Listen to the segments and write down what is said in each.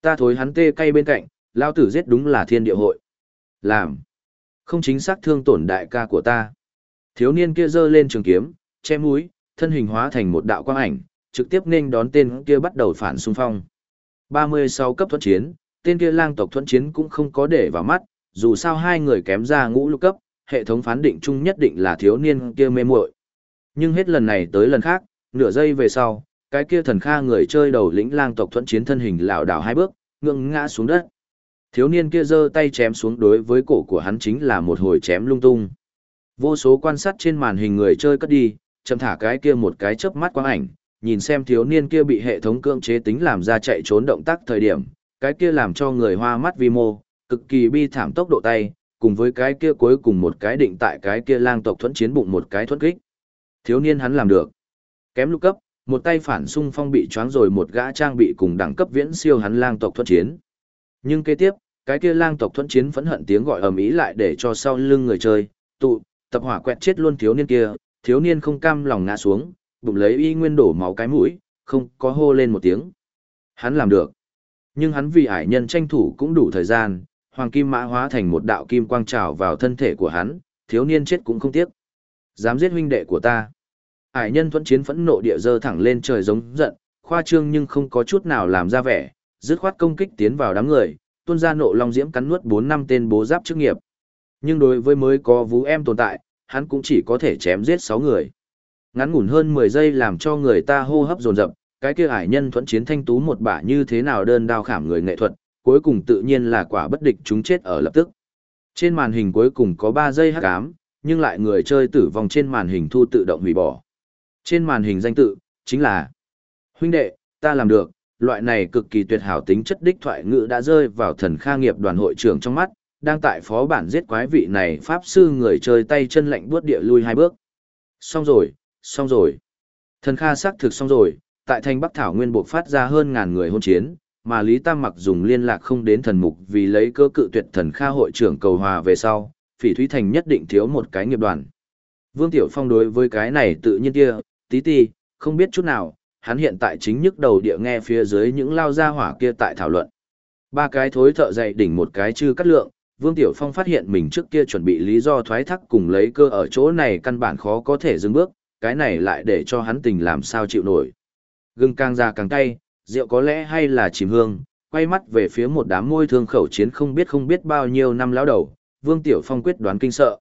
Ta thối hắn tê cay bên cạnh, lao tử giết đúng là thiên địa hội. Làm. Không chính xác thương tổn đại ca của ta. Thiếu niên kia giơ lên trường kiếm, che mũi, thân hình hóa thành một đạo quang ảnh, trực tiếp nên đón tên kia bắt đầu phản xung phong. 36 cấp thuẫn chiến, tên kia lang tộc thuẫn chiến cũng không có để vào mắt, dù sao hai người kém ra ngũ lục cấp, hệ thống phán định chung nhất định là thiếu niên kia mê muội. Nhưng hết lần này tới lần khác, nửa giây về sau, cái kia thần kha người chơi đầu lĩnh lang tộc thuận chiến thân hình lảo đảo hai bước, ngưỡng ngã xuống đất. Thiếu niên kia giơ tay chém xuống đối với cổ của hắn chính là một hồi chém lung tung. Vô số quan sát trên màn hình người chơi cất đi, chậm thả cái kia một cái chớp mắt quang ảnh, nhìn xem thiếu niên kia bị hệ thống cưỡng chế tính làm ra chạy trốn động tác thời điểm, cái kia làm cho người hoa mắt vi mô, cực kỳ bi thảm tốc độ tay, cùng với cái kia cuối cùng một cái định tại cái kia lang tộc thuẫn chiến bụng một cái thuẫn kích. Thiếu niên hắn làm được. Kém lúc cấp, một tay phản xung phong bị choáng rồi một gã trang bị cùng đẳng cấp viễn siêu hắn lang tộc thuẫn chiến. Nhưng kế tiếp, cái kia lang tộc thuẫn chiến phẫn hận tiếng gọi ầm ĩ lại để cho sau lưng người chơi, tụ, tập hỏa quẹt chết luôn thiếu niên kia, thiếu niên không cam lòng ngã xuống, bụng lấy y nguyên đổ máu cái mũi, không có hô lên một tiếng. Hắn làm được. Nhưng hắn vì ải nhân tranh thủ cũng đủ thời gian, hoàng kim mã hóa thành một đạo kim quang trào vào thân thể của hắn, thiếu niên chết cũng không tiếc. Dám giết huynh đệ của ta. Ải nhân thuẫn chiến phẫn nộ địa dơ thẳng lên trời giống giận, khoa trương nhưng không có chút nào làm ra vẻ, dứt khoát công kích tiến vào đám người, tuôn ra nộ long diễm cắn nuốt 4 năm tên bố giáp chức nghiệp. Nhưng đối với mới có vũ em tồn tại, hắn cũng chỉ có thể chém giết 6 người. Ngắn ngủn hơn 10 giây làm cho người ta hô hấp dồn dập, cái kia ải nhân thuẫn chiến thanh tú một bả như thế nào đơn đao khảm người nghệ thuật, cuối cùng tự nhiên là quả bất địch chúng chết ở lập tức. Trên màn hình cuối cùng có 3 giây hắc ám, nhưng lại người chơi tử vong trên màn hình thu tự động hủy bỏ. Trên màn hình danh tự, chính là Huynh đệ, ta làm được, loại này cực kỳ tuyệt hảo tính chất đích thoại ngữ đã rơi vào thần kha nghiệp đoàn hội trưởng trong mắt, đang tại phó bản giết quái vị này pháp sư người chơi tay chân lạnh buốt địa lui hai bước. Xong rồi, xong rồi. Thần Kha xác thực xong rồi, tại thành Bắc Thảo Nguyên buộc phát ra hơn ngàn người hôn chiến, mà Lý Tam mặc dùng liên lạc không đến thần mục vì lấy cơ cự tuyệt thần Kha hội trưởng cầu hòa về sau, Phỉ Thúy Thành nhất định thiếu một cái nghiệp đoàn. Vương Tiểu Phong đối với cái này tự nhiên kia, tí ti, không biết chút nào, hắn hiện tại chính nhức đầu địa nghe phía dưới những lao gia hỏa kia tại thảo luận. Ba cái thối thợ dậy đỉnh một cái chư cắt lượng, Vương Tiểu Phong phát hiện mình trước kia chuẩn bị lý do thoái thác cùng lấy cơ ở chỗ này căn bản khó có thể dừng bước, cái này lại để cho hắn tình làm sao chịu nổi. Gừng càng già càng cay, rượu có lẽ hay là chìm hương, quay mắt về phía một đám môi thương khẩu chiến không biết không biết bao nhiêu năm lão đầu, Vương Tiểu Phong quyết đoán kinh sợ.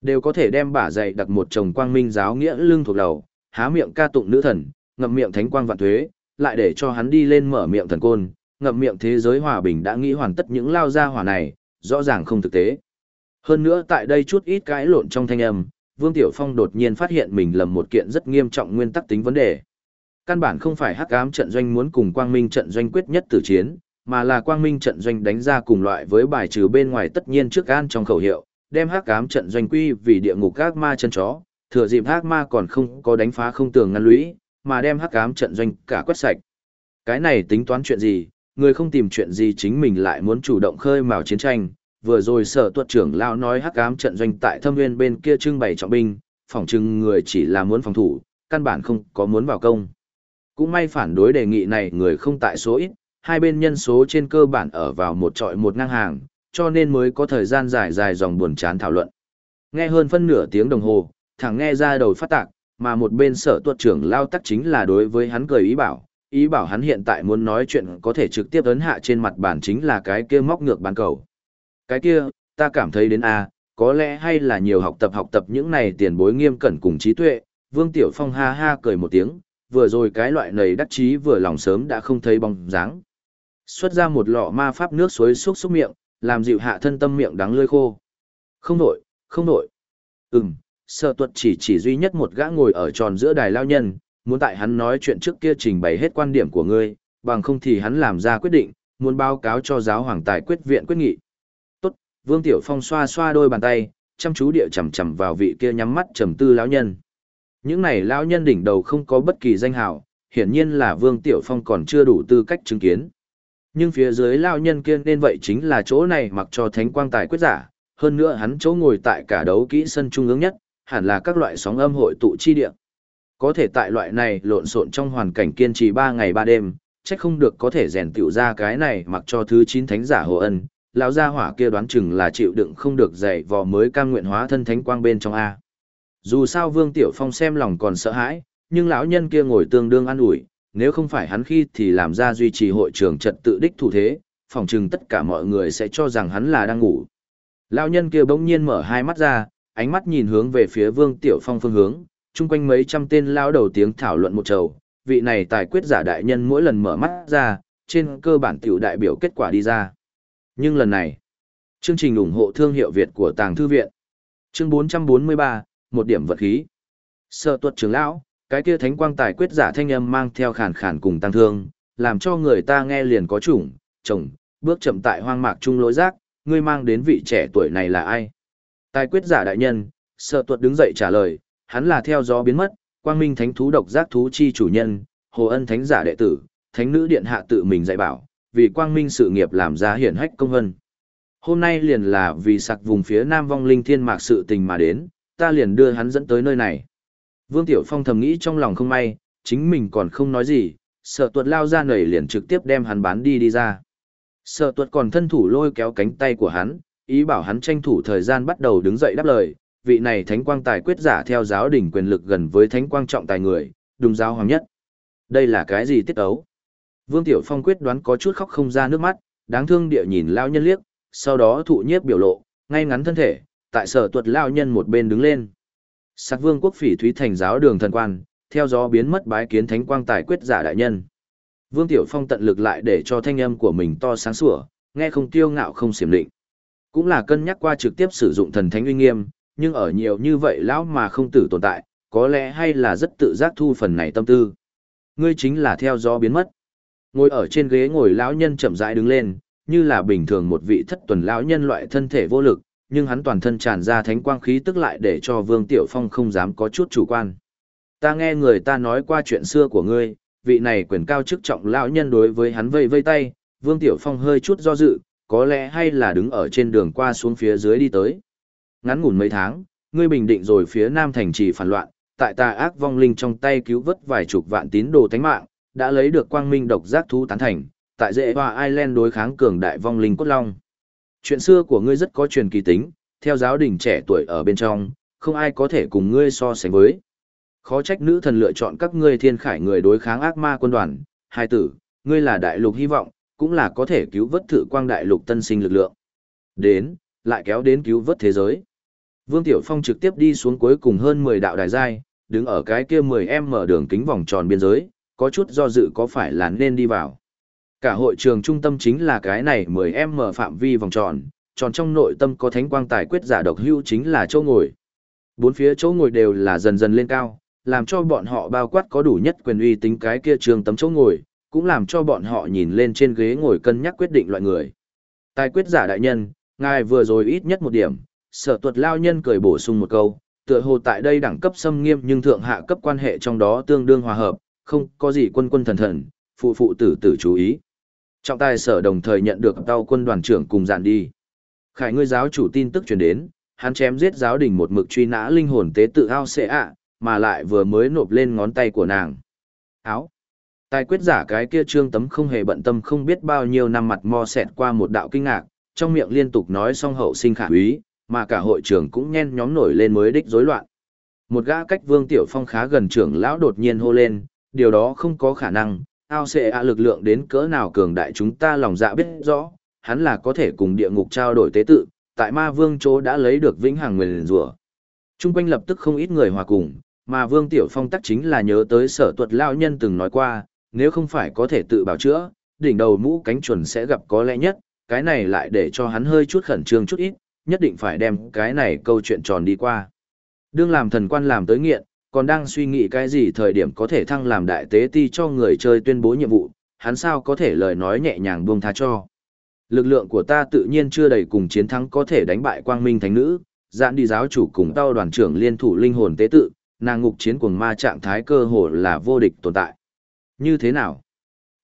Đều có thể đem bả dạy đặt một chồng quang minh giáo nghĩa lưng thuộc đầu, há miệng ca tụng nữ thần, ngậm miệng thánh quang vạn thuế, lại để cho hắn đi lên mở miệng thần côn, ngậm miệng thế giới hòa bình đã nghĩ hoàn tất những lao ra hỏa này, rõ ràng không thực tế. Hơn nữa tại đây chút ít cái lộn trong thanh âm, Vương Tiểu Phong đột nhiên phát hiện mình lầm một kiện rất nghiêm trọng nguyên tắc tính vấn đề. Căn bản không phải hắc ám trận doanh muốn cùng quang minh trận doanh quyết nhất tử chiến, mà là quang minh trận doanh đánh ra cùng loại với bài trừ bên ngoài tất nhiên trước an trong khẩu hiệu, đem hắc ám trận doanh quy vì địa ngục các ma chân chó, thừa dịp hắc ma còn không có đánh phá không tường ngăn lũy, mà đem hắc ám trận doanh cả quét sạch. Cái này tính toán chuyện gì, người không tìm chuyện gì chính mình lại muốn chủ động khơi mào chiến tranh, vừa rồi sở tuật trưởng lão nói hắc ám trận doanh tại thâm nguyên bên kia trưng bày trọng binh, phòng trưng người chỉ là muốn phòng thủ, căn bản không có muốn vào công. Cũng may phản đối đề nghị này người không tại số ít, hai bên nhân số trên cơ bản ở vào một trọi một ngang hàng, cho nên mới có thời gian dài dài dòng buồn chán thảo luận. Nghe hơn phân nửa tiếng đồng hồ, thằng nghe ra đầu phát tạc, mà một bên sở tuột trưởng lao tắc chính là đối với hắn cười ý bảo, ý bảo hắn hiện tại muốn nói chuyện có thể trực tiếp ấn hạ trên mặt bản chính là cái kia móc ngược bàn cầu. Cái kia, ta cảm thấy đến a, có lẽ hay là nhiều học tập học tập những này tiền bối nghiêm cẩn cùng trí tuệ, Vương Tiểu Phong ha ha cười một tiếng, vừa rồi cái loại nầy đắc chí vừa lòng sớm đã không thấy bóng dáng. Xuất ra một lọ ma pháp nước suối xúc xúc miệng, làm dịu hạ thân tâm miệng đắng lơi khô. Không nổi, không nổi. Ừm, sợ tuật chỉ chỉ duy nhất một gã ngồi ở tròn giữa đài lao nhân, muốn tại hắn nói chuyện trước kia trình bày hết quan điểm của ngươi, bằng không thì hắn làm ra quyết định, muốn báo cáo cho giáo hoàng tài quyết viện quyết nghị. Tốt, Vương Tiểu Phong xoa xoa đôi bàn tay, chăm chú địa chầm chầm vào vị kia nhắm mắt trầm tư lão nhân. Những này lão nhân đỉnh đầu không có bất kỳ danh hào, hiển nhiên là Vương Tiểu Phong còn chưa đủ tư cách chứng kiến. Nhưng phía dưới lão nhân kia nên vậy chính là chỗ này mặc cho thánh quang tài quyết giả, hơn nữa hắn chỗ ngồi tại cả đấu kỹ sân trung ương nhất, hẳn là các loại sóng âm hội tụ chi địa. Có thể tại loại này lộn xộn trong hoàn cảnh kiên trì 3 ngày 3 đêm, chắc không được có thể rèn tiểu ra cái này mặc cho thứ chín thánh giả hồ ân, lão gia hỏa kia đoán chừng là chịu đựng không được dạy vò mới cam nguyện hóa thân thánh quang bên trong a. Dù sao Vương Tiểu Phong xem lòng còn sợ hãi, nhưng lão nhân kia ngồi tương đương an ủi, nếu không phải hắn khi thì làm ra duy trì hội trường trật tự đích thủ thế, phòng chừng tất cả mọi người sẽ cho rằng hắn là đang ngủ. Lão nhân kia bỗng nhiên mở hai mắt ra, ánh mắt nhìn hướng về phía Vương Tiểu Phong phương hướng, chung quanh mấy trăm tên lão đầu tiếng thảo luận một trầu, vị này tài quyết giả đại nhân mỗi lần mở mắt ra, trên cơ bản tiểu đại biểu kết quả đi ra. Nhưng lần này, chương trình ủng hộ thương hiệu Việt của Tàng Thư Viện. Chương 443, một điểm vật khí. Sợ tuật trưởng lão, cái kia thánh quang tài quyết giả thanh âm mang theo khàn khàn cùng tăng thương, làm cho người ta nghe liền có chủng, chồng, bước chậm tại hoang mạc trung lối rác, ngươi mang đến vị trẻ tuổi này là ai? Tài quyết giả đại nhân, sợ tuột đứng dậy trả lời, hắn là theo gió biến mất, quang minh thánh thú độc giác thú chi chủ nhân, hồ ân thánh giả đệ tử, thánh nữ điện hạ tự mình dạy bảo, vì quang minh sự nghiệp làm ra hiển hách công vân. Hôm nay liền là vì sặc vùng phía nam vong linh thiên mạc sự tình mà đến, ta liền đưa hắn dẫn tới nơi này. Vương Tiểu Phong thầm nghĩ trong lòng không may, chính mình còn không nói gì, sợ tuột lao ra nảy liền trực tiếp đem hắn bán đi đi ra. Sợ tuột còn thân thủ lôi kéo cánh tay của hắn, ý bảo hắn tranh thủ thời gian bắt đầu đứng dậy đáp lời, vị này thánh quang tài quyết giả theo giáo đỉnh quyền lực gần với thánh quang trọng tài người, đúng giáo hoàng nhất. Đây là cái gì tiết ấu? Vương Tiểu Phong quyết đoán có chút khóc không ra nước mắt, đáng thương địa nhìn lao nhân liếc, sau đó thụ nhiếp biểu lộ, ngay ngắn thân thể, tại sở tuật lao nhân một bên đứng lên. Sắc vương quốc phỉ thúy thành giáo đường thần quan, theo gió biến mất bái kiến thánh quang tài quyết giả đại nhân. Vương Tiểu Phong tận lực lại để cho thanh âm của mình to sáng sủa, nghe không tiêu ngạo không xiểm định. Cũng là cân nhắc qua trực tiếp sử dụng thần thánh uy nghiêm, nhưng ở nhiều như vậy lão mà không tử tồn tại, có lẽ hay là rất tự giác thu phần này tâm tư. Ngươi chính là theo gió biến mất. Ngồi ở trên ghế ngồi lão nhân chậm rãi đứng lên, như là bình thường một vị thất tuần lão nhân loại thân thể vô lực, nhưng hắn toàn thân tràn ra thánh quang khí tức lại để cho Vương Tiểu Phong không dám có chút chủ quan. Ta nghe người ta nói qua chuyện xưa của ngươi, vị này quyền cao chức trọng lão nhân đối với hắn vây vây tay, Vương Tiểu Phong hơi chút do dự, có lẽ hay là đứng ở trên đường qua xuống phía dưới đi tới. Ngắn ngủn mấy tháng, ngươi bình định rồi phía Nam thành trì phản loạn, tại tà ác vong linh trong tay cứu vớt vài chục vạn tín đồ thánh mạng, đã lấy được quang minh độc giác thú tán thành, tại dễ hòa Ireland đối kháng cường đại vong linh cốt long. Chuyện xưa của ngươi rất có truyền kỳ tính, theo giáo đình trẻ tuổi ở bên trong, không ai có thể cùng ngươi so sánh với. Khó trách nữ thần lựa chọn các ngươi thiên khải người đối kháng ác ma quân đoàn, hai tử, ngươi là đại lục hy vọng, cũng là có thể cứu vớt thử quang đại lục tân sinh lực lượng. Đến, lại kéo đến cứu vớt thế giới. Vương Tiểu Phong trực tiếp đi xuống cuối cùng hơn 10 đạo đài giai, đứng ở cái kia 10 em mở đường kính vòng tròn biên giới, có chút do dự có phải là nên đi vào. Cả hội trường trung tâm chính là cái này 10 em mở phạm vi vòng tròn, tròn trong nội tâm có thánh quang tài quyết giả độc hưu chính là chỗ ngồi. Bốn phía chỗ ngồi đều là dần dần lên cao, làm cho bọn họ bao quát có đủ nhất quyền uy tính cái kia trường tấm chỗ ngồi, cũng làm cho bọn họ nhìn lên trên ghế ngồi cân nhắc quyết định loại người. Tài quyết giả đại nhân, ngài vừa rồi ít nhất một điểm, sở tuật lao nhân cười bổ sung một câu, tựa hồ tại đây đẳng cấp xâm nghiêm nhưng thượng hạ cấp quan hệ trong đó tương đương hòa hợp, không có gì quân quân thần thần, phụ phụ tử tử chú ý. Trọng tài sở đồng thời nhận được tàu quân đoàn trưởng cùng dàn đi. Khải ngươi giáo chủ tin tức truyền đến, hắn chém giết giáo đình một mực truy nã linh hồn tế tự ao sẽ ạ, mà lại vừa mới nộp lên ngón tay của nàng. Áo. Tài quyết giả cái kia trương tấm không hề bận tâm không biết bao nhiêu năm mặt mò xẹt qua một đạo kinh ngạc, trong miệng liên tục nói xong hậu sinh khả úy, mà cả hội trưởng cũng nhen nhóm nổi lên mới đích rối loạn. Một gã cách Vương Tiểu Phong khá gần trưởng lão đột nhiên hô lên, điều đó không có khả năng, ao sẽ ạ lực lượng đến cỡ nào cường đại chúng ta lòng dạ biết rõ, hắn là có thể cùng địa ngục trao đổi tế tự, tại ma vương chỗ đã lấy được vĩnh hằng nguyền rủa. Trung quanh lập tức không ít người hòa cùng, mà Vương Tiểu Phong tắc chính là nhớ tới sở tuật lão nhân từng nói qua, nếu không phải có thể tự bảo chữa, đỉnh đầu mũ cánh chuẩn sẽ gặp có lẽ nhất, cái này lại để cho hắn hơi chút khẩn trương chút ít, nhất định phải đem cái này câu chuyện tròn đi qua. Đương làm thần quan làm tới nghiện, còn đang suy nghĩ cái gì thời điểm có thể thăng làm đại tế ti cho người chơi tuyên bố nhiệm vụ, hắn sao có thể lời nói nhẹ nhàng buông tha cho. Lực lượng của ta tự nhiên chưa đầy cùng chiến thắng có thể đánh bại quang minh thánh nữ, dạn đi giáo chủ cùng tao đoàn trưởng liên thủ linh hồn tế tự, nàng ngục chiến cuồng ma trạng thái cơ hồ là vô địch tồn tại. Như thế nào?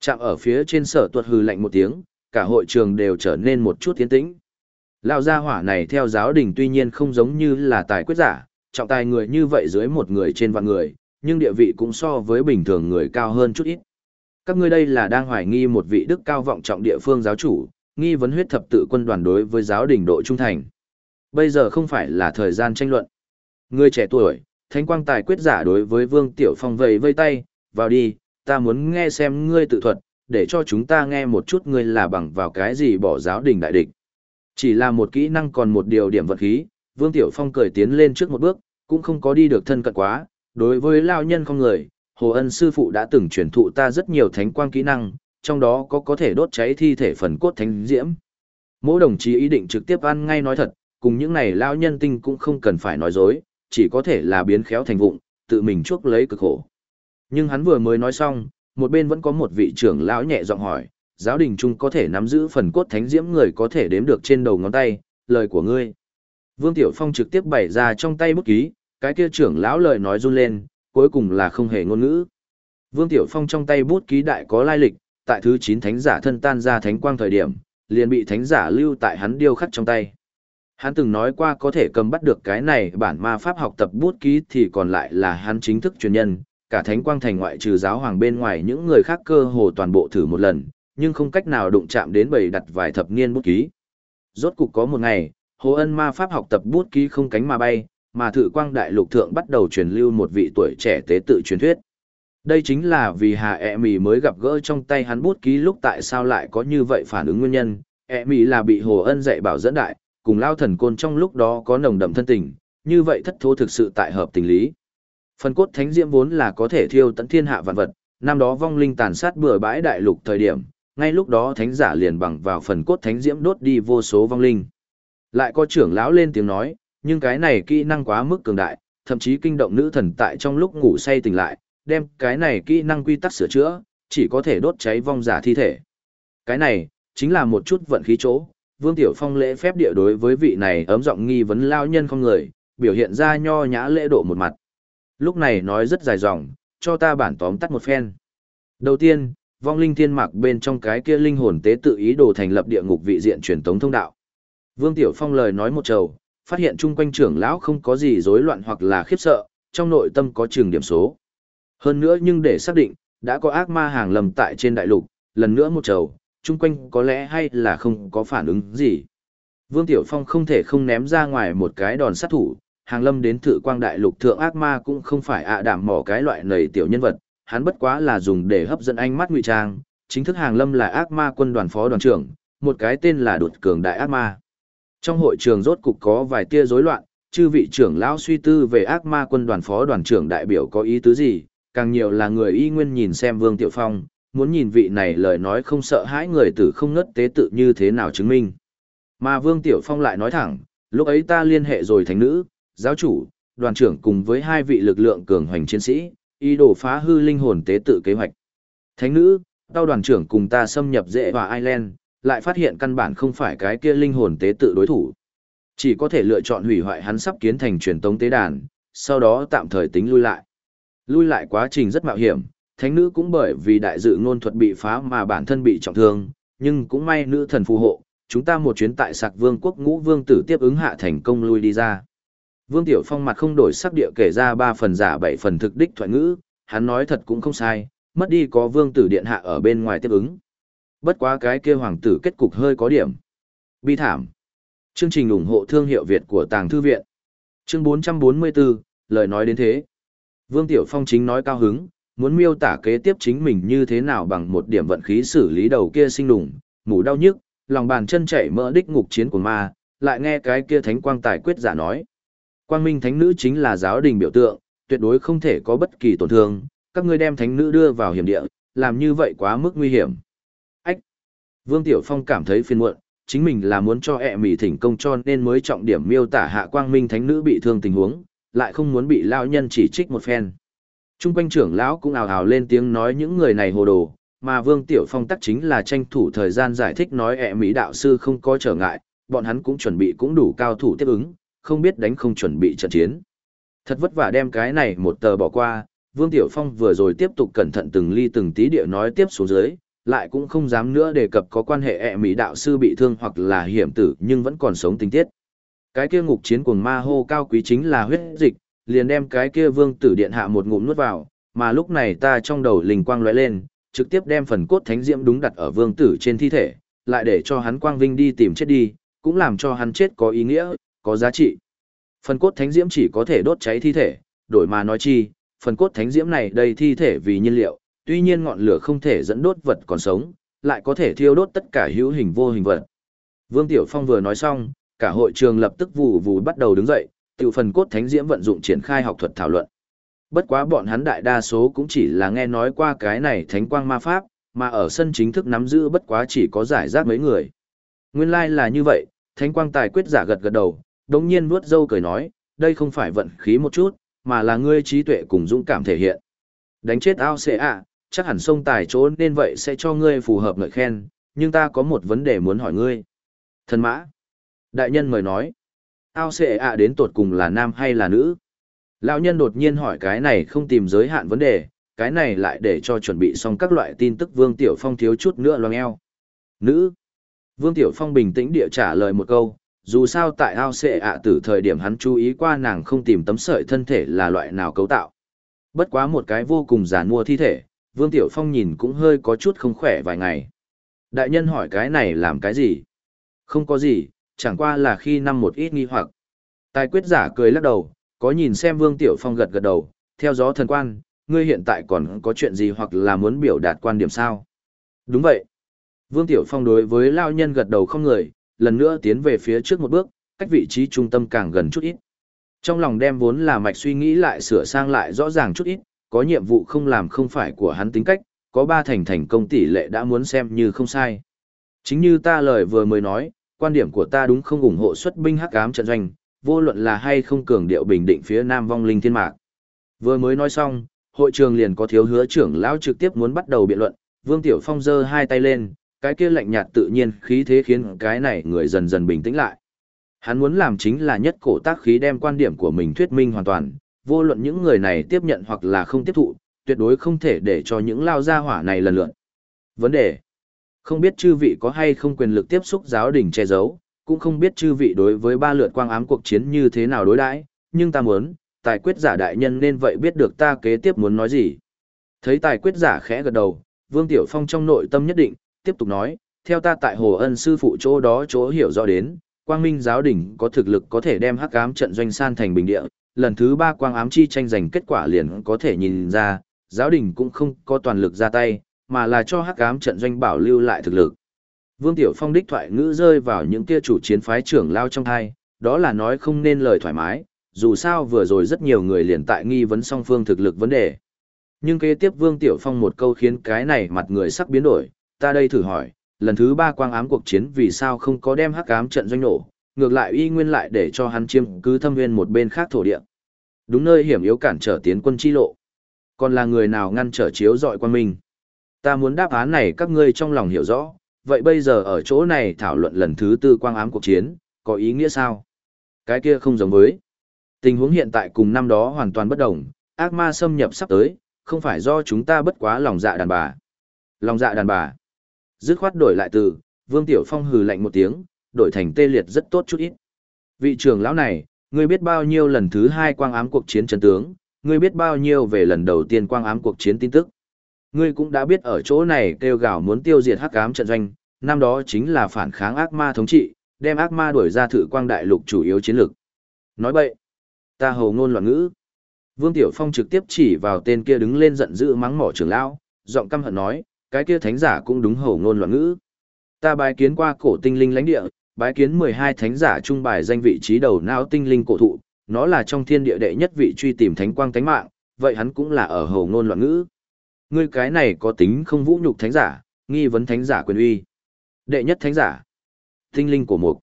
Chạm ở phía trên sở tuột hừ lạnh một tiếng, cả hội trường đều trở nên một chút tiến tĩnh. Lão gia hỏa này theo giáo đình tuy nhiên không giống như là tài quyết giả, trọng tài người như vậy dưới một người trên vạn người, nhưng địa vị cũng so với bình thường người cao hơn chút ít. Các ngươi đây là đang hoài nghi một vị đức cao vọng trọng địa phương giáo chủ, nghi vấn huyết thập tự quân đoàn đối với giáo đình độ trung thành. Bây giờ không phải là thời gian tranh luận. Ngươi trẻ tuổi, thánh quang tài quyết giả đối với Vương Tiểu Phong vầy vây tay, vào đi, ta muốn nghe xem ngươi tự thuật, để cho chúng ta nghe một chút ngươi là bằng vào cái gì bỏ giáo đình đại địch. Chỉ là một kỹ năng còn một điều điểm vật khí, Vương Tiểu Phong cười tiến lên trước một bước, cũng không có đi được thân cận quá, đối với lao nhân không người, Hồ Ân sư phụ đã từng truyền thụ ta rất nhiều thánh quang kỹ năng, trong đó có có thể đốt cháy thi thể phần cốt thánh diễm. Mỗi đồng chí ý định trực tiếp ăn ngay nói thật, cùng những này lao nhân tinh cũng không cần phải nói dối, chỉ có thể là biến khéo thành vụng, tự mình chuốc lấy cực khổ. Nhưng hắn vừa mới nói xong, một bên vẫn có một vị trưởng lão nhẹ giọng hỏi, giáo đình trung có thể nắm giữ phần cốt thánh diễm người có thể đếm được trên đầu ngón tay, lời của ngươi. Vương Tiểu Phong trực tiếp bày ra trong tay bút ký, cái kia trưởng lão lời nói run lên, cuối cùng là không hề ngôn ngữ. Vương Tiểu Phong trong tay bút ký đại có lai lịch, tại thứ 9 thánh giả thân tan ra thánh quang thời điểm, liền bị thánh giả lưu tại hắn điêu khắc trong tay. Hắn từng nói qua có thể cầm bắt được cái này bản ma pháp học tập bút ký thì còn lại là hắn chính thức truyền nhân, cả thánh quang thành ngoại trừ giáo hoàng bên ngoài những người khác cơ hồ toàn bộ thử một lần, nhưng không cách nào đụng chạm đến bầy đặt vài thập niên bút ký. Rốt cục có một ngày, Hồ Ân ma pháp học tập bút ký không cánh mà bay, mà thử quang đại lục thượng bắt đầu truyền lưu một vị tuổi trẻ tế tự truyền thuyết. Đây chính là vì Hà ẹ mì mới gặp gỡ trong tay hắn bút ký lúc tại sao lại có như vậy phản ứng nguyên nhân. ẹ mì là bị Hồ Ân dạy bảo dẫn đại, cùng lao thần côn trong lúc đó có nồng đậm thân tình, như vậy thất thố thực sự tại hợp tình lý. Phần cốt thánh diễm vốn là có thể thiêu tận thiên hạ vạn vật, năm đó vong linh tàn sát bừa bãi đại lục thời điểm, ngay lúc đó thánh giả liền bằng vào phần cốt thánh diễm đốt đi vô số vong linh. Lại có trưởng lão lên tiếng nói, nhưng cái này kỹ năng quá mức cường đại, thậm chí kinh động nữ thần tại trong lúc ngủ say tỉnh lại, đem cái này kỹ năng quy tắc sửa chữa, chỉ có thể đốt cháy vong giả thi thể. Cái này, chính là một chút vận khí chỗ. Vương Tiểu Phong lễ phép địa đối với vị này ấm giọng nghi vấn lao nhân không người, biểu hiện ra nho nhã lễ độ một mặt. Lúc này nói rất dài dòng, cho ta bản tóm tắt một phen. Đầu tiên, vong linh thiên mạc bên trong cái kia linh hồn tế tự ý đồ thành lập địa ngục vị diện truyền tống thông đạo. Vương Tiểu Phong lời nói một trầu, phát hiện chung quanh trưởng lão không có gì rối loạn hoặc là khiếp sợ, trong nội tâm có trường điểm số. Hơn nữa nhưng để xác định, đã có ác ma hàng lầm tại trên đại lục, lần nữa một trầu, chung quanh có lẽ hay là không có phản ứng gì. Vương Tiểu Phong không thể không ném ra ngoài một cái đòn sát thủ, hàng lâm đến thự quang đại lục thượng ác ma cũng không phải ạ đảm mỏ cái loại nầy tiểu nhân vật, hắn bất quá là dùng để hấp dẫn ánh mắt ngụy trang, chính thức hàng lâm là ác ma quân đoàn phó đoàn trưởng, một cái tên là đột cường đại ác ma. Trong hội trường rốt cục có vài tia rối loạn, chư vị trưởng lão suy tư về ác ma quân đoàn phó đoàn trưởng đại biểu có ý tứ gì, càng nhiều là người y nguyên nhìn xem Vương Tiểu Phong, muốn nhìn vị này lời nói không sợ hãi người tử không ngất tế tự như thế nào chứng minh. Mà Vương Tiểu Phong lại nói thẳng, lúc ấy ta liên hệ rồi thánh nữ, giáo chủ, đoàn trưởng cùng với hai vị lực lượng cường hoành chiến sĩ, ý đồ phá hư linh hồn tế tự kế hoạch. Thánh nữ, tao đoàn trưởng cùng ta xâm nhập dễ và Ireland, lại phát hiện căn bản không phải cái kia linh hồn tế tự đối thủ. Chỉ có thể lựa chọn hủy hoại hắn sắp kiến thành truyền tống tế đàn, sau đó tạm thời tính lui lại. Lui lại quá trình rất mạo hiểm, thánh nữ cũng bởi vì đại dự ngôn thuật bị phá mà bản thân bị trọng thương, nhưng cũng may nữ thần phù hộ, chúng ta một chuyến tại sạc vương quốc ngũ vương tử tiếp ứng hạ thành công lui đi ra. Vương Tiểu Phong mặt không đổi sắc địa kể ra ba phần giả bảy phần thực đích thoại ngữ, hắn nói thật cũng không sai, mất đi có vương tử điện hạ ở bên ngoài tiếp ứng. Bất quá cái kia hoàng tử kết cục hơi có điểm. Bi thảm. Chương trình ủng hộ thương hiệu Việt của Tàng Thư Viện. Chương 444, lời nói đến thế. Vương Tiểu Phong chính nói cao hứng, muốn miêu tả kế tiếp chính mình như thế nào bằng một điểm vận khí xử lý đầu kia sinh đủng, mủ đau nhức, lòng bàn chân chảy mỡ đích ngục chiến của ma, lại nghe cái kia thánh quang tài quyết giả nói. Quang minh thánh nữ chính là giáo đình biểu tượng, tuyệt đối không thể có bất kỳ tổn thương, các ngươi đem thánh nữ đưa vào hiểm địa, làm như vậy quá mức nguy hiểm. Ách! Vương Tiểu Phong cảm thấy phiền muộn, chính mình là muốn cho ẹ mỉ thỉnh công cho nên mới trọng điểm miêu tả hạ quang minh thánh nữ bị thương tình huống, lại không muốn bị lao nhân chỉ trích một phen. Trung quanh trưởng lão cũng ào ào lên tiếng nói những người này hồ đồ, mà Vương Tiểu Phong tắc chính là tranh thủ thời gian giải thích nói ẹ mỹ đạo sư không có trở ngại, bọn hắn cũng chuẩn bị cũng đủ cao thủ tiếp ứng, không biết đánh không chuẩn bị trận chiến. Thật vất vả đem cái này một tờ bỏ qua, Vương Tiểu Phong vừa rồi tiếp tục cẩn thận từng ly từng tí địa nói tiếp xuống dưới, lại cũng không dám nữa đề cập có quan hệ ẹ mỹ đạo sư bị thương hoặc là hiểm tử nhưng vẫn còn sống tình tiết. Cái kia ngục chiến cuồng ma hô cao quý chính là huyết dịch, liền đem cái kia vương tử điện hạ một ngụm nuốt vào, mà lúc này ta trong đầu linh quang lóe lên, trực tiếp đem phần cốt thánh diễm đúng đặt ở vương tử trên thi thể, lại để cho hắn quang vinh đi tìm chết đi, cũng làm cho hắn chết có ý nghĩa, có giá trị. Phần cốt thánh diễm chỉ có thể đốt cháy thi thể, đổi mà nói chi, phần cốt thánh diễm này đầy thi thể vì nhiên liệu, tuy nhiên ngọn lửa không thể dẫn đốt vật còn sống, lại có thể thiêu đốt tất cả hữu hình vô hình vật. Vương Tiểu Phong vừa nói xong, cả hội trường lập tức vù vù bắt đầu đứng dậy, tiểu phần cốt thánh diễm vận dụng triển khai học thuật thảo luận. Bất quá bọn hắn đại đa số cũng chỉ là nghe nói qua cái này thánh quang ma pháp, mà ở sân chính thức nắm giữ bất quá chỉ có giải rác mấy người. Nguyên lai like là như vậy, thánh quang tài quyết giả gật gật đầu, đồng nhiên vuốt dâu cười nói, đây không phải vận khí một chút, mà là ngươi trí tuệ cùng dũng cảm thể hiện. Đánh chết ao sẽ ạ, chắc hẳn sông tài chỗ nên vậy sẽ cho ngươi phù hợp ngợi khen, nhưng ta có một vấn đề muốn hỏi ngươi. Thần mã. Đại nhân mời nói. Ao sẽ ạ đến tột cùng là nam hay là nữ? Lão nhân đột nhiên hỏi cái này không tìm giới hạn vấn đề, cái này lại để cho chuẩn bị xong các loại tin tức Vương Tiểu Phong thiếu chút nữa loang eo. Nữ. Vương Tiểu Phong bình tĩnh địa trả lời một câu, dù sao tại ao xệ ạ từ thời điểm hắn chú ý qua nàng không tìm tấm sợi thân thể là loại nào cấu tạo. Bất quá một cái vô cùng giàn mua thi thể, Vương Tiểu Phong nhìn cũng hơi có chút không khỏe vài ngày. Đại nhân hỏi cái này làm cái gì? Không có gì, chẳng qua là khi năm một ít nghi hoặc. Tài quyết giả cười lắc đầu, có nhìn xem Vương Tiểu Phong gật gật đầu, theo gió thần quan, ngươi hiện tại còn có chuyện gì hoặc là muốn biểu đạt quan điểm sao? Đúng vậy. Vương Tiểu Phong đối với lao nhân gật đầu không người, lần nữa tiến về phía trước một bước, cách vị trí trung tâm càng gần chút ít. Trong lòng đem vốn là mạch suy nghĩ lại sửa sang lại rõ ràng chút ít, có nhiệm vụ không làm không phải của hắn tính cách, có ba thành thành công tỷ lệ đã muốn xem như không sai. Chính như ta lời vừa mới nói, quan điểm của ta đúng không ủng hộ xuất binh hắc ám trận doanh, vô luận là hay không cường điệu bình định phía nam vong linh thiên mạc. Vừa mới nói xong, hội trường liền có thiếu hứa trưởng lão trực tiếp muốn bắt đầu biện luận, Vương Tiểu Phong giơ hai tay lên, cái kia lạnh nhạt tự nhiên khí thế khiến cái này người dần dần bình tĩnh lại. Hắn muốn làm chính là nhất cổ tác khí đem quan điểm của mình thuyết minh hoàn toàn, vô luận những người này tiếp nhận hoặc là không tiếp thụ, tuyệt đối không thể để cho những lao gia hỏa này lần lượt. Vấn đề Không biết chư vị có hay không quyền lực tiếp xúc giáo đình che giấu, cũng không biết chư vị đối với ba lượt quang ám cuộc chiến như thế nào đối đãi, nhưng ta muốn, tài quyết giả đại nhân nên vậy biết được ta kế tiếp muốn nói gì. Thấy tài quyết giả khẽ gật đầu, Vương Tiểu Phong trong nội tâm nhất định, tiếp tục nói, theo ta tại Hồ Ân sư phụ chỗ đó chỗ hiểu rõ đến, Quang Minh giáo đỉnh có thực lực có thể đem hắc ám trận doanh san thành bình địa, lần thứ ba quang ám chi tranh giành kết quả liền có thể nhìn ra, giáo đình cũng không có toàn lực ra tay, mà là cho hắc ám trận doanh bảo lưu lại thực lực. Vương Tiểu Phong đích thoại ngữ rơi vào những kia chủ chiến phái trưởng lao trong hai, đó là nói không nên lời thoải mái, dù sao vừa rồi rất nhiều người liền tại nghi vấn song phương thực lực vấn đề. Nhưng kế tiếp Vương Tiểu Phong một câu khiến cái này mặt người sắc biến đổi, ta đây thử hỏi, lần thứ ba quang ám cuộc chiến vì sao không có đem hắc ám trận doanh nổ, ngược lại y nguyên lại để cho hắn chiêm cứ thâm nguyên một bên khác thổ địa. Đúng nơi hiểm yếu cản trở tiến quân chi lộ. Còn là người nào ngăn trở chiếu dọi quan mình? Ta muốn đáp án này các ngươi trong lòng hiểu rõ, vậy bây giờ ở chỗ này thảo luận lần thứ tư quang ám cuộc chiến, có ý nghĩa sao? Cái kia không giống với. Tình huống hiện tại cùng năm đó hoàn toàn bất đồng, ác ma xâm nhập sắp tới, không phải do chúng ta bất quá lòng dạ đàn bà. Lòng dạ đàn bà. Dứt khoát đổi lại từ, Vương Tiểu Phong hừ lạnh một tiếng, đổi thành tê liệt rất tốt chút ít. Vị trưởng lão này, ngươi biết bao nhiêu lần thứ hai quang ám cuộc chiến chân tướng, ngươi biết bao nhiêu về lần đầu tiên quang ám cuộc chiến tin tức. Ngươi cũng đã biết ở chỗ này kêu gào muốn tiêu diệt hắc ám trận doanh, năm đó chính là phản kháng ác ma thống trị, đem ác ma đuổi ra thử quang đại lục chủ yếu chiến lược. Nói bậy, ta hầu ngôn loạn ngữ. Vương Tiểu Phong trực tiếp chỉ vào tên kia đứng lên giận dữ mắng mỏ trưởng lão, giọng căm hận nói, cái kia thánh giả cũng đúng hầu ngôn loạn ngữ. Ta bái kiến qua cổ tinh linh lãnh địa, bái kiến 12 thánh giả trung bài danh vị trí đầu não tinh linh cổ thụ, nó là trong thiên địa đệ nhất vị truy tìm thánh quang thánh mạng, vậy hắn cũng là ở hầu ngôn loạn ngữ. Ngươi cái này có tính không vũ nhục thánh giả, nghi vấn thánh giả quyền uy. Đệ nhất thánh giả, tinh linh của mục.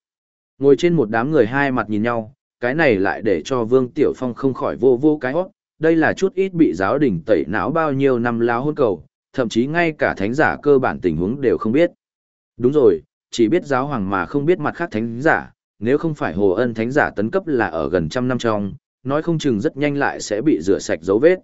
Ngồi trên một đám người hai mặt nhìn nhau, cái này lại để cho Vương Tiểu Phong không khỏi vô vô cái hót, đây là chút ít bị giáo đình tẩy não bao nhiêu năm láo hôn cầu, thậm chí ngay cả thánh giả cơ bản tình huống đều không biết. Đúng rồi, chỉ biết giáo hoàng mà không biết mặt khác thánh giả, nếu không phải hồ ân thánh giả tấn cấp là ở gần trăm năm trong, nói không chừng rất nhanh lại sẽ bị rửa sạch dấu vết.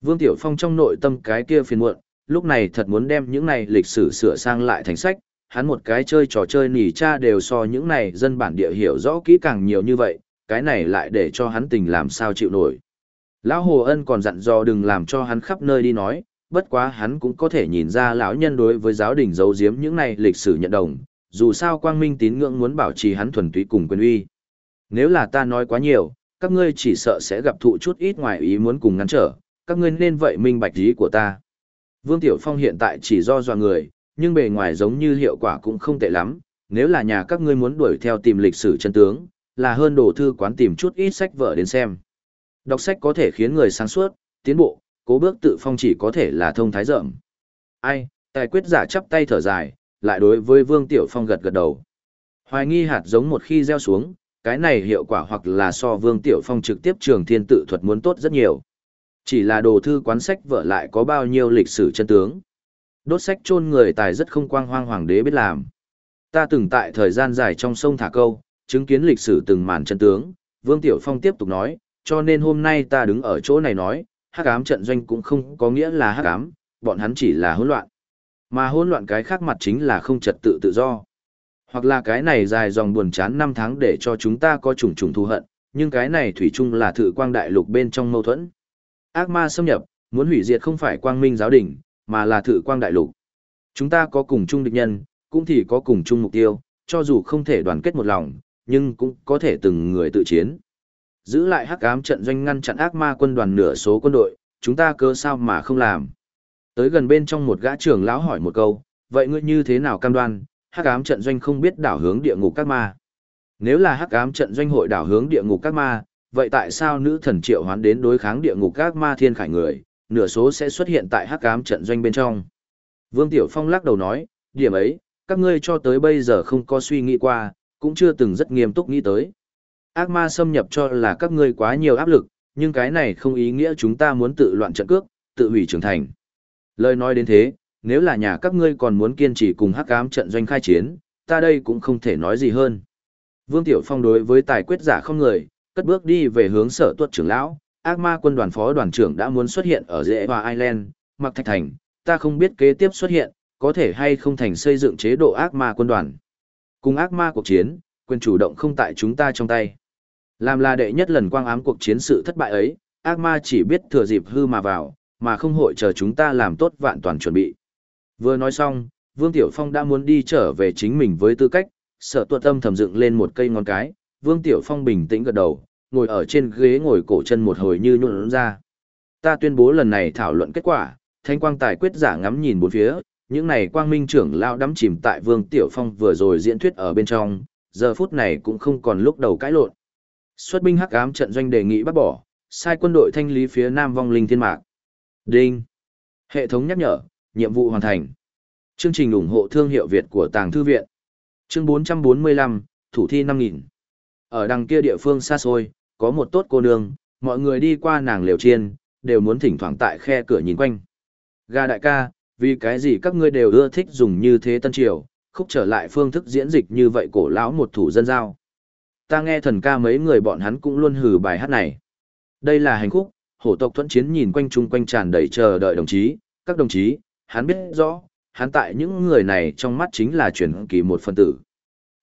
Vương Tiểu Phong trong nội tâm cái kia phiền muộn, lúc này thật muốn đem những này lịch sử sửa sang lại thành sách, hắn một cái chơi trò chơi nỉ cha đều so những này dân bản địa hiểu rõ kỹ càng nhiều như vậy, cái này lại để cho hắn tình làm sao chịu nổi. Lão Hồ Ân còn dặn dò đừng làm cho hắn khắp nơi đi nói, bất quá hắn cũng có thể nhìn ra lão nhân đối với giáo đình giấu giếm những này lịch sử nhận đồng, dù sao quang minh tín ngưỡng muốn bảo trì hắn thuần túy cùng quyền uy. Nếu là ta nói quá nhiều, các ngươi chỉ sợ sẽ gặp thụ chút ít ngoài ý muốn cùng ngăn trở, các ngươi nên vậy minh bạch ý của ta. Vương Tiểu Phong hiện tại chỉ do dọa người, nhưng bề ngoài giống như hiệu quả cũng không tệ lắm, nếu là nhà các ngươi muốn đuổi theo tìm lịch sử chân tướng, là hơn đổ thư quán tìm chút ít sách vở đến xem. Đọc sách có thể khiến người sáng suốt, tiến bộ, cố bước tự phong chỉ có thể là thông thái rộng. Ai, tài quyết giả chắp tay thở dài, lại đối với Vương Tiểu Phong gật gật đầu. Hoài nghi hạt giống một khi gieo xuống, cái này hiệu quả hoặc là so Vương Tiểu Phong trực tiếp trường thiên tự thuật muốn tốt rất nhiều. Chỉ là đồ thư quán sách vợ lại có bao nhiêu lịch sử chân tướng. Đốt sách chôn người tài rất không quang hoang hoàng đế biết làm. Ta từng tại thời gian dài trong sông thả câu, chứng kiến lịch sử từng màn chân tướng, Vương Tiểu Phong tiếp tục nói, cho nên hôm nay ta đứng ở chỗ này nói, hắc ám trận doanh cũng không có nghĩa là hắc ám, bọn hắn chỉ là hỗn loạn. Mà hỗn loạn cái khác mặt chính là không trật tự tự do. Hoặc là cái này dài dòng buồn chán năm tháng để cho chúng ta có chủng chủng thù hận, nhưng cái này thủy chung là thử quang đại lục bên trong mâu thuẫn. Ác ma xâm nhập, muốn hủy diệt không phải quang minh giáo đình, mà là thử quang đại lục. Chúng ta có cùng chung địch nhân, cũng thì có cùng chung mục tiêu, cho dù không thể đoàn kết một lòng, nhưng cũng có thể từng người tự chiến. Giữ lại hắc ám trận doanh ngăn chặn ác ma quân đoàn nửa số quân đội, chúng ta cơ sao mà không làm. Tới gần bên trong một gã trưởng lão hỏi một câu, vậy ngươi như thế nào cam đoan, hắc ám trận doanh không biết đảo hướng địa ngục các ma. Nếu là hắc ám trận doanh hội đảo hướng địa ngục các ma, vậy tại sao nữ thần triệu hoán đến đối kháng địa ngục các ma thiên khải người, nửa số sẽ xuất hiện tại hắc ám trận doanh bên trong? Vương Tiểu Phong lắc đầu nói, điểm ấy, các ngươi cho tới bây giờ không có suy nghĩ qua, cũng chưa từng rất nghiêm túc nghĩ tới. Ác ma xâm nhập cho là các ngươi quá nhiều áp lực, nhưng cái này không ý nghĩa chúng ta muốn tự loạn trận cước, tự hủy trưởng thành. Lời nói đến thế, nếu là nhà các ngươi còn muốn kiên trì cùng hắc ám trận doanh khai chiến, ta đây cũng không thể nói gì hơn. Vương Tiểu Phong đối với tài quyết giả không người, cất bước đi về hướng sở tuất trưởng lão, ác ma quân đoàn phó đoàn trưởng đã muốn xuất hiện ở dễ hòa Island, mặc thạch thành, ta không biết kế tiếp xuất hiện, có thể hay không thành xây dựng chế độ ác ma quân đoàn. Cùng ác ma cuộc chiến, quyền chủ động không tại chúng ta trong tay. Làm là đệ nhất lần quang ám cuộc chiến sự thất bại ấy, ác ma chỉ biết thừa dịp hư mà vào, mà không hội chờ chúng ta làm tốt vạn toàn chuẩn bị. Vừa nói xong, Vương Tiểu Phong đã muốn đi trở về chính mình với tư cách, sợ tuột tâm thầm dựng lên một cây ngón cái, Vương Tiểu Phong bình tĩnh gật đầu, ngồi ở trên ghế ngồi cổ chân một hồi như nhuận ra. Ta tuyên bố lần này thảo luận kết quả, thanh quang tài quyết giả ngắm nhìn bốn phía, những này quang minh trưởng lao đắm chìm tại Vương Tiểu Phong vừa rồi diễn thuyết ở bên trong, giờ phút này cũng không còn lúc đầu cãi lộn. Xuất binh hắc ám trận doanh đề nghị bắt bỏ, sai quân đội thanh lý phía Nam vong linh thiên mạc. Đinh. Hệ thống nhắc nhở, nhiệm vụ hoàn thành. Chương trình ủng hộ thương hiệu Việt của Tàng Thư Viện. Chương 445, Thủ thi 5.000. Ở đằng kia địa phương xa xôi, có một tốt cô nương, mọi người đi qua nàng liều chiên, đều muốn thỉnh thoảng tại khe cửa nhìn quanh. Ga đại ca, vì cái gì các ngươi đều ưa thích dùng như thế tân triều, khúc trở lại phương thức diễn dịch như vậy cổ lão một thủ dân giao. Ta nghe thần ca mấy người bọn hắn cũng luôn hử bài hát này. Đây là hành khúc, hổ tộc thuẫn chiến nhìn quanh chung quanh tràn đầy chờ đợi đồng chí, các đồng chí, hắn biết rõ, hắn tại những người này trong mắt chính là truyền kỳ một phần tử.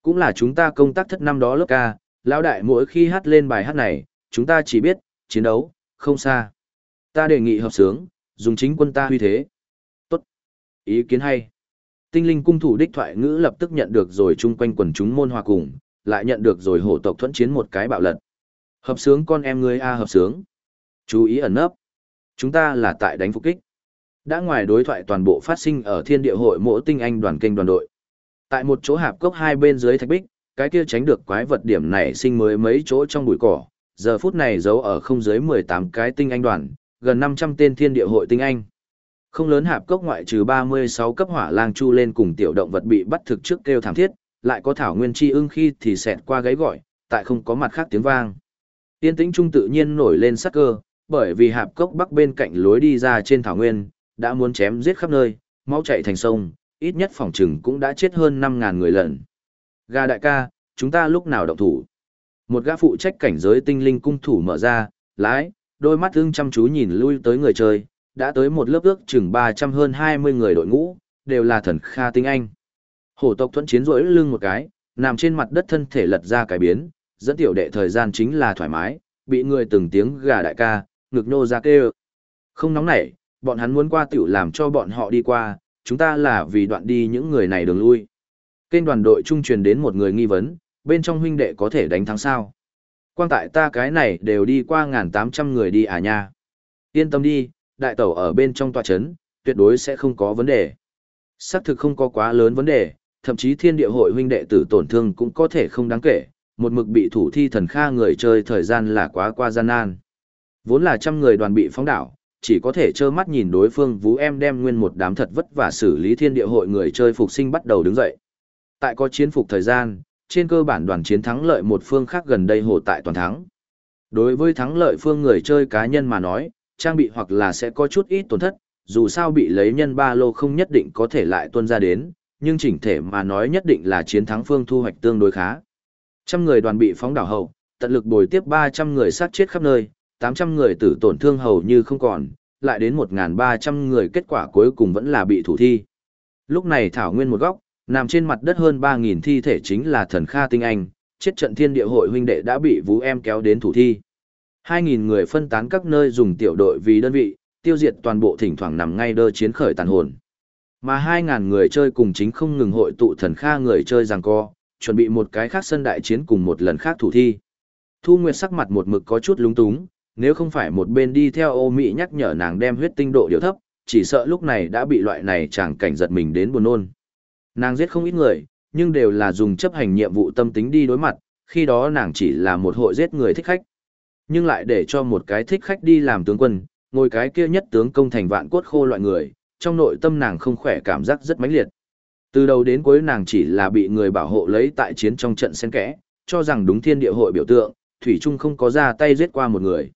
Cũng là chúng ta công tác thất năm đó lớp ca, lão đại mỗi khi hát lên bài hát này, chúng ta chỉ biết, chiến đấu, không xa. Ta đề nghị hợp sướng, dùng chính quân ta huy thế. Tốt. Ý kiến hay. Tinh linh cung thủ đích thoại ngữ lập tức nhận được rồi chung quanh quần chúng môn hòa cùng, lại nhận được rồi hổ tộc thuẫn chiến một cái bạo lật. Hợp sướng con em ngươi A hợp sướng. Chú ý ẩn nấp. Chúng ta là tại đánh phục kích. Đã ngoài đối thoại toàn bộ phát sinh ở thiên địa hội mỗi tinh anh đoàn kênh đoàn đội. Tại một chỗ hạp cốc hai bên dưới thạch bích, cái kia tránh được quái vật điểm này sinh mới mấy chỗ trong bụi cỏ, giờ phút này giấu ở không dưới 18 cái tinh anh đoàn, gần 500 tên thiên địa hội tinh anh. Không lớn hạp cốc ngoại trừ 36 cấp hỏa lang chu lên cùng tiểu động vật bị bắt thực trước kêu thảm thiết, lại có thảo nguyên chi ưng khi thì xẹt qua gáy gọi, tại không có mặt khác tiếng vang. Tiên tĩnh trung tự nhiên nổi lên sắc cơ, bởi vì hạp cốc bắc bên cạnh lối đi ra trên thảo nguyên, đã muốn chém giết khắp nơi, máu chạy thành sông, ít nhất phòng trừng cũng đã chết hơn 5.000 người lần. Gà đại ca, chúng ta lúc nào động thủ? Một gã phụ trách cảnh giới tinh linh cung thủ mở ra, lái, đôi mắt ưng chăm chú nhìn lui tới người chơi, đã tới một lớp ước chừng 300 hơn 20 người đội ngũ, đều là thần kha tinh anh. Hổ tộc thuẫn chiến rỗi lưng một cái, nằm trên mặt đất thân thể lật ra cái biến, dẫn tiểu đệ thời gian chính là thoải mái, bị người từng tiếng gà đại ca, ngực nô ra kêu. Không nóng nảy, Bọn hắn muốn qua tiểu làm cho bọn họ đi qua, chúng ta là vì đoạn đi những người này đường lui. Kênh đoàn đội trung truyền đến một người nghi vấn, bên trong huynh đệ có thể đánh thắng sao? Quang tại ta cái này đều đi qua ngàn tám trăm người đi à nha. Yên tâm đi, đại tẩu ở bên trong tòa chấn, tuyệt đối sẽ không có vấn đề. Xác thực không có quá lớn vấn đề, thậm chí thiên địa hội huynh đệ tử tổn thương cũng có thể không đáng kể, một mực bị thủ thi thần kha người chơi thời gian là quá qua gian nan. Vốn là trăm người đoàn bị phóng đảo, chỉ có thể trơ mắt nhìn đối phương vũ em đem nguyên một đám thật vất vả xử lý thiên địa hội người chơi phục sinh bắt đầu đứng dậy. Tại có chiến phục thời gian, trên cơ bản đoàn chiến thắng lợi một phương khác gần đây hồ tại toàn thắng. Đối với thắng lợi phương người chơi cá nhân mà nói, trang bị hoặc là sẽ có chút ít tổn thất, dù sao bị lấy nhân ba lô không nhất định có thể lại tuân ra đến, nhưng chỉnh thể mà nói nhất định là chiến thắng phương thu hoạch tương đối khá. Trăm người đoàn bị phóng đảo hậu, tận lực bồi tiếp 300 người sát chết khắp nơi, 800 người tử tổn thương hầu như không còn, lại đến 1.300 người kết quả cuối cùng vẫn là bị thủ thi. Lúc này Thảo Nguyên một góc, nằm trên mặt đất hơn 3.000 thi thể chính là thần Kha Tinh Anh, chết trận thiên địa hội huynh đệ đã bị vũ em kéo đến thủ thi. 2.000 người phân tán các nơi dùng tiểu đội vì đơn vị, tiêu diệt toàn bộ thỉnh thoảng nằm ngay đơ chiến khởi tàn hồn. Mà 2.000 người chơi cùng chính không ngừng hội tụ thần Kha người chơi rằng co, chuẩn bị một cái khác sân đại chiến cùng một lần khác thủ thi. Thu Nguyệt sắc mặt một mực có chút lúng túng, nếu không phải một bên đi theo ô mỹ nhắc nhở nàng đem huyết tinh độ điều thấp, chỉ sợ lúc này đã bị loại này chẳng cảnh giật mình đến buồn nôn. Nàng giết không ít người, nhưng đều là dùng chấp hành nhiệm vụ tâm tính đi đối mặt, khi đó nàng chỉ là một hội giết người thích khách. Nhưng lại để cho một cái thích khách đi làm tướng quân, ngồi cái kia nhất tướng công thành vạn cốt khô loại người, trong nội tâm nàng không khỏe cảm giác rất mãnh liệt. Từ đầu đến cuối nàng chỉ là bị người bảo hộ lấy tại chiến trong trận xen kẽ, cho rằng đúng thiên địa hội biểu tượng, Thủy Trung không có ra tay giết qua một người.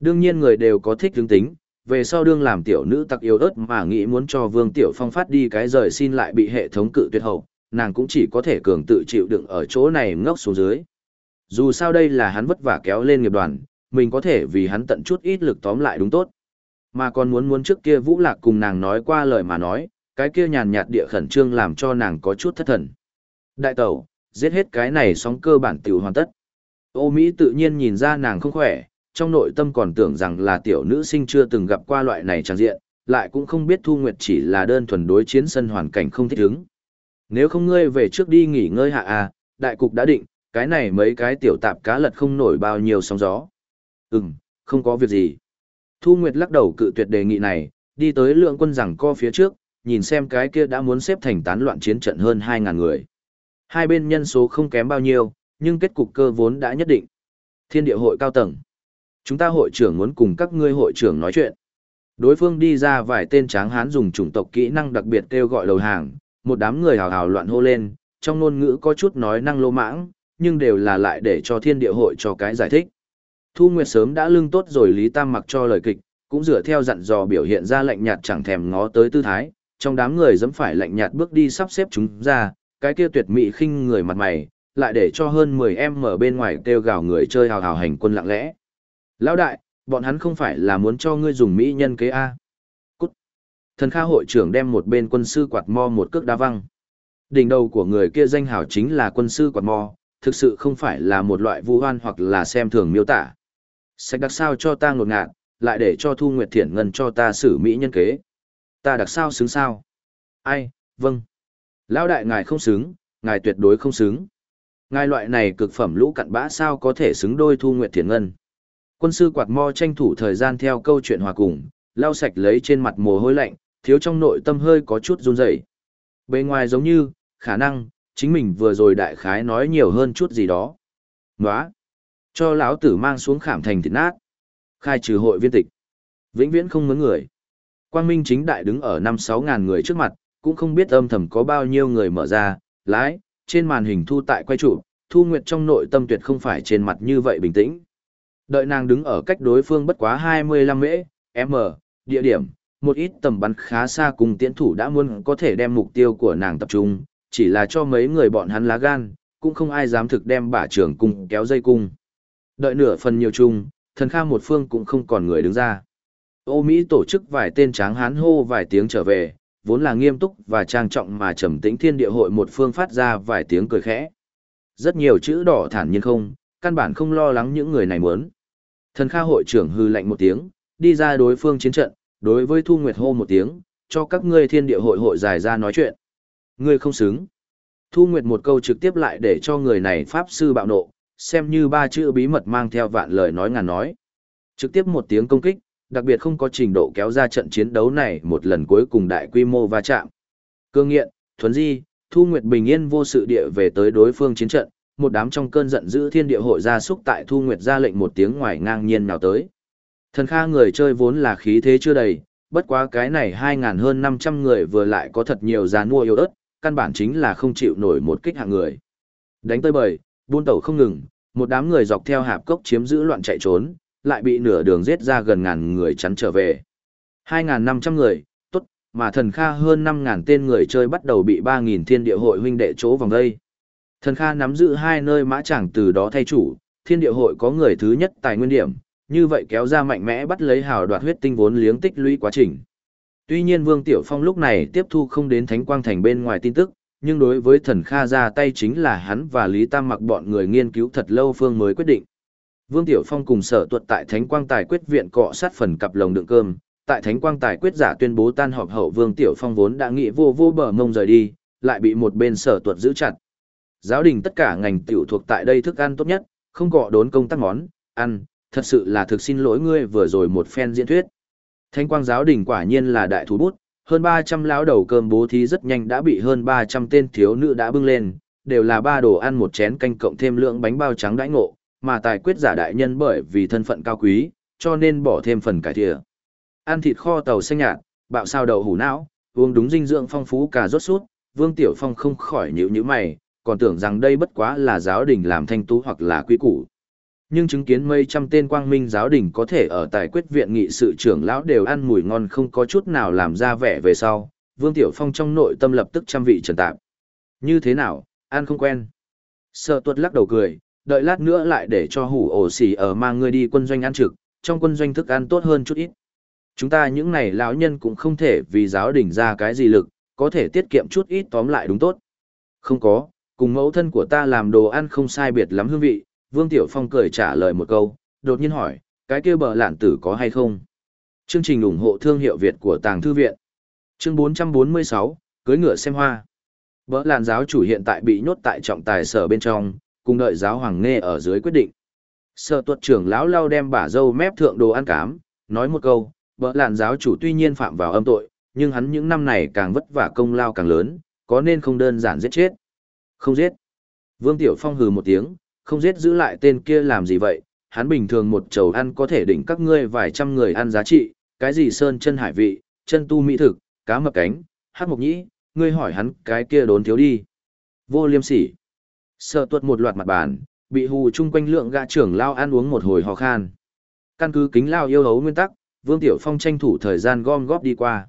Đương nhiên người đều có thích hướng tính, về sau đương làm tiểu nữ tặc yếu ớt mà nghĩ muốn cho Vương Tiểu Phong phát đi cái rời xin lại bị hệ thống cự tuyệt hậu, nàng cũng chỉ có thể cường tự chịu đựng ở chỗ này ngốc xuống dưới. Dù sao đây là hắn vất vả kéo lên nghiệp đoàn, mình có thể vì hắn tận chút ít lực tóm lại đúng tốt. Mà còn muốn muốn trước kia Vũ Lạc cùng nàng nói qua lời mà nói, cái kia nhàn nhạt địa khẩn trương làm cho nàng có chút thất thần. Đại tẩu, giết hết cái này sóng cơ bản tiểu hoàn tất. Ô Mỹ tự nhiên nhìn ra nàng không khỏe, trong nội tâm còn tưởng rằng là tiểu nữ sinh chưa từng gặp qua loại này trang diện, lại cũng không biết Thu Nguyệt chỉ là đơn thuần đối chiến sân hoàn cảnh không thích ứng. Nếu không ngươi về trước đi nghỉ ngơi hạ à, đại cục đã định, cái này mấy cái tiểu tạp cá lật không nổi bao nhiêu sóng gió. Ừm, không có việc gì. Thu Nguyệt lắc đầu cự tuyệt đề nghị này, đi tới lượng quân rằng co phía trước, nhìn xem cái kia đã muốn xếp thành tán loạn chiến trận hơn 2.000 người. Hai bên nhân số không kém bao nhiêu, nhưng kết cục cơ vốn đã nhất định. Thiên địa hội cao tầng. Chúng ta hội trưởng muốn cùng các ngươi hội trưởng nói chuyện. Đối phương đi ra vài tên tráng hán dùng chủng tộc kỹ năng đặc biệt kêu gọi đầu hàng, một đám người hào hào loạn hô lên, trong ngôn ngữ có chút nói năng lô mãng, nhưng đều là lại để cho thiên địa hội cho cái giải thích. Thu Nguyệt sớm đã lưng tốt rồi Lý Tam mặc cho lời kịch, cũng dựa theo dặn dò biểu hiện ra lạnh nhạt chẳng thèm ngó tới tư thái, trong đám người dẫm phải lạnh nhạt bước đi sắp xếp chúng ra, cái kia tuyệt mỹ khinh người mặt mày, lại để cho hơn 10 em ở bên ngoài kêu gào người chơi hào hào hành quân lặng lẽ. Lão đại, bọn hắn không phải là muốn cho ngươi dùng mỹ nhân kế A. Cút. Thần Kha hội trưởng đem một bên quân sư quạt mo một cước đá văng. Đỉnh đầu của người kia danh hào chính là quân sư quạt mo, thực sự không phải là một loại vu hoan hoặc là xem thường miêu tả. Sạch đặc sao cho ta ngột ngạt, lại để cho Thu Nguyệt Thiển Ngân cho ta xử mỹ nhân kế. Ta đặc sao xứng sao? Ai, vâng. Lão đại ngài không xứng, ngài tuyệt đối không xứng. Ngài loại này cực phẩm lũ cặn bã sao có thể xứng đôi Thu Nguyệt Thiển Ngân. Quân sư quạt mo tranh thủ thời gian theo câu chuyện hòa cùng, lau sạch lấy trên mặt mồ hôi lạnh, thiếu trong nội tâm hơi có chút run rẩy. Bề ngoài giống như, khả năng, chính mình vừa rồi đại khái nói nhiều hơn chút gì đó. Nóa! Cho lão tử mang xuống khảm thành thịt nát. Khai trừ hội viên tịch. Vĩnh viễn không mướn người. Quang Minh chính đại đứng ở năm sáu ngàn người trước mặt, cũng không biết âm thầm có bao nhiêu người mở ra, lái, trên màn hình thu tại quay trụ, thu nguyệt trong nội tâm tuyệt không phải trên mặt như vậy bình tĩnh. Đợi nàng đứng ở cách đối phương bất quá 25 mễ, m, địa điểm, một ít tầm bắn khá xa cùng tiễn thủ đã muốn có thể đem mục tiêu của nàng tập trung, chỉ là cho mấy người bọn hắn lá gan, cũng không ai dám thực đem bả trưởng cung kéo dây cung. Đợi nửa phần nhiều chung, thần kha một phương cũng không còn người đứng ra. Ô Mỹ tổ chức vài tên tráng hán hô vài tiếng trở về, vốn là nghiêm túc và trang trọng mà trầm tĩnh thiên địa hội một phương phát ra vài tiếng cười khẽ. Rất nhiều chữ đỏ thản nhiên không, căn bản không lo lắng những người này muốn. Thần Kha hội trưởng hư lạnh một tiếng, đi ra đối phương chiến trận, đối với Thu Nguyệt hô một tiếng, cho các ngươi thiên địa hội hội giải ra nói chuyện. Ngươi không xứng. Thu Nguyệt một câu trực tiếp lại để cho người này Pháp Sư bạo nộ, xem như ba chữ bí mật mang theo vạn lời nói ngàn nói. Trực tiếp một tiếng công kích, đặc biệt không có trình độ kéo ra trận chiến đấu này một lần cuối cùng đại quy mô va chạm. Cương nghiện, thuấn di, Thu Nguyệt bình yên vô sự địa về tới đối phương chiến trận, một đám trong cơn giận dữ thiên địa hội ra xúc tại Thu Nguyệt ra lệnh một tiếng ngoài ngang nhiên nào tới. Thần Kha người chơi vốn là khí thế chưa đầy, bất quá cái này 2.000 hơn 500 người vừa lại có thật nhiều giá mua yếu ớt, căn bản chính là không chịu nổi một kích hạng người. Đánh tới bời, buôn tẩu không ngừng, một đám người dọc theo hạp cốc chiếm giữ loạn chạy trốn, lại bị nửa đường giết ra gần ngàn người chắn trở về. 2.500 người, tốt, mà thần Kha hơn 5.000 tên người chơi bắt đầu bị 3.000 thiên địa hội huynh đệ chỗ vòng đây. Thần Kha nắm giữ hai nơi mã chẳng từ đó thay chủ, thiên địa hội có người thứ nhất tài nguyên điểm, như vậy kéo ra mạnh mẽ bắt lấy hào đoạt huyết tinh vốn liếng tích lũy quá trình. Tuy nhiên Vương Tiểu Phong lúc này tiếp thu không đến Thánh Quang Thành bên ngoài tin tức, nhưng đối với thần Kha ra tay chính là hắn và Lý Tam mặc bọn người nghiên cứu thật lâu phương mới quyết định. Vương Tiểu Phong cùng sở tuật tại Thánh Quang Tài quyết viện cọ sát phần cặp lồng đựng cơm, tại Thánh Quang Tài quyết giả tuyên bố tan họp hậu Vương Tiểu Phong vốn đã nghĩ vô vô bờ mông rời đi, lại bị một bên sở tuật giữ chặt. Giáo đình tất cả ngành tiểu thuộc tại đây thức ăn tốt nhất, không cọ đốn công tác món, ăn, thật sự là thực xin lỗi ngươi vừa rồi một phen diễn thuyết. Thánh quang giáo đình quả nhiên là đại thú bút, hơn 300 lão đầu cơm bố thí rất nhanh đã bị hơn 300 tên thiếu nữ đã bưng lên, đều là ba đồ ăn một chén canh cộng thêm lượng bánh bao trắng đãi ngộ, mà tài quyết giả đại nhân bởi vì thân phận cao quý, cho nên bỏ thêm phần cải thịa. Ăn thịt kho tàu xanh nhạt, bạo sao đầu hủ não, uống đúng dinh dưỡng phong phú cả rốt sút, Vương Tiểu Phong không khỏi nhíu nhíu mày, còn tưởng rằng đây bất quá là giáo đình làm thanh tú hoặc là quý củ. Nhưng chứng kiến mấy trăm tên quang minh giáo đình có thể ở tài quyết viện nghị sự trưởng lão đều ăn mùi ngon không có chút nào làm ra vẻ về sau, Vương Tiểu Phong trong nội tâm lập tức trăm vị trần tạp. Như thế nào, ăn không quen. Sợ tuột lắc đầu cười, đợi lát nữa lại để cho hủ ổ xỉ ở mang ngươi đi quân doanh ăn trực, trong quân doanh thức ăn tốt hơn chút ít. Chúng ta những này lão nhân cũng không thể vì giáo đình ra cái gì lực, có thể tiết kiệm chút ít tóm lại đúng tốt. Không có, cùng mẫu thân của ta làm đồ ăn không sai biệt lắm hương vị, Vương Tiểu Phong cười trả lời một câu, đột nhiên hỏi, cái kia bờ lạn tử có hay không? Chương trình ủng hộ thương hiệu Việt của Tàng Thư Viện. Chương 446, cưới ngựa xem hoa. Bờ lạn giáo chủ hiện tại bị nhốt tại trọng tài sở bên trong, cùng đợi giáo hoàng nghe ở dưới quyết định. Sở tuật trưởng lão lao đem bả dâu mép thượng đồ ăn cám, nói một câu, bờ lạn giáo chủ tuy nhiên phạm vào âm tội, nhưng hắn những năm này càng vất vả công lao càng lớn, có nên không đơn giản giết chết. Không giết. Vương Tiểu Phong hừ một tiếng, không giết giữ lại tên kia làm gì vậy, hắn bình thường một chầu ăn có thể đỉnh các ngươi vài trăm người ăn giá trị, cái gì sơn chân hải vị, chân tu mỹ thực, cá mập cánh, hát mộc nhĩ, ngươi hỏi hắn cái kia đốn thiếu đi. Vô liêm sỉ. Sợ tuột một loạt mặt bàn, bị hù chung quanh lượng gã trưởng lao ăn uống một hồi ho khan. Căn cứ kính lao yêu hấu nguyên tắc, Vương Tiểu Phong tranh thủ thời gian gom góp đi qua.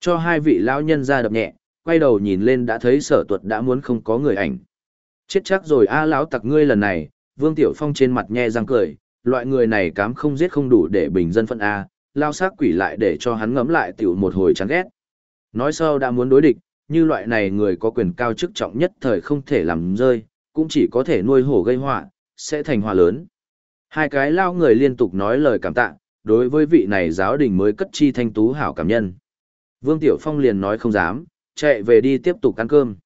Cho hai vị lao nhân ra đập nhẹ, quay đầu nhìn lên đã thấy sở tuật đã muốn không có người ảnh. Chết chắc rồi a lão tặc ngươi lần này, Vương Tiểu Phong trên mặt nhe răng cười, loại người này cám không giết không đủ để bình dân phận a, lao xác quỷ lại để cho hắn ngấm lại tiểu một hồi chán ghét. Nói sau đã muốn đối địch, như loại này người có quyền cao chức trọng nhất thời không thể làm rơi, cũng chỉ có thể nuôi hổ gây họa, sẽ thành họa lớn. Hai cái lao người liên tục nói lời cảm tạ, đối với vị này giáo đình mới cất chi thanh tú hảo cảm nhân. Vương Tiểu Phong liền nói không dám, chạy về đi tiếp tục ăn cơm.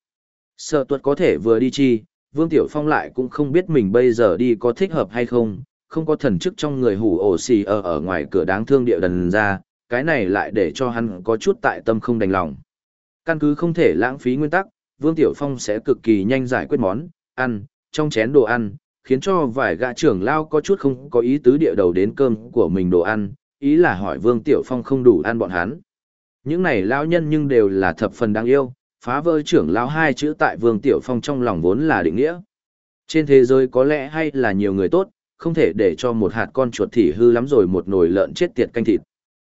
Sợ tuật có thể vừa đi chi, Vương Tiểu Phong lại cũng không biết mình bây giờ đi có thích hợp hay không, không có thần chức trong người hủ ổ xì ở ở ngoài cửa đáng thương địa đần ra, cái này lại để cho hắn có chút tại tâm không đành lòng. Căn cứ không thể lãng phí nguyên tắc, Vương Tiểu Phong sẽ cực kỳ nhanh giải quyết món, ăn, trong chén đồ ăn, khiến cho vài gã trưởng lao có chút không có ý tứ địa đầu đến cơm của mình đồ ăn, ý là hỏi Vương Tiểu Phong không đủ ăn bọn hắn. Những này lao nhân nhưng đều là thập phần đáng yêu, phá vỡ trưởng lão hai chữ tại Vương Tiểu Phong trong lòng vốn là định nghĩa. Trên thế giới có lẽ hay là nhiều người tốt, không thể để cho một hạt con chuột thì hư lắm rồi một nồi lợn chết tiệt canh thịt.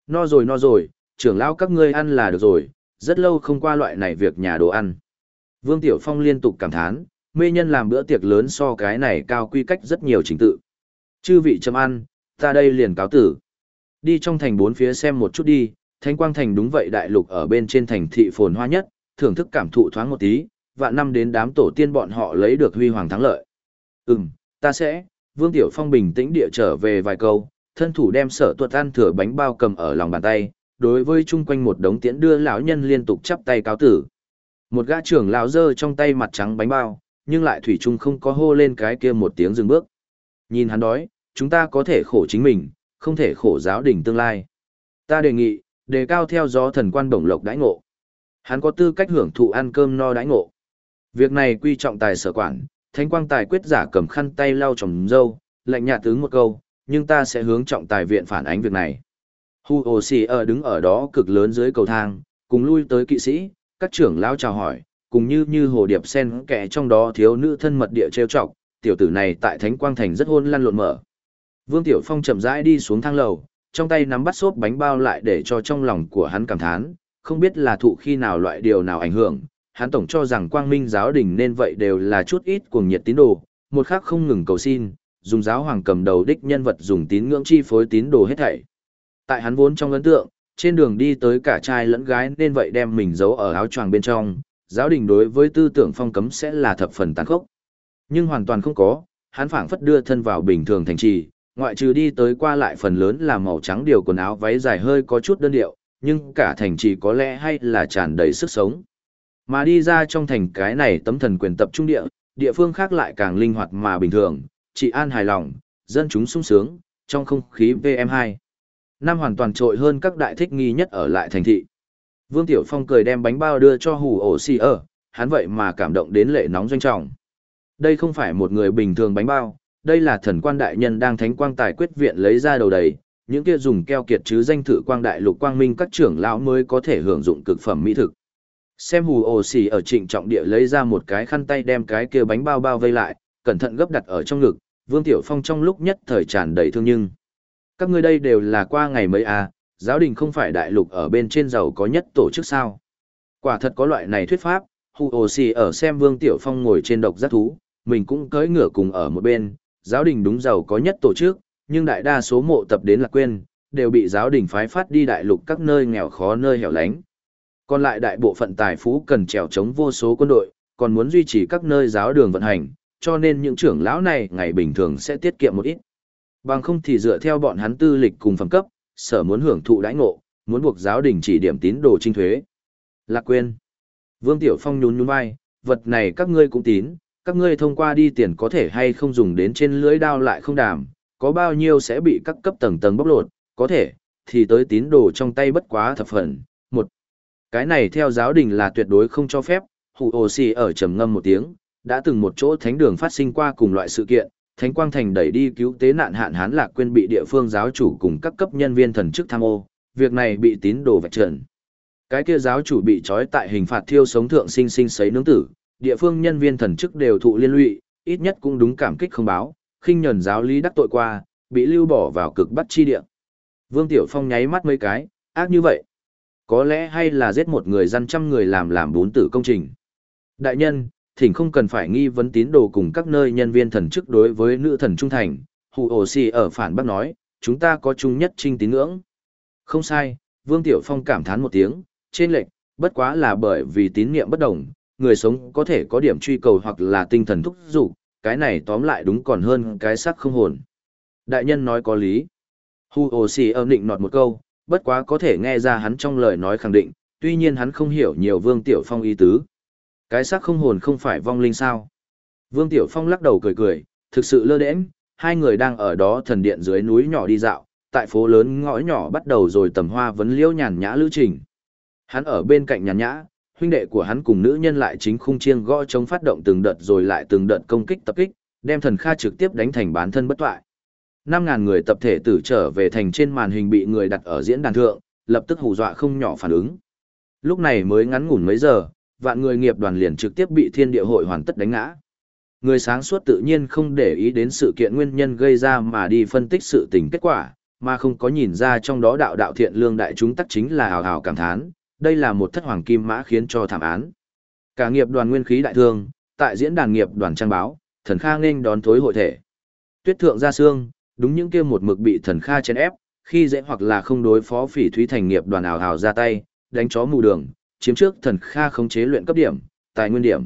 No rồi no rồi, trưởng lão các ngươi ăn là được rồi, rất lâu không qua loại này việc nhà đồ ăn. Vương Tiểu Phong liên tục cảm thán, mê nhân làm bữa tiệc lớn so cái này cao quy cách rất nhiều trình tự. Chư vị chấm ăn, ta đây liền cáo tử. Đi trong thành bốn phía xem một chút đi, Thánh Quang Thành đúng vậy đại lục ở bên trên thành thị phồn hoa nhất, thưởng thức cảm thụ thoáng một tí, vạn năm đến đám tổ tiên bọn họ lấy được huy hoàng thắng lợi. Ừm, ta sẽ, Vương Tiểu Phong bình tĩnh địa trở về vài câu, thân thủ đem sở tuật ăn thừa bánh bao cầm ở lòng bàn tay, đối với chung quanh một đống tiễn đưa lão nhân liên tục chắp tay cáo tử. Một gã trưởng lão giơ trong tay mặt trắng bánh bao, nhưng lại thủy chung không có hô lên cái kia một tiếng dừng bước. Nhìn hắn đói, chúng ta có thể khổ chính mình, không thể khổ giáo đình tương lai. Ta đề nghị, đề cao theo gió thần quan bổng lộc đãi ngộ. Hắn có tư cách hưởng thụ ăn cơm no đãi ngộ. Việc này quy trọng tài sở quản, thánh quang tài quyết giả cầm khăn tay lau trồng dâu, lạnh nhạt tướng một câu, nhưng ta sẽ hướng trọng tài viện phản ánh việc này. Hu Ô Sì ở đứng ở đó cực lớn dưới cầu thang, cùng lui tới kỵ sĩ, các trưởng lão chào hỏi, cùng như như hồ điệp sen kẻ trong đó thiếu nữ thân mật địa trêu chọc, tiểu tử này tại Thánh Quang Thành rất hôn lăn lộn mở. Vương Tiểu Phong chậm rãi đi xuống thang lầu, trong tay nắm bắt xốp bánh bao lại để cho trong lòng của hắn cảm thán, không biết là thụ khi nào loại điều nào ảnh hưởng, hắn tổng cho rằng quang minh giáo đình nên vậy đều là chút ít cuồng nhiệt tín đồ, một khắc không ngừng cầu xin, dùng giáo hoàng cầm đầu đích nhân vật dùng tín ngưỡng chi phối tín đồ hết thảy. Tại hắn vốn trong ấn tượng, trên đường đi tới cả trai lẫn gái nên vậy đem mình giấu ở áo choàng bên trong, giáo đình đối với tư tưởng phong cấm sẽ là thập phần tàn khốc. Nhưng hoàn toàn không có, hắn phảng phất đưa thân vào bình thường thành trì, ngoại trừ đi tới qua lại phần lớn là màu trắng điều quần áo váy dài hơi có chút đơn điệu, nhưng cả thành trì có lẽ hay là tràn đầy sức sống. Mà đi ra trong thành cái này tấm thần quyền tập trung địa, địa phương khác lại càng linh hoạt mà bình thường, trị an hài lòng, dân chúng sung sướng, trong không khí VM2. Năm hoàn toàn trội hơn các đại thích nghi nhất ở lại thành thị. Vương Tiểu Phong cười đem bánh bao đưa cho hủ ổ xì ở, hắn vậy mà cảm động đến lệ nóng doanh trọng. Đây không phải một người bình thường bánh bao, đây là thần quan đại nhân đang thánh quang tài quyết viện lấy ra đầu đầy, những kia dùng keo kiệt chứ danh thự quang đại lục quang minh các trưởng lão mới có thể hưởng dụng cực phẩm mỹ thực. Xem hù ồ xì ở trịnh trọng địa lấy ra một cái khăn tay đem cái kia bánh bao bao vây lại, cẩn thận gấp đặt ở trong ngực, Vương Tiểu Phong trong lúc nhất thời tràn đầy thương nhưng. Các ngươi đây đều là qua ngày mấy à, giáo đình không phải đại lục ở bên trên giàu có nhất tổ chức sao. Quả thật có loại này thuyết pháp, hù ồ xì ở xem Vương Tiểu Phong ngồi trên độc giác thú, mình cũng cưỡi ngựa cùng ở một bên, giáo đình đúng giàu có nhất tổ chức, nhưng đại đa số mộ tập đến lạc quên, đều bị giáo đình phái phát đi đại lục các nơi nghèo khó nơi hẻo lánh. Còn lại đại bộ phận tài phú cần trèo chống vô số quân đội, còn muốn duy trì các nơi giáo đường vận hành, cho nên những trưởng lão này ngày bình thường sẽ tiết kiệm một ít. Bằng không thì dựa theo bọn hắn tư lịch cùng phẩm cấp, sở muốn hưởng thụ đãi ngộ, muốn buộc giáo đình chỉ điểm tín đồ trinh thuế. Lạc quên. Vương Tiểu Phong nhún nhún vai, vật này các ngươi cũng tín, các ngươi thông qua đi tiền có thể hay không dùng đến trên lưới đao lại không đảm, có bao nhiêu sẽ bị các cấp tầng tầng bóc lột, có thể, thì tới tín đồ trong tay bất quá thập phần. Một, cái này theo giáo đình là tuyệt đối không cho phép, hủ ồ xì ở trầm ngâm một tiếng, đã từng một chỗ thánh đường phát sinh qua cùng loại sự kiện, Thánh Quang Thành đẩy đi cứu tế nạn hạn hán lạc quên bị địa phương giáo chủ cùng các cấp nhân viên thần chức tham ô, việc này bị tín đồ vạch trần. Cái kia giáo chủ bị trói tại hình phạt thiêu sống thượng sinh sinh sấy nướng tử, địa phương nhân viên thần chức đều thụ liên lụy, ít nhất cũng đúng cảm kích không báo, khinh nhẫn giáo lý đắc tội qua, bị lưu bỏ vào cực bắt chi địa. Vương Tiểu Phong nháy mắt mấy cái, ác như vậy. Có lẽ hay là giết một người dân trăm người làm làm bốn tử công trình. Đại nhân, thỉnh không cần phải nghi vấn tín đồ cùng các nơi nhân viên thần chức đối với nữ thần trung thành. Hù ổ xì ở phản bác nói, chúng ta có chung nhất trinh tín ngưỡng. Không sai, Vương Tiểu Phong cảm thán một tiếng, trên lệch. bất quá là bởi vì tín niệm bất đồng, người sống có thể có điểm truy cầu hoặc là tinh thần thúc dục cái này tóm lại đúng còn hơn cái sắc không hồn. Đại nhân nói có lý. Hu Ô xì âm định nọt một câu, bất quá có thể nghe ra hắn trong lời nói khẳng định, tuy nhiên hắn không hiểu nhiều Vương Tiểu Phong ý tứ. Cái xác không hồn không phải vong linh sao. Vương Tiểu Phong lắc đầu cười cười, thực sự lơ đễnh, hai người đang ở đó thần điện dưới núi nhỏ đi dạo, tại phố lớn ngõ nhỏ bắt đầu rồi tầm hoa vấn liễu nhàn nhã lữ trình. Hắn ở bên cạnh nhàn nhã, huynh đệ của hắn cùng nữ nhân lại chính khung chiêng gõ chống phát động từng đợt rồi lại từng đợt công kích tập kích, đem thần kha trực tiếp đánh thành bán thân bất toại. 5.000 người tập thể tử trở về thành trên màn hình bị người đặt ở diễn đàn thượng, lập tức hù dọa không nhỏ phản ứng. Lúc này mới ngắn ngủn mấy giờ, vạn người nghiệp đoàn liền trực tiếp bị thiên địa hội hoàn tất đánh ngã. Người sáng suốt tự nhiên không để ý đến sự kiện nguyên nhân gây ra mà đi phân tích sự tình kết quả, mà không có nhìn ra trong đó đạo đạo thiện lương đại chúng tắc chính là hào hào cảm thán, đây là một thất hoàng kim mã khiến cho thảm án. Cả nghiệp đoàn nguyên khí đại thương, tại diễn đàn nghiệp đoàn trang báo, thần kha nên đón thối hội thể. Tuyết thượng ra xương, đúng những kia một mực bị thần kha chèn ép, khi dễ hoặc là không đối phó phỉ thúy thành nghiệp đoàn ảo hào ra tay, đánh chó mù đường, chiếm trước thần kha khống chế luyện cấp điểm, tài nguyên điểm.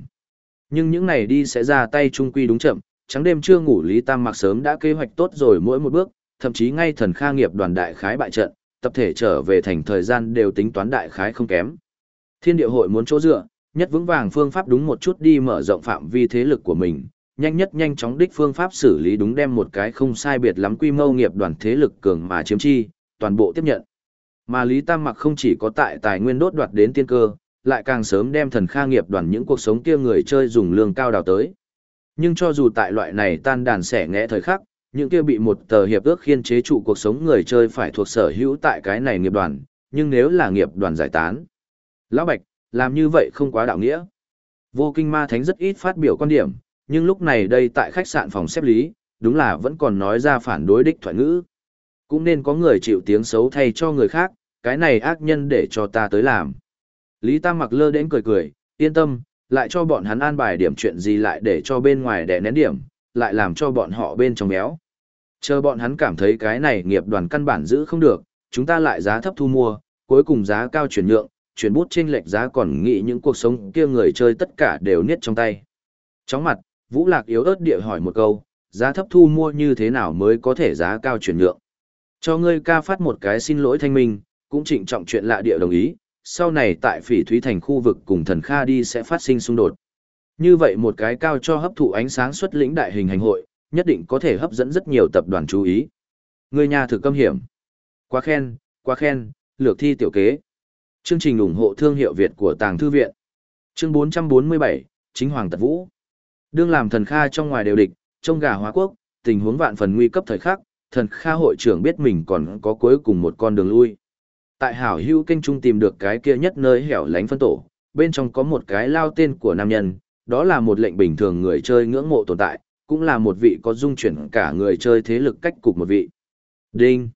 Nhưng những này đi sẽ ra tay trung quy đúng chậm, trắng đêm chưa ngủ Lý Tam Mặc sớm đã kế hoạch tốt rồi mỗi một bước, thậm chí ngay thần kha nghiệp đoàn đại khái bại trận, tập thể trở về thành thời gian đều tính toán đại khái không kém. Thiên địa hội muốn chỗ dựa, nhất vững vàng phương pháp đúng một chút đi mở rộng phạm vi thế lực của mình, nhanh nhất nhanh chóng đích phương pháp xử lý đúng đem một cái không sai biệt lắm quy mô nghiệp đoàn thế lực cường mà chiếm chi, toàn bộ tiếp nhận. Mà Lý Tam Mặc không chỉ có tại tài nguyên đốt đoạt đến tiên cơ, lại càng sớm đem thần kha nghiệp đoàn những cuộc sống kia người chơi dùng lương cao đào tới. Nhưng cho dù tại loại này tan đàn sẻ ngẽ thời khắc, những kia bị một tờ hiệp ước khiên chế trụ cuộc sống người chơi phải thuộc sở hữu tại cái này nghiệp đoàn, nhưng nếu là nghiệp đoàn giải tán. Lão Bạch, làm như vậy không quá đạo nghĩa. Vô kinh ma thánh rất ít phát biểu quan điểm, nhưng lúc này đây tại khách sạn phòng xếp lý, đúng là vẫn còn nói ra phản đối đích thoại ngữ. Cũng nên có người chịu tiếng xấu thay cho người khác, cái này ác nhân để cho ta tới làm. Lý Tam mặc lơ đến cười cười, yên tâm, lại cho bọn hắn an bài điểm chuyện gì lại để cho bên ngoài đè nén điểm, lại làm cho bọn họ bên trong béo. Chờ bọn hắn cảm thấy cái này nghiệp đoàn căn bản giữ không được, chúng ta lại giá thấp thu mua, cuối cùng giá cao chuyển nhượng, chuyển bút trên lệch giá còn nghĩ những cuộc sống kia người chơi tất cả đều niết trong tay. Chóng mặt, Vũ Lạc yếu ớt địa hỏi một câu, giá thấp thu mua như thế nào mới có thể giá cao chuyển nhượng. Cho ngươi ca phát một cái xin lỗi thanh minh, cũng trịnh trọng chuyện lạ địa đồng ý, sau này tại phỉ thúy thành khu vực cùng thần Kha đi sẽ phát sinh xung đột. Như vậy một cái cao cho hấp thụ ánh sáng xuất lĩnh đại hình hành hội, nhất định có thể hấp dẫn rất nhiều tập đoàn chú ý. Người nhà thực câm hiểm. Quá khen, quá khen, lược thi tiểu kế. Chương trình ủng hộ thương hiệu Việt của Tàng Thư Viện. Chương 447, Chính Hoàng Tật Vũ. Đương làm thần Kha trong ngoài đều địch, trong gà hóa quốc, tình huống vạn phần nguy cấp thời khắc, thần Kha hội trưởng biết mình còn có cuối cùng một con đường lui tại hảo hữu kênh trung tìm được cái kia nhất nơi hẻo lánh phân tổ, bên trong có một cái lao tên của nam nhân, đó là một lệnh bình thường người chơi ngưỡng mộ tồn tại, cũng là một vị có dung chuyển cả người chơi thế lực cách cục một vị. Đinh.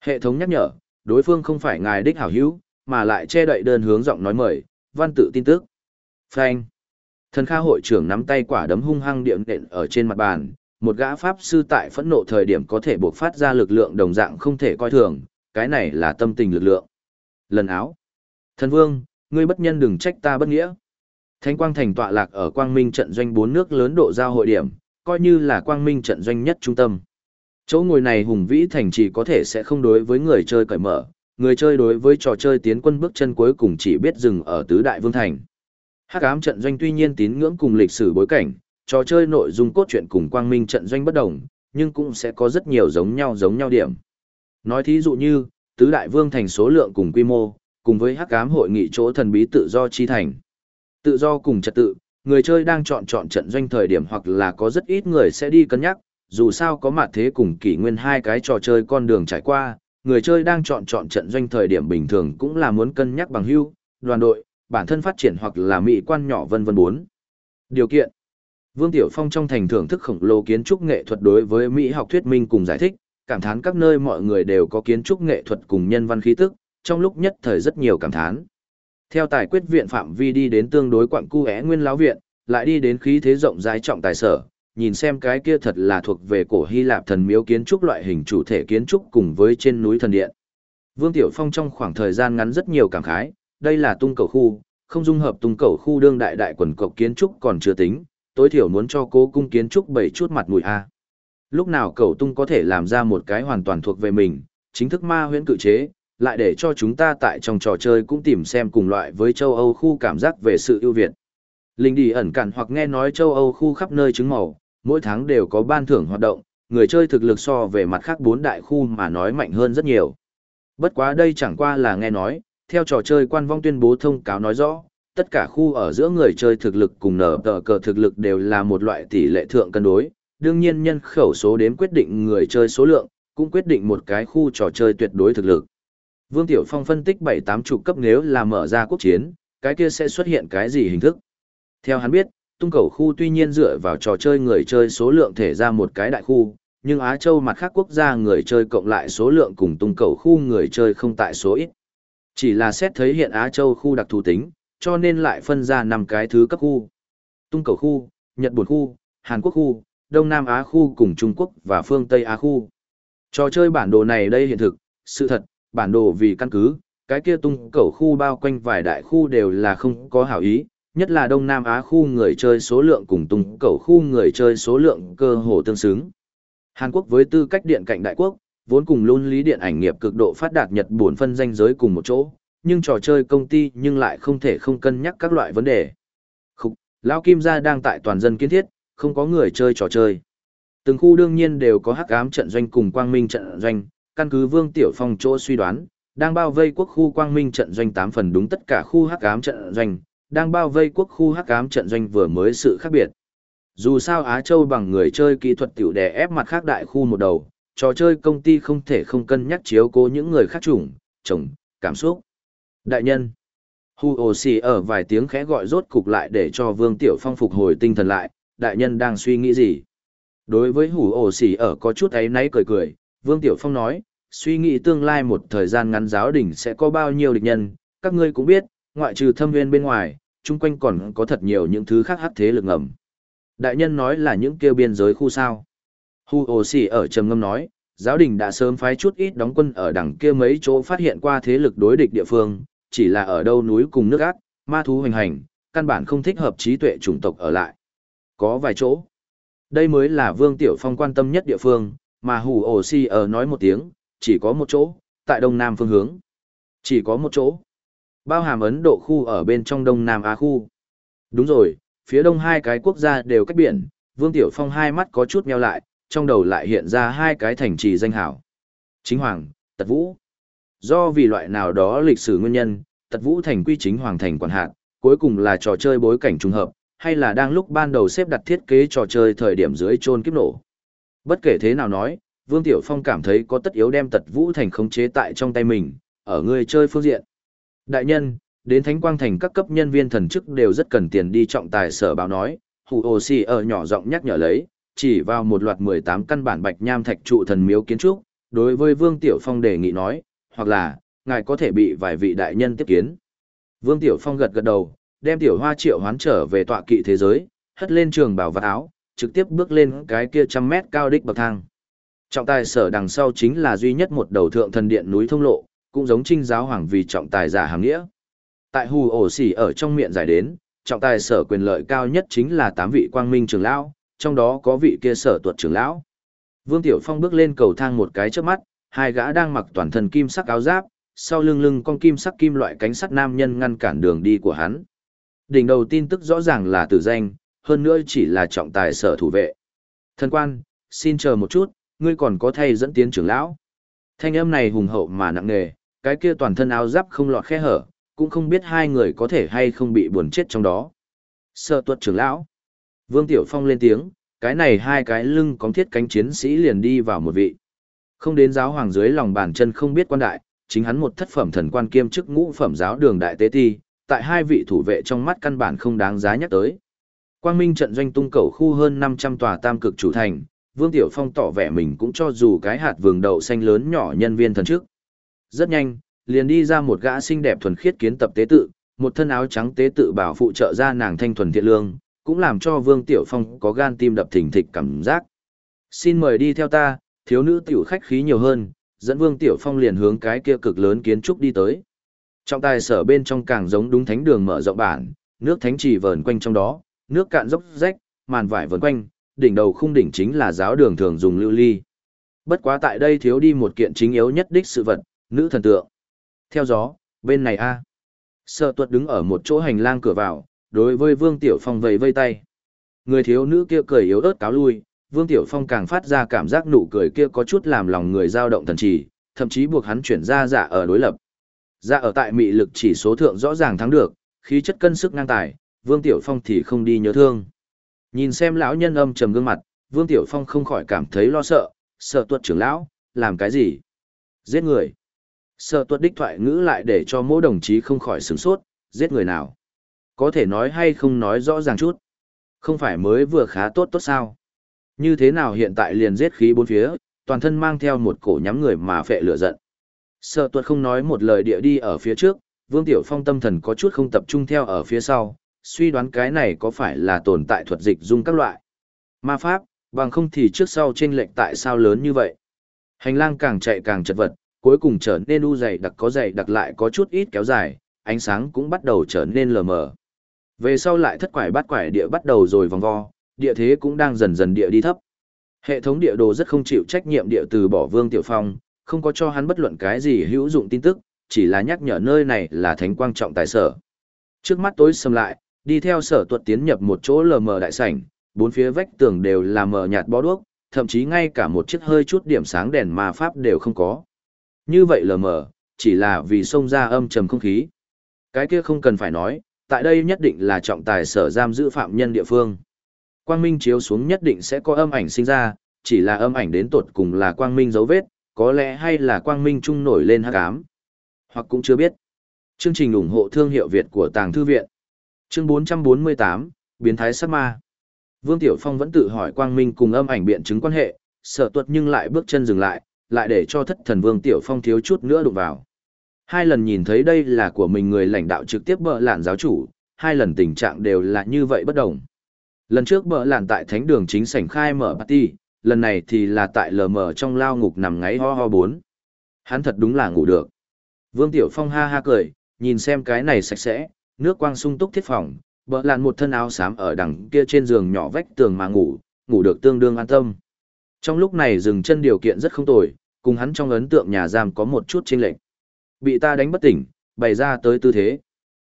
Hệ thống nhắc nhở, đối phương không phải ngài đích hảo hữu, mà lại che đậy đơn hướng giọng nói mời, văn tự tin tức. Phanh. Thần Kha hội trưởng nắm tay quả đấm hung hăng điện đện ở trên mặt bàn, một gã pháp sư tại phẫn nộ thời điểm có thể buộc phát ra lực lượng đồng dạng không thể coi thường, cái này là tâm tình lực lượng. Lần áo. Thần vương, ngươi bất nhân đừng trách ta bất nghĩa. Thánh quang thành tọa lạc ở quang minh trận doanh bốn nước lớn độ giao hội điểm, coi như là quang minh trận doanh nhất trung tâm. Chỗ ngồi này hùng vĩ thành chỉ có thể sẽ không đối với người chơi cởi mở, người chơi đối với trò chơi tiến quân bước chân cuối cùng chỉ biết dừng ở tứ đại vương thành. Hắc ám trận doanh tuy nhiên tín ngưỡng cùng lịch sử bối cảnh, trò chơi nội dung cốt truyện cùng quang minh trận doanh bất đồng, nhưng cũng sẽ có rất nhiều giống nhau giống nhau điểm. Nói thí dụ như, tứ đại vương thành số lượng cùng quy mô, cùng với hắc ám hội nghị chỗ thần bí tự do chi thành. Tự do cùng trật tự, người chơi đang chọn chọn trận doanh thời điểm hoặc là có rất ít người sẽ đi cân nhắc, dù sao có mặt thế cùng kỷ nguyên hai cái trò chơi con đường trải qua, người chơi đang chọn chọn trận doanh thời điểm bình thường cũng là muốn cân nhắc bằng hưu, đoàn đội, bản thân phát triển hoặc là mỹ quan nhỏ vân vân bốn. Điều kiện Vương Tiểu Phong trong thành thưởng thức khổng lồ kiến trúc nghệ thuật đối với Mỹ học thuyết minh cùng giải thích, cảm thán các nơi mọi người đều có kiến trúc nghệ thuật cùng nhân văn khí tức, trong lúc nhất thời rất nhiều cảm thán. Theo tài quyết viện phạm vi đi đến tương đối quặng cu é nguyên lão viện, lại đi đến khí thế rộng rãi trọng tài sở, nhìn xem cái kia thật là thuộc về cổ Hy Lạp thần miếu kiến trúc loại hình chủ thể kiến trúc cùng với trên núi thần điện. Vương Tiểu Phong trong khoảng thời gian ngắn rất nhiều cảm khái, đây là tung cầu khu, không dung hợp tung cầu khu đương đại đại quần cộc kiến trúc còn chưa tính, tối thiểu muốn cho cố cung kiến trúc bảy chút mặt mũi a. Lúc nào cầu tung có thể làm ra một cái hoàn toàn thuộc về mình, chính thức ma huyễn cự chế, lại để cho chúng ta tại trong trò chơi cũng tìm xem cùng loại với châu Âu khu cảm giác về sự ưu việt. Linh đi ẩn cản hoặc nghe nói châu Âu khu khắp nơi chứng màu, mỗi tháng đều có ban thưởng hoạt động, người chơi thực lực so về mặt khác bốn đại khu mà nói mạnh hơn rất nhiều. Bất quá đây chẳng qua là nghe nói, theo trò chơi quan vong tuyên bố thông cáo nói rõ, tất cả khu ở giữa người chơi thực lực cùng nở tờ cờ thực lực đều là một loại tỷ lệ thượng cân đối, đương nhiên nhân khẩu số đến quyết định người chơi số lượng, cũng quyết định một cái khu trò chơi tuyệt đối thực lực. Vương Tiểu Phong phân tích 7-8 chục cấp nếu là mở ra quốc chiến, cái kia sẽ xuất hiện cái gì hình thức. Theo hắn biết, tung cầu khu tuy nhiên dựa vào trò chơi người chơi số lượng thể ra một cái đại khu, nhưng Á Châu mặt khác quốc gia người chơi cộng lại số lượng cùng tung cầu khu người chơi không tại số ít. Chỉ là xét thấy hiện Á Châu khu đặc thù tính, cho nên lại phân ra 5 cái thứ cấp khu. Tung cầu khu, Nhật Bản khu, Hàn Quốc khu, Đông Nam Á khu cùng Trung Quốc và phương Tây Á khu. Trò chơi bản đồ này đây hiện thực, sự thật, bản đồ vì căn cứ, cái kia tung cầu khu bao quanh vài đại khu đều là không có hảo ý, nhất là Đông Nam Á khu người chơi số lượng cùng tung cầu khu người chơi số lượng cơ hồ tương xứng. Hàn Quốc với tư cách điện cạnh đại quốc, vốn cùng luôn lý điện ảnh nghiệp cực độ phát đạt Nhật buồn phân danh giới cùng một chỗ, nhưng trò chơi công ty nhưng lại không thể không cân nhắc các loại vấn đề. Khúc, Lão Kim gia đang tại toàn dân kiến thiết, không có người chơi trò chơi. Từng khu đương nhiên đều có hắc ám trận doanh cùng quang minh trận doanh, căn cứ Vương Tiểu Phong chỗ suy đoán, đang bao vây quốc khu quang minh trận doanh 8 phần đúng tất cả khu hắc ám trận doanh, đang bao vây quốc khu hắc ám trận doanh vừa mới sự khác biệt. Dù sao Á Châu bằng người chơi kỹ thuật tiểu đè ép mặt khác đại khu một đầu, trò chơi công ty không thể không cân nhắc chiếu cố những người khác chủng, chồng, cảm xúc. Đại nhân. Hu ồ xì ở vài tiếng khẽ gọi rốt cục lại để cho Vương Tiểu Phong phục hồi tinh thần lại, đại nhân đang suy nghĩ gì? Đối với hủ Ô xì ở có chút ấy náy cười cười, Vương Tiểu Phong nói, suy nghĩ tương lai một thời gian ngắn giáo đình sẽ có bao nhiêu địch nhân, các ngươi cũng biết, ngoại trừ thâm viên bên ngoài, chung quanh còn có thật nhiều những thứ khác hắc thế lực ngầm. Đại nhân nói là những kêu biên giới khu sao. Hu Ô xì ở trầm ngâm nói, giáo đình đã sớm phái chút ít đóng quân ở đằng kia mấy chỗ phát hiện qua thế lực đối địch địa phương, chỉ là ở đâu núi cùng nước ác, ma thú hoành hành, căn bản không thích hợp trí tuệ chủng tộc ở lại. Có vài chỗ. Đây mới là Vương Tiểu Phong quan tâm nhất địa phương, mà Hủ ổ si ở nói một tiếng, chỉ có một chỗ, tại đông nam phương hướng. Chỉ có một chỗ. Bao hàm Ấn Độ khu ở bên trong đông nam Á khu. Đúng rồi, phía đông hai cái quốc gia đều cách biển, Vương Tiểu Phong hai mắt có chút meo lại, trong đầu lại hiện ra hai cái thành trì danh hảo. Chính Hoàng, Tật Vũ. Do vì loại nào đó lịch sử nguyên nhân, Tật Vũ thành quy chính Hoàng thành quản hạt, cuối cùng là trò chơi bối cảnh trùng hợp, hay là đang lúc ban đầu xếp đặt thiết kế trò chơi thời điểm dưới trôn kiếp nổ. Bất kể thế nào nói, Vương Tiểu Phong cảm thấy có tất yếu đem Tật Vũ thành khống chế tại trong tay mình, ở người chơi phương diện. Đại nhân, đến Thánh Quang thành các cấp nhân viên thần chức đều rất cần tiền đi trọng tài sở báo nói, hù ồ xì ở nhỏ giọng nhắc nhở lấy, chỉ vào một loạt 18 căn bản bạch nham thạch trụ thần miếu kiến trúc, đối với Vương Tiểu Phong đề nghị nói, hoặc là, ngài có thể bị vài vị đại nhân tiếp kiến. Vương Tiểu Phong gật gật đầu, đem Tiểu Hoa triệu hoán trở về tọa kỵ thế giới, hất lên trường bảo vật áo, trực tiếp bước lên cái kia trăm mét cao đích bậc thang. Trọng tài sở đằng sau chính là duy nhất một đầu thượng thần điện núi thông lộ, cũng giống trinh giáo hoàng vì trọng tài giả hàng nghĩa. Tại hù ổ xỉ ở trong miệng giải đến, trọng tài sở quyền lợi cao nhất chính là tám vị quang minh trưởng lão, trong đó có vị kia sở tuột trưởng lão. Vương Tiểu Phong bước lên cầu thang một cái trước mắt, hai gã đang mặc toàn thân kim sắc áo giáp, sau lưng lưng con kim sắc kim loại cánh sắt nam nhân ngăn cản đường đi của hắn. Đỉnh đầu tin tức rõ ràng là tử danh, hơn nữa chỉ là trọng tài sở thủ vệ. Thần quan, xin chờ một chút, ngươi còn có thay dẫn tiến trưởng lão. Thanh âm này hùng hậu mà nặng nề, cái kia toàn thân áo giáp không lọt khe hở, cũng không biết hai người có thể hay không bị buồn chết trong đó. Sợ tuật trưởng lão. Vương Tiểu Phong lên tiếng, cái này hai cái lưng có thiết cánh chiến sĩ liền đi vào một vị. Không đến giáo hoàng dưới lòng bàn chân không biết quan đại, chính hắn một thất phẩm thần quan kiêm chức ngũ phẩm giáo đường đại tế ti, tại hai vị thủ vệ trong mắt căn bản không đáng giá nhắc tới. Quang Minh trận doanh tung cầu khu hơn 500 tòa tam cực chủ thành, Vương Tiểu Phong tỏ vẻ mình cũng cho dù cái hạt vườn đậu xanh lớn nhỏ nhân viên thần trước. Rất nhanh, liền đi ra một gã xinh đẹp thuần khiết kiến tập tế tự, một thân áo trắng tế tự bảo phụ trợ ra nàng thanh thuần thiện lương, cũng làm cho Vương Tiểu Phong có gan tim đập thình thịch cảm giác. Xin mời đi theo ta, thiếu nữ tiểu khách khí nhiều hơn, dẫn Vương Tiểu Phong liền hướng cái kia cực lớn kiến trúc đi tới. Trọng tài sở bên trong càng giống đúng thánh đường mở rộng bản, nước thánh chỉ vờn quanh trong đó, nước cạn dốc rách, màn vải vần quanh, đỉnh đầu khung đỉnh chính là giáo đường thường dùng lưu ly. Bất quá tại đây thiếu đi một kiện chính yếu nhất đích sự vật, nữ thần tượng. Theo gió, bên này a. Sở tuật đứng ở một chỗ hành lang cửa vào, đối với Vương Tiểu Phong vẫy vây tay. Người thiếu nữ kia cười yếu ớt cáo lui, Vương Tiểu Phong càng phát ra cảm giác nụ cười kia có chút làm lòng người dao động thần trì, thậm chí buộc hắn chuyển ra giả ở đối lập. Giả ở tại mị lực chỉ số thượng rõ ràng thắng được, khí chất cân sức ngang tài, Vương Tiểu Phong thì không đi nhớ thương. Nhìn xem lão nhân âm trầm gương mặt, Vương Tiểu Phong không khỏi cảm thấy lo sợ, sợ tuột trưởng lão, làm cái gì? Giết người. Sợ tuột đích thoại ngữ lại để cho mỗi đồng chí không khỏi sửng sốt, giết người nào? Có thể nói hay không nói rõ ràng chút? Không phải mới vừa khá tốt tốt sao? Như thế nào hiện tại liền giết khí bốn phía, toàn thân mang theo một cổ nhắm người mà phệ lửa giận. Sợ tuột không nói một lời địa đi ở phía trước, Vương Tiểu Phong tâm thần có chút không tập trung theo ở phía sau, suy đoán cái này có phải là tồn tại thuật dịch dung các loại. Ma pháp, bằng không thì trước sau trên lệnh tại sao lớn như vậy. Hành lang càng chạy càng chật vật, cuối cùng trở nên u dày đặc có dày đặc lại có chút ít kéo dài, ánh sáng cũng bắt đầu trở nên lờ mờ. Về sau lại thất quải bắt quải địa bắt đầu rồi vòng vo, địa thế cũng đang dần dần địa đi thấp. Hệ thống địa đồ rất không chịu trách nhiệm địa từ bỏ Vương Tiểu Phong, không có cho hắn bất luận cái gì hữu dụng tin tức, chỉ là nhắc nhở nơi này là thánh quang trọng tài sở. Trước mắt tối sầm lại, đi theo sở tuật tiến nhập một chỗ lờ mờ đại sảnh, bốn phía vách tường đều là mờ nhạt bó đuốc, thậm chí ngay cả một chiếc hơi chút điểm sáng đèn ma pháp đều không có. Như vậy lờ mờ, chỉ là vì xông ra âm trầm không khí. Cái kia không cần phải nói, tại đây nhất định là trọng tài sở giam giữ phạm nhân địa phương. Quang minh chiếu xuống nhất định sẽ có âm ảnh sinh ra, chỉ là âm ảnh đến tột cùng là quang minh dấu vết, có lẽ hay là quang minh trung nổi lên hắc ám, hoặc cũng chưa biết. Chương trình ủng hộ thương hiệu Việt của Tàng Thư Viện. Chương 448, Biến thái sát ma. Vương Tiểu Phong vẫn tự hỏi quang minh cùng âm ảnh biện chứng quan hệ, sợ tuật nhưng lại bước chân dừng lại, lại để cho thất thần Vương Tiểu Phong thiếu chút nữa đụng vào. Hai lần nhìn thấy đây là của mình người lãnh đạo trực tiếp bợ lạn giáo chủ, hai lần tình trạng đều là như vậy bất đồng. Lần trước bợ lạn tại thánh đường chính sảnh khai mở party, lần này thì là tại lờ mờ trong lao ngục nằm ngáy ho ho bốn. Hắn thật đúng là ngủ được. Vương Tiểu Phong ha ha cười, nhìn xem cái này sạch sẽ, nước quang sung túc thiết phòng, bỡ lạn một thân áo xám ở đằng kia trên giường nhỏ vách tường mà ngủ, ngủ được tương đương an tâm. Trong lúc này dừng chân điều kiện rất không tồi, cùng hắn trong ấn tượng nhà giam có một chút chênh lệch. Bị ta đánh bất tỉnh, bày ra tới tư thế.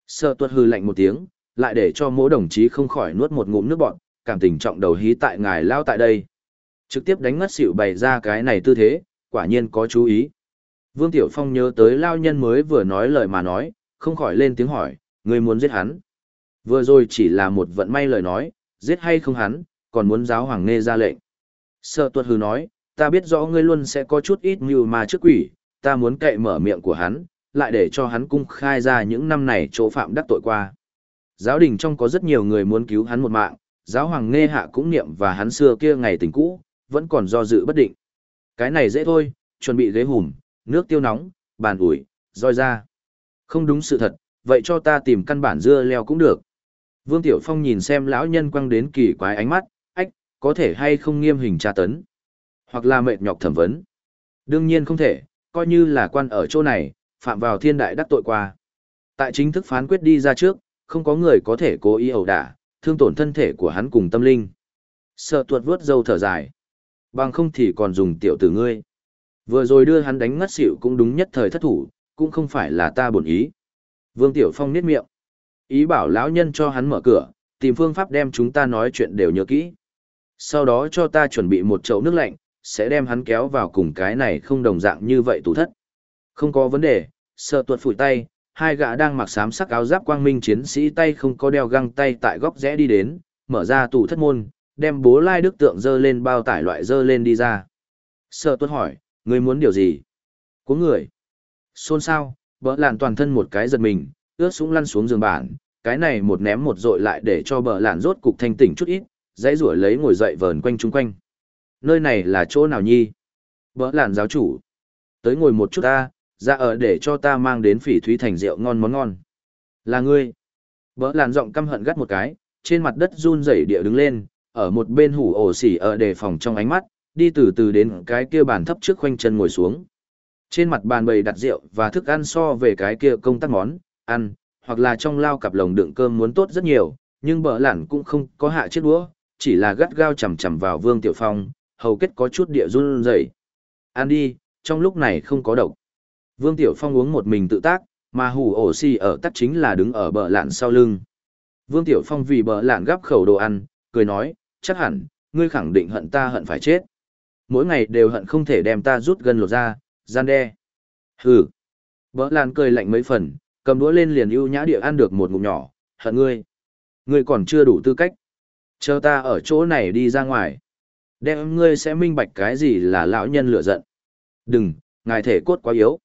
Sợ tuật hư lạnh một tiếng, lại để cho mỗi đồng chí không khỏi nuốt một ngụm nước bọt, cảm tình trọng đầu hí tại ngài lao tại đây. Trực tiếp đánh ngất xỉu bày ra cái này tư thế, quả nhiên có chú ý. Vương Tiểu Phong nhớ tới lao nhân mới vừa nói lời mà nói, không khỏi lên tiếng hỏi, Ngươi muốn giết hắn. Vừa rồi chỉ là một vận may lời nói, giết hay không hắn, còn muốn giáo hoàng nghe ra lệnh. Sợ tuật hừ nói, ta biết rõ ngươi luôn sẽ có chút ít mưu mà trước quỷ, ta muốn cậy mở miệng của hắn, lại để cho hắn cung khai ra những năm này chỗ phạm đắc tội qua. Giáo đình trong có rất nhiều người muốn cứu hắn một mạng, giáo hoàng nghe hạ cũng niệm và hắn xưa kia ngày tình cũ, vẫn còn do dự bất định. Cái này dễ thôi, chuẩn bị ghế hùm, nước tiêu nóng, bàn ủi, roi ra. Không đúng sự thật, vậy cho ta tìm căn bản dưa leo cũng được. Vương Tiểu Phong nhìn xem lão nhân quăng đến kỳ quái ánh mắt, ách, có thể hay không nghiêm hình tra tấn, hoặc là mệt nhọc thẩm vấn. Đương nhiên không thể, coi như là quan ở chỗ này, phạm vào thiên đại đắc tội qua. Tại chính thức phán quyết đi ra trước, không có người có thể cố ý ẩu đả, thương tổn thân thể của hắn cùng tâm linh. Sợ tuột vớt dâu thở dài. Bằng không thì còn dùng tiểu tử ngươi. Vừa rồi đưa hắn đánh ngất xỉu cũng đúng nhất thời thất thủ, cũng không phải là ta bổn ý. Vương Tiểu Phong niết miệng. Ý bảo lão nhân cho hắn mở cửa, tìm phương pháp đem chúng ta nói chuyện đều nhớ kỹ. Sau đó cho ta chuẩn bị một chậu nước lạnh, sẽ đem hắn kéo vào cùng cái này không đồng dạng như vậy tủ thất. Không có vấn đề, sợ tuột phủi tay, hai gã đang mặc sám sắc áo giáp quang minh chiến sĩ tay không có đeo găng tay tại góc rẽ đi đến, mở ra tủ thất môn, đem bố lai đức tượng dơ lên bao tải loại dơ lên đi ra. Sợ tuột hỏi, ngươi muốn điều gì? Có người. Xôn sao, bỡ lạn toàn thân một cái giật mình, ướt súng lăn xuống giường bản, cái này một ném một dội lại để cho bờ lạn rốt cục thanh tỉnh chút ít, dãy rủa lấy ngồi dậy vờn quanh chung quanh. Nơi này là chỗ nào nhi? Bỡ lạn giáo chủ. Tới ngồi một chút ta, ra ở để cho ta mang đến phỉ thúy thành rượu ngon món ngon. Là ngươi. Bỡ lạn giọng căm hận gắt một cái, trên mặt đất run rẩy địa đứng lên, ở một bên hủ ổ xỉ ở đề phòng trong ánh mắt, đi từ từ đến cái kia bàn thấp trước khoanh chân ngồi xuống. Trên mặt bàn bày đặt rượu và thức ăn so về cái kia công tác món, ăn, hoặc là trong lao cặp lồng đựng cơm muốn tốt rất nhiều, nhưng bợ lạn cũng không có hạ chiếc đũa, chỉ là gắt gao chầm chầm vào Vương Tiểu Phong, hầu kết có chút địa run rẩy. Ăn đi, trong lúc này không có độc. Vương Tiểu Phong uống một mình tự tác, mà hủ ổ xì ở tắt chính là đứng ở bờ lạn sau lưng. Vương Tiểu Phong vì bờ lạn gắp khẩu đồ ăn, cười nói, chắc hẳn, ngươi khẳng định hận ta hận phải chết. Mỗi ngày đều hận không thể đem ta rút gần lột ra, gian đe. Hừ. Bỡ làn cười lạnh mấy phần, cầm đũa lên liền ưu nhã địa ăn được một ngụm nhỏ, hận ngươi. Ngươi còn chưa đủ tư cách. Chờ ta ở chỗ này đi ra ngoài. Đem ngươi sẽ minh bạch cái gì là lão nhân lửa giận. Đừng, ngài thể cốt quá yếu.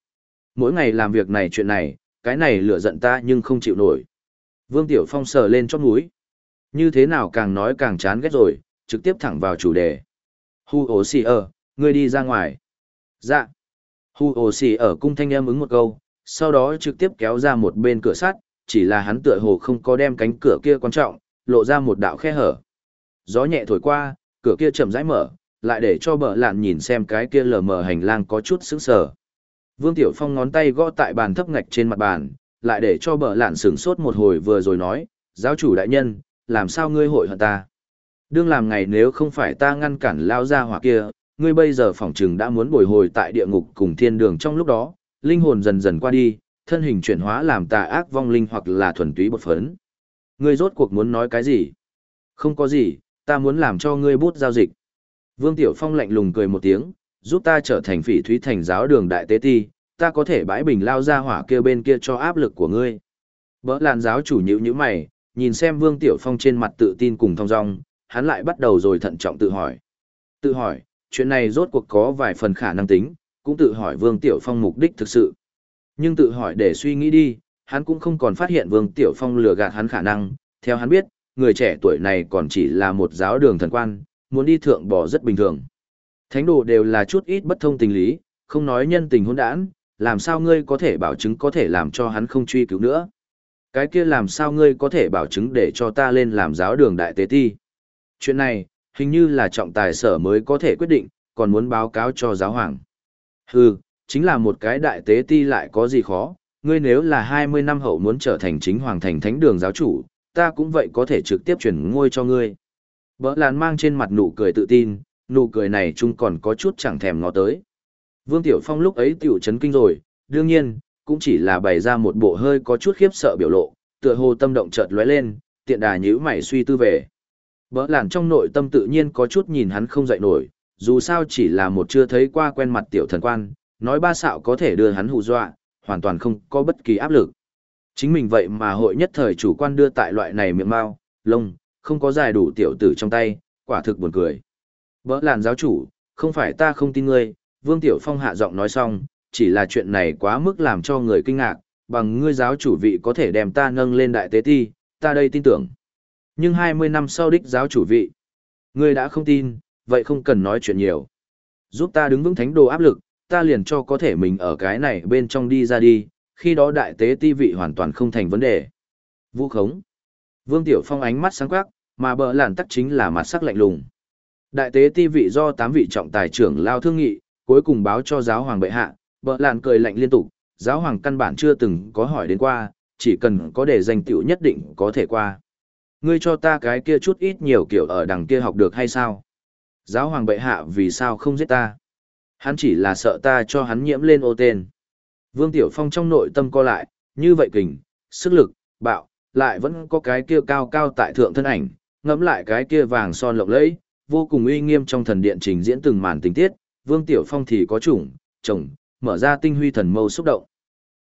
Mỗi ngày làm việc này chuyện này, cái này lửa giận ta nhưng không chịu nổi. Vương Tiểu Phong sờ lên chót mũi. Như thế nào càng nói càng chán ghét rồi, trực tiếp thẳng vào chủ đề. Hu ố xì ơ, ngươi đi ra ngoài. Dạ. Hu ồ xì ở cung thanh em ứng một câu, sau đó trực tiếp kéo ra một bên cửa sắt, chỉ là hắn tựa hồ không có đem cánh cửa kia quan trọng, lộ ra một đạo khe hở. Gió nhẹ thổi qua, cửa kia chậm rãi mở, lại để cho bờ lạn nhìn xem cái kia lờ mờ hành lang có chút sững sờ. Vương Tiểu Phong ngón tay gõ tại bàn thấp ngạch trên mặt bàn, lại để cho bờ lạn sửng sốt một hồi vừa rồi nói, giáo chủ đại nhân, làm sao ngươi hội hận ta? Đương làm ngày nếu không phải ta ngăn cản lao ra hỏa kia, ngươi bây giờ phỏng chừng đã muốn bồi hồi tại địa ngục cùng thiên đường trong lúc đó, linh hồn dần dần qua đi, thân hình chuyển hóa làm tà ác vong linh hoặc là thuần túy bột phấn. Ngươi rốt cuộc muốn nói cái gì? Không có gì, ta muốn làm cho ngươi bút giao dịch. Vương Tiểu Phong lạnh lùng cười một tiếng, giúp ta trở thành phỉ thúy thành giáo đường đại tế ti, ta có thể bãi bình lao ra hỏa kia bên kia cho áp lực của ngươi. Bỡ làn giáo chủ nhữ như mày, nhìn xem Vương Tiểu Phong trên mặt tự tin cùng thong dong, hắn lại bắt đầu rồi thận trọng tự hỏi. Tự hỏi, chuyện này rốt cuộc có vài phần khả năng tính, cũng tự hỏi Vương Tiểu Phong mục đích thực sự. Nhưng tự hỏi để suy nghĩ đi, hắn cũng không còn phát hiện Vương Tiểu Phong lừa gạt hắn khả năng, theo hắn biết, người trẻ tuổi này còn chỉ là một giáo đường thần quan, muốn đi thượng bỏ rất bình thường. Thánh đồ đều là chút ít bất thông tình lý, không nói nhân tình hỗn đản, làm sao ngươi có thể bảo chứng có thể làm cho hắn không truy cứu nữa. Cái kia làm sao ngươi có thể bảo chứng để cho ta lên làm giáo đường đại tế ti. Chuyện này, hình như là trọng tài sở mới có thể quyết định, còn muốn báo cáo cho giáo hoàng. Hừ, chính là một cái đại tế ti lại có gì khó, ngươi nếu là 20 năm hậu muốn trở thành chính hoàng thành thánh đường giáo chủ, ta cũng vậy có thể trực tiếp chuyển ngôi cho ngươi. Bỡ làn mang trên mặt nụ cười tự tin, nụ cười này chung còn có chút chẳng thèm ngó tới. Vương Tiểu Phong lúc ấy tiểu chấn kinh rồi, đương nhiên, cũng chỉ là bày ra một bộ hơi có chút khiếp sợ biểu lộ, tựa hồ tâm động chợt lóe lên, tiện đà nhíu mày suy tư về. Bỡ làn trong nội tâm tự nhiên có chút nhìn hắn không dậy nổi, dù sao chỉ là một chưa thấy qua quen mặt tiểu thần quan, nói ba xạo có thể đưa hắn hù dọa, hoàn toàn không có bất kỳ áp lực. Chính mình vậy mà hội nhất thời chủ quan đưa tại loại này miệng mau, lông, không có dài đủ tiểu tử trong tay, quả thực buồn cười. Bỡ làn giáo chủ, không phải ta không tin ngươi, Vương Tiểu Phong hạ giọng nói xong, chỉ là chuyện này quá mức làm cho người kinh ngạc, bằng ngươi giáo chủ vị có thể đem ta nâng lên đại tế ti, ta đây tin tưởng. Nhưng 20 năm sau đích giáo chủ vị, ngươi đã không tin, vậy không cần nói chuyện nhiều. Giúp ta đứng vững thánh đồ áp lực, ta liền cho có thể mình ở cái này bên trong đi ra đi, khi đó đại tế ti vị hoàn toàn không thành vấn đề. Vũ khống. Vương Tiểu Phong ánh mắt sáng quắc, mà bờ làn tắc chính là mặt sắc lạnh lùng. Đại tế ti vị do tám vị trọng tài trưởng lao thương nghị, cuối cùng báo cho giáo hoàng bệ hạ, bờ làn cười lạnh liên tục, giáo hoàng căn bản chưa từng có hỏi đến qua, chỉ cần có để danh tiểu nhất định có thể qua. Ngươi cho ta cái kia chút ít nhiều kiểu ở đằng kia học được hay sao? Giáo hoàng bệ hạ vì sao không giết ta? Hắn chỉ là sợ ta cho hắn nhiễm lên ô tên. Vương Tiểu Phong trong nội tâm co lại, như vậy kình, sức lực, bạo, lại vẫn có cái kia cao cao tại thượng thân ảnh, ngẫm lại cái kia vàng son lộng lẫy, vô cùng uy nghiêm trong thần điện trình diễn từng màn tình tiết, Vương Tiểu Phong thì có chủng, chồng, mở ra tinh huy thần mâu xúc động.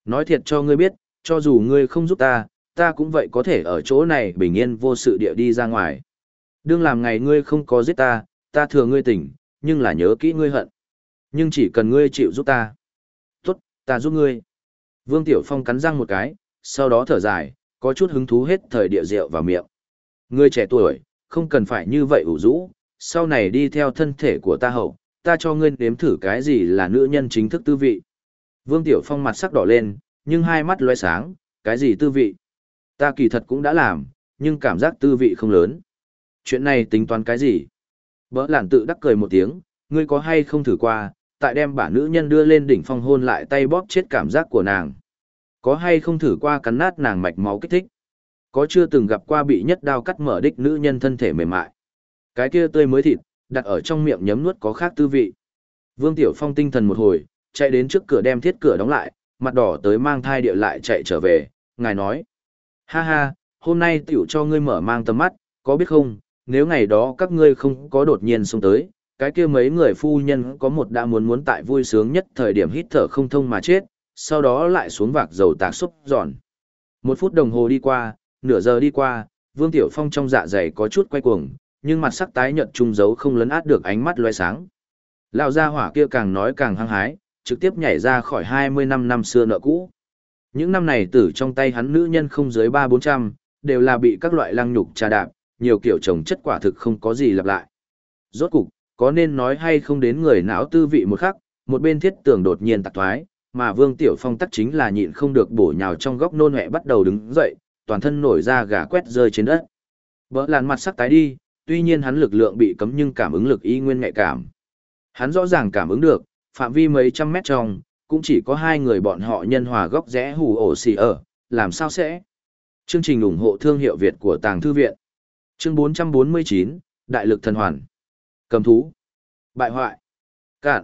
Nói thiệt cho ngươi biết, cho dù ngươi không giúp ta, ta cũng vậy có thể ở chỗ này bình yên vô sự địa đi ra ngoài. Đương làm ngày ngươi không có giết ta, ta thừa ngươi tỉnh, nhưng là nhớ kỹ ngươi hận. Nhưng chỉ cần ngươi chịu giúp ta. Tốt, ta giúp ngươi. Vương Tiểu Phong cắn răng một cái, sau đó thở dài, có chút hứng thú hết thời địa rượu vào miệng. Ngươi trẻ tuổi, không cần phải như vậy ủ rũ, sau này đi theo thân thể của ta hậu, ta cho ngươi nếm thử cái gì là nữ nhân chính thức tư vị. Vương Tiểu Phong mặt sắc đỏ lên, nhưng hai mắt loe sáng, cái gì tư vị? Ta kỳ thật cũng đã làm, nhưng cảm giác tư vị không lớn. Chuyện này tính toán cái gì? Bỡ lản tự đắc cười một tiếng, ngươi có hay không thử qua, tại đem bả nữ nhân đưa lên đỉnh phong hôn lại tay bóp chết cảm giác của nàng. Có hay không thử qua cắn nát nàng mạch máu kích thích? Có chưa từng gặp qua bị nhất đao cắt mở đích nữ nhân thân thể mềm mại? Cái kia tươi mới thịt, đặt ở trong miệng nhấm nuốt có khác tư vị. Vương Tiểu Phong tinh thần một hồi, chạy đến trước cửa đem thiết cửa đóng lại, mặt đỏ tới mang thai địa lại chạy trở về, ngài nói. Ha ha, hôm nay tiểu cho ngươi mở mang tầm mắt, có biết không, nếu ngày đó các ngươi không có đột nhiên xông tới, cái kia mấy người phu nhân có một đã muốn muốn tại vui sướng nhất thời điểm hít thở không thông mà chết, sau đó lại xuống vạc dầu tạc xúc giòn. Một phút đồng hồ đi qua, nửa giờ đi qua, Vương Tiểu Phong trong dạ dày có chút quay cuồng, nhưng mặt sắc tái nhợt trung dấu không lấn át được ánh mắt loe sáng. Lão gia hỏa kia càng nói càng hăng hái, trực tiếp nhảy ra khỏi 20 năm năm xưa nợ cũ. Những năm này tử trong tay hắn nữ nhân không dưới 3-400, đều là bị các loại lăng nhục trà đạp, nhiều kiểu chồng chất quả thực không có gì lặp lại. Rốt cục, có nên nói hay không đến người não tư vị một khắc, một bên thiết tưởng đột nhiên tạc thoái, mà Vương Tiểu Phong tắc chính là nhịn không được bổ nhào trong góc nôn hẹ bắt đầu đứng dậy, toàn thân nổi ra gà quét rơi trên đất. Bỡ làn mặt sắc tái đi, tuy nhiên hắn lực lượng bị cấm nhưng cảm ứng lực y nguyên nhạy cảm. Hắn rõ ràng cảm ứng được, phạm vi mấy trăm mét trong, cũng chỉ có hai người bọn họ nhân hòa góc rẽ hù ổ xì ở, làm sao sẽ? Chương trình ủng hộ thương hiệu Việt của Tàng Thư Viện Chương 449, Đại lực thần hoàn. Cầm thú. Bại hoại. Cạn.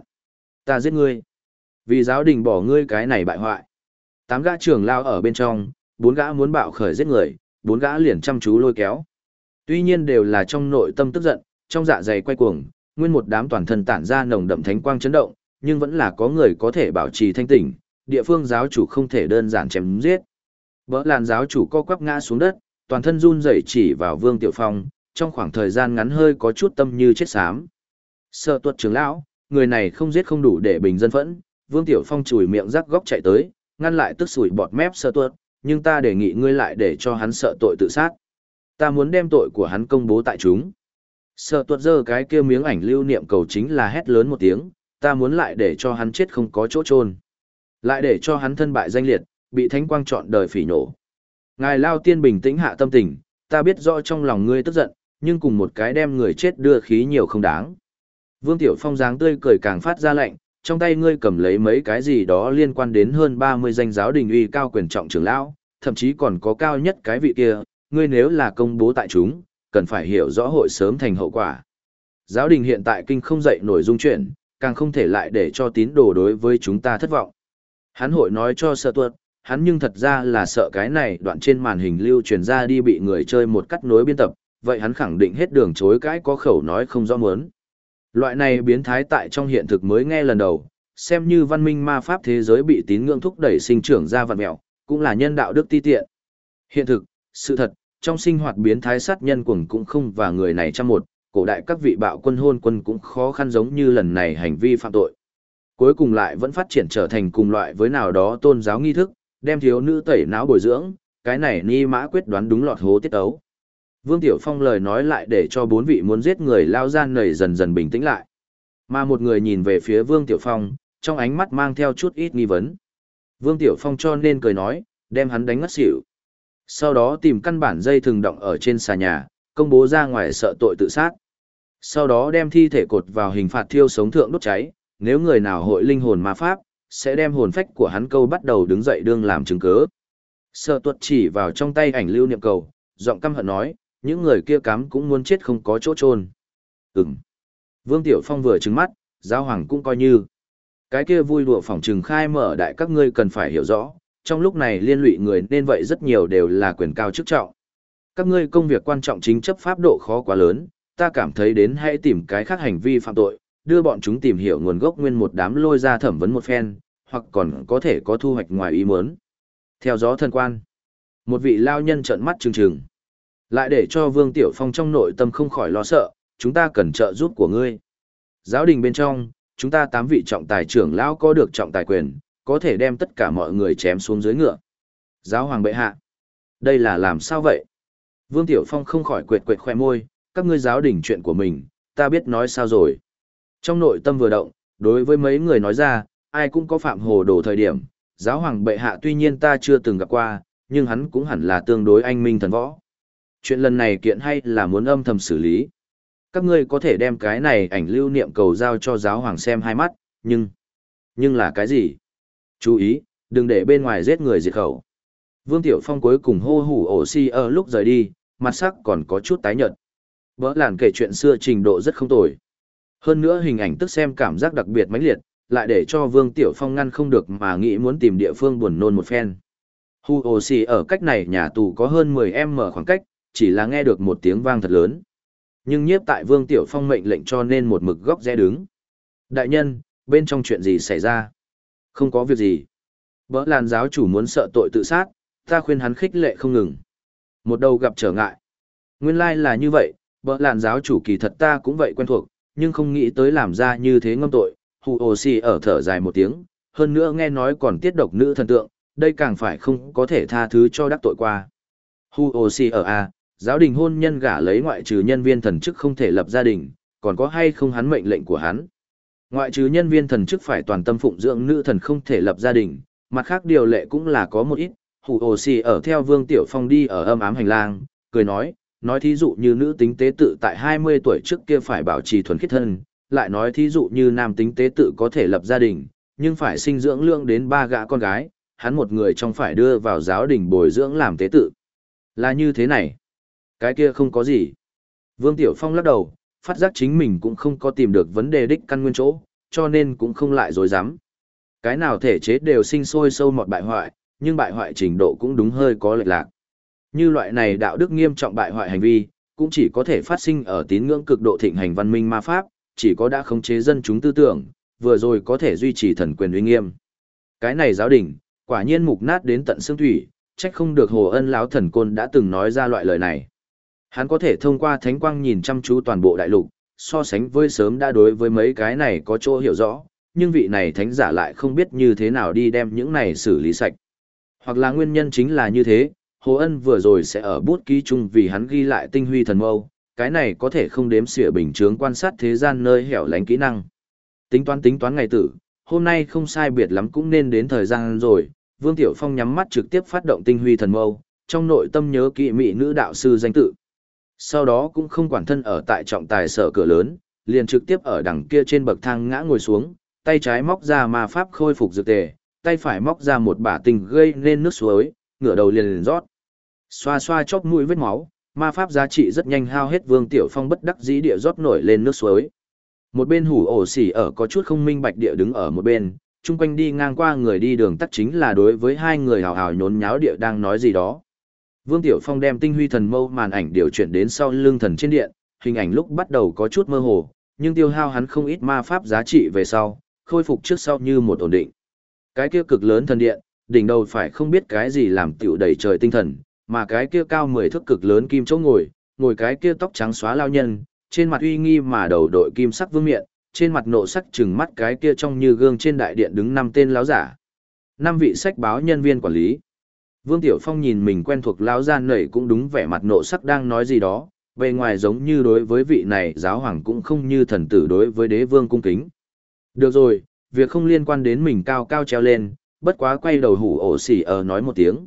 Ta giết ngươi. Vì giáo đình bỏ ngươi cái này bại hoại. Tám gã trưởng lao ở bên trong, bốn gã muốn bạo khởi giết người, bốn gã liền chăm chú lôi kéo. Tuy nhiên đều là trong nội tâm tức giận, trong dạ dày quay cuồng, nguyên một đám toàn thân tản ra nồng đậm thánh quang chấn động, nhưng vẫn là có người có thể bảo trì thanh tỉnh, địa phương giáo chủ không thể đơn giản chém giết. Bỡ làn giáo chủ co quắp ngã xuống đất, toàn thân run rẩy chỉ vào Vương Tiểu Phong, trong khoảng thời gian ngắn hơi có chút tâm như chết xám. Sợ tuật trưởng lão, người này không giết không đủ để bình dân phẫn, Vương Tiểu Phong chùi miệng rắc góc chạy tới, ngăn lại tức sủi bọt mép sợ tuật, nhưng ta đề nghị ngươi lại để cho hắn sợ tội tự sát. Ta muốn đem tội của hắn công bố tại chúng. Sợ tuột giơ cái kia miếng ảnh lưu niệm cầu chính là hét lớn một tiếng, ta muốn lại để cho hắn chết không có chỗ trôn. Lại để cho hắn thân bại danh liệt, bị thánh quang chọn đời phỉ nổ. Ngài Lao Tiên bình tĩnh hạ tâm tình, ta biết rõ trong lòng ngươi tức giận, nhưng cùng một cái đem người chết đưa khí nhiều không đáng. Vương Tiểu Phong dáng tươi cười càng phát ra lạnh, trong tay ngươi cầm lấy mấy cái gì đó liên quan đến hơn 30 danh giáo đình uy cao quyền trọng trưởng lão, thậm chí còn có cao nhất cái vị kia, ngươi nếu là công bố tại chúng, cần phải hiểu rõ hội sớm thành hậu quả. Giáo đình hiện tại kinh không dậy nổi dung chuyển, càng không thể lại để cho tín đồ đối với chúng ta thất vọng. Hắn hội nói cho sợ tuột, hắn nhưng thật ra là sợ cái này đoạn trên màn hình lưu truyền ra đi bị người chơi một cắt nối biên tập, vậy hắn khẳng định hết đường chối cãi có khẩu nói không rõ muốn. Loại này biến thái tại trong hiện thực mới nghe lần đầu, xem như văn minh ma pháp thế giới bị tín ngưỡng thúc đẩy sinh trưởng ra vạn mẹo, cũng là nhân đạo đức ti tiện. Hiện thực, sự thật, trong sinh hoạt biến thái sát nhân cuồng cũng không và người này trăm một, cổ đại các vị bạo quân hôn quân cũng khó khăn giống như lần này hành vi phạm tội. Cuối cùng lại vẫn phát triển trở thành cùng loại với nào đó tôn giáo nghi thức, đem thiếu nữ tẩy não bồi dưỡng, cái này ni mã quyết đoán đúng lọt hố tiết ấu. Vương Tiểu Phong lời nói lại để cho bốn vị muốn giết người lao gian nảy dần dần bình tĩnh lại. Mà một người nhìn về phía Vương Tiểu Phong, trong ánh mắt mang theo chút ít nghi vấn. Vương Tiểu Phong cho nên cười nói, đem hắn đánh ngất xỉu. Sau đó tìm căn bản dây thường động ở trên xà nhà, công bố ra ngoài sợ tội tự sát. Sau đó đem thi thể cột vào hình phạt thiêu sống thượng đốt cháy, nếu người nào hội linh hồn ma pháp, sẽ đem hồn phách của hắn câu bắt đầu đứng dậy đương làm chứng cớ. Sợ tuật chỉ vào trong tay ảnh lưu niệm cầu, giọng căm hận nói, những người kia cắm cũng muốn chết không có chỗ trôn. Ừm. Vương Tiểu Phong vừa trừng mắt, giáo hoàng cũng coi như. Cái kia vui đùa phỏng trừng khai mở đại các ngươi cần phải hiểu rõ, trong lúc này liên lụy người nên vậy rất nhiều đều là quyền cao chức trọng. Các ngươi công việc quan trọng chính chấp pháp độ khó quá lớn, ta cảm thấy đến hãy tìm cái khác hành vi phạm tội, đưa bọn chúng tìm hiểu nguồn gốc nguyên một đám lôi ra thẩm vấn một phen, hoặc còn có thể có thu hoạch ngoài ý muốn. Theo gió thân quan, một vị lao nhân trợn mắt trừng trừng. Lại để cho Vương Tiểu Phong trong nội tâm không khỏi lo sợ, chúng ta cần trợ giúp của ngươi. Giáo đình bên trong, chúng ta tám vị trọng tài trưởng lão có được trọng tài quyền, có thể đem tất cả mọi người chém xuống dưới ngựa. Giáo hoàng bệ hạ. Đây là làm sao vậy? Vương Tiểu Phong không khỏi quệt quệt khoe môi, các ngươi giáo đỉnh chuyện của mình, ta biết nói sao rồi. Trong nội tâm vừa động, đối với mấy người nói ra, ai cũng có phạm hồ đồ thời điểm, giáo hoàng bệ hạ tuy nhiên ta chưa từng gặp qua, nhưng hắn cũng hẳn là tương đối anh minh thần võ. Chuyện lần này kiện hay là muốn âm thầm xử lý. Các ngươi có thể đem cái này ảnh lưu niệm cầu giao cho giáo hoàng xem hai mắt, nhưng... Nhưng là cái gì? Chú ý, đừng để bên ngoài giết người diệt khẩu. Vương Tiểu Phong cuối cùng hô hủ ổ si ở lúc rời đi, mặt sắc còn có chút tái nhợt. Bỡ làn kể chuyện xưa trình độ rất không tồi. Hơn nữa hình ảnh tức xem cảm giác đặc biệt mãnh liệt, lại để cho Vương Tiểu Phong ngăn không được mà nghĩ muốn tìm địa phương buồn nôn một phen. Hu ồ xì ở cách này nhà tù có hơn 10m khoảng cách, chỉ là nghe được một tiếng vang thật lớn. Nhưng nhiếp tại Vương Tiểu Phong mệnh lệnh cho nên một mực góc rẽ đứng. Đại nhân, bên trong chuyện gì xảy ra? Không có việc gì. Bỡ làn giáo chủ muốn sợ tội tự sát, ta khuyên hắn khích lệ không ngừng. Một đầu gặp trở ngại. Nguyên lai like là như vậy, bỡ làn giáo chủ kỳ thật ta cũng vậy quen thuộc, nhưng không nghĩ tới làm ra như thế ngâm tội, hù ồ xì ở thở dài một tiếng, hơn nữa nghe nói còn tiết độc nữ thần tượng, đây càng phải không có thể tha thứ cho đắc tội qua. Hù ồ xì ở A, giáo đình hôn nhân gả lấy ngoại trừ nhân viên thần chức không thể lập gia đình, còn có hay không hắn mệnh lệnh của hắn. Ngoại trừ nhân viên thần chức phải toàn tâm phụng dưỡng nữ thần không thể lập gia đình, mặt khác điều lệ cũng là có một ít, hù ồ xì ở theo vương tiểu phong đi ở âm ám hành lang, cười nói, nói thí dụ như nữ tính tế tự tại 20 tuổi trước kia phải bảo trì thuần khiết thân, lại nói thí dụ như nam tính tế tự có thể lập gia đình, nhưng phải sinh dưỡng lượng đến ba gã con gái, hắn một người trong phải đưa vào giáo đình bồi dưỡng làm tế tự. Là như thế này. Cái kia không có gì. Vương Tiểu Phong lắc đầu, phát giác chính mình cũng không có tìm được vấn đề đích căn nguyên chỗ, cho nên cũng không lại dối dám. Cái nào thể chế đều sinh sôi sâu một bại hoại, nhưng bại hoại trình độ cũng đúng hơi có lệch lạc. Như loại này đạo đức nghiêm trọng bại hoại hành vi, cũng chỉ có thể phát sinh ở tín ngưỡng cực độ thịnh hành văn minh ma pháp, chỉ có đã khống chế dân chúng tư tưởng, vừa rồi có thể duy trì thần quyền uy nghiêm. Cái này giáo đình, quả nhiên mục nát đến tận xương thủy, trách không được Hồ Ân lão thần côn đã từng nói ra loại lời này. Hắn có thể thông qua thánh quang nhìn chăm chú toàn bộ đại lục, so sánh với sớm đã đối với mấy cái này có chỗ hiểu rõ, nhưng vị này thánh giả lại không biết như thế nào đi đem những này xử lý sạch. Hoặc là nguyên nhân chính là như thế, Hồ Ân vừa rồi sẽ ở bút ký chung vì hắn ghi lại tinh huy thần mâu, cái này có thể không đếm xỉa bình chướng quan sát thế gian nơi hẻo lánh kỹ năng. Tính toán tính toán ngày tử, hôm nay không sai biệt lắm cũng nên đến thời gian rồi, Vương Tiểu Phong nhắm mắt trực tiếp phát động tinh huy thần mâu, trong nội tâm nhớ kỵ mỹ nữ đạo sư danh tự. Sau đó cũng không quản thân ở tại trọng tài sở cửa lớn, liền trực tiếp ở đằng kia trên bậc thang ngã ngồi xuống, tay trái móc ra ma pháp khôi phục dược tề, tay phải móc ra một bả tình gây nên nước suối, ngửa đầu liền liền rót. Xoa xoa chóp mũi vết máu, ma pháp giá trị rất nhanh hao hết Vương Tiểu Phong bất đắc dĩ địa rót nổi lên nước suối. Một bên hủ ổ xỉ ở có chút không minh bạch địa đứng ở một bên, chung quanh đi ngang qua người đi đường tắt chính là đối với hai người hào hào nhốn nháo địa đang nói gì đó. Vương Tiểu Phong đem tinh huy thần mâu màn ảnh điều chuyển đến sau lưng thần trên điện, hình ảnh lúc bắt đầu có chút mơ hồ, nhưng tiêu hao hắn không ít ma pháp giá trị về sau, khôi phục trước sau như một ổn định. Cái kia cực lớn thần điện, đỉnh đầu phải không biết cái gì làm tiểu đầy trời tinh thần, mà cái kia cao mười thước cực lớn kim chỗ ngồi, ngồi cái kia tóc trắng xóa lao nhân, trên mặt uy nghi mà đầu đội kim sắc vương miện, trên mặt nộ sắc trừng mắt cái kia trong như gương trên đại điện đứng năm tên lão giả. Năm vị sách báo nhân viên quản lý. Vương Tiểu Phong nhìn mình quen thuộc lão gian nảy cũng đúng vẻ mặt nộ sắc đang nói gì đó, bề ngoài giống như đối với vị này giáo hoàng cũng không như thần tử đối với đế vương cung kính. Được rồi, việc không liên quan đến mình cao cao treo lên, bất quá quay đầu hủ ổ xỉ ở nói một tiếng.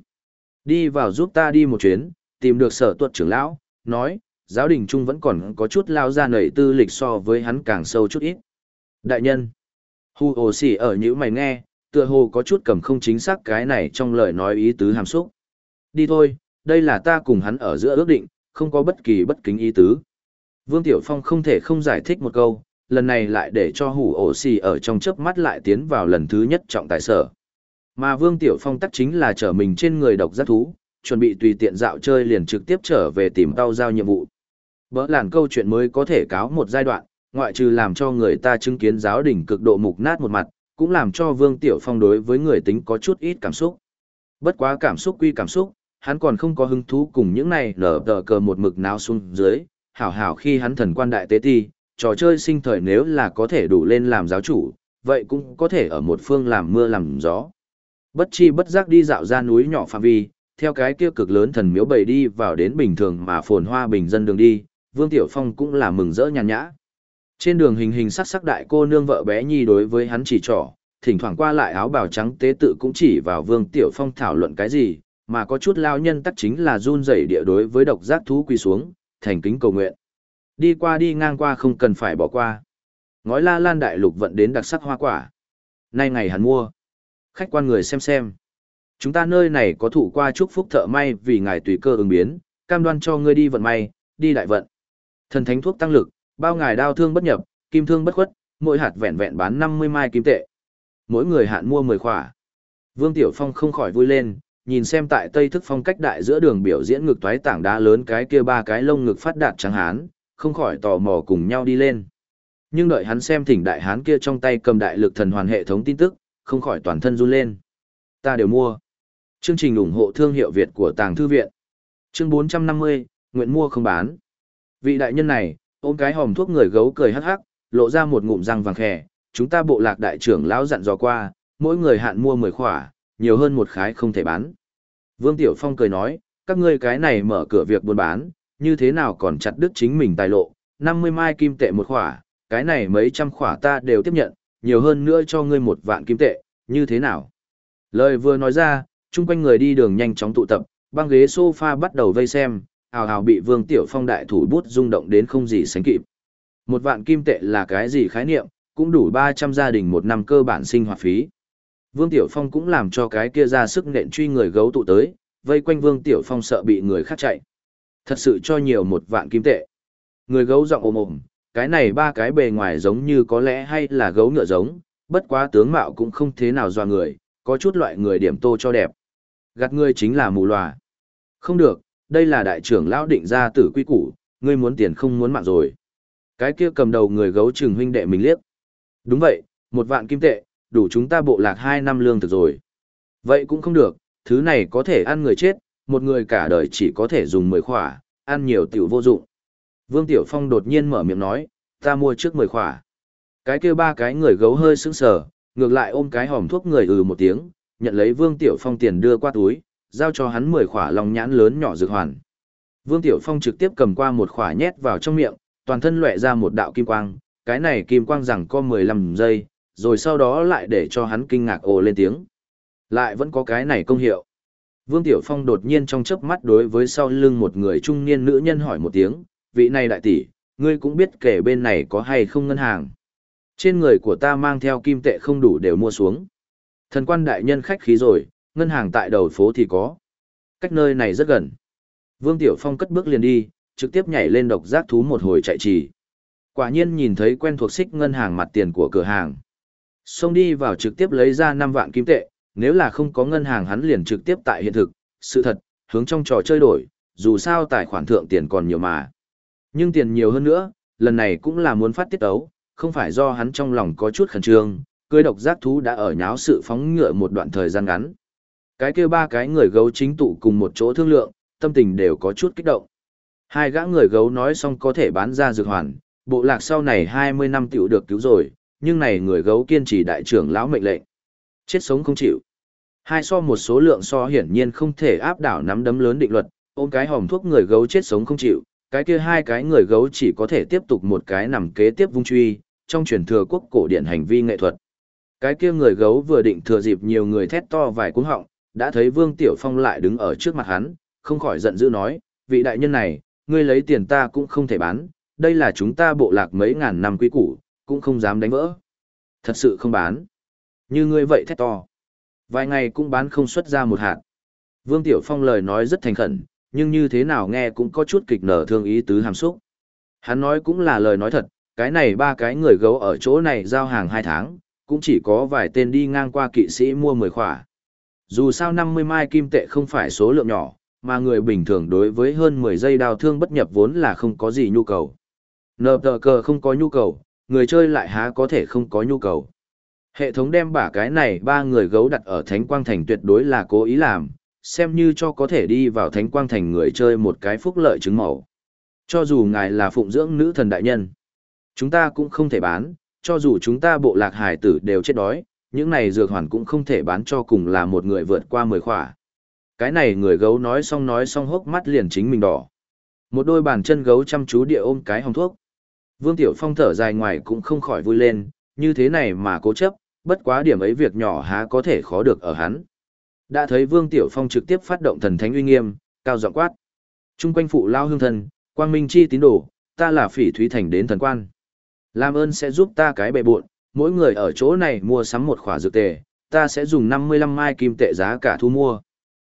Đi vào giúp ta đi một chuyến, tìm được sở tuật trưởng lão, nói, giáo đình trung vẫn còn có chút lao ra nảy tư lịch so với hắn càng sâu chút ít. Đại nhân, hủ ổ xỉ ở những mày nghe, tựa hồ có chút cầm không chính xác cái này trong lời nói ý tứ hàm xúc. Đi thôi, đây là ta cùng hắn ở giữa ước định, không có bất kỳ bất kính ý tứ. Vương Tiểu Phong không thể không giải thích một câu, lần này lại để cho hủ ổ xì ở trong chớp mắt lại tiến vào lần thứ nhất trọng tài sở. Mà Vương Tiểu Phong tắc chính là trở mình trên người độc giác thú, chuẩn bị tùy tiện dạo chơi liền trực tiếp trở về tìm tao giao nhiệm vụ. Bỡ làn câu chuyện mới có thể cáo một giai đoạn, ngoại trừ làm cho người ta chứng kiến giáo đỉnh cực độ mục nát một mặt, cũng làm cho Vương Tiểu Phong đối với người tính có chút ít cảm xúc. Bất quá cảm xúc quy cảm xúc, hắn còn không có hứng thú cùng những này nở tờ cờ một mực nào xuống dưới, hảo hảo khi hắn thần quan đại tế ti, trò chơi sinh thời nếu là có thể đủ lên làm giáo chủ, vậy cũng có thể ở một phương làm mưa làm gió. Bất chi bất giác đi dạo ra núi nhỏ phạm vi, theo cái kia cực lớn thần miếu bầy đi vào đến bình thường mà phồn hoa bình dân đường đi, Vương Tiểu Phong cũng là mừng rỡ nhàn nhã. Trên đường hình hình sắc sắc đại cô nương vợ bé nhi đối với hắn chỉ trỏ, thỉnh thoảng qua lại áo bào trắng tế tự cũng chỉ vào Vương Tiểu Phong thảo luận cái gì, mà có chút lao nhân tắc chính là run rẩy địa đối với độc giác thú quỳ xuống, thành kính cầu nguyện. Đi qua đi ngang qua không cần phải bỏ qua. Ngói la lan đại lục vận đến đặc sắc hoa quả. Nay ngày hắn mua. Khách quan người xem xem. Chúng ta nơi này có thủ qua chúc phúc thợ may vì ngài tùy cơ ứng biến, cam đoan cho ngươi đi vận may, đi đại vận. Thần thánh thuốc tăng lực, bao ngài đau thương bất nhập, kim thương bất khuất, mỗi hạt vẹn vẹn bán 50 mai kim tệ. Mỗi người hạn mua 10 khỏa. Vương Tiểu Phong không khỏi vui lên, nhìn xem tại Tây thức phong cách đại giữa đường biểu diễn ngực toái tảng đá lớn cái kia ba cái lông ngực phát đạt trắng hán, không khỏi tò mò cùng nhau đi lên. Nhưng đợi hắn xem thỉnh đại hán kia trong tay cầm đại lực thần hoàn hệ thống tin tức, không khỏi toàn thân run lên. Ta đều mua. Chương trình ủng hộ thương hiệu Việt của Tàng Thư Viện. Chương 450, nguyện mua không bán. Vị đại nhân này, ôm cái hòm thuốc người gấu cười hắc hắc, lộ ra một ngụm răng vàng khè. Chúng ta bộ lạc đại trưởng lão dặn dò qua, mỗi người hạn mua 10 khỏa, nhiều hơn một khái không thể bán. Vương Tiểu Phong cười nói, các ngươi cái này mở cửa việc buôn bán, như thế nào còn chặt đứt chính mình tài lộ, 50 mai kim tệ một khỏa, cái này mấy trăm khỏa ta đều tiếp nhận, nhiều hơn nữa cho ngươi một vạn kim tệ, như thế nào? Lời vừa nói ra, chung quanh người đi đường nhanh chóng tụ tập, băng ghế sofa bắt đầu vây xem, ào ào bị Vương Tiểu Phong đại thủ bút rung động đến không gì sánh kịp. Một vạn kim tệ là cái gì khái niệm, cũng đủ 300 gia đình một năm cơ bản sinh hoạt phí. Vương Tiểu Phong cũng làm cho cái kia ra sức nện truy người gấu tụ tới, vây quanh Vương Tiểu Phong sợ bị người khác chạy. Thật sự cho nhiều một vạn kim tệ. Người gấu giọng ồm ồm, cái này ba cái bề ngoài giống như có lẽ hay là gấu ngựa giống, bất quá tướng mạo cũng không thế nào doa người, có chút loại người điểm tô cho đẹp. Gạt ngươi chính là mù lòa. Không được, đây là đại trưởng lão định ra tử quy củ, ngươi muốn tiền không muốn mạng rồi. Cái kia cầm đầu người gấu trừng huynh đệ mình liếc. Đúng vậy, một vạn kim tệ, đủ chúng ta bộ lạc hai năm lương thực rồi. Vậy cũng không được, thứ này có thể ăn người chết, một người cả đời chỉ có thể dùng mười khỏa, ăn nhiều tiểu vô dụng. Vương Tiểu Phong đột nhiên mở miệng nói, ta mua trước mười khỏa. Cái kia ba cái người gấu hơi sững sờ, ngược lại ôm cái hòm thuốc người ừ một tiếng, nhận lấy Vương Tiểu Phong tiền đưa qua túi, giao cho hắn mười khỏa lòng nhãn lớn nhỏ dược hoàn. Vương Tiểu Phong trực tiếp cầm qua một khỏa nhét vào trong miệng, toàn thân lóe ra một đạo kim quang, cái này kim quang rằng có 15 giây, rồi sau đó lại để cho hắn kinh ngạc ồ lên tiếng. Lại vẫn có cái này công hiệu. Vương Tiểu Phong đột nhiên trong chớp mắt đối với sau lưng một người trung niên nữ nhân hỏi một tiếng, vị này đại tỷ, ngươi cũng biết kể bên này có hay không ngân hàng. Trên người của ta mang theo kim tệ không đủ đều mua xuống. Thần quan đại nhân khách khí rồi, ngân hàng tại đầu phố thì có. Cách nơi này rất gần. Vương Tiểu Phong cất bước liền đi, trực tiếp nhảy lên độc giác thú một hồi chạy trì. Quả nhiên nhìn thấy quen thuộc xích ngân hàng mặt tiền của cửa hàng. Xông đi vào trực tiếp lấy ra 5 vạn kim tệ, nếu là không có ngân hàng hắn liền trực tiếp tại hiện thực, sự thật, hướng trong trò chơi đổi, dù sao tài khoản thượng tiền còn nhiều mà. Nhưng tiền nhiều hơn nữa, lần này cũng là muốn phát tiết ấu, không phải do hắn trong lòng có chút khẩn trương, cưới độc giác thú đã ở nháo sự phóng ngựa một đoạn thời gian ngắn. Cái kia ba cái người gấu chính tụ cùng một chỗ thương lượng, tâm tình đều có chút kích động. Hai gã người gấu nói xong có thể bán ra dược hoàn, bộ lạc sau này 20 năm tiểu được cứu rồi, nhưng này người gấu kiên trì đại trưởng lão mệnh lệnh. Chết sống không chịu. Hai so một số lượng so hiển nhiên không thể áp đảo nắm đấm lớn định luật, ôm cái hòm thuốc người gấu chết sống không chịu, cái kia hai cái người gấu chỉ có thể tiếp tục một cái nằm kế tiếp vung truy, trong truyền thừa quốc cổ điển hành vi nghệ thuật. Cái kia người gấu vừa định thừa dịp nhiều người thét to vài cuống họng, đã thấy Vương Tiểu Phong lại đứng ở trước mặt hắn, không khỏi giận dữ nói, vị đại nhân này, ngươi lấy tiền ta cũng không thể bán, đây là chúng ta bộ lạc mấy ngàn năm quý củ, cũng không dám đánh vỡ. Thật sự không bán. Như ngươi vậy thét to. Vài ngày cũng bán không xuất ra một hạt. Vương Tiểu Phong lời nói rất thành khẩn, nhưng như thế nào nghe cũng có chút kịch nở thương ý tứ hàm xúc. Hắn nói cũng là lời nói thật, cái này ba cái người gấu ở chỗ này giao hàng hai tháng, cũng chỉ có vài tên đi ngang qua kỵ sĩ mua mười khỏa. Dù sao 50 mai kim tệ không phải số lượng nhỏ, mà người bình thường đối với hơn 10 giây đào thương bất nhập vốn là không có gì nhu cầu. Nờ tờ cờ không có nhu cầu, người chơi lại há có thể không có nhu cầu. Hệ thống đem bả cái này ba người gấu đặt ở Thánh Quang Thành tuyệt đối là cố ý làm, xem như cho có thể đi vào Thánh Quang Thành người chơi một cái phúc lợi chứng mẫu. Cho dù ngài là phụng dưỡng nữ thần đại nhân, chúng ta cũng không thể bán, cho dù chúng ta bộ lạc hải tử đều chết đói, những này dược hoàn cũng không thể bán cho cùng là một người vượt qua mười khỏa. Cái này người gấu nói xong nói xong hốc mắt liền chính mình đỏ. Một đôi bàn chân gấu chăm chú địa ôm cái hồng thuốc. Vương Tiểu Phong thở dài ngoài cũng không khỏi vui lên, như thế này mà cố chấp, bất quá điểm ấy việc nhỏ há có thể khó được ở hắn. Đã thấy Vương Tiểu Phong trực tiếp phát động thần thánh uy nghiêm, cao giọng quát. Trung quanh phụ lao hương thần, quang minh chi tín đồ, ta là phỉ thúy thành đến thần quan. Làm ơn sẽ giúp ta cái bệ buộn, mỗi người ở chỗ này mua sắm một khỏa dược tề, ta sẽ dùng 55 mai kim tệ giá cả thu mua.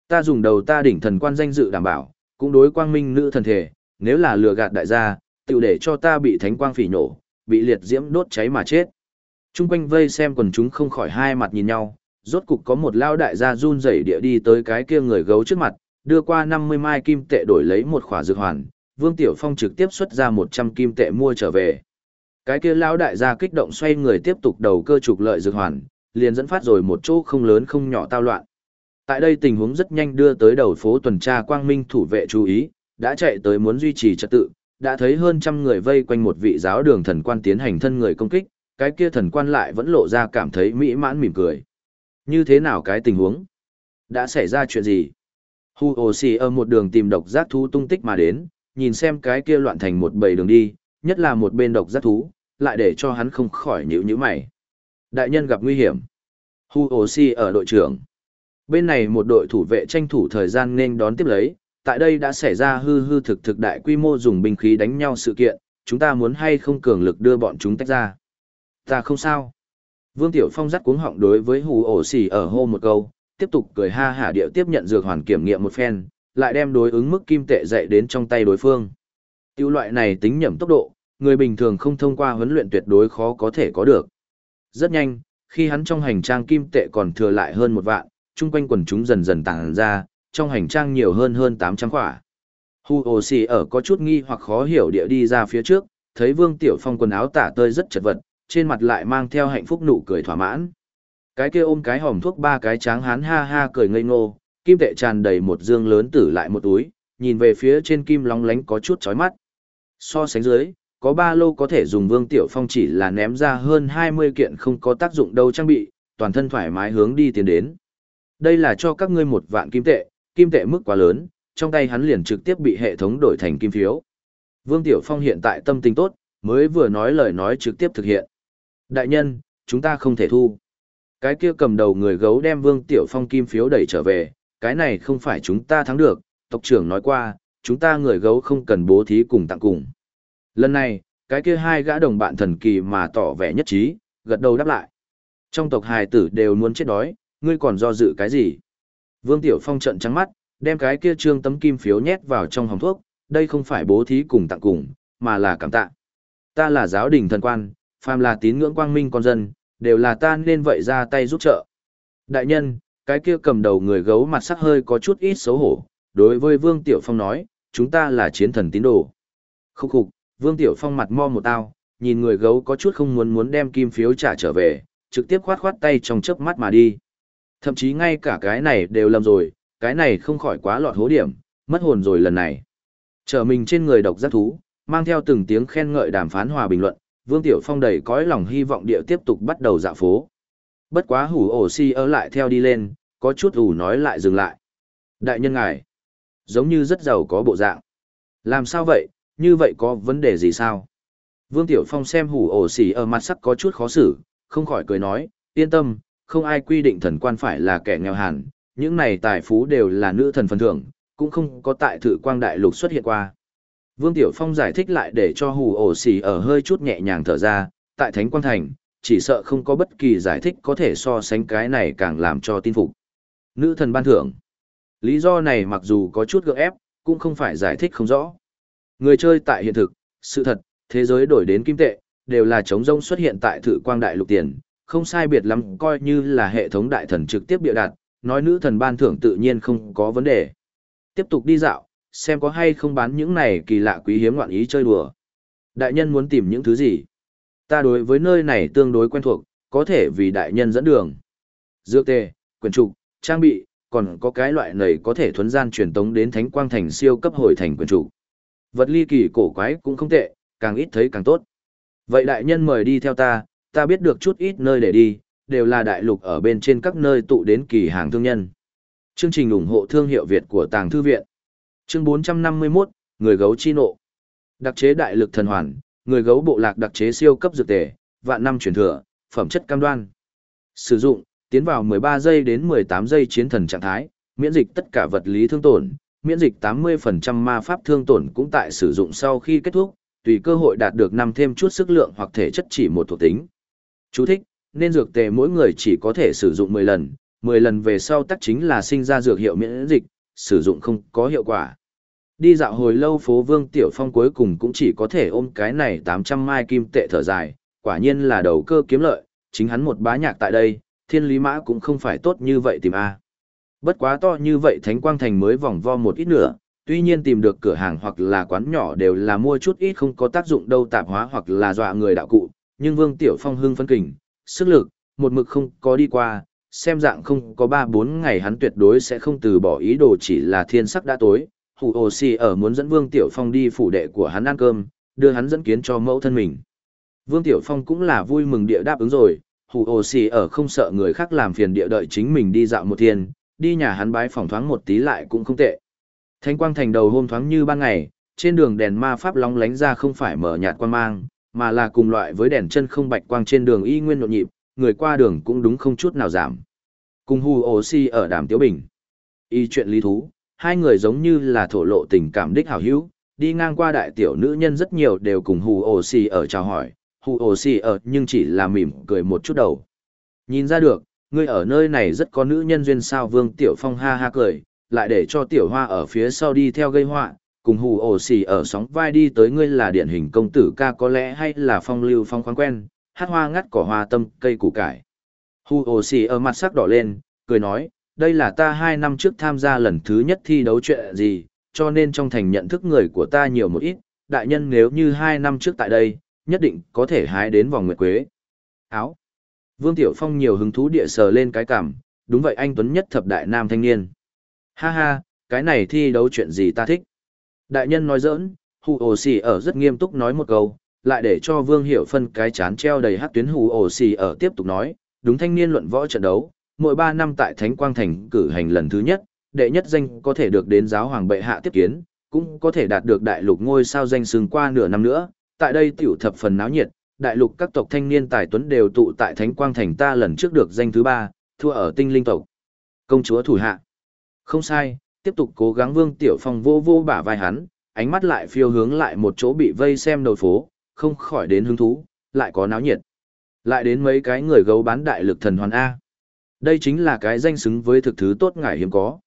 Ta dùng đầu ta đỉnh thần quan danh dự đảm bảo, cũng đối quang minh nữ thần thể, nếu là lừa gạt đại gia, tự để cho ta bị thánh quang phỉ nổ, bị liệt diễm đốt cháy mà chết. Trung quanh vây xem quần chúng không khỏi hai mặt nhìn nhau, rốt cục có một lao đại gia run rẩy địa đi tới cái kia người gấu trước mặt, đưa qua 50 mai kim tệ đổi lấy một khỏa dược hoàn, Vương Tiểu Phong trực tiếp xuất ra 100 kim tệ mua trở về. Cái kia lão đại gia kích động xoay người tiếp tục đầu cơ trục lợi dược hoàn, liền dẫn phát rồi một chỗ không lớn không nhỏ tao loạn. Tại đây tình huống rất nhanh đưa tới đầu phố tuần tra quang minh thủ vệ chú ý, đã chạy tới muốn duy trì trật tự, đã thấy hơn trăm người vây quanh một vị giáo đường thần quan tiến hành thân người công kích, cái kia thần quan lại vẫn lộ ra cảm thấy mỹ mãn mỉm cười. Như thế nào cái tình huống? Đã xảy ra chuyện gì? Hu Ồ Xì ở một đường tìm độc giác thú tung tích mà đến, nhìn xem cái kia loạn thành một bầy đường đi, nhất là một bên độc giác thú, lại để cho hắn không khỏi nhíu nhữ mày. Đại nhân gặp nguy hiểm. Hu Ồ Xì ở đội trưởng. Bên này một đội thủ vệ tranh thủ thời gian nên đón tiếp lấy, tại đây đã xảy ra hư hư thực thực đại quy mô dùng binh khí đánh nhau sự kiện, chúng ta muốn hay không cường lực đưa bọn chúng tách ra. Ta không sao. Vương Tiểu Phong dắt cuống họng đối với hù ổ xỉ ở hô một câu, tiếp tục cười ha hả điệu tiếp nhận dược hoàn kiểm nghiệm một phen, lại đem đối ứng mức kim tệ dạy đến trong tay đối phương. Tiêu loại này tính nhẩm tốc độ, người bình thường không thông qua huấn luyện tuyệt đối khó có thể có được. Rất nhanh, khi hắn trong hành trang kim tệ còn thừa lại hơn một vạn, chung quanh quần chúng dần dần tàng ra, trong hành trang nhiều hơn hơn 800 khỏa. Hu ổ Xì ở có chút nghi hoặc khó hiểu địa đi ra phía trước, thấy Vương Tiểu Phong quần áo tả tơi rất chật vật, trên mặt lại mang theo hạnh phúc nụ cười thỏa mãn. Cái kia ôm cái hòm thuốc ba cái tráng hán ha ha cười ngây ngô, kim tệ tràn đầy một dương lớn tử lại một túi, nhìn về phía trên kim lóng lánh có chút chói mắt. So sánh dưới, có ba lô có thể dùng Vương Tiểu Phong chỉ là ném ra hơn 20 kiện không có tác dụng đâu trang bị, toàn thân thoải mái hướng đi tiến đến. Đây là cho các ngươi một vạn kim tệ, kim tệ mức quá lớn, trong tay hắn liền trực tiếp bị hệ thống đổi thành kim phiếu. Vương Tiểu Phong hiện tại tâm tình tốt, mới vừa nói lời nói trực tiếp thực hiện. Đại nhân, chúng ta không thể thu. Cái kia cầm đầu người gấu đem Vương Tiểu Phong kim phiếu đẩy trở về, cái này không phải chúng ta thắng được, tộc trưởng nói qua, chúng ta người gấu không cần bố thí cùng tặng cùng. Lần này, cái kia hai gã đồng bạn thần kỳ mà tỏ vẻ nhất trí, gật đầu đáp lại. Trong tộc hài tử đều muốn chết đói, ngươi còn do dự cái gì? Vương Tiểu Phong trận trắng mắt, đem cái kia trương tấm kim phiếu nhét vào trong hòm thuốc, đây không phải bố thí cùng tặng cùng, mà là cảm tạ. Ta là giáo đình thần quan, phàm là tín ngưỡng quang minh con dân, đều là ta nên vậy ra tay giúp trợ. Đại nhân, cái kia cầm đầu người gấu mặt sắc hơi có chút ít xấu hổ, đối với Vương Tiểu Phong nói, chúng ta là chiến thần tín đồ. Khúc khục, Vương Tiểu Phong mặt mo một tao, nhìn người gấu có chút không muốn muốn đem kim phiếu trả trở về, trực tiếp khoát khoát tay trong chớp mắt mà đi. Thậm chí ngay cả cái này đều lầm rồi, cái này không khỏi quá lọt hố điểm, mất hồn rồi lần này. Trở mình trên người độc giác thú, mang theo từng tiếng khen ngợi đàm phán hòa bình luận, Vương Tiểu Phong đầy cõi lòng hy vọng địa tiếp tục bắt đầu dạo phố. Bất quá hủ ổ si ở lại theo đi lên, có chút ủ nói lại dừng lại. Đại nhân ngài, giống như rất giàu có bộ dạng. Làm sao vậy, như vậy có vấn đề gì sao? Vương Tiểu Phong xem hủ ổ xỉ ở mặt sắc có chút khó xử, không khỏi cười nói, yên tâm, không ai quy định thần quan phải là kẻ nghèo hàn, những này tài phú đều là nữ thần phần thưởng, cũng không có tại thử quang đại lục xuất hiện qua. Vương Tiểu Phong giải thích lại để cho hủ ổ xì ở hơi chút nhẹ nhàng thở ra, tại Thánh Quang Thành, chỉ sợ không có bất kỳ giải thích có thể so sánh cái này càng làm cho tin phục. Nữ thần ban thưởng. Lý do này mặc dù có chút gượng ép, cũng không phải giải thích không rõ. Người chơi tại hiện thực, sự thật, thế giới đổi đến kim tệ, đều là chống rông xuất hiện tại thử quang đại lục tiền, không sai biệt lắm coi như là hệ thống đại thần trực tiếp biểu đạt, nói nữ thần ban thưởng tự nhiên không có vấn đề. Tiếp tục đi dạo, xem có hay không bán những này kỳ lạ quý hiếm ngoạn ý chơi đùa. Đại nhân muốn tìm những thứ gì? Ta đối với nơi này tương đối quen thuộc, có thể vì đại nhân dẫn đường. Dược tề, quyền trục, trang bị, còn có cái loại này có thể thuấn gian truyền tống đến thánh quang thành siêu cấp hồi thành quyền trục. Vật ly kỳ cổ quái cũng không tệ, càng ít thấy càng tốt. Vậy đại nhân mời đi theo ta, ta biết được chút ít nơi để đi, đều là đại lục ở bên trên các nơi tụ đến kỳ hàng thương nhân. Chương trình ủng hộ thương hiệu Việt của Tàng Thư Viện. Chương 451, Người gấu chi nộ. Đặc chế đại lực thần hoàn, người gấu bộ lạc đặc chế siêu cấp dược tề, vạn năm truyền thừa, phẩm chất cam đoan. Sử dụng, tiến vào 13 giây đến 18 giây chiến thần trạng thái, miễn dịch tất cả vật lý thương tổn, miễn dịch 80% ma pháp thương tổn cũng tại sử dụng sau khi kết thúc, tùy cơ hội đạt được năm thêm chút sức lượng hoặc thể chất chỉ một thuộc tính. Chú thích, nên dược tề mỗi người chỉ có thể sử dụng 10 lần, 10 lần về sau tắc chính là sinh ra dược hiệu miễn dịch, sử dụng không có hiệu quả. Đi dạo hồi lâu phố Vương Tiểu Phong cuối cùng cũng chỉ có thể ôm cái này 800 mai kim tệ thở dài, quả nhiên là đầu cơ kiếm lợi, chính hắn một bá nhạc tại đây, thiên lý mã cũng không phải tốt như vậy tìm A. Bất quá to như vậy Thánh Quang Thành mới vòng vo một ít nữa, tuy nhiên tìm được cửa hàng hoặc là quán nhỏ đều là mua chút ít không có tác dụng đâu tạp hóa hoặc là dọa người đạo cụ, nhưng Vương Tiểu Phong hưng phân kình, sức lực, một mực không có đi qua, xem dạng không có 3-4 ngày hắn tuyệt đối sẽ không từ bỏ ý đồ chỉ là thiên sắc đã tối, hủ ồ xì ở muốn dẫn Vương Tiểu Phong đi phủ đệ của hắn ăn cơm, đưa hắn dẫn kiến cho mẫu thân mình. Vương Tiểu Phong cũng là vui mừng địa đáp ứng rồi, hủ ồ xì ở không sợ người khác làm phiền địa đợi chính mình đi dạo một thiên, đi nhà hắn bái phỏng thoáng một tí lại cũng không tệ. Thanh quang thành đầu hôm thoáng như ban ngày, trên đường đèn ma pháp long lánh ra không phải mở nhạt quan mang, mà là cùng loại với đèn chân không bạch quang trên đường y nguyên nhộn nhịp, người qua đường cũng đúng không chút nào giảm. Cùng hù ổ si ở đàm tiếu bình. Y chuyện lý thú, hai người giống như là thổ lộ tình cảm đích hảo hữu, đi ngang qua đại tiểu nữ nhân rất nhiều đều cùng hù ổ si ở chào hỏi, hù ổ si ở nhưng chỉ là mỉm cười một chút đầu. Nhìn ra được, ngươi ở nơi này rất có nữ nhân duyên sao vương tiểu phong ha ha cười, lại để cho tiểu hoa ở phía sau đi theo gây họa, cùng hù ổ xì ở sóng vai đi tới ngươi là điển hình công tử ca có lẽ hay là phong lưu phong khoáng quen, hát hoa ngắt cỏ hoa tâm cây củ cải. Hu ồ xì ở mặt sắc đỏ lên, cười nói, đây là ta hai năm trước tham gia lần thứ nhất thi đấu chuyện gì, cho nên trong thành nhận thức người của ta nhiều một ít, đại nhân nếu như hai năm trước tại đây, nhất định có thể hái đến vòng nguyệt quế. Áo. Vương Tiểu Phong nhiều hứng thú địa sờ lên cái cảm, đúng vậy anh Tuấn nhất thập đại nam thanh niên. Ha ha, cái này thi đấu chuyện gì ta thích. Đại nhân nói giỡn, hù ồ xì ở rất nghiêm túc nói một câu, lại để cho Vương Hiểu phân cái chán treo đầy hát tuyến hù ổ xì ở tiếp tục nói, đúng thanh niên luận võ trận đấu, mỗi 3 năm tại Thánh Quang Thành cử hành lần thứ nhất, đệ nhất danh có thể được đến giáo hoàng bệ hạ tiếp kiến, cũng có thể đạt được đại lục ngôi sao danh sừng qua nửa năm nữa, tại đây tiểu thập phần náo nhiệt, đại lục các tộc thanh niên tài tuấn đều tụ tại Thánh Quang Thành ta lần trước được danh thứ ba, thua ở tinh linh tộc. Công chúa thủ hạ. Không sai, tiếp tục cố gắng Vương Tiểu Phong vô vô bả vai hắn, ánh mắt lại phiêu hướng lại một chỗ bị vây xem đầu phố, không khỏi đến hứng thú, lại có náo nhiệt. Lại đến mấy cái người gấu bán đại lực thần hoàn A. Đây chính là cái danh xứng với thực thứ tốt ngải hiếm có.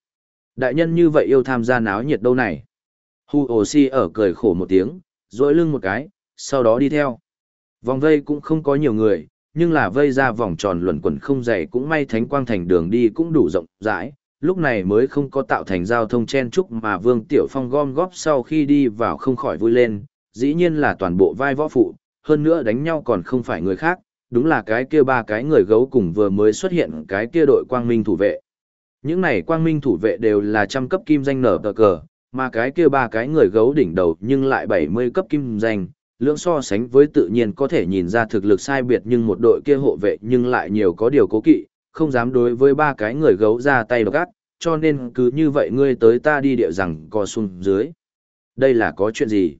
Đại nhân như vậy yêu tham gia náo nhiệt đâu này. Hu ổ si ở cười khổ một tiếng, dỗi lưng một cái, sau đó đi theo. Vòng vây cũng không có nhiều người, nhưng là vây ra vòng tròn luẩn quẩn không dày cũng may thánh quang thành đường đi cũng đủ rộng rãi, lúc này mới không có tạo thành giao thông chen chúc mà Vương Tiểu Phong gom góp sau khi đi vào không khỏi vui lên, dĩ nhiên là toàn bộ vai võ phụ, hơn nữa đánh nhau còn không phải người khác, đúng là cái kia ba cái người gấu cùng vừa mới xuất hiện cái kia đội quang minh thủ vệ. Những này quang minh thủ vệ đều là trăm cấp kim danh nở tờ cờ, mà cái kia ba cái người gấu đỉnh đầu nhưng lại 70 cấp kim danh, lượng so sánh với tự nhiên có thể nhìn ra thực lực sai biệt nhưng một đội kia hộ vệ nhưng lại nhiều có điều cố kỵ, không dám đối với ba cái người gấu ra tay độc ác, cho nên cứ như vậy ngươi tới ta đi điệu rằng co xuống dưới. Đây là có chuyện gì?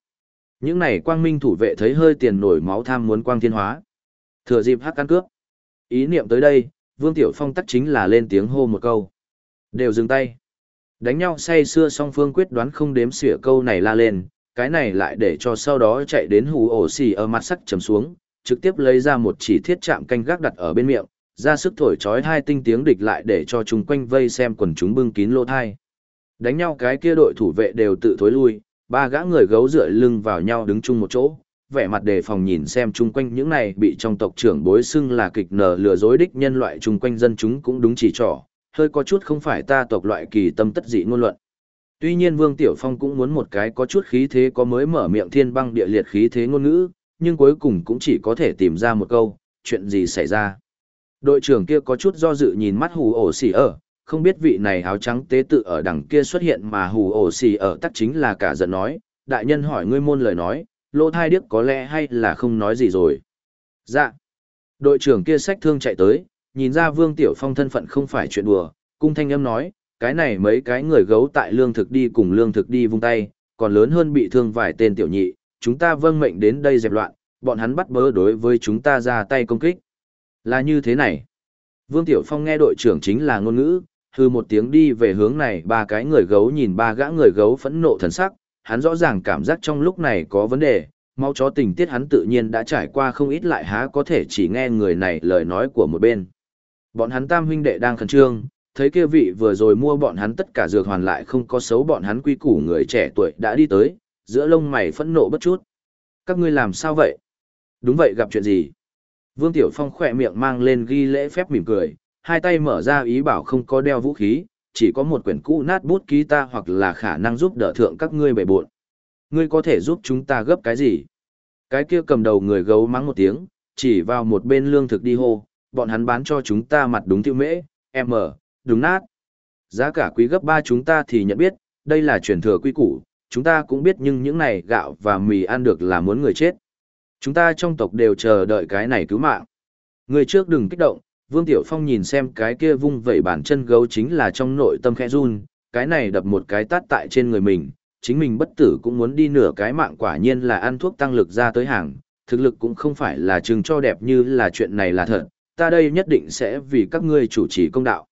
Những này quang minh thủ vệ thấy hơi tiền nổi máu tham muốn quang thiên hóa. Thừa dịp hắc căn cướp. Ý niệm tới đây, Vương Tiểu Phong tắc chính là lên tiếng hô một câu. Đều dừng tay. Đánh nhau say xưa song phương quyết đoán không đếm xỉa câu này la lên, cái này lại để cho sau đó chạy đến hù ổ xì ở mặt sắc trầm xuống, trực tiếp lấy ra một chỉ thiết chạm canh gác đặt ở bên miệng, ra sức thổi chói hai tinh tiếng địch lại để cho chúng quanh vây xem quần chúng bưng kín lỗ thai. Đánh nhau cái kia đội thủ vệ đều tự thối lui, ba gã người gấu dựa lưng vào nhau đứng chung một chỗ, vẻ mặt đề phòng nhìn xem chung quanh những này bị trong tộc trưởng bối xưng là kịch nở lừa dối đích nhân loại chung quanh dân chúng cũng đúng chỉ trỏ, hơi có chút không phải ta tộc loại kỳ tâm tất dị ngôn luận. Tuy nhiên Vương Tiểu Phong cũng muốn một cái có chút khí thế có mới mở miệng thiên băng địa liệt khí thế ngôn ngữ, nhưng cuối cùng cũng chỉ có thể tìm ra một câu, chuyện gì xảy ra. Đội trưởng kia có chút do dự nhìn mắt hù ổ xỉ ở, không biết vị này áo trắng tế tự ở đằng kia xuất hiện mà hù ổ xì ở tắc chính là cả giận nói, đại nhân hỏi ngươi môn lời nói, lỗ thai điếc có lẽ hay là không nói gì rồi. Dạ. Đội trưởng kia sách thương chạy tới, nhìn ra Vương Tiểu Phong thân phận không phải chuyện đùa, cung thanh âm nói, cái này mấy cái người gấu tại lương thực đi cùng lương thực đi vung tay, còn lớn hơn bị thương vài tên tiểu nhị, chúng ta vâng mệnh đến đây dẹp loạn, bọn hắn bắt bớ đối với chúng ta ra tay công kích. Là như thế này. Vương Tiểu Phong nghe đội trưởng chính là ngôn ngữ, hư một tiếng đi về hướng này ba cái người gấu nhìn ba gã người gấu phẫn nộ thần sắc, hắn rõ ràng cảm giác trong lúc này có vấn đề, mau chó tình tiết hắn tự nhiên đã trải qua không ít lại há có thể chỉ nghe người này lời nói của một bên. Bọn hắn tam huynh đệ đang khẩn trương, thấy kia vị vừa rồi mua bọn hắn tất cả dược hoàn lại không có xấu bọn hắn quy củ người trẻ tuổi đã đi tới, giữa lông mày phẫn nộ bất chút. Các ngươi làm sao vậy? Đúng vậy gặp chuyện gì? Vương Tiểu Phong khỏe miệng mang lên ghi lễ phép mỉm cười, hai tay mở ra ý bảo không có đeo vũ khí, chỉ có một quyển cũ nát bút ký ta hoặc là khả năng giúp đỡ thượng các ngươi bề buộn. Ngươi có thể giúp chúng ta gấp cái gì? Cái kia cầm đầu người gấu mắng một tiếng, chỉ vào một bên lương thực đi hô, bọn hắn bán cho chúng ta mặt đúng tiêu mễ, em mở đúng nát. Giá cả quý gấp ba chúng ta thì nhận biết, đây là truyền thừa quy củ, chúng ta cũng biết nhưng những này gạo và mì ăn được là muốn người chết. Chúng ta trong tộc đều chờ đợi cái này cứu mạng. Người trước đừng kích động, Vương Tiểu Phong nhìn xem cái kia vung vẩy bản chân gấu chính là trong nội tâm khẽ run, cái này đập một cái tát tại trên người mình, chính mình bất tử cũng muốn đi nửa cái mạng quả nhiên là ăn thuốc tăng lực ra tới hàng, thực lực cũng không phải là chừng cho đẹp như là chuyện này là thật, ta đây nhất định sẽ vì các ngươi chủ trì công đạo.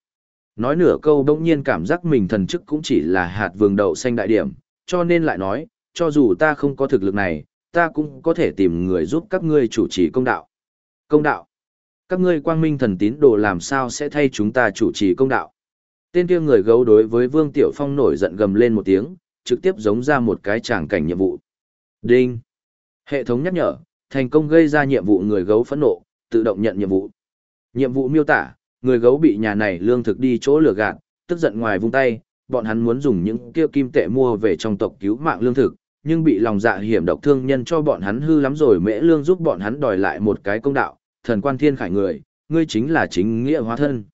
Nói nửa câu đông nhiên cảm giác mình thần chức cũng chỉ là hạt vườn đậu xanh đại điểm, cho nên lại nói, cho dù ta không có thực lực này, ta cũng có thể tìm người giúp các ngươi chủ trì công đạo. Công đạo. Các ngươi quang minh thần tín đồ làm sao sẽ thay chúng ta chủ trì công đạo. Tên kia người gấu đối với Vương Tiểu Phong nổi giận gầm lên một tiếng, trực tiếp giống ra một cái tràng cảnh nhiệm vụ. Đinh. Hệ thống nhắc nhở, thành công gây ra nhiệm vụ người gấu phẫn nộ, tự động nhận nhiệm vụ. Nhiệm vụ miêu tả, người gấu bị nhà này lương thực đi chỗ lửa gạt, tức giận ngoài vung tay, bọn hắn muốn dùng những kia kim tệ mua về trong tộc cứu mạng lương thực, nhưng bị lòng dạ hiểm độc thương nhân cho bọn hắn hư lắm rồi mễ lương giúp bọn hắn đòi lại một cái công đạo, thần quan thiên khải người, ngươi chính là chính nghĩa hóa thân.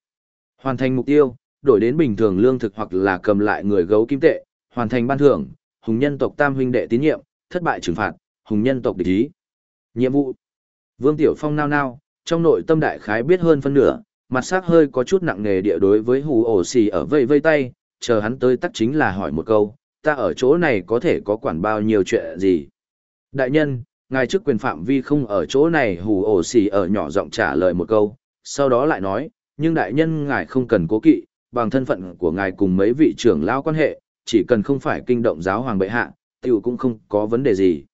Hoàn thành mục tiêu, đổi đến bình thường lương thực hoặc là cầm lại người gấu kim tệ, hoàn thành ban thưởng, hùng nhân tộc tam huynh đệ tín nhiệm, thất bại trừng phạt, hùng nhân tộc địch ý. Nhiệm vụ. Vương Tiểu Phong nao nao, trong nội tâm đại khái biết hơn phân nửa, mặt sắc hơi có chút nặng nề địa đối với hù ổ xì ở vây vây tay, chờ hắn tới tắc chính là hỏi một câu, ta ở chỗ này có thể có quản bao nhiêu chuyện gì. Đại nhân, ngài chức quyền phạm vi không ở chỗ này hù ổ xì ở nhỏ giọng trả lời một câu, sau đó lại nói, nhưng đại nhân ngài không cần cố kỵ, bằng thân phận của ngài cùng mấy vị trưởng lao quan hệ, chỉ cần không phải kinh động giáo hoàng bệ hạ, tiểu cũng không có vấn đề gì.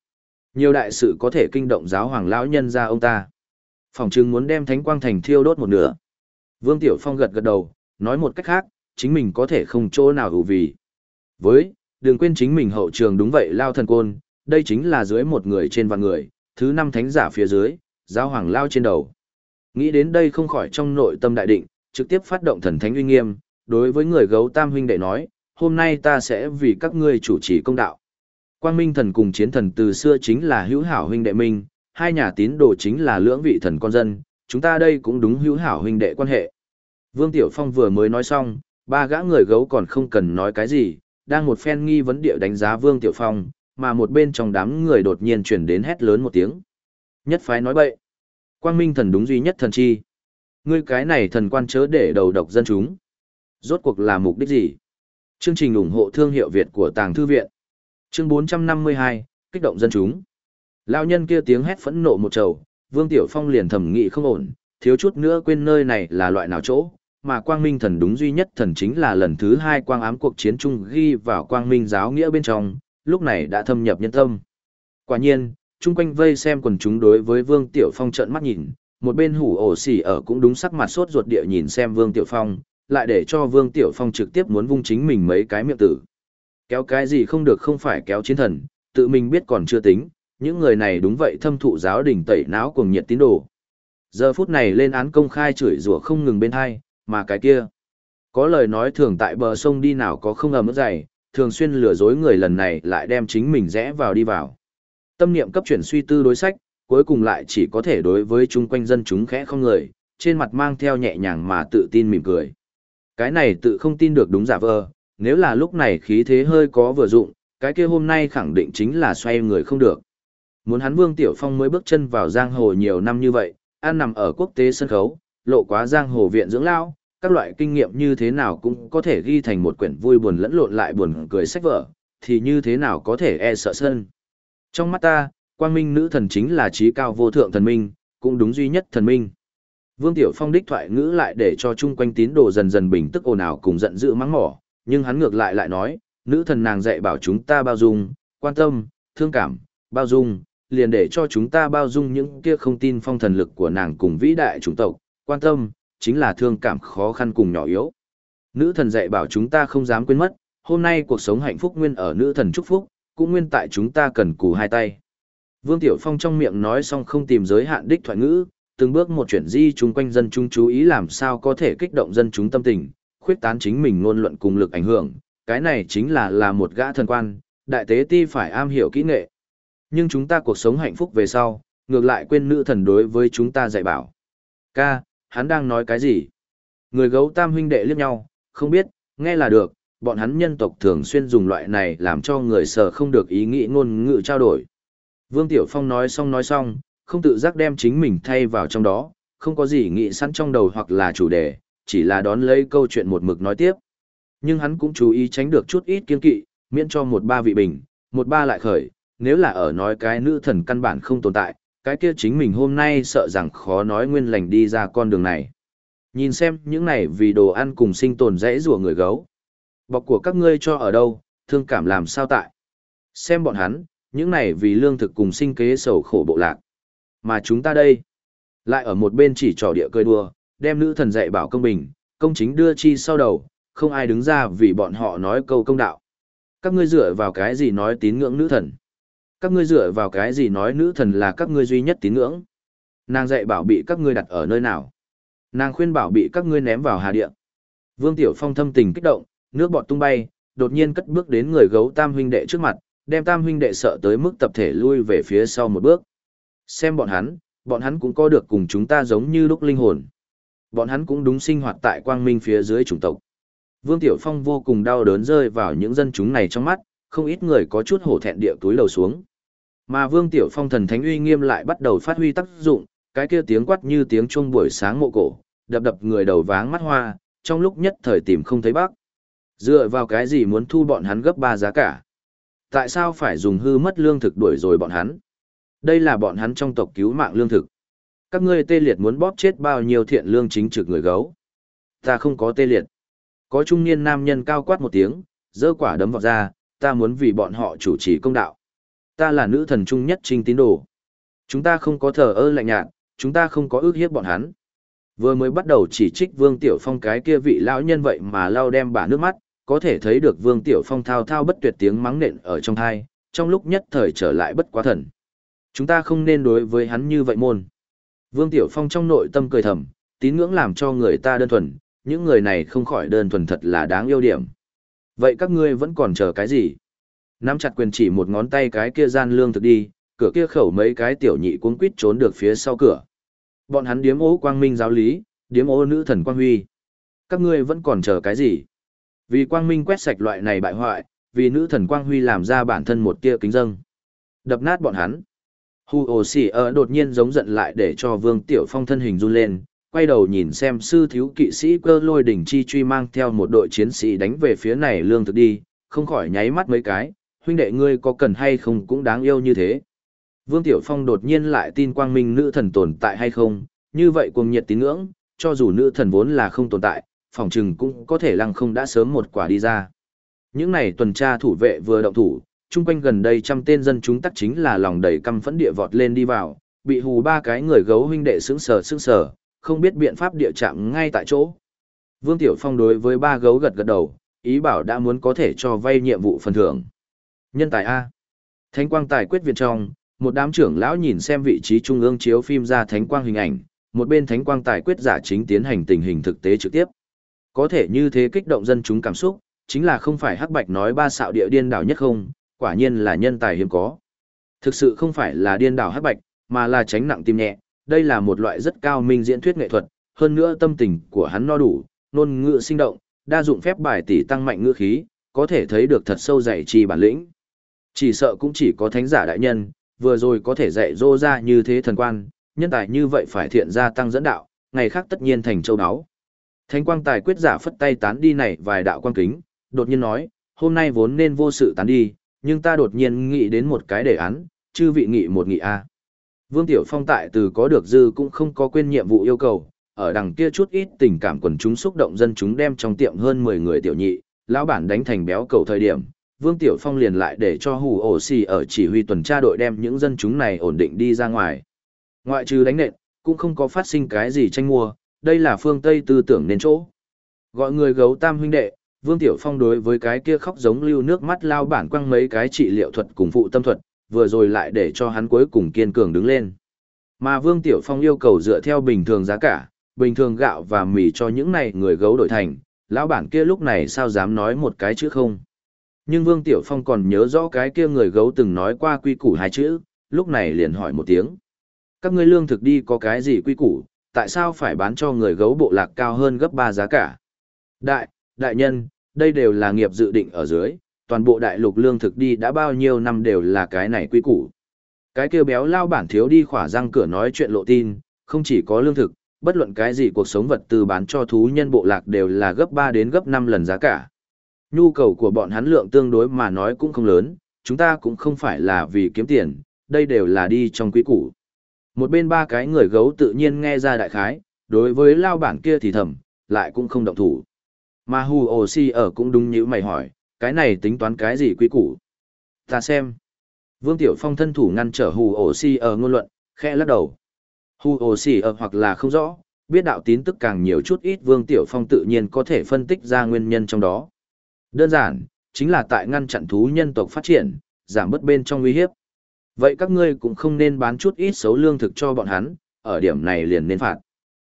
Nhiều đại sự có thể kinh động giáo hoàng lão nhân ra ông ta. Phòng chứng muốn đem thánh quang thành thiêu đốt một nửa. Vương Tiểu Phong gật gật đầu, nói một cách khác, chính mình có thể không chỗ nào hữu vì. Với, đừng quên chính mình hậu trường đúng vậy lao thần côn, đây chính là dưới một người trên vạn người, thứ năm thánh giả phía dưới, giáo hoàng lao trên đầu. Nghĩ đến đây không khỏi trong nội tâm đại định, trực tiếp phát động thần thánh uy nghiêm, đối với người gấu tam huynh đệ nói, hôm nay ta sẽ vì các ngươi chủ trì công đạo. Quang Minh thần cùng chiến thần từ xưa chính là hữu hảo huynh đệ minh, hai nhà tín đồ chính là lưỡng vị thần con dân, chúng ta đây cũng đúng hữu hảo huynh đệ quan hệ. Vương Tiểu Phong vừa mới nói xong, ba gã người gấu còn không cần nói cái gì, đang một phen nghi vấn địa đánh giá Vương Tiểu Phong, mà một bên trong đám người đột nhiên chuyển đến hét lớn một tiếng. Nhất phái nói bậy. Quang Minh thần đúng duy nhất thần chi. Ngươi cái này thần quan chớ để đầu độc dân chúng. Rốt cuộc là mục đích gì? Chương trình ủng hộ thương hiệu Việt của Tàng Thư Viện. Chương 452, kích động dân chúng. Lão nhân kia tiếng hét phẫn nộ một trầu, Vương Tiểu Phong liền thầm nghị không ổn, thiếu chút nữa quên nơi này là loại nào chỗ, mà Quang Minh thần đúng duy nhất thần chính là lần thứ hai quang ám cuộc chiến chung ghi vào Quang Minh giáo nghĩa bên trong, lúc này đã thâm nhập nhân tâm. Quả nhiên, chung quanh vây xem quần chúng đối với Vương Tiểu Phong trợn mắt nhìn, một bên hủ ổ xỉ ở cũng đúng sắc mặt sốt ruột địa nhìn xem Vương Tiểu Phong, lại để cho Vương Tiểu Phong trực tiếp muốn vung chính mình mấy cái miệng tử. Kéo cái gì không được không phải kéo chiến thần, tự mình biết còn chưa tính, những người này đúng vậy thâm thụ giáo đình tẩy não cùng nhiệt tín đồ. Giờ phút này lên án công khai chửi rủa không ngừng bên hai, mà cái kia. Có lời nói thường tại bờ sông đi nào có không ẩm ướt dày, thường xuyên lừa dối người lần này lại đem chính mình rẽ vào đi vào. Tâm niệm cấp chuyển suy tư đối sách, cuối cùng lại chỉ có thể đối với chung quanh dân chúng khẽ không người, trên mặt mang theo nhẹ nhàng mà tự tin mỉm cười. Cái này tự không tin được đúng giả vờ, nếu là lúc này khí thế hơi có vừa dụng, cái kia hôm nay khẳng định chính là xoay người không được. Muốn hắn Vương Tiểu Phong mới bước chân vào giang hồ nhiều năm như vậy, ăn nằm ở quốc tế sân khấu, lộ quá giang hồ viện dưỡng lao, các loại kinh nghiệm như thế nào cũng có thể ghi thành một quyển vui buồn lẫn lộn lại buồn cười sách vở, thì như thế nào có thể e sợ sân. Trong mắt ta, quang minh nữ thần chính là trí cao vô thượng thần minh, cũng đúng duy nhất thần minh. Vương Tiểu Phong đích thoại ngữ lại để cho chung quanh tín đồ dần dần bình tức ồn ào cùng giận dữ mắng mỏ, nhưng hắn ngược lại lại nói, nữ thần nàng dạy bảo chúng ta bao dung, quan tâm, thương cảm, bao dung, liền để cho chúng ta bao dung những kia không tin phong thần lực của nàng cùng vĩ đại chủng tộc, quan tâm, chính là thương cảm khó khăn cùng nhỏ yếu. Nữ thần dạy bảo chúng ta không dám quên mất, hôm nay cuộc sống hạnh phúc nguyên ở nữ thần chúc phúc, cũng nguyên tại chúng ta cần cù hai tay. Vương Tiểu Phong trong miệng nói xong không tìm giới hạn đích thoại ngữ, từng bước một chuyển di chung quanh dân chúng chú ý làm sao có thể kích động dân chúng tâm tình, khuyết tán chính mình ngôn luận cùng lực ảnh hưởng, cái này chính là là một gã thần quan, đại tế ti phải am hiểu kỹ nghệ. Nhưng chúng ta cuộc sống hạnh phúc về sau, ngược lại quên nữ thần đối với chúng ta dạy bảo. Ca, hắn đang nói cái gì? Người gấu tam huynh đệ liếc nhau, không biết, nghe là được, bọn hắn nhân tộc thường xuyên dùng loại này làm cho người sợ không được ý nghĩ ngôn ngữ trao đổi. Vương Tiểu Phong nói xong nói xong, không tự giác đem chính mình thay vào trong đó, không có gì nghĩ sẵn trong đầu hoặc là chủ đề, chỉ là đón lấy câu chuyện một mực nói tiếp. Nhưng hắn cũng chú ý tránh được chút ít kiên kỵ, miễn cho một ba vị bình, một ba lại khởi, nếu là ở nói cái nữ thần căn bản không tồn tại, cái kia chính mình hôm nay sợ rằng khó nói nguyên lành đi ra con đường này. Nhìn xem những này vì đồ ăn cùng sinh tồn dễ rùa người gấu. Bọc của các ngươi cho ở đâu, thương cảm làm sao tại. Xem bọn hắn, những này vì lương thực cùng sinh kế sầu khổ bộ lạc. Mà chúng ta đây, lại ở một bên chỉ trò địa cười đùa, đem nữ thần dạy bảo công bình, công chính đưa chi sau đầu, không ai đứng ra vì bọn họ nói câu công đạo. Các ngươi dựa vào cái gì nói tín ngưỡng nữ thần? Các ngươi dựa vào cái gì nói nữ thần là các ngươi duy nhất tín ngưỡng? Nàng dạy bảo bị các ngươi đặt ở nơi nào? Nàng khuyên bảo bị các ngươi ném vào hà địa. Vương Tiểu Phong thâm tình kích động, nước bọt tung bay, đột nhiên cất bước đến người gấu tam huynh đệ trước mặt, đem tam huynh đệ sợ tới mức tập thể lui về phía sau một bước. Xem bọn hắn, bọn hắn cũng có được cùng chúng ta giống như lúc linh hồn. Bọn hắn cũng đúng sinh hoạt tại quang minh phía dưới chủng tộc. Vương Tiểu Phong vô cùng đau đớn rơi vào những dân chúng này trong mắt, không ít người có chút hổ thẹn địa túi lầu xuống. Mà Vương Tiểu Phong thần thánh uy nghiêm lại bắt đầu phát huy tác dụng, cái kia tiếng quát như tiếng chuông buổi sáng mộ cổ, đập đập người đầu váng mắt hoa, trong lúc nhất thời tìm không thấy bác. Dựa vào cái gì muốn thu bọn hắn gấp ba giá cả? Tại sao phải dùng hư mất lương thực đuổi rồi bọn hắn? Đây là bọn hắn trong tộc cứu mạng lương thực. Các ngươi tê liệt muốn bóp chết bao nhiêu thiện lương chính trực người gấu. Ta không có tê liệt. Có trung niên nam nhân cao quát một tiếng, dơ quả đấm vào ra, ta muốn vì bọn họ chủ trì công đạo. Ta là nữ thần trung nhất trinh tín đồ. Chúng ta không có thờ ơ lạnh nhạt, chúng ta không có ước hiếp bọn hắn. Vừa mới bắt đầu chỉ trích Vương Tiểu Phong cái kia vị lão nhân vậy mà lao đem bả nước mắt, có thể thấy được Vương Tiểu Phong thao thao bất tuyệt tiếng mắng nện ở trong thai, trong lúc nhất thời trở lại bất quá thần. Chúng ta không nên đối với hắn như vậy môn. Vương Tiểu Phong trong nội tâm cười thầm, tín ngưỡng làm cho người ta đơn thuần, những người này không khỏi đơn thuần thật là đáng yêu điểm. Vậy các ngươi vẫn còn chờ cái gì? Nắm chặt quyền chỉ một ngón tay cái kia gian lương thực đi, cửa kia khẩu mấy cái tiểu nhị cuống quýt trốn được phía sau cửa. Bọn hắn điếm ố quang minh giáo lý, điếm ố nữ thần quang huy. Các ngươi vẫn còn chờ cái gì? Vì quang minh quét sạch loại này bại hoại, vì nữ thần quang huy làm ra bản thân một tia kính dâng. Đập nát bọn hắn. Hu ồ xỉ ở đột nhiên giống giận lại để cho vương tiểu phong thân hình run lên, quay đầu nhìn xem sư thiếu kỵ sĩ cơ lôi đỉnh chi truy mang theo một đội chiến sĩ đánh về phía này lương thực đi, không khỏi nháy mắt mấy cái, huynh đệ ngươi có cần hay không cũng đáng yêu như thế. Vương Tiểu Phong đột nhiên lại tin quang minh nữ thần tồn tại hay không, như vậy cuồng nhiệt tín ngưỡng, cho dù nữ thần vốn là không tồn tại, phòng trừng cũng có thể lăng không đã sớm một quả đi ra. Những này tuần tra thủ vệ vừa động thủ, chung quanh gần đây trăm tên dân chúng tắc chính là lòng đầy căm phẫn địa vọt lên đi vào, bị hù ba cái người gấu huynh đệ sững sờ sững sờ, không biết biện pháp địa chạm ngay tại chỗ. Vương Tiểu Phong đối với ba gấu gật gật đầu, ý bảo đã muốn có thể cho vay nhiệm vụ phần thưởng. Nhân tài A. Thánh quang tài quyết viện trong, một đám trưởng lão nhìn xem vị trí trung ương chiếu phim ra thánh quang hình ảnh, một bên thánh quang tài quyết giả chính tiến hành tình hình thực tế trực tiếp. Có thể như thế kích động dân chúng cảm xúc, chính là không phải hắc bạch nói ba xạo địa điên đảo nhất không, quả nhiên là nhân tài hiếm có. Thực sự không phải là điên đảo hắc bạch, mà là tránh nặng tim nhẹ, đây là một loại rất cao minh diễn thuyết nghệ thuật, hơn nữa tâm tình của hắn no đủ, ngôn ngữ sinh động, đa dụng phép bài tỷ tăng mạnh ngữ khí, có thể thấy được thật sâu dày trì bản lĩnh. Chỉ sợ cũng chỉ có thánh giả đại nhân, vừa rồi có thể dạy dỗ ra như thế thần quan, nhân tài như vậy phải thiện gia tăng dẫn đạo, ngày khác tất nhiên thành châu đáo. Thánh quang tài quyết giả phất tay tán đi này vài đạo quan kính, đột nhiên nói, hôm nay vốn nên vô sự tán đi, nhưng ta đột nhiên nghĩ đến một cái đề án, chư vị nghị một nghị A. Vương Tiểu Phong tại từ có được dư cũng không có quên nhiệm vụ yêu cầu, ở đằng kia chút ít tình cảm quần chúng xúc động dân chúng đem trong tiệm hơn 10 người tiểu nhị, lão bản đánh thành béo cầu thời điểm, Vương Tiểu Phong liền lại để cho hù ổ xì ở chỉ huy tuần tra đội đem những dân chúng này ổn định đi ra ngoài. Ngoại trừ đánh nện, cũng không có phát sinh cái gì tranh mua, đây là phương Tây tư tưởng nên chỗ. Gọi người gấu tam huynh đệ, Vương Tiểu Phong đối với cái kia khóc giống lưu nước mắt lao bản quăng mấy cái trị liệu thuật cùng phụ tâm thuật, vừa rồi lại để cho hắn cuối cùng kiên cường đứng lên. Mà Vương Tiểu Phong yêu cầu dựa theo bình thường giá cả, bình thường gạo và mì cho những này người gấu đổi thành, lão bản kia lúc này sao dám nói một cái chứ không. Nhưng Vương Tiểu Phong còn nhớ rõ cái kia người gấu từng nói qua quy củ hai chữ, lúc này liền hỏi một tiếng. Các ngươi lương thực đi có cái gì quy củ, tại sao phải bán cho người gấu bộ lạc cao hơn gấp ba giá cả? Đại, đại nhân, đây đều là nghiệp dự định ở dưới, toàn bộ đại lục lương thực đi đã bao nhiêu năm đều là cái này quy củ. Cái kia béo lao bản thiếu đi khỏa răng cửa nói chuyện lộ tin, không chỉ có lương thực, bất luận cái gì cuộc sống vật tư bán cho thú nhân bộ lạc đều là gấp 3 đến gấp 5 lần giá cả. Nhu cầu của bọn hắn lượng tương đối mà nói cũng không lớn, chúng ta cũng không phải là vì kiếm tiền, đây đều là đi trong quý củ. Một bên ba cái người gấu tự nhiên nghe ra đại khái, đối với lao bản kia thì thầm, lại cũng không động thủ. Mà hù ồ si ở cũng đúng như mày hỏi, cái này tính toán cái gì quý củ? Ta xem. Vương Tiểu Phong thân thủ ngăn trở hù ồ si ở ngôn luận, khẽ lắc đầu. Hù ồ si ở hoặc là không rõ, biết đạo tín tức càng nhiều chút ít Vương Tiểu Phong tự nhiên có thể phân tích ra nguyên nhân trong đó. Đơn giản, chính là tại ngăn chặn thú nhân tộc phát triển, giảm bớt bên trong nguy hiếp. Vậy các ngươi cũng không nên bán chút ít xấu lương thực cho bọn hắn, ở điểm này liền nên phạt.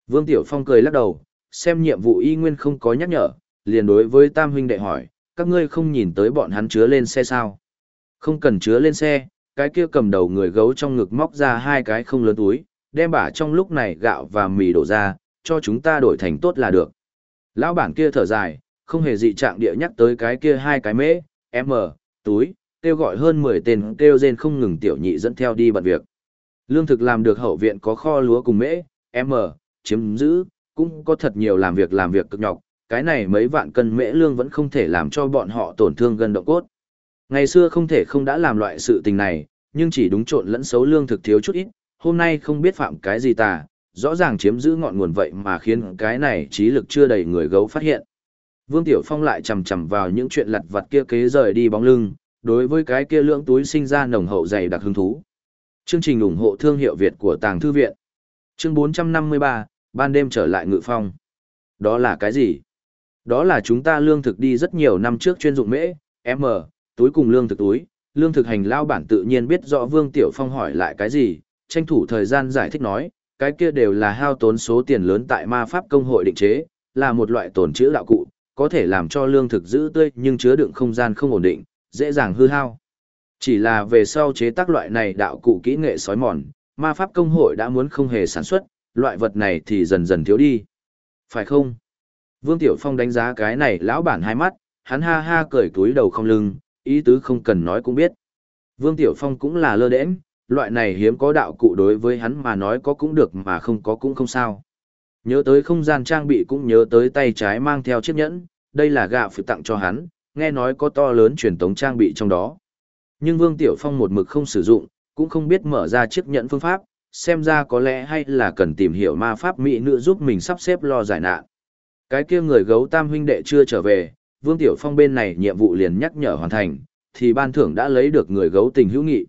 Vương Tiểu Phong cười lắc đầu, xem nhiệm vụ y nguyên không có nhắc nhở, liền đối với Tam huynh đệ hỏi, các ngươi không nhìn tới bọn hắn chứa lên xe sao? Không cần chứa lên xe, cái kia cầm đầu người gấu trong ngực móc ra hai cái không lớn túi, đem bả trong lúc này gạo và mì đổ ra, cho chúng ta đổi thành tốt là được. Lão bản kia thở dài, không hề dị trạng địa nhắc tới cái kia hai cái mễ, m, túi, kêu gọi hơn 10 tên kêu rên không ngừng tiểu nhị dẫn theo đi bận việc. Lương thực làm được hậu viện có kho lúa cùng mễ, m, chiếm giữ, cũng có thật nhiều làm việc làm việc cực nhọc, cái này mấy vạn cân mễ lương vẫn không thể làm cho bọn họ tổn thương gần động cốt. Ngày xưa không thể không đã làm loại sự tình này, nhưng chỉ đúng trộn lẫn xấu lương thực thiếu chút ít, hôm nay không biết phạm cái gì tà, rõ ràng chiếm giữ ngọn nguồn vậy mà khiến cái này trí lực chưa đầy người gấu phát hiện. Vương Tiểu Phong lại chầm chầm vào những chuyện lặt vặt kia kế rời đi bóng lưng, đối với cái kia lưỡng túi sinh ra nồng hậu dày đặc hứng thú. Chương trình ủng hộ thương hiệu Việt của Tàng Thư Viện. Chương 453, ban đêm trở lại ngự phong. Đó là cái gì? Đó là chúng ta lương thực đi rất nhiều năm trước chuyên dụng mễ, M, túi cùng lương thực túi. Lương thực hành lao bản tự nhiên biết rõ Vương Tiểu Phong hỏi lại cái gì, tranh thủ thời gian giải thích nói, cái kia đều là hao tốn số tiền lớn tại ma pháp công hội định chế, là một loại tổn chữ đạo cụ, có thể làm cho lương thực giữ tươi nhưng chứa đựng không gian không ổn định, dễ dàng hư hao. Chỉ là về sau chế tác loại này đạo cụ kỹ nghệ sói mòn, ma pháp công hội đã muốn không hề sản xuất, loại vật này thì dần dần thiếu đi. Phải không? Vương Tiểu Phong đánh giá cái này lão bản hai mắt, hắn ha ha cười túi đầu không lưng, ý tứ không cần nói cũng biết. Vương Tiểu Phong cũng là lơ đễnh, loại này hiếm có đạo cụ đối với hắn mà nói có cũng được mà không có cũng không sao. Nhớ tới không gian trang bị cũng nhớ tới tay trái mang theo chiếc nhẫn, đây là gạo phụ tặng cho hắn, nghe nói có to lớn truyền tống trang bị trong đó. Nhưng Vương Tiểu Phong một mực không sử dụng, cũng không biết mở ra chiếc nhẫn phương pháp, xem ra có lẽ hay là cần tìm hiểu ma pháp mỹ nữ giúp mình sắp xếp lo giải nạn. Cái kia người gấu tam huynh đệ chưa trở về, Vương Tiểu Phong bên này nhiệm vụ liền nhắc nhở hoàn thành, thì ban thưởng đã lấy được người gấu tình hữu nghị.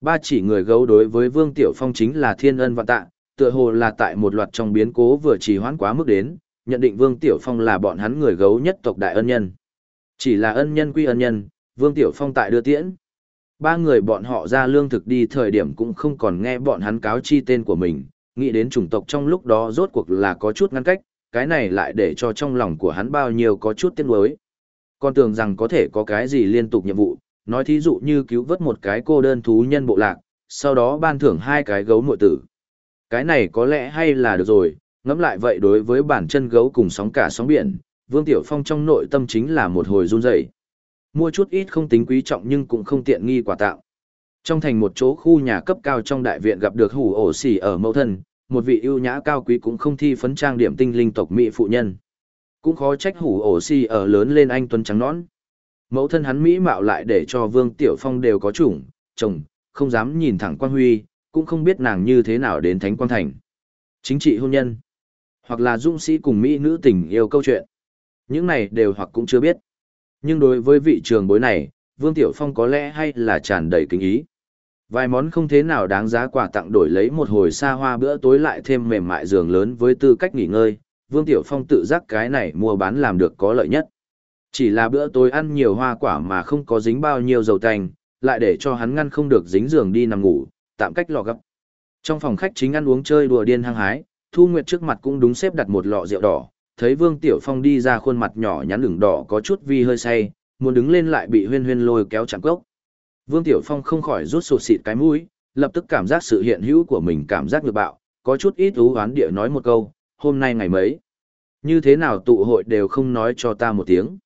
Ba chỉ người gấu đối với Vương Tiểu Phong chính là thiên ân vạn tạ, tựa hồ là tại một loạt trong biến cố vừa trì hoãn quá mức đến, nhận định Vương Tiểu Phong là bọn hắn người gấu nhất tộc đại ân nhân. Chỉ là ân nhân quy ân nhân, Vương Tiểu Phong tại đưa tiễn. Ba người bọn họ ra lương thực đi thời điểm cũng không còn nghe bọn hắn cáo chi tên của mình, nghĩ đến chủng tộc trong lúc đó rốt cuộc là có chút ngăn cách, cái này lại để cho trong lòng của hắn bao nhiêu có chút tiếc nuối. Con tưởng rằng có thể có cái gì liên tục nhiệm vụ, nói thí dụ như cứu vớt một cái cô đơn thú nhân bộ lạc, sau đó ban thưởng hai cái gấu muội tử. Cái này có lẽ hay là được rồi, ngẫm lại vậy đối với bản chân gấu cùng sóng cả sóng biển, Vương Tiểu Phong trong nội tâm chính là một hồi run rẩy. Mua chút ít không tính quý trọng nhưng cũng không tiện nghi quà tặng. Trong thành một chỗ khu nhà cấp cao trong đại viện gặp được hủ ổ xỉ ở mẫu thân, một vị ưu nhã cao quý cũng không thi phấn trang điểm tinh linh tộc mỹ phụ nhân. Cũng khó trách hủ ổ xỉ ở lớn lên anh tuấn trắng nón. Mẫu thân hắn mỹ mạo lại để cho Vương Tiểu Phong đều có chủng, chồng, không dám nhìn thẳng quan huy, cũng không biết nàng như thế nào đến Thánh Quang Thành. Chính trị hôn nhân, hoặc là dũng sĩ cùng mỹ nữ tình yêu câu chuyện. Những này đều hoặc cũng chưa biết. Nhưng đối với vị trường bối này, Vương Tiểu Phong có lẽ hay là tràn đầy kính ý. Vài món không thế nào đáng giá quà tặng đổi lấy một hồi xa hoa bữa tối lại thêm mềm mại giường lớn với tư cách nghỉ ngơi, Vương Tiểu Phong tự giác cái này mua bán làm được có lợi nhất. Chỉ là bữa tối ăn nhiều hoa quả mà không có dính bao nhiêu dầu tành, lại để cho hắn ngăn không được dính giường đi nằm ngủ, tạm cách lò gấp. Trong phòng khách chính ăn uống chơi đùa điên hăng hái, Thu Nguyệt trước mặt cũng đúng xếp đặt một lọ rượu đỏ, thấy Vương Tiểu Phong đi ra khuôn mặt nhỏ nhắn lửng đỏ có chút vi hơi say, muốn đứng lên lại bị huyên huyên lôi kéo chặn cốc. Vương Tiểu Phong không khỏi rút sụt xịt cái mũi, lập tức cảm giác sự hiện hữu của mình cảm giác ngược bạo, có chút ít thú hoán địa nói một câu, hôm nay ngày mấy. Như thế nào tụ hội đều không nói cho ta một tiếng.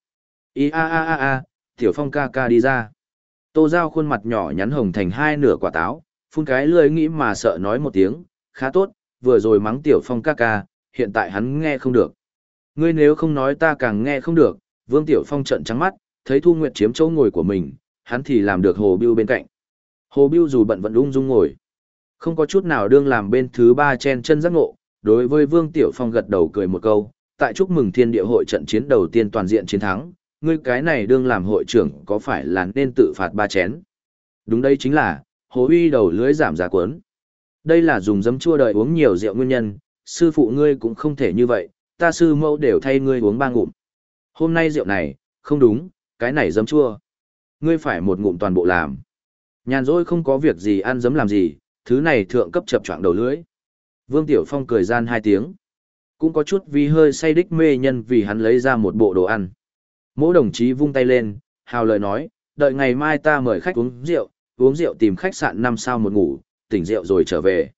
Ý a a a a, Tiểu Phong ca ca đi ra. Tô Giao khuôn mặt nhỏ nhắn hồng thành hai nửa quả táo, phun cái lười nghĩ mà sợ nói một tiếng, khá tốt, vừa rồi mắng Tiểu Phong ca ca, hiện tại hắn nghe không được. Ngươi nếu không nói ta càng nghe không được, Vương Tiểu Phong trận trắng mắt, thấy Thu Nguyệt chiếm chỗ ngồi của mình, hắn thì làm được Hồ Biêu bên cạnh. Hồ Biêu dù bận vẫn ung dung ngồi. Không có chút nào đương làm bên thứ ba chen chân giác ngộ, đối với Vương Tiểu Phong gật đầu cười một câu, tại chúc mừng thiên địa hội trận chiến đầu tiên toàn diện chiến thắng, ngươi cái này đương làm hội trưởng có phải là nên tự phạt ba chén. Đúng đây chính là, Hồ uy đầu lưới giảm giá cuốn. Đây là dùng giấm chua đời uống nhiều rượu nguyên nhân, sư phụ ngươi cũng không thể như vậy, ta sư mẫu đều thay ngươi uống ba ngụm. Hôm nay rượu này, không đúng, cái này giấm chua. Ngươi phải một ngụm toàn bộ làm. Nhàn rỗi không có việc gì ăn giấm làm gì, thứ này thượng cấp chập choạng đầu lưỡi. Vương Tiểu Phong cười gian hai tiếng. Cũng có chút vì hơi say đích mê nhân vì hắn lấy ra một bộ đồ ăn. Mỗi đồng chí vung tay lên, hào lời nói, đợi ngày mai ta mời khách uống rượu, uống rượu tìm khách sạn năm sao một ngủ, tỉnh rượu rồi trở về.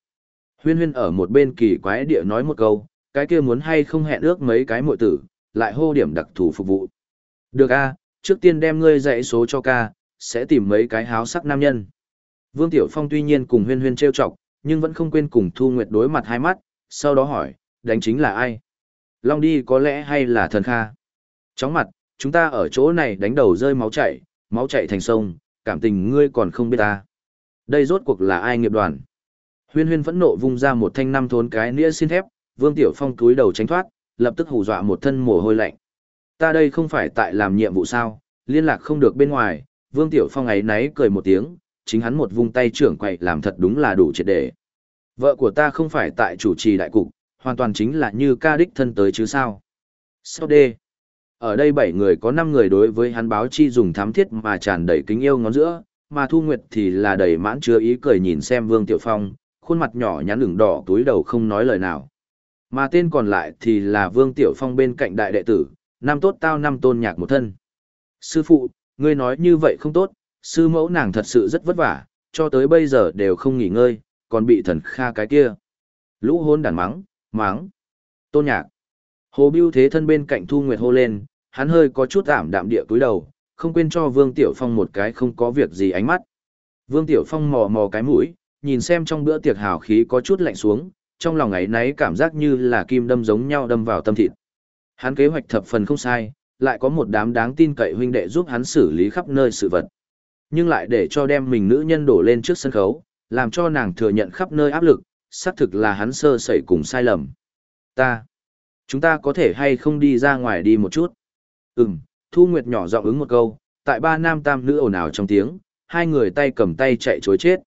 Huyên huyên ở một bên kỳ quái địa nói một câu, cái kia muốn hay không hẹn ước mấy cái muội tử, lại hô điểm đặc thù phục vụ. Được a, trước tiên đem ngươi dạy số cho ca, sẽ tìm mấy cái háo sắc nam nhân. Vương Tiểu Phong tuy nhiên cùng huyên huyên trêu chọc, nhưng vẫn không quên cùng Thu Nguyệt đối mặt hai mắt, sau đó hỏi, đánh chính là ai? Long đi có lẽ hay là thần kha? Chóng mặt, chúng ta ở chỗ này đánh đầu rơi máu chảy, máu chảy thành sông, cảm tình ngươi còn không biết ta. Đây rốt cuộc là ai nghiệp đoàn? Huyên huyên phẫn nộ vung ra một thanh năm thốn cái nĩa xin thép, Vương Tiểu Phong cúi đầu tránh thoát, lập tức hù dọa một thân mồ hôi lạnh. Ta đây không phải tại làm nhiệm vụ sao, liên lạc không được bên ngoài, Vương Tiểu Phong ấy náy cười một tiếng, chính hắn một vung tay trưởng quậy làm thật đúng là đủ triệt để. Vợ của ta không phải tại chủ trì đại cục, hoàn toàn chính là như ca đích thân tới chứ sao. Sau đê, ở đây bảy người có năm người đối với hắn báo chi dùng thám thiết mà tràn đầy kính yêu ngón giữa, mà Thu Nguyệt thì là đầy mãn chứa ý cười nhìn xem Vương Tiểu Phong, khuôn mặt nhỏ nhắn ửng đỏ túi đầu không nói lời nào. Mà tên còn lại thì là Vương Tiểu Phong bên cạnh đại đệ tử, năm tốt tao năm tôn nhạc một thân. Sư phụ, ngươi nói như vậy không tốt, sư mẫu nàng thật sự rất vất vả, cho tới bây giờ đều không nghỉ ngơi, còn bị thần kha cái kia. Lũ hôn đàn mắng, mắng. Tôn nhạc. Hồ Biêu thế thân bên cạnh Thu Nguyệt hô lên, hắn hơi có chút ảm đạm địa cúi đầu, không quên cho Vương Tiểu Phong một cái không có việc gì ánh mắt. Vương Tiểu Phong mò mò cái mũi, nhìn xem trong bữa tiệc hào khí có chút lạnh xuống, trong lòng ấy nấy cảm giác như là kim đâm giống nhau đâm vào tâm thịt. Hắn kế hoạch thập phần không sai, lại có một đám đáng tin cậy huynh đệ giúp hắn xử lý khắp nơi sự vật. Nhưng lại để cho đem mình nữ nhân đổ lên trước sân khấu, làm cho nàng thừa nhận khắp nơi áp lực, xác thực là hắn sơ sẩy cùng sai lầm. Ta, chúng ta có thể hay không đi ra ngoài đi một chút? Ừm, Thu Nguyệt nhỏ giọng ứng một câu, tại ba nam tam nữ ồn ào trong tiếng, hai người tay cầm tay chạy chối chết.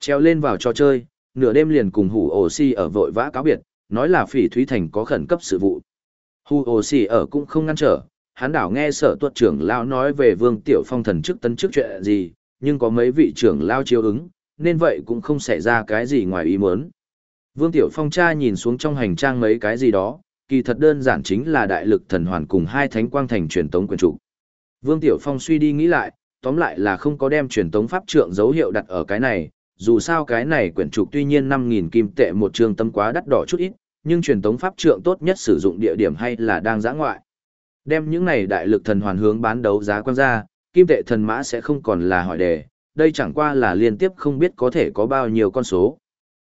Treo lên vào trò chơi, nửa đêm liền cùng hủ ổ si ở vội vã cáo biệt, nói là phỉ Thúy Thành có khẩn cấp sự vụ. Hủ ổ si ở cũng không ngăn trở, hắn đảo nghe sở tuật trưởng lao nói về vương tiểu phong thần chức tấn chức chuyện gì, nhưng có mấy vị trưởng lao chiếu ứng, nên vậy cũng không xảy ra cái gì ngoài ý muốn. Vương tiểu phong cha nhìn xuống trong hành trang mấy cái gì đó, kỳ thật đơn giản chính là đại lực thần hoàn cùng hai thánh quang thành truyền tống quyền trụ. Vương Tiểu Phong suy đi nghĩ lại, tóm lại là không có đem truyền tống pháp trượng dấu hiệu đặt ở cái này, dù sao cái này quyển trục tuy nhiên 5.000 kim tệ một trường tâm quá đắt đỏ chút ít, nhưng truyền tống pháp trượng tốt nhất sử dụng địa điểm hay là đang giã ngoại. Đem những này đại lực thần hoàn hướng bán đấu giá quan ra, kim tệ thần mã sẽ không còn là hỏi đề, đây chẳng qua là liên tiếp không biết có thể có bao nhiêu con số.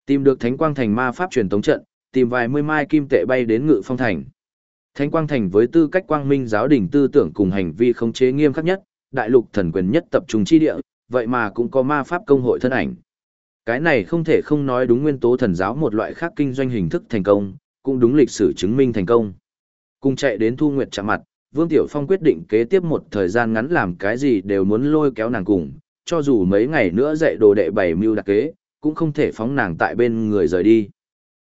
Tìm được thánh quang thành ma pháp truyền tống trận, tìm vài mươi mai kim tệ bay đến ngự phong thành. Thánh quang thành với tư cách quang minh giáo đình tư tưởng cùng hành vi khống chế nghiêm khắc nhất, đại lục thần quyền nhất tập trung chi địa, vậy mà cũng có ma pháp công hội thân ảnh. Cái này không thể không nói đúng nguyên tố thần giáo một loại khác kinh doanh hình thức thành công, cũng đúng lịch sử chứng minh thành công. Cùng chạy đến Thu Nguyệt chạm mặt, Vương Tiểu Phong quyết định kế tiếp một thời gian ngắn làm cái gì đều muốn lôi kéo nàng cùng, cho dù mấy ngày nữa dạy đồ đệ bảy mưu đặc kế, cũng không thể phóng nàng tại bên người rời đi.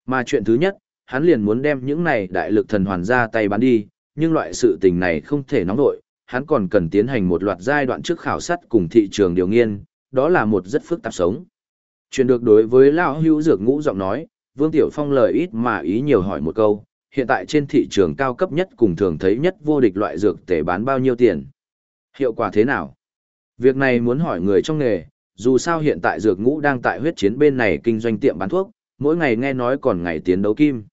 Mà chuyện thứ nhất, hắn liền muốn đem những này đại lực thần hoàn ra tay bán đi, nhưng loại sự tình này không thể nóng nổi, hắn còn cần tiến hành một loạt giai đoạn trước khảo sát cùng thị trường điều nghiên, đó là một rất phức tạp sống. Chuyện được đối với Lão Hữu Dược ngũ giọng nói, Vương Tiểu Phong lời ít mà ý nhiều hỏi một câu, hiện tại trên thị trường cao cấp nhất cùng thường thấy nhất vô địch loại dược tể bán bao nhiêu tiền? Hiệu quả thế nào? Việc này muốn hỏi người trong nghề, dù sao hiện tại dược ngũ đang tại huyết chiến bên này kinh doanh tiệm bán thuốc, mỗi ngày nghe nói còn ngày tiến đấu kim.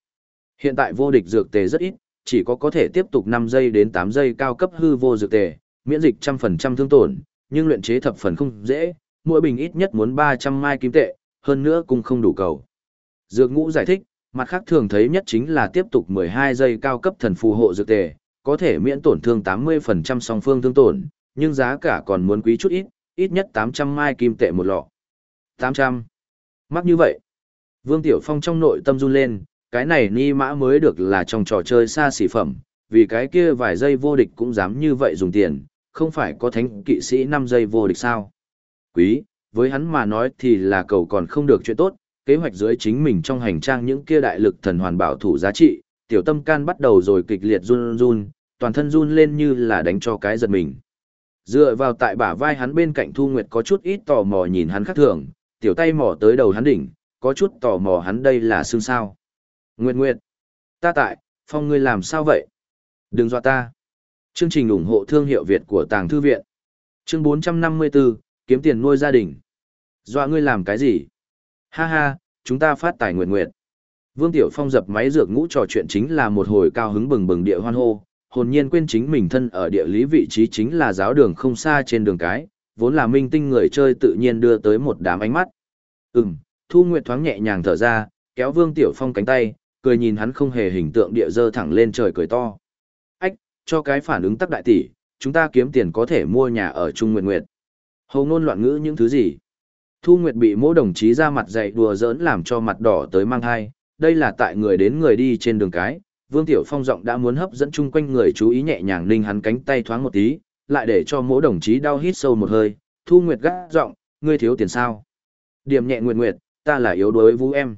Hiện tại vô địch dược tề rất ít, chỉ có có thể tiếp tục 5 giây đến 8 giây cao cấp hư vô dược tề, miễn dịch trăm phần trăm thương tổn, nhưng luyện chế thập phần không dễ, mỗi bình ít nhất muốn 300 mai kim tệ, hơn nữa cũng không đủ cầu. Dược ngũ giải thích, mặt khác thường thấy nhất chính là tiếp tục 12 giây cao cấp thần phù hộ dược tề, có thể miễn tổn thương 80% song phương thương tổn, nhưng giá cả còn muốn quý chút ít, ít nhất 800 mai kim tệ một lọ. 800. Mắc như vậy. Vương Tiểu Phong trong nội tâm run lên, cái này ni mã mới được là trong trò chơi xa xỉ phẩm, vì cái kia vài giây vô địch cũng dám như vậy dùng tiền, không phải có thánh kỵ sĩ 5 giây vô địch sao. Quý, với hắn mà nói thì là cầu còn không được chuyện tốt, kế hoạch dưới chính mình trong hành trang những kia đại lực thần hoàn bảo thủ giá trị, tiểu tâm can bắt đầu rồi kịch liệt run run, toàn thân run lên như là đánh cho cái giật mình. Dựa vào tại bả vai hắn bên cạnh Thu Nguyệt có chút ít tò mò nhìn hắn khác thường, tiểu tay mò tới đầu hắn đỉnh, có chút tò mò hắn đây là xương sao. Nguyệt Nguyệt, ta tại, phong ngươi làm sao vậy? Đừng dọa ta. Chương trình ủng hộ thương hiệu Việt của Tàng Thư Viện. Chương 454, kiếm tiền nuôi gia đình. Dọa ngươi làm cái gì? Ha ha, chúng ta phát tài nguyệt nguyệt. Vương Tiểu Phong dập máy dược ngũ trò chuyện chính là một hồi cao hứng bừng bừng địa hoan hô, hồn nhiên quên chính mình thân ở địa lý vị trí chính là giáo đường không xa trên đường cái, vốn là minh tinh người chơi tự nhiên đưa tới một đám ánh mắt. Ừm, Thu Nguyệt thoáng nhẹ nhàng thở ra, kéo Vương Tiểu Phong cánh tay, cười nhìn hắn không hề hình tượng địa dơ thẳng lên trời cười to. Ách, cho cái phản ứng tắc đại tỷ, chúng ta kiếm tiền có thể mua nhà ở Trung Nguyệt Nguyệt. Hầu ngôn loạn ngữ những thứ gì? Thu Nguyệt bị mỗi đồng chí ra mặt dạy đùa giỡn làm cho mặt đỏ tới mang hai, đây là tại người đến người đi trên đường cái, Vương Tiểu Phong giọng đã muốn hấp dẫn chung quanh người chú ý nhẹ nhàng ninh hắn cánh tay thoáng một tí, lại để cho mỗi đồng chí đau hít sâu một hơi, Thu Nguyệt gắt giọng, ngươi thiếu tiền sao? Điểm nhẹ Nguyệt Nguyệt, ta là yếu đuối vũ em.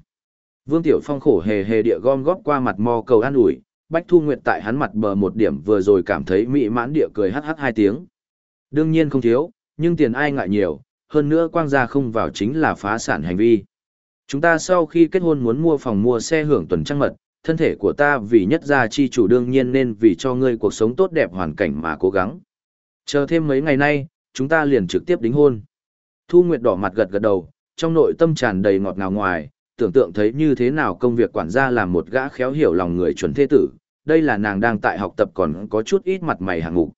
Vương Tiểu Phong khổ hề hề địa gom góp qua mặt mò cầu an ủi, Bách Thu Nguyệt tại hắn mặt bờ một điểm vừa rồi cảm thấy mỹ mãn địa cười hắc hắc hai tiếng. Đương nhiên không thiếu, nhưng tiền ai ngại nhiều, hơn nữa quang gia không vào chính là phá sản hành vi. Chúng ta sau khi kết hôn muốn mua phòng mua xe hưởng tuần trăng mật, thân thể của ta vì nhất gia chi chủ đương nhiên nên vì cho ngươi cuộc sống tốt đẹp hoàn cảnh mà cố gắng. Chờ thêm mấy ngày nay, chúng ta liền trực tiếp đính hôn. Thu Nguyệt đỏ mặt gật gật đầu, trong nội tâm tràn đầy ngọt ngào ngoài, tưởng tượng thấy như thế nào công việc quản gia làm một gã khéo hiểu lòng người chuẩn thế tử, đây là nàng đang tại học tập còn có chút ít mặt mày hàng ngục.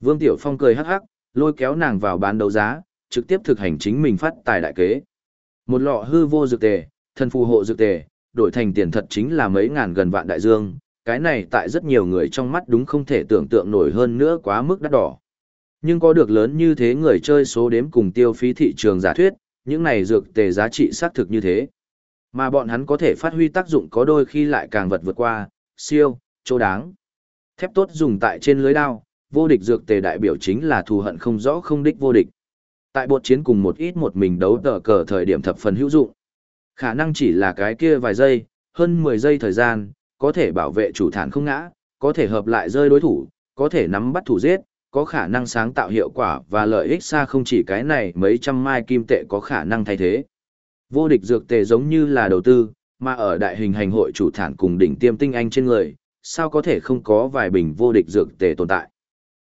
Vương Tiểu Phong cười hắc hắc, lôi kéo nàng vào bán đấu giá, trực tiếp thực hành chính mình phát tài đại kế. Một lọ hư vô dược tề, thân phù hộ dược tề, đổi thành tiền thật chính là mấy ngàn gần vạn đại dương, cái này tại rất nhiều người trong mắt đúng không thể tưởng tượng nổi hơn nữa quá mức đắt đỏ. Nhưng có được lớn như thế người chơi số đếm cùng tiêu phí thị trường giả thuyết, những này dược tề giá trị xác thực như thế. Mà bọn hắn có thể phát huy tác dụng có đôi khi lại càng vật vượt qua, siêu, chỗ đáng. Thép tốt dùng tại trên lưới đao, vô địch dược tề đại biểu chính là thù hận không rõ không đích vô địch. Tại bột chiến cùng một ít một mình đấu tờ cờ thời điểm thập phần hữu dụng. Khả năng chỉ là cái kia vài giây, hơn 10 giây thời gian, có thể bảo vệ chủ thản không ngã, có thể hợp lại rơi đối thủ, có thể nắm bắt thủ giết, có khả năng sáng tạo hiệu quả và lợi ích xa không chỉ cái này mấy trăm mai kim tệ có khả năng thay thế. Vô địch dược tề giống như là đầu tư, mà ở đại hình hành hội chủ thản cùng đỉnh tiêm tinh anh trên người, sao có thể không có vài bình vô địch dược tề tồn tại.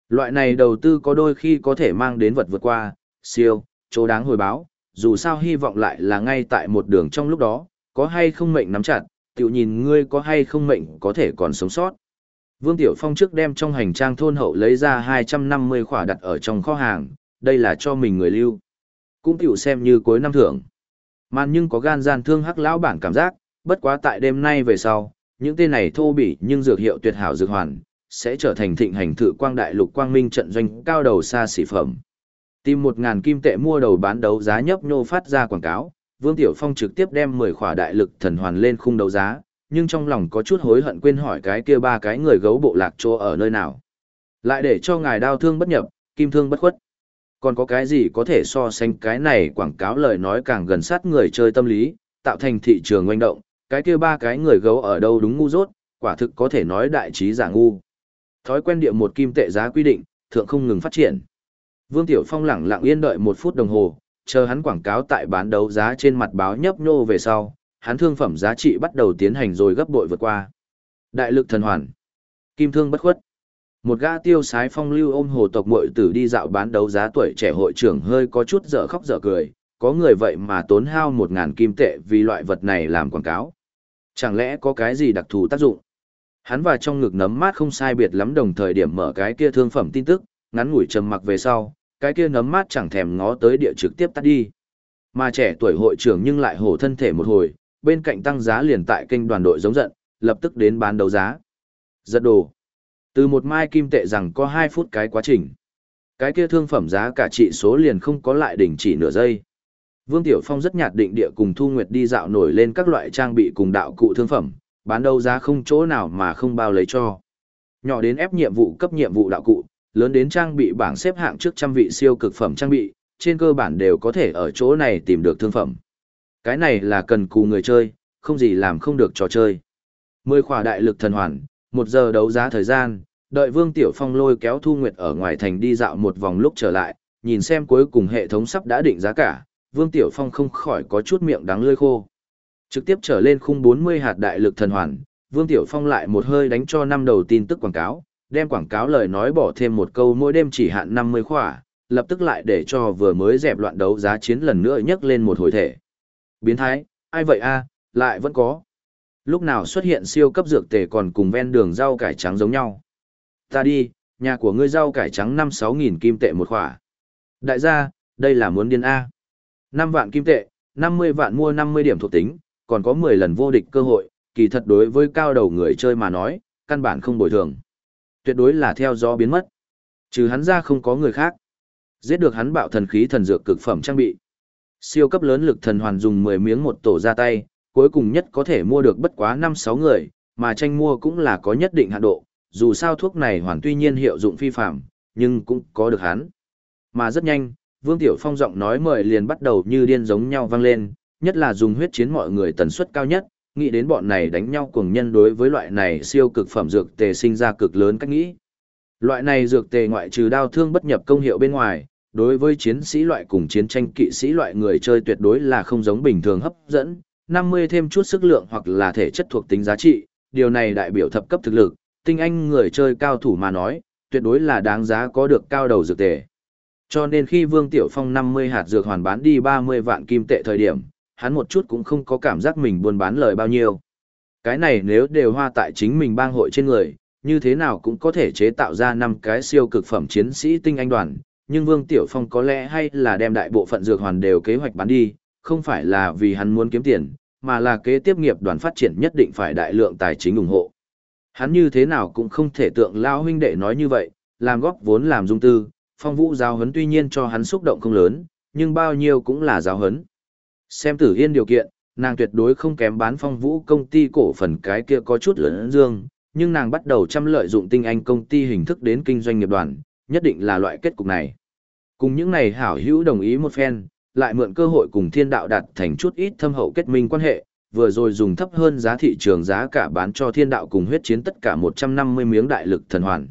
Loại này đầu tư có đôi khi có thể mang đến vật vượt qua, siêu, chỗ đáng hồi báo, dù sao hy vọng lại là ngay tại một đường trong lúc đó, có hay không mệnh nắm chặt, tiểu nhìn ngươi có hay không mệnh có thể còn sống sót. Vương Tiểu Phong trước đem trong hành trang thôn hậu lấy ra 250 khỏa đặt ở trong kho hàng, đây là cho mình người lưu. Cũng tiểu xem như cuối năm thưởng. Màn nhưng có gan gian thương hắc lão bản cảm giác, bất quá tại đêm nay về sau, những tên này thô bỉ nhưng dược hiệu tuyệt hảo dược hoàn, sẽ trở thành thịnh hành thự quang đại lục quang minh trận doanh cao đầu xa xỉ phẩm. Tìm một ngàn kim tệ mua đầu bán đấu giá nhấp nhô phát ra quảng cáo, Vương Tiểu Phong trực tiếp đem 10 khỏa đại lực thần hoàn lên khung đấu giá, nhưng trong lòng có chút hối hận quên hỏi cái kia ba cái người gấu bộ lạc chỗ ở nơi nào. Lại để cho ngài đau thương bất nhập, kim thương bất khuất. Còn có cái gì có thể so sánh cái này quảng cáo lời nói càng gần sát người chơi tâm lý, tạo thành thị trường ngoanh động, cái kia ba cái người gấu ở đâu đúng ngu dốt, quả thực có thể nói đại trí giả ngu. Thói quen địa một kim tệ giá quy định, thượng không ngừng phát triển. Vương Tiểu Phong lẳng lặng yên đợi một phút đồng hồ, chờ hắn quảng cáo tại bán đấu giá trên mặt báo nhấp nhô về sau, hắn thương phẩm giá trị bắt đầu tiến hành rồi gấp bội vượt qua. Đại lực thần hoàn, kim thương bất khuất. Một gã tiêu sái phong lưu ôm hồ tộc muội tử đi dạo bán đấu giá tuổi trẻ hội trưởng hơi có chút dở khóc dở cười, có người vậy mà tốn hao một ngàn kim tệ vì loại vật này làm quảng cáo. Chẳng lẽ có cái gì đặc thù tác dụng? Hắn và trong ngực nấm mát không sai biệt lắm đồng thời điểm mở cái kia thương phẩm tin tức, ngắn ngủi trầm mặc về sau, cái kia nấm mát chẳng thèm ngó tới địa trực tiếp tắt đi. Mà trẻ tuổi hội trưởng nhưng lại hổ thân thể một hồi, bên cạnh tăng giá liền tại kênh đoàn đội giống giận, lập tức đến bán đấu giá. Giật đồ. Từ một mai kim tệ rằng có 2 phút cái quá trình. Cái kia thương phẩm giá cả trị số liền không có lại đỉnh chỉ nửa giây. Vương Tiểu Phong rất nhạt định địa cùng Thu Nguyệt đi dạo nổi lên các loại trang bị cùng đạo cụ thương phẩm, bán đấu giá không chỗ nào mà không bao lấy cho. Nhỏ đến ép nhiệm vụ cấp nhiệm vụ đạo cụ, lớn đến trang bị bảng xếp hạng trước trăm vị siêu cực phẩm trang bị, trên cơ bản đều có thể ở chỗ này tìm được thương phẩm. Cái này là cần cù người chơi, không gì làm không được trò chơi. Mười khỏa đại lực thần hoàn, một giờ đấu giá thời gian, Đợi Vương Tiểu Phong lôi kéo Thu Nguyệt ở ngoài thành đi dạo một vòng lúc trở lại, nhìn xem cuối cùng hệ thống sắp đã định giá cả, Vương Tiểu Phong không khỏi có chút miệng đắng lơi khô. Trực tiếp trở lên khung 40 hạt đại lực thần hoàn, Vương Tiểu Phong lại một hơi đánh cho năm đầu tin tức quảng cáo, đem quảng cáo lời nói bỏ thêm một câu mỗi đêm chỉ hạn 50 khỏa, lập tức lại để cho vừa mới dẹp loạn đấu giá chiến lần nữa nhấc lên một hồi thể. Biến thái, ai vậy a lại vẫn có. Lúc nào xuất hiện siêu cấp dược tề còn cùng ven đường rau cải trắng giống nhau. Ta đi, nhà của ngươi rau cải trắng 5-6 nghìn kim tệ một khỏa. Đại gia, đây là muốn điên A. năm vạn kim tệ, 50 vạn mua 50 điểm thuộc tính, còn có 10 lần vô địch cơ hội, kỳ thật đối với cao đầu người chơi mà nói, căn bản không bồi thường. Tuyệt đối là theo gió biến mất. Trừ hắn ra không có người khác. Giết được hắn bạo thần khí thần dược cực phẩm trang bị. Siêu cấp lớn lực thần hoàn dùng 10 miếng một tổ ra tay, cuối cùng nhất có thể mua được bất quá 5-6 người, mà tranh mua cũng là có nhất định hạn độ, dù sao thuốc này hoàn tuy nhiên hiệu dụng phi phạm, nhưng cũng có được hắn. Mà rất nhanh, Vương Tiểu Phong giọng nói mời liền bắt đầu như điên giống nhau vang lên, nhất là dùng huyết chiến mọi người tần suất cao nhất, nghĩ đến bọn này đánh nhau cùng nhân đối với loại này siêu cực phẩm dược tề sinh ra cực lớn cách nghĩ. Loại này dược tề ngoại trừ đau thương bất nhập công hiệu bên ngoài, đối với chiến sĩ loại cùng chiến tranh kỵ sĩ loại người chơi tuyệt đối là không giống bình thường hấp dẫn, 50 thêm chút sức lượng hoặc là thể chất thuộc tính giá trị, điều này đại biểu thập cấp thực lực, tinh anh người chơi cao thủ mà nói, tuyệt đối là đáng giá có được cao đầu dược tề. Cho nên khi Vương Tiểu Phong 50 hạt dược hoàn bán đi 30 vạn kim tệ thời điểm, hắn một chút cũng không có cảm giác mình buôn bán lời bao nhiêu. Cái này nếu đều hoa tại chính mình bang hội trên người, như thế nào cũng có thể chế tạo ra năm cái siêu cực phẩm chiến sĩ tinh anh đoàn, nhưng Vương Tiểu Phong có lẽ hay là đem đại bộ phận dược hoàn đều kế hoạch bán đi, không phải là vì hắn muốn kiếm tiền, mà là kế tiếp nghiệp đoàn phát triển nhất định phải đại lượng tài chính ủng hộ. Hắn như thế nào cũng không thể tượng lao huynh đệ nói như vậy, làm góp vốn làm dung tư, phong vũ giáo huấn tuy nhiên cho hắn xúc động không lớn, nhưng bao nhiêu cũng là giáo huấn. Xem tử yên điều kiện, nàng tuyệt đối không kém bán phong vũ công ty cổ phần cái kia có chút lớn dương, nhưng nàng bắt đầu chăm lợi dụng tinh anh công ty hình thức đến kinh doanh nghiệp đoàn, nhất định là loại kết cục này. Cùng những này hảo hữu đồng ý một phen, lại mượn cơ hội cùng thiên đạo đạt thành chút ít thâm hậu kết minh quan hệ, vừa rồi dùng thấp hơn giá thị trường giá cả bán cho thiên đạo cùng huyết chiến tất cả 150 miếng đại lực thần hoàn.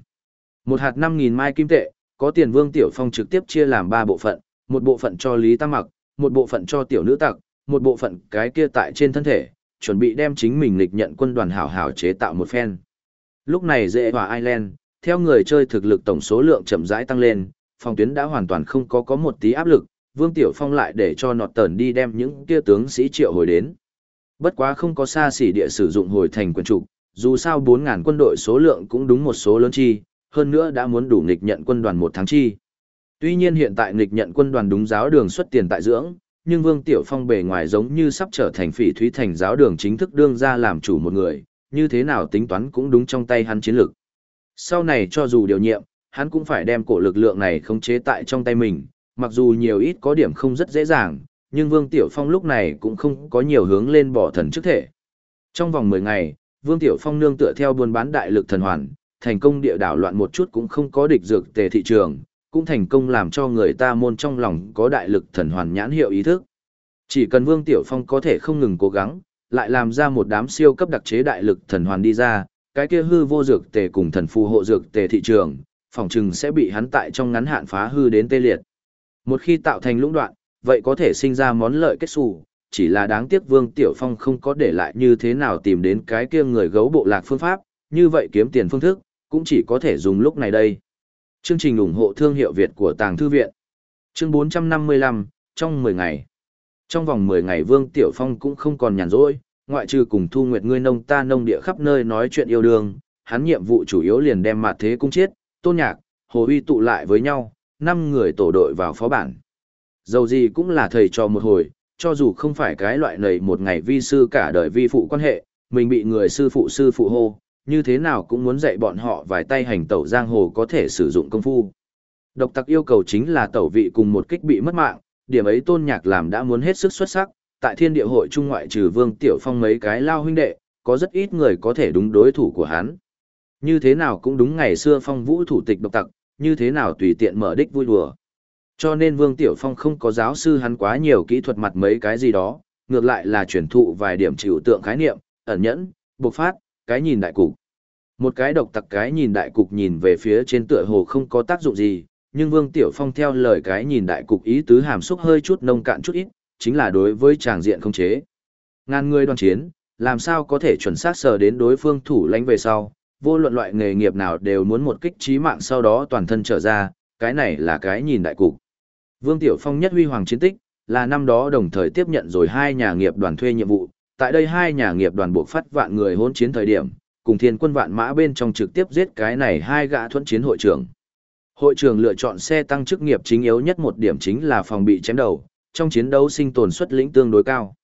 Một hạt 5.000 mai kim tệ, có tiền vương tiểu phong trực tiếp chia làm 3 bộ phận, một bộ phận cho Lý Tam Mặc, một bộ phận cho tiểu nữ tặc, một bộ phận cái kia tại trên thân thể, chuẩn bị đem chính mình lịch nhận quân đoàn hảo hảo chế tạo một phen. Lúc này dễ hòa ireland theo người chơi thực lực tổng số lượng chậm rãi tăng lên, phòng tuyến đã hoàn toàn không có có một tí áp lực, Vương Tiểu Phong lại để cho nọt tờn đi đem những kia tướng sĩ triệu hồi đến. Bất quá không có xa xỉ địa sử dụng hồi thành quân trục, dù sao 4.000 quân đội số lượng cũng đúng một số lớn chi, hơn nữa đã muốn đủ nghịch nhận quân đoàn một tháng chi. Tuy nhiên hiện tại nghịch nhận quân đoàn đúng giáo đường xuất tiền tại dưỡng, nhưng Vương Tiểu Phong bề ngoài giống như sắp trở thành phỉ thúy thành giáo đường chính thức đương ra làm chủ một người, như thế nào tính toán cũng đúng trong tay hắn chiến lược. Sau này cho dù điều nhiệm, hắn cũng phải đem cổ lực lượng này khống chế tại trong tay mình, mặc dù nhiều ít có điểm không rất dễ dàng, nhưng Vương Tiểu Phong lúc này cũng không có nhiều hướng lên bỏ thần chức thể. Trong vòng 10 ngày, Vương Tiểu Phong nương tựa theo buôn bán đại lực thần hoàn, thành công địa đảo loạn một chút cũng không có địch dược tề thị trường, cũng thành công làm cho người ta môn trong lòng có đại lực thần hoàn nhãn hiệu ý thức. Chỉ cần Vương Tiểu Phong có thể không ngừng cố gắng, lại làm ra một đám siêu cấp đặc chế đại lực thần hoàn đi ra, cái kia hư vô dược tề cùng thần phù hộ dược tề thị trường, phòng chừng sẽ bị hắn tại trong ngắn hạn phá hư đến tê liệt. Một khi tạo thành lũng đoạn, vậy có thể sinh ra món lợi kết xù, chỉ là đáng tiếc Vương Tiểu Phong không có để lại như thế nào tìm đến cái kia người gấu bộ lạc phương pháp, như vậy kiếm tiền phương thức, cũng chỉ có thể dùng lúc này đây. Chương trình ủng hộ thương hiệu Việt của Tàng Thư Viện Chương 455, trong 10 ngày Trong vòng 10 ngày Vương Tiểu Phong cũng không còn nhàn rỗi, ngoại trừ cùng thu nguyệt ngươi nông ta nông địa khắp nơi nói chuyện yêu đương, hắn nhiệm vụ chủ yếu liền đem mặt thế cung chết tôn nhạc, hồ uy tụ lại với nhau, năm người tổ đội vào phó bản. Dầu gì cũng là thầy trò một hồi, cho dù không phải cái loại này một ngày vi sư cả đời vi phụ quan hệ, mình bị người sư phụ sư phụ hô, như thế nào cũng muốn dạy bọn họ vài tay hành tẩu giang hồ có thể sử dụng công phu. Độc tặc yêu cầu chính là tẩu vị cùng một kích bị mất mạng, điểm ấy tôn nhạc làm đã muốn hết sức xuất sắc, tại thiên địa hội trung ngoại trừ vương tiểu phong mấy cái lao huynh đệ, có rất ít người có thể đúng đối thủ của hắn. Như thế nào cũng đúng ngày xưa phong vũ thủ tịch độc tặc, như thế nào tùy tiện mở đích vui đùa. Cho nên Vương Tiểu Phong không có giáo sư hắn quá nhiều kỹ thuật mặt mấy cái gì đó, ngược lại là truyền thụ vài điểm chịu tượng khái niệm, ẩn nhẫn, bộc phát, cái nhìn đại cục. Một cái độc tặc cái nhìn đại cục nhìn về phía trên tựa hồ không có tác dụng gì, nhưng Vương Tiểu Phong theo lời cái nhìn đại cục ý tứ hàm xúc hơi chút nông cạn chút ít, chính là đối với tràng diện không chế. Ngàn người đoàn chiến, làm sao có thể chuẩn xác sờ đến đối phương thủ lãnh về sau, vô luận loại nghề nghiệp nào đều muốn một kích trí mạng sau đó toàn thân trở ra, cái này là cái nhìn đại cục. Vương Tiểu Phong nhất huy hoàng chiến tích, là năm đó đồng thời tiếp nhận rồi hai nhà nghiệp đoàn thuê nhiệm vụ, tại đây hai nhà nghiệp đoàn buộc phát vạn người hỗn chiến thời điểm, cùng thiên quân vạn mã bên trong trực tiếp giết cái này hai gã thuẫn chiến hội trưởng. Hội trưởng lựa chọn xe tăng chức nghiệp chính yếu nhất một điểm chính là phòng bị chém đầu, trong chiến đấu sinh tồn suất lĩnh tương đối cao.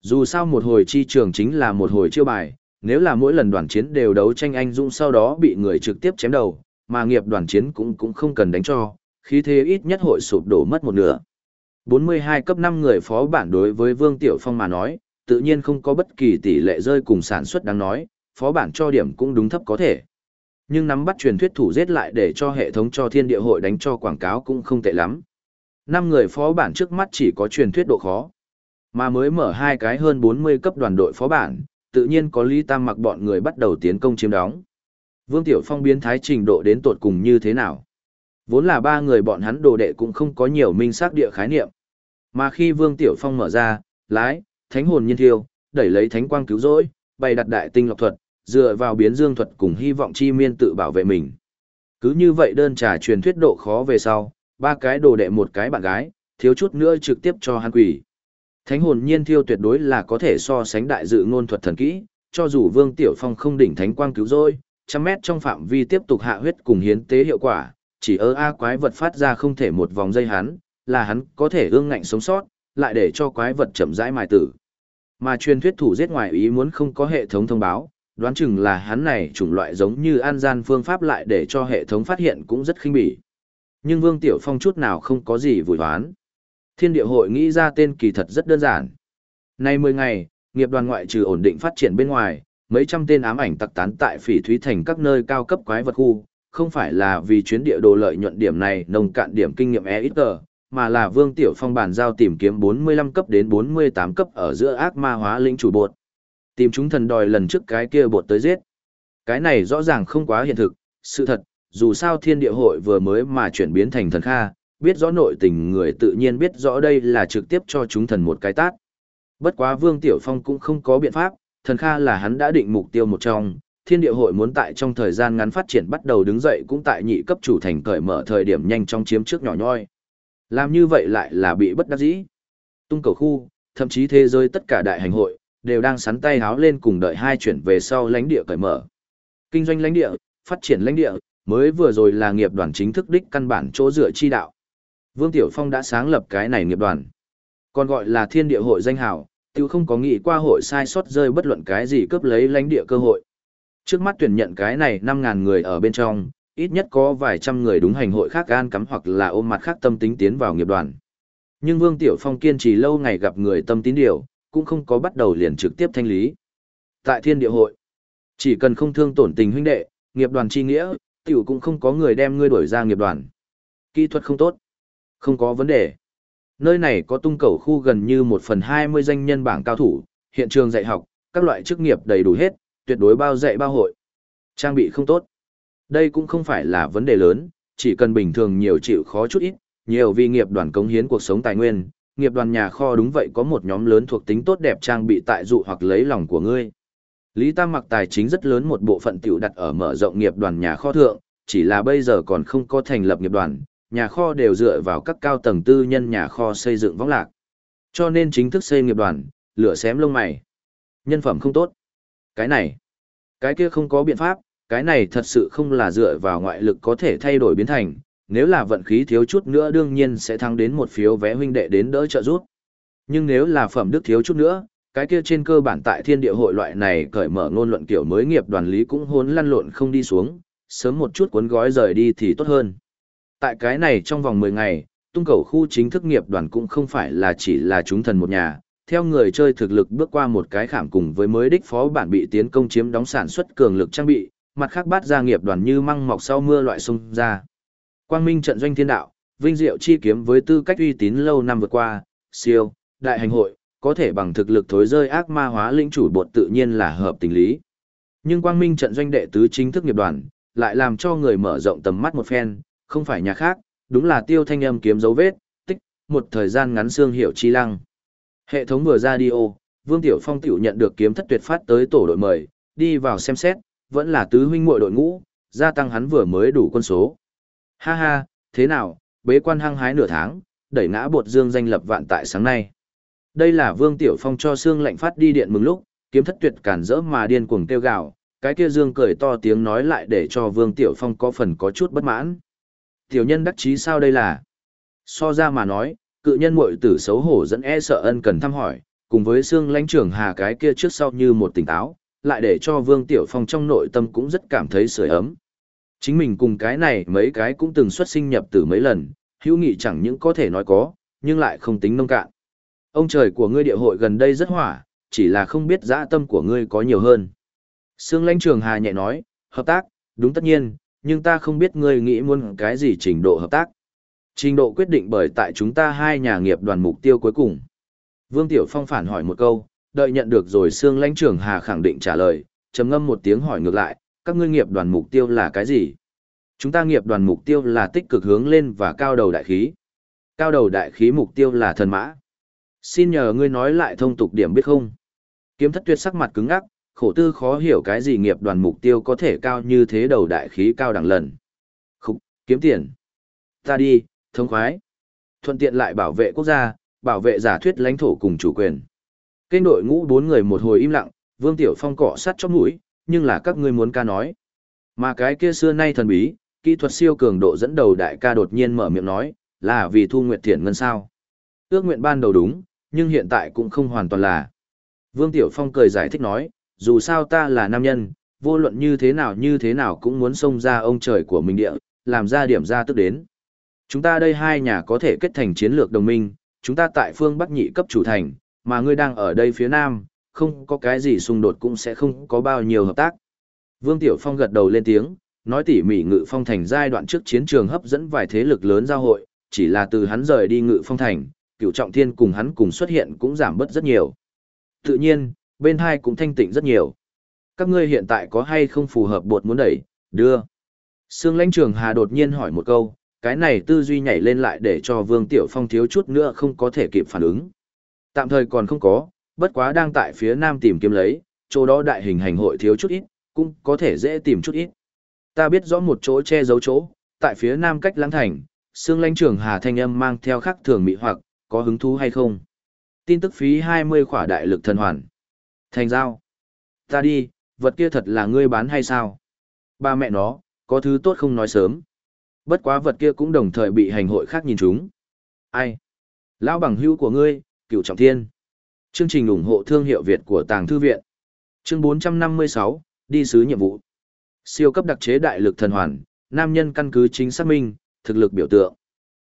Dù sao một hồi chi trường chính là một hồi chiêu bài, nếu là mỗi lần đoàn chiến đều đấu tranh anh dũng sau đó bị người trực tiếp chém đầu, mà nghiệp đoàn chiến cũng cũng không cần đánh cho, khí thế ít nhất hội sụp đổ mất một nửa. 42 cấp 5 người phó bản đối với Vương Tiểu Phong mà nói, tự nhiên không có bất kỳ tỷ lệ rơi cùng sản xuất đáng nói, phó bản cho điểm cũng đúng thấp có thể. Nhưng nắm bắt truyền thuyết thủ giết lại để cho hệ thống cho thiên địa hội đánh cho quảng cáo cũng không tệ lắm. Năm người phó bản trước mắt chỉ có truyền thuyết độ khó. Mà mới mở hai cái hơn 40 cấp đoàn đội phó bản, tự nhiên có Lý Tam mặc bọn người bắt đầu tiến công chiếm đóng. Vương Tiểu Phong biến thái trình độ đến tột cùng như thế nào? Vốn là ba người bọn hắn đồ đệ cũng không có nhiều minh xác địa khái niệm. Mà khi Vương Tiểu Phong mở ra, lái, thánh hồn nhiên thiêu, đẩy lấy thánh quang cứu rỗi, bày đặt đại tinh lọc thuật, dựa vào biến dương thuật cùng hy vọng chi miên tự bảo vệ mình. Cứ như vậy đơn trà truyền thuyết độ khó về sau, ba cái đồ đệ một cái bạn gái, thiếu chút nữa trực tiếp cho hắn quỷ. Thánh hồn nhiên thiêu tuyệt đối là có thể so sánh đại dự ngôn thuật thần kỹ, cho dù Vương Tiểu Phong không đỉnh thánh quang cứu rồi, trăm mét trong phạm vi tiếp tục hạ huyết cùng hiến tế hiệu quả, chỉ ơ a quái vật phát ra không thể một vòng dây hắn, là hắn có thể ương ngạnh sống sót, lại để cho quái vật chậm rãi mài tử. Mà truyền thuyết thủ giết ngoài ý muốn không có hệ thống thông báo, đoán chừng là hắn này chủng loại giống như an gian phương pháp lại để cho hệ thống phát hiện cũng rất khinh bỉ. Nhưng Vương Tiểu Phong chút nào không có gì vùi hoán. Thiên địa hội nghĩ ra tên kỳ thật rất đơn giản. Nay 10 ngày, nghiệp đoàn ngoại trừ ổn định phát triển bên ngoài, mấy trăm tên ám ảnh tặc tán tại phỉ thúy thành các nơi cao cấp quái vật khu, không phải là vì chuyến địa đồ lợi nhuận điểm này nông cạn điểm kinh nghiệm EXG, mà là Vương Tiểu Phong bàn giao tìm kiếm 45 cấp đến 48 cấp ở giữa ác ma hóa lĩnh chủ bột. Tìm chúng thần đòi lần trước cái kia bột tới giết. Cái này rõ ràng không quá hiện thực, sự thật, dù sao thiên địa hội vừa mới mà chuyển biến thành thần kha, biết rõ nội tình người tự nhiên biết rõ đây là trực tiếp cho chúng thần một cái tát. Bất quá Vương Tiểu Phong cũng không có biện pháp, thần kha là hắn đã định mục tiêu một trong, thiên địa hội muốn tại trong thời gian ngắn phát triển bắt đầu đứng dậy cũng tại nhị cấp chủ thành cởi mở thời điểm nhanh trong chiếm trước nhỏ nhoi. Làm như vậy lại là bị bất đắc dĩ. Tung cầu khu, thậm chí thế giới tất cả đại hành hội, đều đang sắn tay háo lên cùng đợi hai chuyển về sau lãnh địa cởi mở. Kinh doanh lãnh địa, phát triển lãnh địa, mới vừa rồi là nghiệp đoàn chính thức đích căn bản chỗ dựa chi đạo. Vương Tiểu Phong đã sáng lập cái này nghiệp đoàn. Còn gọi là thiên địa hội danh hào, tiêu không có nghĩ qua hội sai sót rơi bất luận cái gì cướp lấy lãnh địa cơ hội. Trước mắt tuyển nhận cái này 5.000 người ở bên trong, ít nhất có vài trăm người đúng hành hội khác gan cắm hoặc là ôm mặt khác tâm tính tiến vào nghiệp đoàn. Nhưng Vương Tiểu Phong kiên trì lâu ngày gặp người tâm tín điều, cũng không có bắt đầu liền trực tiếp thanh lý. Tại thiên địa hội, chỉ cần không thương tổn tình huynh đệ, nghiệp đoàn chi nghĩa, tiểu cũng không có người đem ngươi đuổi ra nghiệp đoàn. Kỹ thuật không tốt, không có vấn đề. Nơi này có tung cầu khu gần như một phần hai mươi danh nhân bảng cao thủ, hiện trường dạy học, các loại chức nghiệp đầy đủ hết, tuyệt đối bao dạy bao hội. Trang bị không tốt. Đây cũng không phải là vấn đề lớn, chỉ cần bình thường nhiều chịu khó chút ít, nhiều vì nghiệp đoàn cống hiến cuộc sống tài nguyên, nghiệp đoàn nhà kho đúng vậy có một nhóm lớn thuộc tính tốt đẹp trang bị tại dụ hoặc lấy lòng của ngươi. Lý Tam mặc tài chính rất lớn một bộ phận tiểu đặt ở mở rộng nghiệp đoàn nhà kho thượng, chỉ là bây giờ còn không có thành lập nghiệp đoàn, nhà kho đều dựa vào các cao tầng tư nhân nhà kho xây dựng võng lạc. Cho nên chính thức xây nghiệp đoàn, lửa xém lông mày. Nhân phẩm không tốt. Cái này, cái kia không có biện pháp, cái này thật sự không là dựa vào ngoại lực có thể thay đổi biến thành, nếu là vận khí thiếu chút nữa đương nhiên sẽ thắng đến một phiếu vé huynh đệ đến đỡ trợ giúp. Nhưng nếu là phẩm đức thiếu chút nữa, cái kia trên cơ bản tại thiên địa hội loại này cởi mở ngôn luận kiểu mới nghiệp đoàn lý cũng hốn lăn lộn không đi xuống, sớm một chút cuốn gói rời đi thì tốt hơn. Tại cái này trong vòng 10 ngày, tung cầu khu chính thức nghiệp đoàn cũng không phải là chỉ là chúng thần một nhà, theo người chơi thực lực bước qua một cái khảm cùng với mới đích phó bản bị tiến công chiếm đóng sản xuất cường lực trang bị, mặt khác bát gia nghiệp đoàn như măng mọc sau mưa loại sung ra. Quang Minh trận doanh thiên đạo, vinh diệu chi kiếm với tư cách uy tín lâu năm vượt qua, siêu, đại hành hội, có thể bằng thực lực thối rơi ác ma hóa lĩnh chủ bột tự nhiên là hợp tình lý. Nhưng quang minh trận doanh đệ tứ chính thức nghiệp đoàn, lại làm cho người mở rộng tầm mắt một phen, không phải nhà khác, đúng là tiêu thanh âm kiếm dấu vết, tích, một thời gian ngắn xương hiệu chi lăng. Hệ thống vừa ra đi ô, Vương Tiểu Phong tiểu nhận được kiếm thất tuyệt phát tới tổ đội mời, đi vào xem xét, vẫn là tứ huynh muội đội ngũ, gia tăng hắn vừa mới đủ quân số. Ha ha, thế nào, bế quan hăng hái nửa tháng, đẩy ngã bột dương danh lập vạn tại sáng nay. Đây là Vương Tiểu Phong cho xương lệnh phát đi điện mừng lúc, kiếm thất tuyệt cản rỡ mà điên cuồng tiêu gạo, cái kia dương cười to tiếng nói lại để cho Vương Tiểu Phong có phần có chút bất mãn. Tiểu nhân đắc chí sao đây là? So ra mà nói, cự nhân muội tử xấu hổ dẫn e sợ ân cần thăm hỏi, cùng với xương lãnh trưởng hà cái kia trước sau như một tỉnh táo, lại để cho Vương Tiểu Phong trong nội tâm cũng rất cảm thấy sưởi ấm. Chính mình cùng cái này mấy cái cũng từng xuất sinh nhập từ mấy lần, hữu nghị chẳng những có thể nói có, nhưng lại không tính nông cạn. Ông trời của ngươi địa hội gần đây rất hỏa, chỉ là không biết dã tâm của ngươi có nhiều hơn. Sương lãnh trường hà nhẹ nói, hợp tác, đúng tất nhiên, nhưng ta không biết ngươi nghĩ muốn cái gì trình độ hợp tác. Trình độ quyết định bởi tại chúng ta hai nhà nghiệp đoàn mục tiêu cuối cùng. Vương Tiểu Phong phản hỏi một câu, đợi nhận được rồi Sương lãnh trưởng hà khẳng định trả lời, trầm ngâm một tiếng hỏi ngược lại, các ngươi nghiệp đoàn mục tiêu là cái gì? Chúng ta nghiệp đoàn mục tiêu là tích cực hướng lên và cao đầu đại khí. Cao đầu đại khí mục tiêu là thần mã. Xin nhờ ngươi nói lại thông tục điểm biết không? Kiếm thất tuyệt sắc mặt cứng ngắc, khổ tư khó hiểu cái gì nghiệp đoàn mục tiêu có thể cao như thế đầu đại khí cao đẳng lần. Khúc, kiếm tiền. Ta đi, thông khoái. Thuận tiện lại bảo vệ quốc gia, bảo vệ giả thuyết lãnh thổ cùng chủ quyền. Kênh đội ngũ bốn người một hồi im lặng, Vương Tiểu Phong cọ sát chóp mũi, nhưng là các ngươi muốn ca nói. Mà cái kia xưa nay thần bí, kỹ thuật siêu cường độ dẫn đầu đại ca đột nhiên mở miệng nói, là vì thu nguyệt thiện ngân sao. Ước nguyện ban đầu đúng, nhưng hiện tại cũng không hoàn toàn là. Vương Tiểu Phong cười giải thích nói, dù sao ta là nam nhân, vô luận như thế nào như thế nào cũng muốn xông ra ông trời của mình địa, làm ra điểm ra tức đến. Chúng ta đây hai nhà có thể kết thành chiến lược đồng minh, chúng ta tại phương Bắc nhị cấp chủ thành, mà ngươi đang ở đây phía Nam, không có cái gì xung đột cũng sẽ không có bao nhiêu hợp tác. Vương Tiểu Phong gật đầu lên tiếng, nói tỉ mỉ ngự phong thành giai đoạn trước chiến trường hấp dẫn vài thế lực lớn giao hội, chỉ là từ hắn rời đi ngự phong thành, cựu trọng thiên cùng hắn cùng xuất hiện cũng giảm bớt rất nhiều. Tự nhiên, bên hai cũng thanh tịnh rất nhiều. Các ngươi hiện tại có hay không phù hợp bột muốn đẩy, đưa. Sương lãnh trường Hà đột nhiên hỏi một câu, cái này tư duy nhảy lên lại để cho Vương Tiểu Phong thiếu chút nữa không có thể kịp phản ứng. Tạm thời còn không có, bất quá đang tại phía nam tìm kiếm lấy, chỗ đó đại hình hành hội thiếu chút ít, cũng có thể dễ tìm chút ít. Ta biết rõ một chỗ che giấu chỗ, tại phía nam cách lãng thành, Sương lãnh trường Hà thanh âm mang theo khắc thường mị hoặc, có hứng thú hay không? Tin tức phí 20 khỏa đại lực thần hoàn. Thành giao. Ta đi, vật kia thật là ngươi bán hay sao? Ba mẹ nó, có thứ tốt không nói sớm. Bất quá vật kia cũng đồng thời bị hành hội khác nhìn chúng. Ai? Lão bằng hữu của ngươi, cựu trọng thiên. Chương trình ủng hộ thương hiệu Việt của Tàng Thư Viện. Chương 456, đi sứ nhiệm vụ. Siêu cấp đặc chế đại lực thần hoàn, nam nhân căn cứ chính xác minh, thực lực biểu tượng.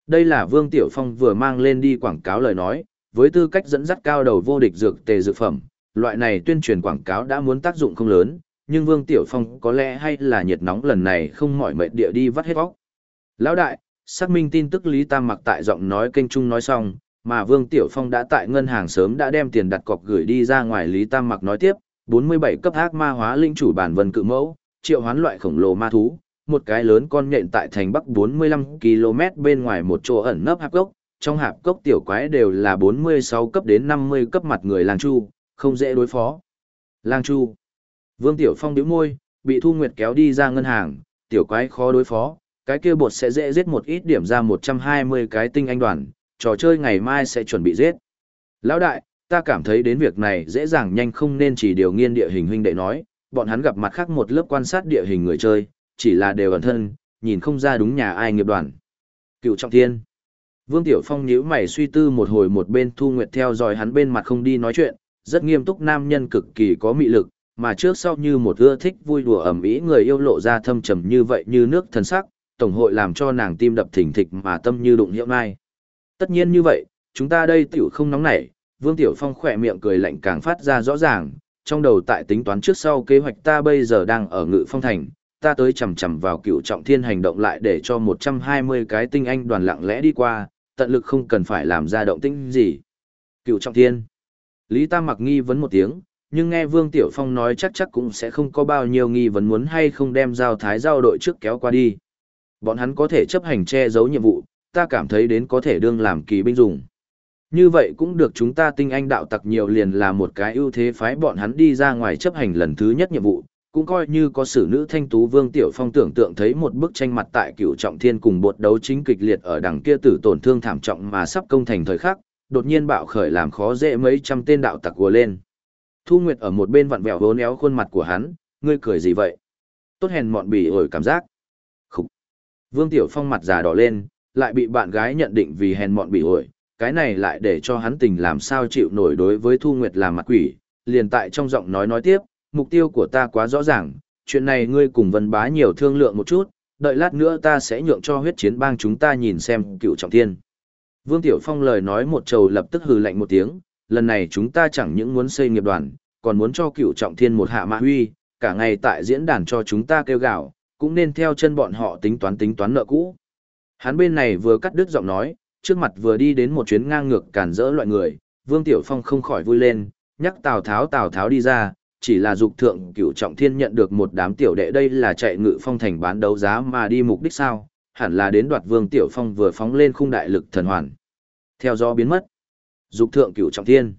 Đây là Vương Tiểu Phong vừa mang lên đi quảng cáo lời nói, với tư cách dẫn dắt cao đầu vô địch dược tề dược phẩm, loại này tuyên truyền quảng cáo đã muốn tác dụng không lớn, nhưng Vương Tiểu Phong có lẽ hay là nhiệt nóng lần này không mỏi mệt địa đi vắt hết vóc. Lão đại, xác minh tin tức Lý Tam mặc tại giọng nói kênh trung nói xong, mà Vương Tiểu Phong đã tại ngân hàng sớm đã đem tiền đặt cọc gửi đi ra ngoài Lý Tam mặc nói tiếp, 47 cấp ác ma hóa linh chủ bản vân cự mẫu, triệu hoán loại khổng lồ ma thú, một cái lớn con nhện tại thành bắc 45 km bên ngoài một chỗ ẩn nấp hạp gốc, trong hạp cốc tiểu quái đều là 46 cấp đến 50 cấp mặt người làng chu, không dễ đối phó. Lang chu. Vương Tiểu Phong điếu môi, bị Thu Nguyệt kéo đi ra ngân hàng, tiểu quái khó đối phó, cái kia bột sẽ dễ giết một ít điểm ra 120 cái tinh anh đoàn, trò chơi ngày mai sẽ chuẩn bị giết. Lão đại, ta cảm thấy đến việc này dễ dàng nhanh không nên chỉ điều nghiên địa hình huynh đệ nói, bọn hắn gặp mặt khác một lớp quan sát địa hình người chơi, chỉ là đều ẩn thân, nhìn không ra đúng nhà ai nghiệp đoàn. Cựu trọng thiên. Vương Tiểu Phong nhíu mày suy tư một hồi một bên Thu Nguyệt theo dõi hắn bên mặt không đi nói chuyện, rất nghiêm túc nam nhân cực kỳ có mị lực, mà trước sau như một ưa thích vui đùa ẩm ý người yêu lộ ra thâm trầm như vậy như nước thần sắc, tổng hội làm cho nàng tim đập thình thịch mà tâm như đụng hiệu mai. Tất nhiên như vậy, chúng ta đây tiểu không nóng nảy, Vương Tiểu Phong khỏe miệng cười lạnh càng phát ra rõ ràng, trong đầu tại tính toán trước sau kế hoạch ta bây giờ đang ở ngự phong thành, ta tới chầm chầm vào cựu trọng thiên hành động lại để cho 120 cái tinh anh đoàn lặng lẽ đi qua, tận lực không cần phải làm ra động tĩnh gì. Cựu trọng thiên. Lý Tam mặc nghi vấn một tiếng, nhưng nghe Vương Tiểu Phong nói chắc chắc cũng sẽ không có bao nhiêu nghi vấn muốn hay không đem giao thái giao đội trước kéo qua đi. Bọn hắn có thể chấp hành che giấu nhiệm vụ, ta cảm thấy đến có thể đương làm kỳ binh dùng. Như vậy cũng được chúng ta tinh anh đạo tặc nhiều liền là một cái ưu thế phái bọn hắn đi ra ngoài chấp hành lần thứ nhất nhiệm vụ, cũng coi như có sử nữ thanh tú Vương Tiểu Phong tưởng tượng thấy một bức tranh mặt tại cựu trọng thiên cùng bột đấu chính kịch liệt ở đằng kia tử tổn thương thảm trọng mà sắp công thành thời khắc, đột nhiên bạo khởi làm khó dễ mấy trăm tên đạo tặc của lên. Thu Nguyệt ở một bên vặn vẹo vốn éo khuôn mặt của hắn, ngươi cười gì vậy? Tốt hèn mọn bỉ ổi cảm giác. Khúc. Vương Tiểu Phong mặt già đỏ lên, lại bị bạn gái nhận định vì hèn mọn bỉ ổi, cái này lại để cho hắn tình làm sao chịu nổi đối với Thu Nguyệt làm mặt quỷ, liền tại trong giọng nói nói tiếp, mục tiêu của ta quá rõ ràng, chuyện này ngươi cùng Vân Bá nhiều thương lượng một chút, đợi lát nữa ta sẽ nhượng cho huyết chiến bang chúng ta nhìn xem cựu trọng thiên. Vương Tiểu Phong lời nói một trầu lập tức hừ lạnh một tiếng, lần này chúng ta chẳng những muốn xây nghiệp đoàn, còn muốn cho cựu trọng thiên một hạ mã huy, cả ngày tại diễn đàn cho chúng ta kêu gạo, cũng nên theo chân bọn họ tính toán tính toán nợ cũ. Hắn bên này vừa cắt đứt giọng nói, trước mặt vừa đi đến một chuyến ngang ngược cản rỡ loại người, Vương Tiểu Phong không khỏi vui lên, nhắc Tào Tháo Tào Tháo đi ra, chỉ là dục thượng Cựu trọng thiên nhận được một đám tiểu đệ đây là chạy ngự phong thành bán đấu giá mà đi mục đích sao, hẳn là đến đoạt Vương Tiểu Phong vừa phóng lên khung đại lực thần hoàn. Theo gió biến mất. Dục thượng cửu trọng thiên.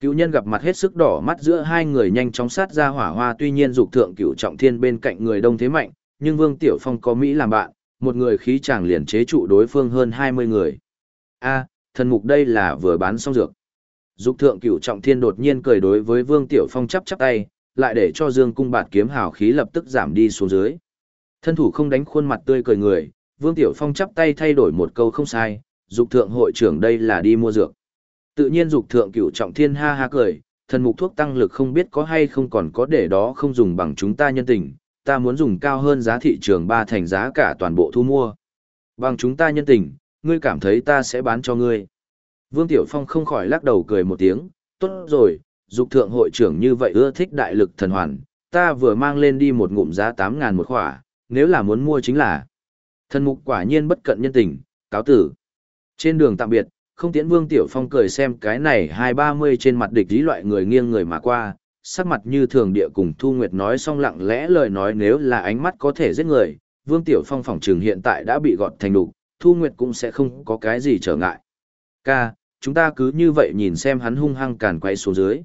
Cựu nhân gặp mặt hết sức đỏ mắt giữa hai người nhanh chóng sát ra hỏa hoa tuy nhiên dục thượng cửu trọng thiên bên cạnh người đông thế mạnh, nhưng Vương Tiểu Phong có Mỹ làm bạn, một người khí chàng liền chế trụ đối phương hơn 20 người. a thần mục đây là vừa bán xong dược. Dục thượng cửu trọng thiên đột nhiên cười đối với Vương Tiểu Phong chắp chắp tay, lại để cho Dương cung bạt kiếm hào khí lập tức giảm đi xuống dưới. Thân thủ không đánh khuôn mặt tươi cười người, Vương Tiểu Phong chắp tay thay đổi một câu không sai, dục thượng hội trưởng đây là đi mua dược. Tự nhiên dục thượng cửu trọng thiên ha ha cười, thần mục thuốc tăng lực không biết có hay không còn có để đó không dùng bằng chúng ta nhân tình, ta muốn dùng cao hơn giá thị trường ba thành giá cả toàn bộ thu mua. Bằng chúng ta nhân tình, ngươi cảm thấy ta sẽ bán cho ngươi. Vương Tiểu Phong không khỏi lắc đầu cười một tiếng, tốt rồi, dục thượng hội trưởng như vậy ưa thích đại lực thần hoàn, ta vừa mang lên đi một ngụm giá 8.000 một khỏa, nếu là muốn mua chính là. Thần mục quả nhiên bất cận nhân tình, cáo tử. Trên đường tạm biệt, không tiễn Vương Tiểu Phong cười xem cái này hai ba mươi trên mặt địch lý loại người nghiêng người mà qua, sắc mặt như thường địa cùng Thu Nguyệt nói xong lặng lẽ lời nói nếu là ánh mắt có thể giết người, Vương Tiểu Phong phỏng trường hiện tại đã bị gọt thành đục, Thu Nguyệt cũng sẽ không có cái gì trở ngại. Ca, chúng ta cứ như vậy nhìn xem hắn hung hăng càn quay xuống dưới.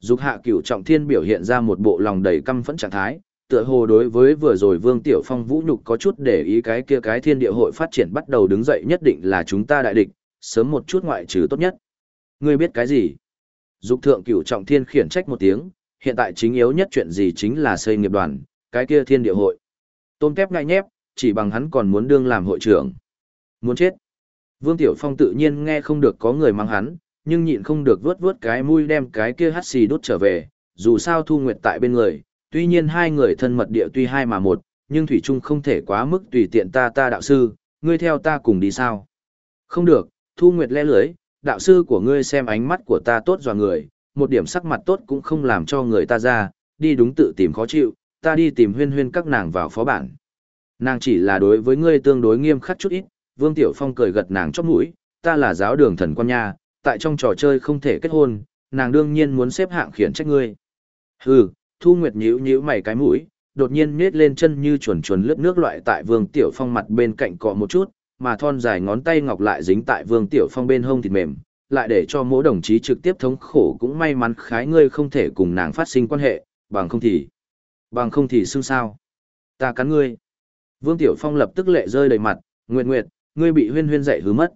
Dục hạ cửu trọng thiên biểu hiện ra một bộ lòng đầy căm phẫn trạng thái, tựa hồ đối với vừa rồi Vương Tiểu Phong vũ nhục có chút để ý cái kia cái thiên địa hội phát triển bắt đầu đứng dậy nhất định là chúng ta đại địch, sớm một chút ngoại trừ tốt nhất. Ngươi biết cái gì? Dục thượng cửu trọng thiên khiển trách một tiếng, hiện tại chính yếu nhất chuyện gì chính là xây nghiệp đoàn, cái kia thiên địa hội. Tôn kép ngay nhép, chỉ bằng hắn còn muốn đương làm hội trưởng. Muốn chết. Vương Tiểu Phong tự nhiên nghe không được có người mang hắn, nhưng nhịn không được vớt vớt cái mũi đem cái kia hắt xì đốt trở về, dù sao Thu Nguyệt tại bên người, tuy nhiên hai người thân mật địa tuy hai mà một, nhưng Thủy Trung không thể quá mức tùy tiện ta ta đạo sư, ngươi theo ta cùng đi sao? Không được, Thu Nguyệt lẽ lưới, đạo sư của ngươi xem ánh mắt của ta tốt dò người, một điểm sắc mặt tốt cũng không làm cho người ta ra, đi đúng tự tìm khó chịu, ta đi tìm huyên huyên các nàng vào phó bản. Nàng chỉ là đối với ngươi tương đối nghiêm khắc chút ít, Vương Tiểu Phong cười gật nàng chóp mũi, ta là giáo đường thần quan nha, tại trong trò chơi không thể kết hôn, nàng đương nhiên muốn xếp hạng khiển trách ngươi. Hừ, Thu Nguyệt nhíu nhíu mày cái mũi, đột nhiên nhếch lên chân như chuồn chuồn lướt nước loại tại Vương Tiểu Phong mặt bên cạnh cọ một chút, mà thon dài ngón tay ngọc lại dính tại Vương Tiểu Phong bên hông thịt mềm, lại để cho mỗi đồng chí trực tiếp thống khổ cũng may mắn khái ngươi không thể cùng nàng phát sinh quan hệ, bằng không thì, bằng không thì xương sao. Ta cắn ngươi. Vương Tiểu Phong lập tức lệ rơi đầy mặt, nguyệt nguyệt, ngươi bị huyên huyên dạy hứa mất.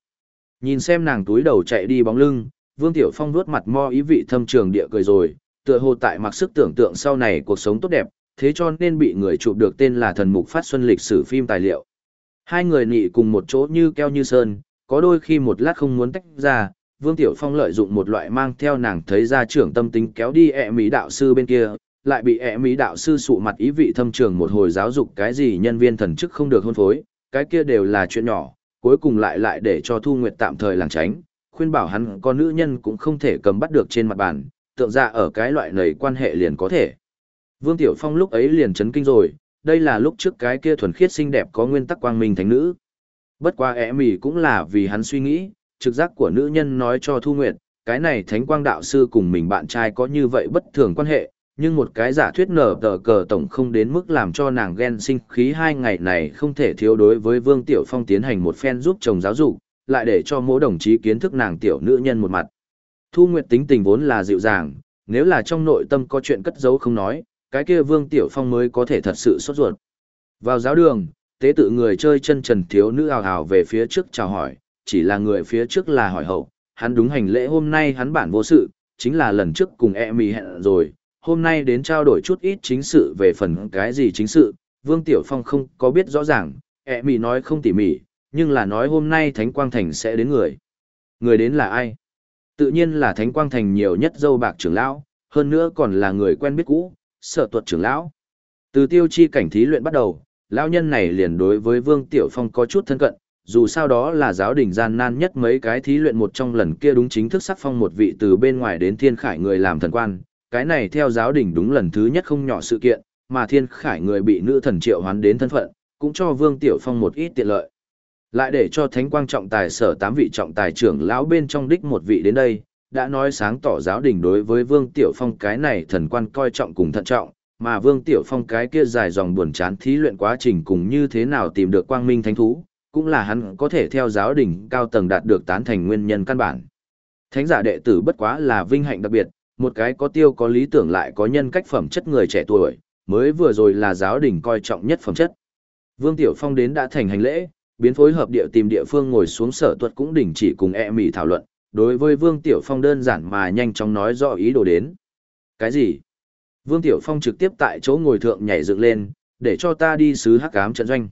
Nhìn xem nàng túi đầu chạy đi bóng lưng, Vương Tiểu Phong vuốt mặt mo ý vị thâm trường địa cười rồi, tựa hồ tại mặc sức tưởng tượng sau này cuộc sống tốt đẹp, thế cho nên bị người chụp được tên là thần mục phát xuân lịch sử phim tài liệu. Hai người nị cùng một chỗ như keo như sơn, có đôi khi một lát không muốn tách ra, Vương Tiểu Phong lợi dụng một loại mang theo nàng thấy ra trưởng tâm tính kéo đi ẹ mỹ đạo sư bên kia, lại bị ẹ mỹ đạo sư sụ mặt ý vị thâm trường một hồi giáo dục cái gì nhân viên thần chức không được hôn phối, cái kia đều là chuyện nhỏ, cuối cùng lại lại để cho Thu Nguyệt tạm thời làng tránh, khuyên bảo hắn con nữ nhân cũng không thể cầm bắt được trên mặt bàn, tượng ra ở cái loại này quan hệ liền có thể. Vương Tiểu Phong lúc ấy liền chấn kinh rồi, đây là lúc trước cái kia thuần khiết xinh đẹp có nguyên tắc quang minh thánh nữ. Bất qua ẻ mỉ cũng là vì hắn suy nghĩ, trực giác của nữ nhân nói cho Thu Nguyệt, cái này thánh quang đạo sư cùng mình bạn trai có như vậy bất thường quan hệ, nhưng một cái giả thuyết nở tờ cờ tổng không đến mức làm cho nàng ghen sinh khí hai ngày này không thể thiếu đối với Vương Tiểu Phong tiến hành một phen giúp chồng giáo dục, lại để cho mỗi đồng chí kiến thức nàng tiểu nữ nhân một mặt. Thu Nguyệt tính tình vốn là dịu dàng, nếu là trong nội tâm có chuyện cất giấu không nói, cái kia Vương Tiểu Phong mới có thể thật sự sốt ruột. Vào giáo đường, tế tự người chơi chân trần thiếu nữ ào ào về phía trước chào hỏi, chỉ là người phía trước là hỏi hậu, hắn đúng hành lễ hôm nay hắn bản vô sự, chính là lần trước cùng e mì hẹn rồi, hôm nay đến trao đổi chút ít chính sự về phần cái gì chính sự, Vương Tiểu Phong không có biết rõ ràng, e mì nói không tỉ mỉ, nhưng là nói hôm nay Thánh Quang Thành sẽ đến người. Người đến là ai? Tự nhiên là Thánh Quang Thành nhiều nhất dâu bạc trưởng lão, hơn nữa còn là người quen biết cũ, sở tuật trưởng lão. Từ tiêu chi cảnh thí luyện bắt đầu, lão nhân này liền đối với Vương Tiểu Phong có chút thân cận, dù sao đó là giáo đình gian nan nhất mấy cái thí luyện một trong lần kia đúng chính thức sắc phong một vị từ bên ngoài đến thiên khải người làm thần quan, cái này theo giáo đình đúng lần thứ nhất không nhỏ sự kiện, mà thiên khải người bị nữ thần triệu hoán đến thân phận, cũng cho Vương Tiểu Phong một ít tiện lợi. Lại để cho thánh quang trọng tài sở tám vị trọng tài trưởng lão bên trong đích một vị đến đây, đã nói sáng tỏ giáo đình đối với Vương Tiểu Phong cái này thần quan coi trọng cùng thận trọng, mà Vương Tiểu Phong cái kia dài dòng buồn chán thí luyện quá trình cùng như thế nào tìm được quang minh thánh thú, cũng là hắn có thể theo giáo đình cao tầng đạt được tán thành nguyên nhân căn bản. Thánh giả đệ tử bất quá là vinh hạnh đặc biệt, một cái có tiêu có lý tưởng lại có nhân cách phẩm chất người trẻ tuổi, mới vừa rồi là giáo đình coi trọng nhất phẩm chất. Vương Tiểu Phong đến đã thành hành lễ, biến phối hợp địa tìm địa phương ngồi xuống sở tuật cũng đình chỉ cùng e mỉ thảo luận, đối với Vương Tiểu Phong đơn giản mà nhanh chóng nói rõ ý đồ đến. Cái gì? Vương Tiểu Phong trực tiếp tại chỗ ngồi thượng nhảy dựng lên, để cho ta đi sứ hắc ám trận doanh.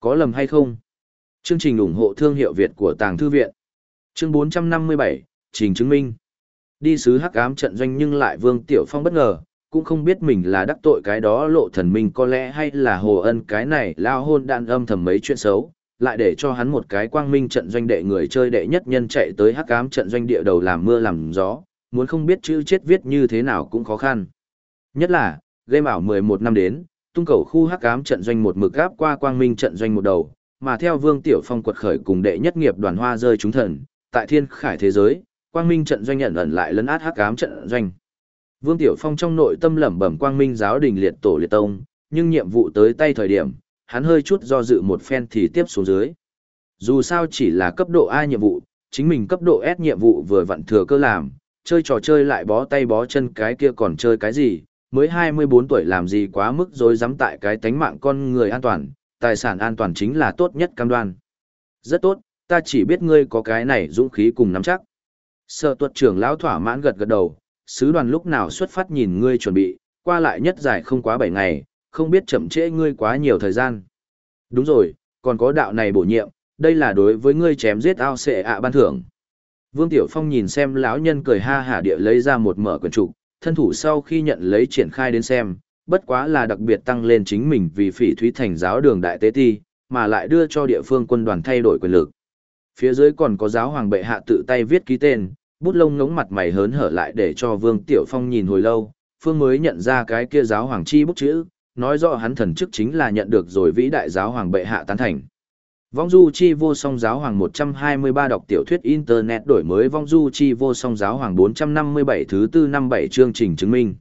Có lầm hay không? Chương trình ủng hộ thương hiệu Việt của Tàng Thư Viện. Chương 457, Trình chứng minh. Đi sứ hắc ám trận doanh nhưng lại Vương Tiểu Phong bất ngờ, cũng không biết mình là đắc tội cái đó lộ thần minh có lẽ hay là hồ ân cái này lao hôn đạn âm thầm mấy chuyện xấu, lại để cho hắn một cái quang minh trận doanh đệ người chơi đệ nhất nhân chạy tới hắc ám trận doanh địa đầu làm mưa làm gió, muốn không biết chữ chết viết như thế nào cũng khó khăn. Nhất là, game ảo 11 năm đến, tung cầu khu hắc ám trận doanh một mực gáp qua quang minh trận doanh một đầu, mà theo Vương Tiểu Phong quật khởi cùng đệ nhất nghiệp đoàn hoa rơi chúng thần, tại thiên khải thế giới, quang minh trận doanh nhận ẩn lại lấn át hắc ám trận doanh. Vương Tiểu Phong trong nội tâm lẩm bẩm quang minh giáo đình liệt tổ liệt tông, nhưng nhiệm vụ tới tay thời điểm, hắn hơi chút do dự một phen thì tiếp xuống dưới. Dù sao chỉ là cấp độ A nhiệm vụ, chính mình cấp độ S nhiệm vụ vừa vặn thừa cơ làm, chơi trò chơi lại bó tay bó chân cái kia còn chơi cái gì, mới 24 tuổi làm gì quá mức rồi dám tại cái tánh mạng con người an toàn, tài sản an toàn chính là tốt nhất cam đoan. Rất tốt, ta chỉ biết ngươi có cái này dũng khí cùng nắm chắc. Sở tuật trưởng lão thỏa mãn gật gật đầu, sứ đoàn lúc nào xuất phát nhìn ngươi chuẩn bị, qua lại nhất dài không quá 7 ngày, không biết chậm trễ ngươi quá nhiều thời gian. Đúng rồi, còn có đạo này bổ nhiệm, đây là đối với ngươi chém giết ao xệ ạ ban thưởng. Vương Tiểu Phong nhìn xem lão nhân cười ha hả địa lấy ra một mở quyển trục, thân thủ sau khi nhận lấy triển khai đến xem, bất quá là đặc biệt tăng lên chính mình vì phỉ thúy thành giáo đường đại tế ti, mà lại đưa cho địa phương quân đoàn thay đổi quyền lực. Phía dưới còn có giáo hoàng bệ hạ tự tay viết ký tên, bút lông ngống mặt mày hớn hở lại để cho Vương Tiểu Phong nhìn hồi lâu, phương mới nhận ra cái kia giáo hoàng chi bút chữ, nói rõ hắn thần chức chính là nhận được rồi vĩ đại giáo hoàng bệ hạ tán thành. Vong du chi vô song giáo hoàng 123 đọc tiểu thuyết internet đổi mới vong du chi vô song giáo hoàng 457 thứ tư năm bảy chương trình chứng minh.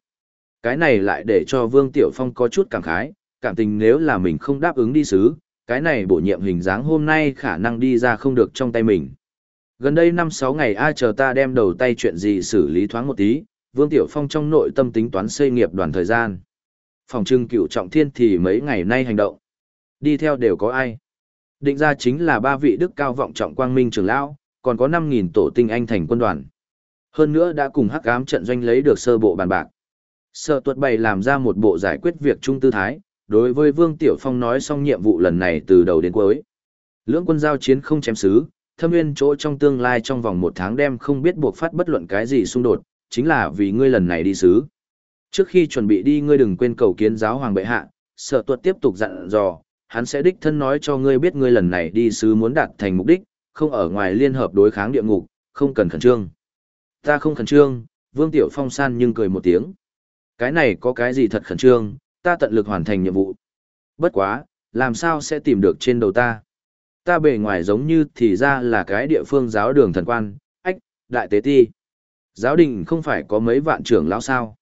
Cái này lại để cho Vương Tiểu Phong có chút cảm khái, cảm tình nếu là mình không đáp ứng đi sứ cái này bổ nhiệm hình dáng hôm nay khả năng đi ra không được trong tay mình. Gần đây 5-6 ngày ai chờ ta đem đầu tay chuyện gì xử lý thoáng một tí, Vương Tiểu Phong trong nội tâm tính toán xây nghiệp đoàn thời gian. Phòng trưng cựu trọng thiên thì mấy ngày nay hành động. Đi theo đều có ai. Định ra chính là ba vị đức cao vọng trọng quang minh trưởng lão, còn có 5.000 tổ tinh anh thành quân đoàn. Hơn nữa đã cùng hắc ám trận doanh lấy được sơ bộ bàn bạc. Sở tuật bày làm ra một bộ giải quyết việc trung tư thái, đối với Vương Tiểu Phong nói xong nhiệm vụ lần này từ đầu đến cuối. Lưỡng quân giao chiến không chém xứ, thâm nguyên chỗ trong tương lai trong vòng một tháng đem không biết buộc phát bất luận cái gì xung đột, chính là vì ngươi lần này đi xứ. Trước khi chuẩn bị đi ngươi đừng quên cầu kiến giáo hoàng bệ hạ, sở tuật tiếp tục dặn dò, hắn sẽ đích thân nói cho ngươi biết ngươi lần này đi sứ muốn đạt thành mục đích, không ở ngoài liên hợp đối kháng địa ngục, không cần khẩn trương. Ta không khẩn trương, Vương Tiểu Phong san nhưng cười một tiếng. Cái này có cái gì thật khẩn trương, ta tận lực hoàn thành nhiệm vụ. Bất quá, làm sao sẽ tìm được trên đầu ta? Ta bề ngoài giống như thì ra là cái địa phương giáo đường thần quan, ách, đại tế ti. Giáo đình không phải có mấy vạn trưởng lão sao?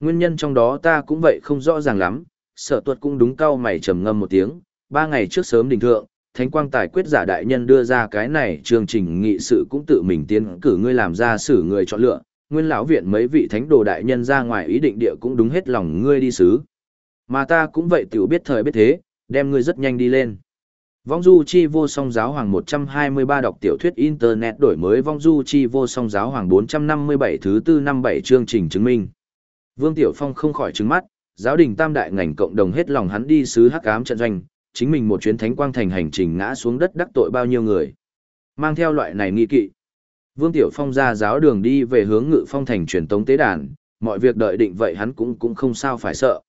Nguyên nhân trong đó ta cũng vậy không rõ ràng lắm, sở tuật cũng đúng cao mày trầm ngâm một tiếng, ba ngày trước sớm đình thượng, Thánh Quang Tài quyết giả đại nhân đưa ra cái này chương trình nghị sự cũng tự mình tiến cử ngươi làm ra xử người chọn lựa, nguyên lão viện mấy vị thánh đồ đại nhân ra ngoài ý định địa cũng đúng hết lòng ngươi đi xứ. Mà ta cũng vậy tiểu biết thời biết thế, đem ngươi rất nhanh đi lên. Vong du chi vô song giáo hoàng 123 đọc tiểu thuyết internet đổi mới vong du chi vô song giáo hoàng 457 thứ tư năm bảy chương trình chứng minh. Vương Tiểu Phong không khỏi trứng mắt, giáo đình tam đại ngành cộng đồng hết lòng hắn đi sứ hắc ám trận doanh, chính mình một chuyến thánh quang thành hành trình ngã xuống đất đắc tội bao nhiêu người. Mang theo loại này nghi kỵ. Vương Tiểu Phong ra giáo đường đi về hướng ngự phong thành truyền tống tế đàn, mọi việc đợi định vậy hắn cũng cũng không sao phải sợ.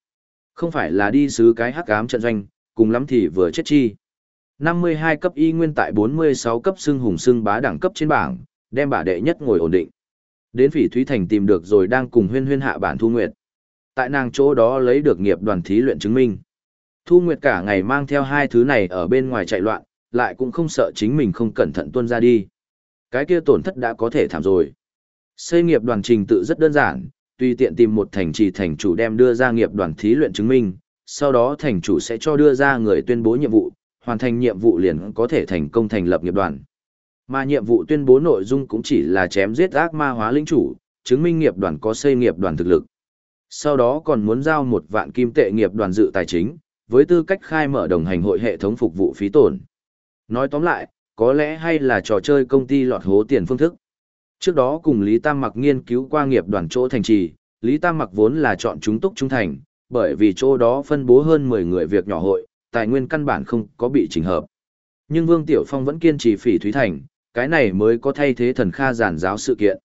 Không phải là đi sứ cái hắc ám trận doanh, cùng lắm thì vừa chết chi. 52 cấp y nguyên tại 46 cấp xưng hùng xưng bá đẳng cấp trên bảng, đem bà đệ nhất ngồi ổn định. Đến phỉ Thúy Thành tìm được rồi đang cùng huyên huyên hạ bản Thu Nguyệt. Tại nàng chỗ đó lấy được nghiệp đoàn thí luyện chứng minh. Thu Nguyệt cả ngày mang theo hai thứ này ở bên ngoài chạy loạn, lại cũng không sợ chính mình không cẩn thận tuân ra đi. Cái kia tổn thất đã có thể thảm rồi. Xây nghiệp đoàn trình tự rất đơn giản, tùy tiện tìm một thành trì thành chủ đem đưa ra nghiệp đoàn thí luyện chứng minh, sau đó thành chủ sẽ cho đưa ra người tuyên bố nhiệm vụ, hoàn thành nhiệm vụ liền có thể thành công thành lập nghiệp đoàn. Mà nhiệm vụ tuyên bố nội dung cũng chỉ là chém giết ác ma hóa linh chủ, chứng minh nghiệp đoàn có xây nghiệp đoàn thực lực. Sau đó còn muốn giao một vạn kim tệ nghiệp đoàn dự tài chính, với tư cách khai mở đồng hành hội hệ thống phục vụ phí tổn. Nói tóm lại, có lẽ hay là trò chơi công ty lọt hố tiền phương thức. Trước đó cùng Lý Tam Mặc nghiên cứu qua nghiệp đoàn chỗ thành trì, Lý Tam Mặc vốn là chọn chúng túc trung thành, bởi vì chỗ đó phân bố hơn 10 người việc nhỏ hội, tài nguyên căn bản không có bị chỉnh hợp. Nhưng Vương Tiểu Phong vẫn kiên trì phỉ Thúy Thành, cái này mới có thay thế thần kha giản giáo sự kiện.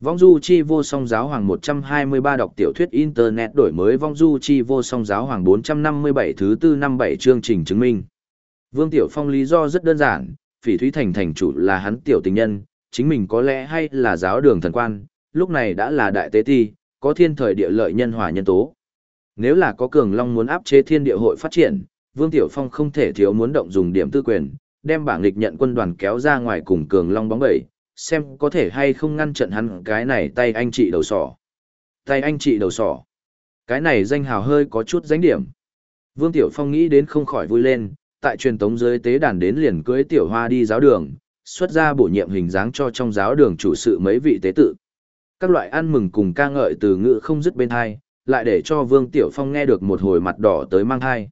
Vong du chi vô song giáo hoàng 123 đọc tiểu thuyết internet đổi mới vong du chi vô song giáo hoàng 457 thứ tư năm bảy chương trình chứng minh. Vương Tiểu Phong lý do rất đơn giản, phỉ thúy thành thành chủ là hắn tiểu tình nhân, chính mình có lẽ hay là giáo đường thần quan, lúc này đã là đại tế ti, có thiên thời địa lợi nhân hòa nhân tố. Nếu là có cường long muốn áp chế thiên địa hội phát triển, Vương Tiểu Phong không thể thiếu muốn động dùng điểm tư quyền, đem bảng lịch nhận quân đoàn kéo ra ngoài cùng cường long bóng bẩy, xem có thể hay không ngăn trận hắn cái này tay anh chị đầu sỏ. Tay anh chị đầu sỏ. Cái này danh hào hơi có chút danh điểm. Vương Tiểu Phong nghĩ đến không khỏi vui lên, tại truyền tống dưới tế đàn đến liền cưới Tiểu Hoa đi giáo đường, xuất ra bổ nhiệm hình dáng cho trong giáo đường chủ sự mấy vị tế tự. Các loại ăn mừng cùng ca ngợi từ ngữ không dứt bên hai, lại để cho Vương Tiểu Phong nghe được một hồi mặt đỏ tới mang hai.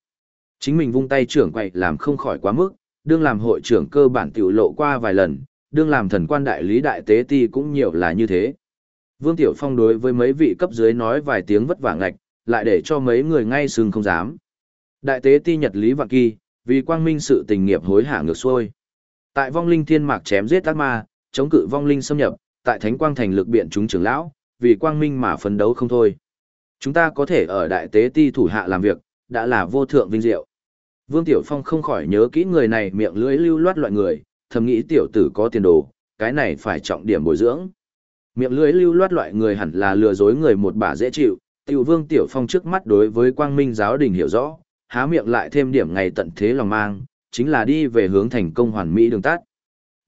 Chính mình vung tay trưởng quậy làm không khỏi quá mức, đương làm hội trưởng cơ bản tiểu lộ qua vài lần, đương làm thần quan đại lý đại tế ti cũng nhiều là như thế. Vương Tiểu Phong đối với mấy vị cấp dưới nói vài tiếng vất vả ngạch, lại để cho mấy người ngay sừng không dám. Đại tế ti nhật lý vạn kỳ, vì quang minh sự tình nghiệp hối hả ngược xuôi. Tại vong linh thiên mạc chém giết ác ma, chống cự vong linh xâm nhập, tại thánh quang thành lực biện chúng trưởng lão, vì quang minh mà phấn đấu không thôi. Chúng ta có thể ở đại tế ti thủ hạ làm việc, đã là vô thượng vinh diệu. Vương Tiểu Phong không khỏi nhớ kỹ người này miệng lưỡi lưu loát loại người, thầm nghĩ tiểu tử có tiền đồ, cái này phải trọng điểm bồi dưỡng. Miệng lưỡi lưu loát loại người hẳn là lừa dối người một bà dễ chịu, tiểu vương Tiểu Phong trước mắt đối với quang minh giáo đình hiểu rõ, há miệng lại thêm điểm ngày tận thế lòng mang, chính là đi về hướng thành công hoàn mỹ đường tắt.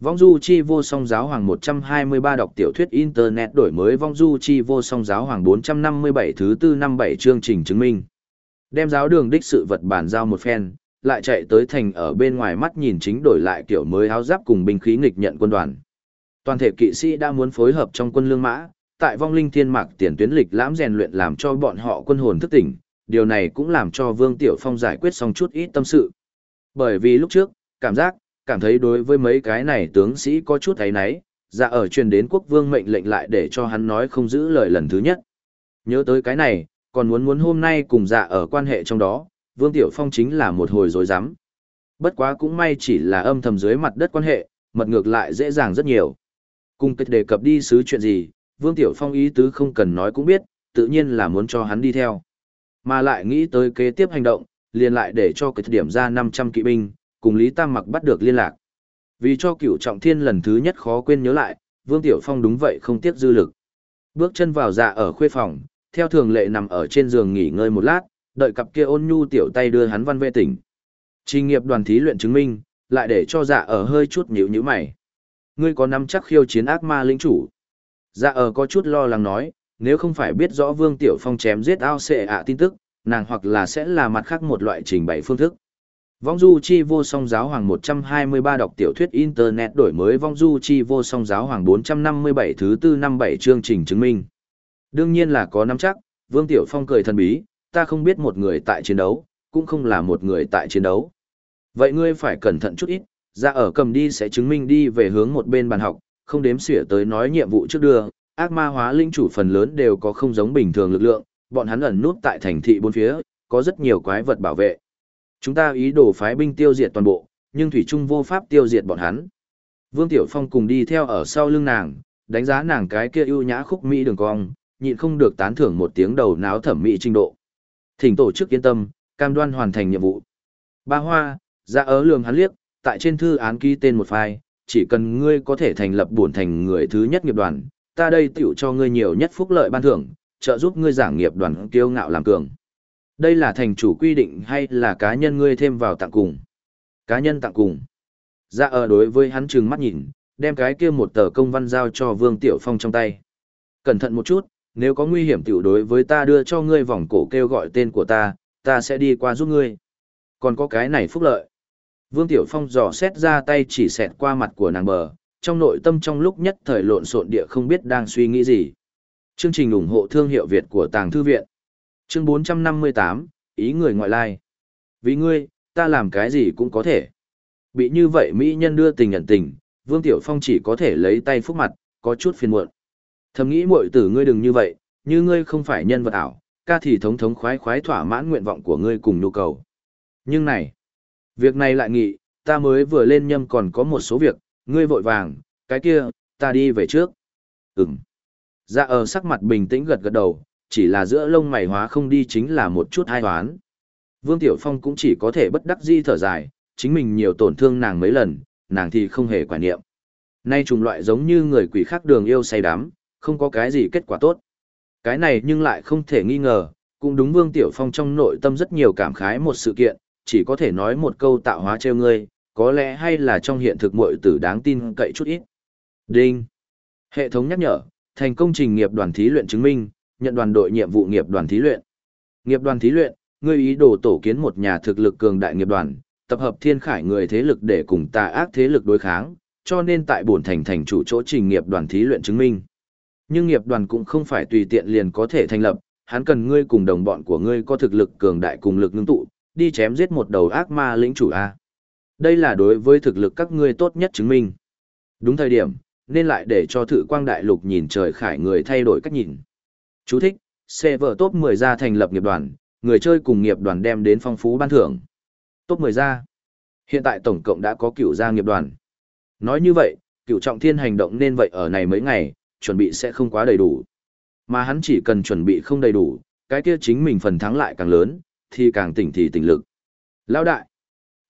Vong du chi vô song giáo hoàng 123 đọc tiểu thuyết internet đổi mới vong du chi vô song giáo hoàng 457 thứ tư năm bảy chương trình chứng minh. Đem giáo đường đích sự vật bản giao một phen, lại chạy tới thành ở bên ngoài mắt nhìn chính đổi lại kiểu mới áo giáp cùng binh khí nghịch nhận quân đoàn. Toàn thể kỵ sĩ đã muốn phối hợp trong quân lương mã, tại vong linh thiên mạc tiền tuyến lịch lãm rèn luyện làm cho bọn họ quân hồn thức tỉnh, điều này cũng làm cho Vương Tiểu Phong giải quyết xong chút ít tâm sự. Bởi vì lúc trước, cảm giác, cảm thấy đối với mấy cái này tướng sĩ có chút thấy náy, dạ ở truyền đến quốc vương mệnh lệnh lại để cho hắn nói không giữ lời lần thứ nhất. Nhớ tới cái này, còn muốn muốn hôm nay cùng dạ ở quan hệ trong đó, Vương Tiểu Phong chính là một hồi dối rắm Bất quá cũng may chỉ là âm thầm dưới mặt đất quan hệ, mật ngược lại dễ dàng rất nhiều. Cùng kết đề cập đi xứ chuyện gì, Vương Tiểu Phong ý tứ không cần nói cũng biết, tự nhiên là muốn cho hắn đi theo. Mà lại nghĩ tới kế tiếp hành động, liền lại để cho cái điểm ra 500 kỵ binh, cùng Lý Tam Mặc bắt được liên lạc. Vì cho cửu trọng thiên lần thứ nhất khó quên nhớ lại, Vương Tiểu Phong đúng vậy không tiếc dư lực. Bước chân vào dạ ở khuê phòng, theo thường lệ nằm ở trên giường nghỉ ngơi một lát, đợi cặp kia ôn nhu tiểu tay đưa hắn văn vệ tỉnh. Trình nghiệp đoàn thí luyện chứng minh, lại để cho dạ ở hơi chút nhíu nhíu mày. Ngươi có nắm chắc khiêu chiến ác ma lĩnh chủ. Dạ ở có chút lo lắng nói, nếu không phải biết rõ Vương Tiểu Phong chém giết ao xệ ạ tin tức, nàng hoặc là sẽ là mặt khác một loại trình bày phương thức. Vong du chi vô song giáo hoàng 123 đọc tiểu thuyết Internet đổi mới vong du chi vô song giáo hoàng 457 thứ tư năm bảy chương trình chứng minh. Đương nhiên là có nắm chắc, Vương Tiểu Phong cười thần bí, ta không biết một người tại chiến đấu, cũng không là một người tại chiến đấu. Vậy ngươi phải cẩn thận chút ít, ra ở cầm đi sẽ chứng minh đi về hướng một bên bàn học, không đếm xỉa tới nói nhiệm vụ trước đưa, ác ma hóa linh chủ phần lớn đều có không giống bình thường lực lượng, bọn hắn ẩn nút tại thành thị bốn phía, có rất nhiều quái vật bảo vệ. Chúng ta ý đồ phái binh tiêu diệt toàn bộ, nhưng thủy trung vô pháp tiêu diệt bọn hắn. Vương Tiểu Phong cùng đi theo ở sau lưng nàng, đánh giá nàng cái kia ưu nhã khúc mỹ đường cong, nhịn không được tán thưởng một tiếng đầu náo thẩm mỹ trình độ. Thỉnh tổ chức yên tâm, cam đoan hoàn thành nhiệm vụ. Ba Hoa, ra ớ lường hắn liếc, tại trên thư án ký tên một file, chỉ cần ngươi có thể thành lập bổn thành người thứ nhất nghiệp đoàn, ta đây tiểu cho ngươi nhiều nhất phúc lợi ban thưởng, trợ giúp ngươi giảng nghiệp đoàn kiêu ngạo làm cường. Đây là thành chủ quy định hay là cá nhân ngươi thêm vào tặng cùng? Cá nhân tặng cùng. Dạ ở đối với hắn trừng mắt nhìn, đem cái kia một tờ công văn giao cho Vương Tiểu Phong trong tay. Cẩn thận một chút, nếu có nguy hiểm tiểu đối với ta đưa cho ngươi vòng cổ kêu gọi tên của ta, ta sẽ đi qua giúp ngươi. Còn có cái này phúc lợi. Vương Tiểu Phong dò xét ra tay chỉ xẹt qua mặt của nàng bờ, trong nội tâm trong lúc nhất thời lộn xộn địa không biết đang suy nghĩ gì. Chương trình ủng hộ thương hiệu Việt của Tàng Thư Viện. Chương 458, ý người ngoại lai. Vì ngươi, ta làm cái gì cũng có thể. Bị như vậy Mỹ nhân đưa tình nhận tình, Vương Tiểu Phong chỉ có thể lấy tay phúc mặt, có chút phiền muộn. Thầm nghĩ muội tử ngươi đừng như vậy, như ngươi không phải nhân vật ảo, ca thì thống thống khoái khoái thỏa mãn nguyện vọng của ngươi cùng nhu cầu. Nhưng này, việc này lại nghị, ta mới vừa lên nhâm còn có một số việc, ngươi vội vàng, cái kia, ta đi về trước. Ừm. Dạ ở sắc mặt bình tĩnh gật gật đầu, chỉ là giữa lông mày hóa không đi chính là một chút hai hoán. Vương Tiểu Phong cũng chỉ có thể bất đắc di thở dài, chính mình nhiều tổn thương nàng mấy lần, nàng thì không hề quả niệm. Nay trùng loại giống như người quỷ khác đường yêu say đắm, không có cái gì kết quả tốt. Cái này nhưng lại không thể nghi ngờ, cũng đúng Vương Tiểu Phong trong nội tâm rất nhiều cảm khái một sự kiện, chỉ có thể nói một câu tạo hóa trêu ngươi, có lẽ hay là trong hiện thực muội tử đáng tin cậy chút ít. Đinh. Hệ thống nhắc nhở, thành công trình nghiệp đoàn thí luyện chứng minh, nhận đoàn đội nhiệm vụ nghiệp đoàn thí luyện. Nghiệp đoàn thí luyện, ngươi ý đồ tổ kiến một nhà thực lực cường đại nghiệp đoàn, tập hợp thiên khải người thế lực để cùng tà ác thế lực đối kháng, cho nên tại bổn thành thành chủ chỗ trình nghiệp đoàn thí luyện chứng minh. Nhưng nghiệp đoàn cũng không phải tùy tiện liền có thể thành lập, hắn cần ngươi cùng đồng bọn của ngươi có thực lực cường đại cùng lực ngưng tụ, đi chém giết một đầu ác ma lĩnh chủ A. Đây là đối với thực lực các ngươi tốt nhất chứng minh. Đúng thời điểm, nên lại để cho thử quang đại lục nhìn trời khải người thay đổi cách nhìn. Chú thích, server top 10 ra thành lập nghiệp đoàn, người chơi cùng nghiệp đoàn đem đến phong phú ban thưởng. Top 10 ra. Hiện tại tổng cộng đã có cựu gia nghiệp đoàn. Nói như vậy, cựu trọng thiên hành động nên vậy ở này mấy ngày, chuẩn bị sẽ không quá đầy đủ. Mà hắn chỉ cần chuẩn bị không đầy đủ, cái kia chính mình phần thắng lại càng lớn, thì càng tỉnh thì tỉnh lực. Lão đại,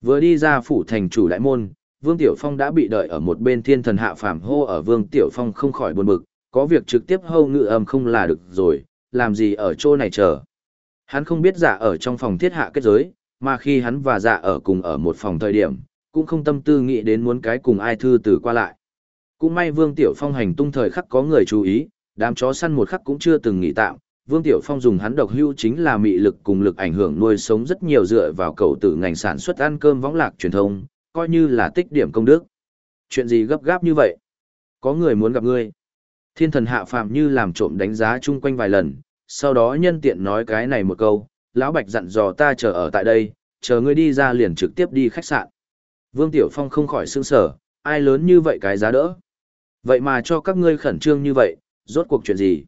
vừa đi ra phủ thành chủ đại môn, Vương Tiểu Phong đã bị đợi ở một bên thiên thần hạ phàm hô ở Vương Tiểu Phong không khỏi buồn bực, có việc trực tiếp hô ngự âm không là được rồi, làm gì ở chỗ này chờ. Hắn không biết giả ở trong phòng thiết hạ kết giới, mà khi hắn và dạ ở cùng ở một phòng thời điểm, cũng không tâm tư nghĩ đến muốn cái cùng ai thư từ qua lại. Cũng may Vương Tiểu Phong hành tung thời khắc có người chú ý, đám chó săn một khắc cũng chưa từng nghỉ tạm. Vương Tiểu Phong dùng hắn độc hưu chính là mị lực cùng lực ảnh hưởng nuôi sống rất nhiều dựa vào cầu tử ngành sản xuất ăn cơm võng lạc truyền thông, coi như là tích điểm công đức. Chuyện gì gấp gáp như vậy? Có người muốn gặp ngươi. Thiên thần hạ phàm như làm trộm đánh giá chung quanh vài lần, sau đó nhân tiện nói cái này một câu, lão bạch dặn dò ta chờ ở tại đây, chờ ngươi đi ra liền trực tiếp đi khách sạn. Vương Tiểu Phong không khỏi sương sở, ai lớn như vậy cái giá đỡ. Vậy mà cho các ngươi khẩn trương như vậy, rốt cuộc chuyện gì?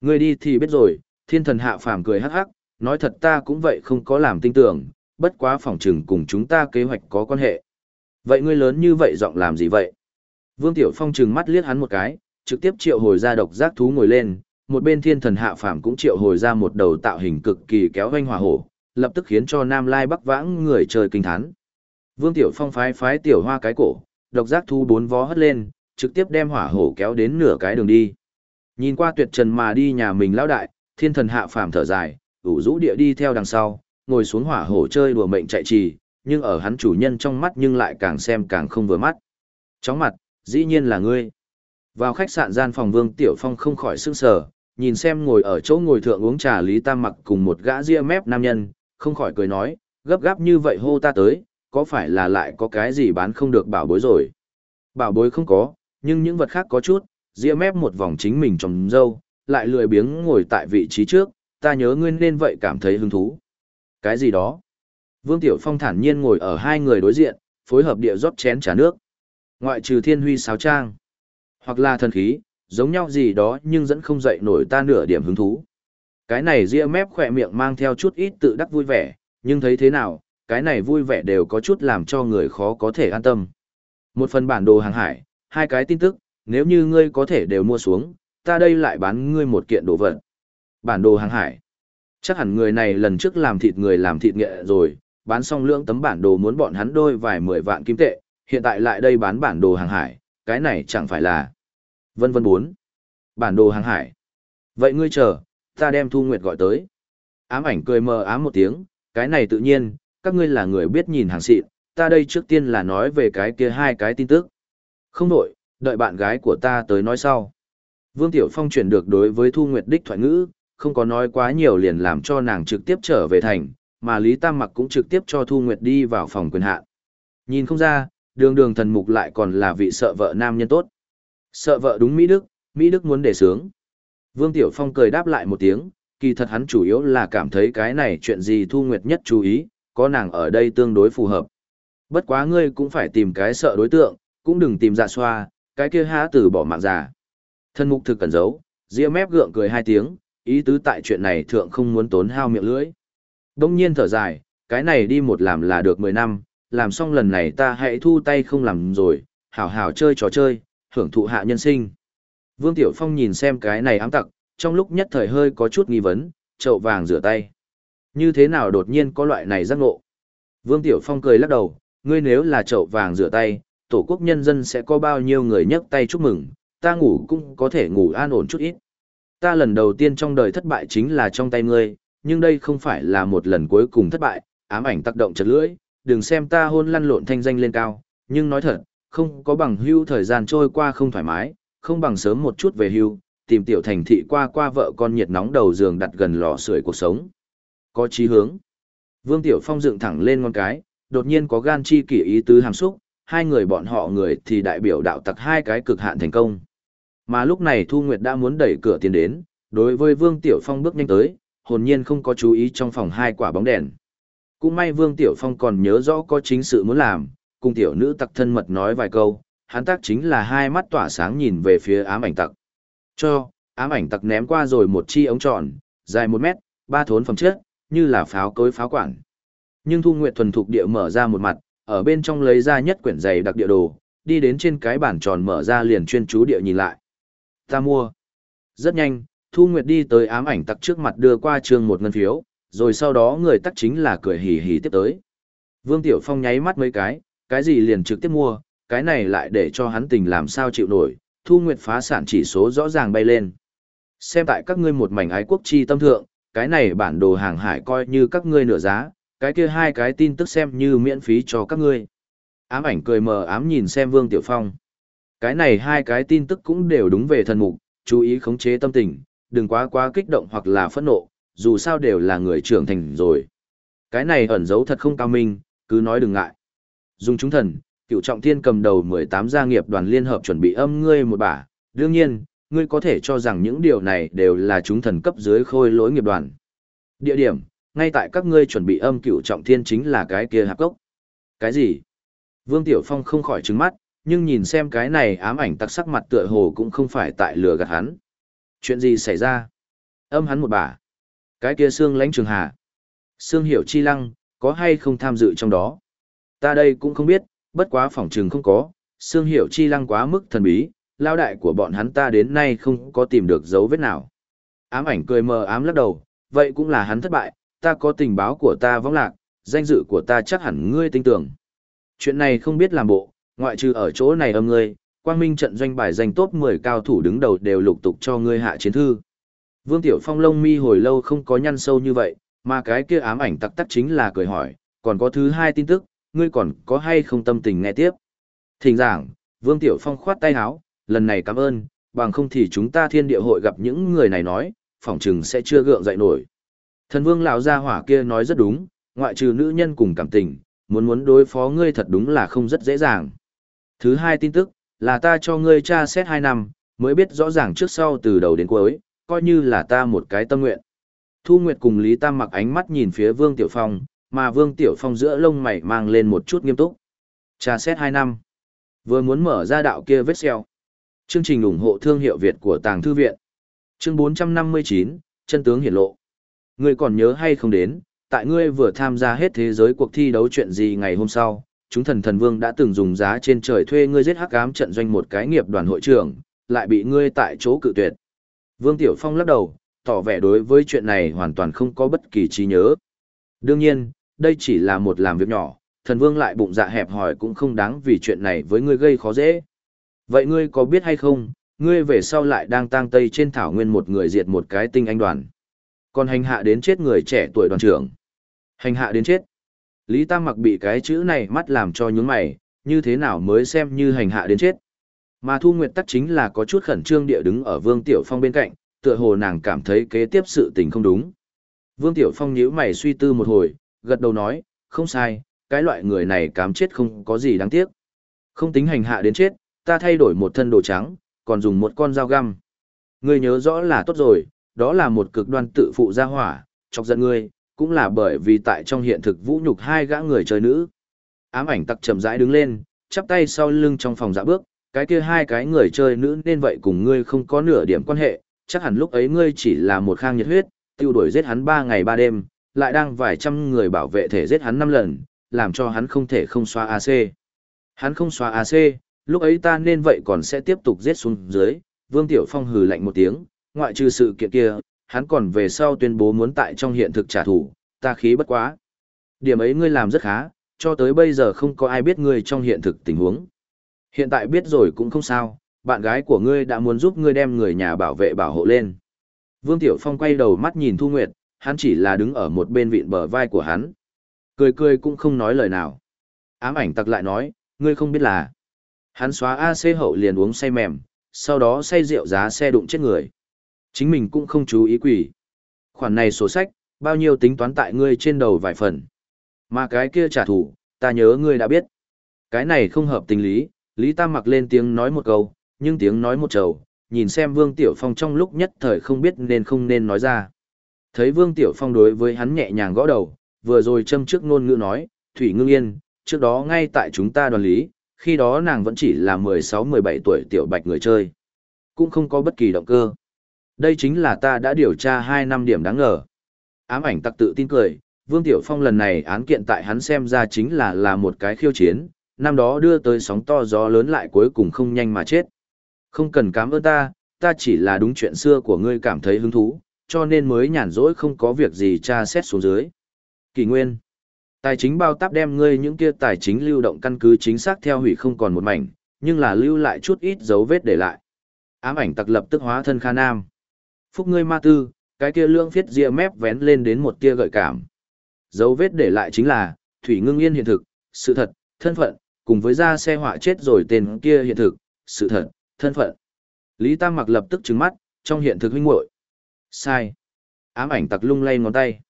Ngươi đi thì biết rồi, thiên thần hạ phàm cười hắc hắc, nói thật ta cũng vậy không có làm tin tưởng, bất quá phỏng chừng cùng chúng ta kế hoạch có quan hệ. Vậy ngươi lớn như vậy giọng làm gì vậy? Vương Tiểu Phong trừng mắt liếc hắn một cái, trực tiếp triệu hồi ra độc giác thú ngồi lên, một bên thiên thần hạ phàm cũng triệu hồi ra một đầu tạo hình cực kỳ kéo vanh hỏa hổ, lập tức khiến cho Nam Lai Bắc vãng người trời kinh thán. Vương Tiểu Phong phái phái tiểu hoa cái cổ, độc giác thú bốn vó hất lên, trực tiếp đem hỏa hổ kéo đến nửa cái đường đi. Nhìn qua tuyệt trần mà đi nhà mình lão đại, thiên thần hạ phàm thở dài, ủ rũ địa đi theo đằng sau, ngồi xuống hỏa hổ chơi đùa mệnh chạy trì, nhưng ở hắn chủ nhân trong mắt nhưng lại càng xem càng không vừa mắt. Chóng mặt, dĩ nhiên là ngươi. Vào khách sạn gian phòng Vương Tiểu Phong không khỏi sững sờ, nhìn xem ngồi ở chỗ ngồi thượng uống trà Lý Tam mặc cùng một gã ria mép nam nhân, không khỏi cười nói, gấp gáp như vậy hô ta tới, có phải là lại có cái gì bán không được bảo bối rồi? Bảo bối không có, nhưng những vật khác có chút, ria mép một vòng chính mình trồng dâu, lại lười biếng ngồi tại vị trí trước, ta nhớ ngươi nên vậy cảm thấy hứng thú. Cái gì đó? Vương Tiểu Phong thản nhiên ngồi ở hai người đối diện, phối hợp địa rót chén trà nước. Ngoại trừ thiên huy sáo trang, hoặc là thần khí, giống nhau gì đó nhưng dẫn không dậy nổi ta nửa điểm hứng thú. Cái này ria mép khỏe miệng mang theo chút ít tự đắc vui vẻ, nhưng thấy thế nào, cái này vui vẻ đều có chút làm cho người khó có thể an tâm. Một phần bản đồ hàng hải, hai cái tin tức, nếu như ngươi có thể đều mua xuống, ta đây lại bán ngươi một kiện đồ vật. Bản đồ hàng hải. Chắc hẳn người này lần trước làm thịt người làm thịt nghệ rồi, bán xong lưỡng tấm bản đồ muốn bọn hắn đôi vài mười vạn kim tệ, hiện tại lại đây bán bản đồ hàng hải, cái này chẳng phải là... Vân vân bốn. Bản đồ hàng hải. Vậy ngươi chờ, ta đem Thu Nguyệt gọi tới. Ám ảnh cười mờ ám một tiếng, cái này tự nhiên, các ngươi là người biết nhìn hàng xịn, ta đây trước tiên là nói về cái kia hai cái tin tức. Không đổi, đợi bạn gái của ta tới nói sau. Vương Tiểu Phong chuyển được đối với Thu Nguyệt đích thoại ngữ, không có nói quá nhiều liền làm cho nàng trực tiếp trở về thành, mà Lý Tam Mặc cũng trực tiếp cho Thu Nguyệt đi vào phòng quyền hạn. Nhìn không ra, đường đường thần mục lại còn là vị sợ vợ nam nhân tốt. Sợ vợ đúng Mỹ Đức, Mỹ Đức muốn để sướng. Vương Tiểu Phong cười đáp lại một tiếng, kỳ thật hắn chủ yếu là cảm thấy cái này chuyện gì Thu Nguyệt nhất chú ý, có nàng ở đây tương đối phù hợp. Bất quá ngươi cũng phải tìm cái sợ đối tượng, cũng đừng tìm dạ xoa, cái kia há từ bỏ mạng giả Thân mục thực cần giấu, ria mép gượng cười hai tiếng, ý tứ tại chuyện này thượng không muốn tốn hao miệng lưỡi. Đông nhiên thở dài, cái này đi một làm là được 10 năm, làm xong lần này ta hãy thu tay không làm rồi, hảo hảo chơi trò chơi, hưởng thụ hạ nhân sinh. Vương Tiểu Phong nhìn xem cái này ám tặc, trong lúc nhất thời hơi có chút nghi vấn, chậu vàng rửa tay. Như thế nào đột nhiên có loại này giác ngộ? Vương Tiểu Phong cười lắc đầu, ngươi nếu là chậu vàng rửa tay, tổ quốc nhân dân sẽ có bao nhiêu người nhấc tay chúc mừng, ta ngủ cũng có thể ngủ an ổn chút ít. Ta lần đầu tiên trong đời thất bại chính là trong tay ngươi, nhưng đây không phải là một lần cuối cùng thất bại, ám ảnh tác động chật lưỡi, đừng xem ta hôn lăn lộn thanh danh lên cao, nhưng nói thật, không có bằng hưu thời gian trôi qua không thoải mái, không bằng sớm một chút về hưu, tìm tiểu thành thị qua qua vợ con nhiệt nóng đầu giường đặt gần lò sưởi cuộc sống. Có chí hướng. Vương Tiểu Phong dựng thẳng lên ngón cái, đột nhiên có gan chi kỷ ý tứ hàm xúc, hai người bọn họ người thì đại biểu đạo tặc hai cái cực hạn thành công. Mà lúc này Thu Nguyệt đã muốn đẩy cửa tiến đến, đối với Vương Tiểu Phong bước nhanh tới, hồn nhiên không có chú ý trong phòng hai quả bóng đèn. Cũng may Vương Tiểu Phong còn nhớ rõ có chính sự muốn làm, cùng tiểu nữ tặc thân mật nói vài câu, hắn tác chính là hai mắt tỏa sáng nhìn về phía ám ảnh tặc. Cho, ám ảnh tặc ném qua rồi một chi ống tròn, dài một mét, ba thốn phẩm chất, như là pháo cối pháo quản. Nhưng Thu Nguyệt thuần thục địa mở ra một mặt, ở bên trong lấy ra nhất quyển giày đặc địa đồ, đi đến trên cái bản tròn mở ra liền chuyên chú địa nhìn lại. Ta mua. Rất nhanh, Thu Nguyệt đi tới ám ảnh tặc trước mặt đưa qua trường một ngân phiếu, rồi sau đó người tắc chính là cười hì hì tiếp tới. Vương Tiểu Phong nháy mắt mấy cái, cái gì liền trực tiếp mua, cái này lại để cho hắn tình làm sao chịu nổi, Thu Nguyệt phá sản chỉ số rõ ràng bay lên. Xem tại các ngươi một mảnh ái quốc chi tâm thượng, cái này bản đồ hàng hải coi như các ngươi nửa giá, cái kia hai cái tin tức xem như miễn phí cho các ngươi. Ám ảnh cười mờ ám nhìn xem Vương Tiểu Phong. Cái này hai cái tin tức cũng đều đúng về thần mục, chú ý khống chế tâm tình, đừng quá quá kích động hoặc là phẫn nộ, dù sao đều là người trưởng thành rồi. Cái này ẩn giấu thật không cao minh, cứ nói đừng ngại. Dùng chúng thần, cựu trọng thiên cầm đầu 18 gia nghiệp đoàn liên hợp chuẩn bị âm ngươi một bả, đương nhiên, ngươi có thể cho rằng những điều này đều là chúng thần cấp dưới khôi lỗi nghiệp đoàn. Địa điểm, ngay tại các ngươi chuẩn bị âm cựu trọng thiên chính là cái kia hạp gốc. Cái gì? Vương Tiểu Phong không khỏi trứng mắt, nhưng nhìn xem cái này ám ảnh tặc sắc mặt tựa hồ cũng không phải tại lừa gạt hắn. Chuyện gì xảy ra? Âm hắn một bà. Cái kia xương lãnh trường hà. Xương hiểu chi lăng, có hay không tham dự trong đó? Ta đây cũng không biết, bất quá phỏng trường không có. Xương hiểu chi lăng quá mức thần bí, lao đại của bọn hắn ta đến nay không có tìm được dấu vết nào. Ám ảnh cười mờ ám lắc đầu, vậy cũng là hắn thất bại, ta có tình báo của ta vong lạc, danh dự của ta chắc hẳn ngươi tin tưởng. Chuyện này không biết làm bộ, ngoại trừ ở chỗ này âm ngươi, quang minh trận doanh bài danh top 10 cao thủ đứng đầu đều lục tục cho ngươi hạ chiến thư. Vương Tiểu Phong lông mi hồi lâu không có nhăn sâu như vậy, mà cái kia ám ảnh tắc tắc chính là cười hỏi, còn có thứ hai tin tức, ngươi còn có hay không tâm tình nghe tiếp. Thỉnh giảng, Vương Tiểu Phong khoát tay áo, lần này cảm ơn, bằng không thì chúng ta thiên địa hội gặp những người này nói, phỏng chừng sẽ chưa gượng dậy nổi. Thần vương lão gia hỏa kia nói rất đúng, ngoại trừ nữ nhân cùng cảm tình, muốn muốn đối phó ngươi thật đúng là không rất dễ dàng. Thứ hai tin tức, là ta cho ngươi tra xét hai năm, mới biết rõ ràng trước sau từ đầu đến cuối, coi như là ta một cái tâm nguyện. Thu Nguyệt cùng Lý Tam mặc ánh mắt nhìn phía Vương Tiểu Phong, mà Vương Tiểu Phong giữa lông mày mang lên một chút nghiêm túc. Tra xét hai năm. Vừa muốn mở ra đạo kia vết xeo. Chương trình ủng hộ thương hiệu Việt của Tàng Thư Viện. Chương 459, chân tướng hiển lộ. Ngươi còn nhớ hay không đến, tại ngươi vừa tham gia hết thế giới cuộc thi đấu chuyện gì ngày hôm sau, chúng thần thần vương đã từng dùng giá trên trời thuê ngươi giết hắc ám trận doanh một cái nghiệp đoàn hội trưởng, lại bị ngươi tại chỗ cự tuyệt. Vương Tiểu Phong lắc đầu, tỏ vẻ đối với chuyện này hoàn toàn không có bất kỳ trí nhớ. Đương nhiên, đây chỉ là một làm việc nhỏ, thần vương lại bụng dạ hẹp hỏi cũng không đáng vì chuyện này với ngươi gây khó dễ. Vậy ngươi có biết hay không, ngươi về sau lại đang tang tây trên thảo nguyên một người diệt một cái tinh anh đoàn. Còn hành hạ đến chết người trẻ tuổi đoàn trưởng. Hành hạ đến chết. Lý Tam mặc bị cái chữ này mắt làm cho nhướng mày, như thế nào mới xem như hành hạ đến chết. Mà Thu Nguyệt tắc chính là có chút khẩn trương địa đứng ở Vương Tiểu Phong bên cạnh, tựa hồ nàng cảm thấy kế tiếp sự tình không đúng. Vương Tiểu Phong nhíu mày suy tư một hồi, gật đầu nói, không sai, cái loại người này cám chết không có gì đáng tiếc. Không tính hành hạ đến chết, ta thay đổi một thân đồ trắng, còn dùng một con dao găm. Ngươi nhớ rõ là tốt rồi, đó là một cực đoan tự phụ gia hỏa, chọc giận ngươi, cũng là bởi vì tại trong hiện thực vũ nhục hai gã người chơi nữ. Ám ảnh tặc chậm rãi đứng lên, chắp tay sau lưng trong phòng dạ bước, cái kia hai cái người chơi nữ nên vậy cùng ngươi không có nửa điểm quan hệ, chắc hẳn lúc ấy ngươi chỉ là một khang nhiệt huyết, tiêu đuổi giết hắn ba ngày ba đêm, lại đang vài trăm người bảo vệ thể giết hắn năm lần, làm cho hắn không thể không xóa AC. Hắn không xóa AC, lúc ấy ta nên vậy còn sẽ tiếp tục giết xuống dưới, Vương Tiểu Phong hừ lạnh một tiếng, ngoại trừ sự kiện kia, hắn còn về sau tuyên bố muốn tại trong hiện thực trả thù, ta khí bất quá. Điểm ấy ngươi làm rất khá, cho tới bây giờ không có ai biết ngươi trong hiện thực tình huống. Hiện tại biết rồi cũng không sao, bạn gái của ngươi đã muốn giúp ngươi đem người nhà bảo vệ bảo hộ lên. Vương Tiểu Phong quay đầu mắt nhìn Thu Nguyệt, hắn chỉ là đứng ở một bên vịn bờ vai của hắn. Cười cười cũng không nói lời nào. Ám ảnh tặc lại nói, ngươi không biết là. Hắn xóa AC hậu liền uống say mềm, sau đó say rượu giá xe đụng chết người. Chính mình cũng không chú ý quỷ. Khoản này sổ sách, bao nhiêu tính toán tại ngươi trên đầu vài phần. Mà cái kia trả thù, ta nhớ ngươi đã biết. Cái này không hợp tình lý, Lý Tam mặc lên tiếng nói một câu, nhưng tiếng nói một trầu, nhìn xem Vương Tiểu Phong trong lúc nhất thời không biết nên không nên nói ra. Thấy Vương Tiểu Phong đối với hắn nhẹ nhàng gõ đầu, vừa rồi châm trước ngôn ngữ nói, Thủy Ngưng Yên, trước đó ngay tại chúng ta đoàn lý, khi đó nàng vẫn chỉ là 16-17 tuổi tiểu bạch người chơi. Cũng không có bất kỳ động cơ. Đây chính là ta đã điều tra hai năm điểm đáng ngờ. Ám ảnh tặc tự tin cười, Vương Tiểu Phong lần này án kiện tại hắn xem ra chính là là một cái khiêu chiến, năm đó đưa tới sóng to gió lớn lại cuối cùng không nhanh mà chết. Không cần cảm ơn ta, ta chỉ là đúng chuyện xưa của ngươi cảm thấy hứng thú, cho nên mới nhàn rỗi không có việc gì tra xét xuống dưới. Kỳ nguyên. Tài chính bao táp đem ngươi những kia tài chính lưu động căn cứ chính xác theo hủy không còn một mảnh, nhưng là lưu lại chút ít dấu vết để lại. Ám ảnh tặc lập tức hóa thân Kha Nam. Phúc ngươi ma tư, cái kia lương phiết ria mép vén lên đến một tia gợi cảm. Dấu vết để lại chính là, Thủy Ngưng Yên hiện thực, sự thật, thân phận, cùng với ra xe họa chết rồi tên kia hiện thực, sự thật, thân phận. Lý Tam mặc lập tức trừng mắt, trong hiện thực huynh muội. Sai. Ám ảnh tặc lung lay ngón tay.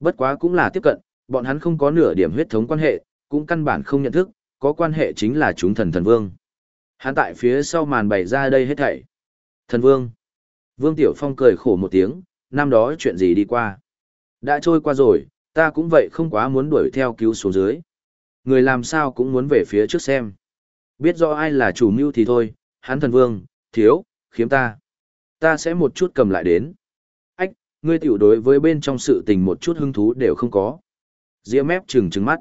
Bất quá cũng là tiếp cận, bọn hắn không có nửa điểm huyết thống quan hệ, cũng căn bản không nhận thức, có quan hệ chính là chúng thần thần vương. Hắn tại phía sau màn bày ra đây hết thảy. Thần vương. Vương Tiểu Phong cười khổ một tiếng, năm đó chuyện gì đi qua. Đã trôi qua rồi, ta cũng vậy không quá muốn đuổi theo cứu xuống dưới. Người làm sao cũng muốn về phía trước xem. Biết rõ ai là chủ mưu thì thôi, hắn thần vương, thiếu, khiếm ta. Ta sẽ một chút cầm lại đến. Ách, ngươi tiểu đối với bên trong sự tình một chút hứng thú đều không có. Diễm mép trừng trừng mắt.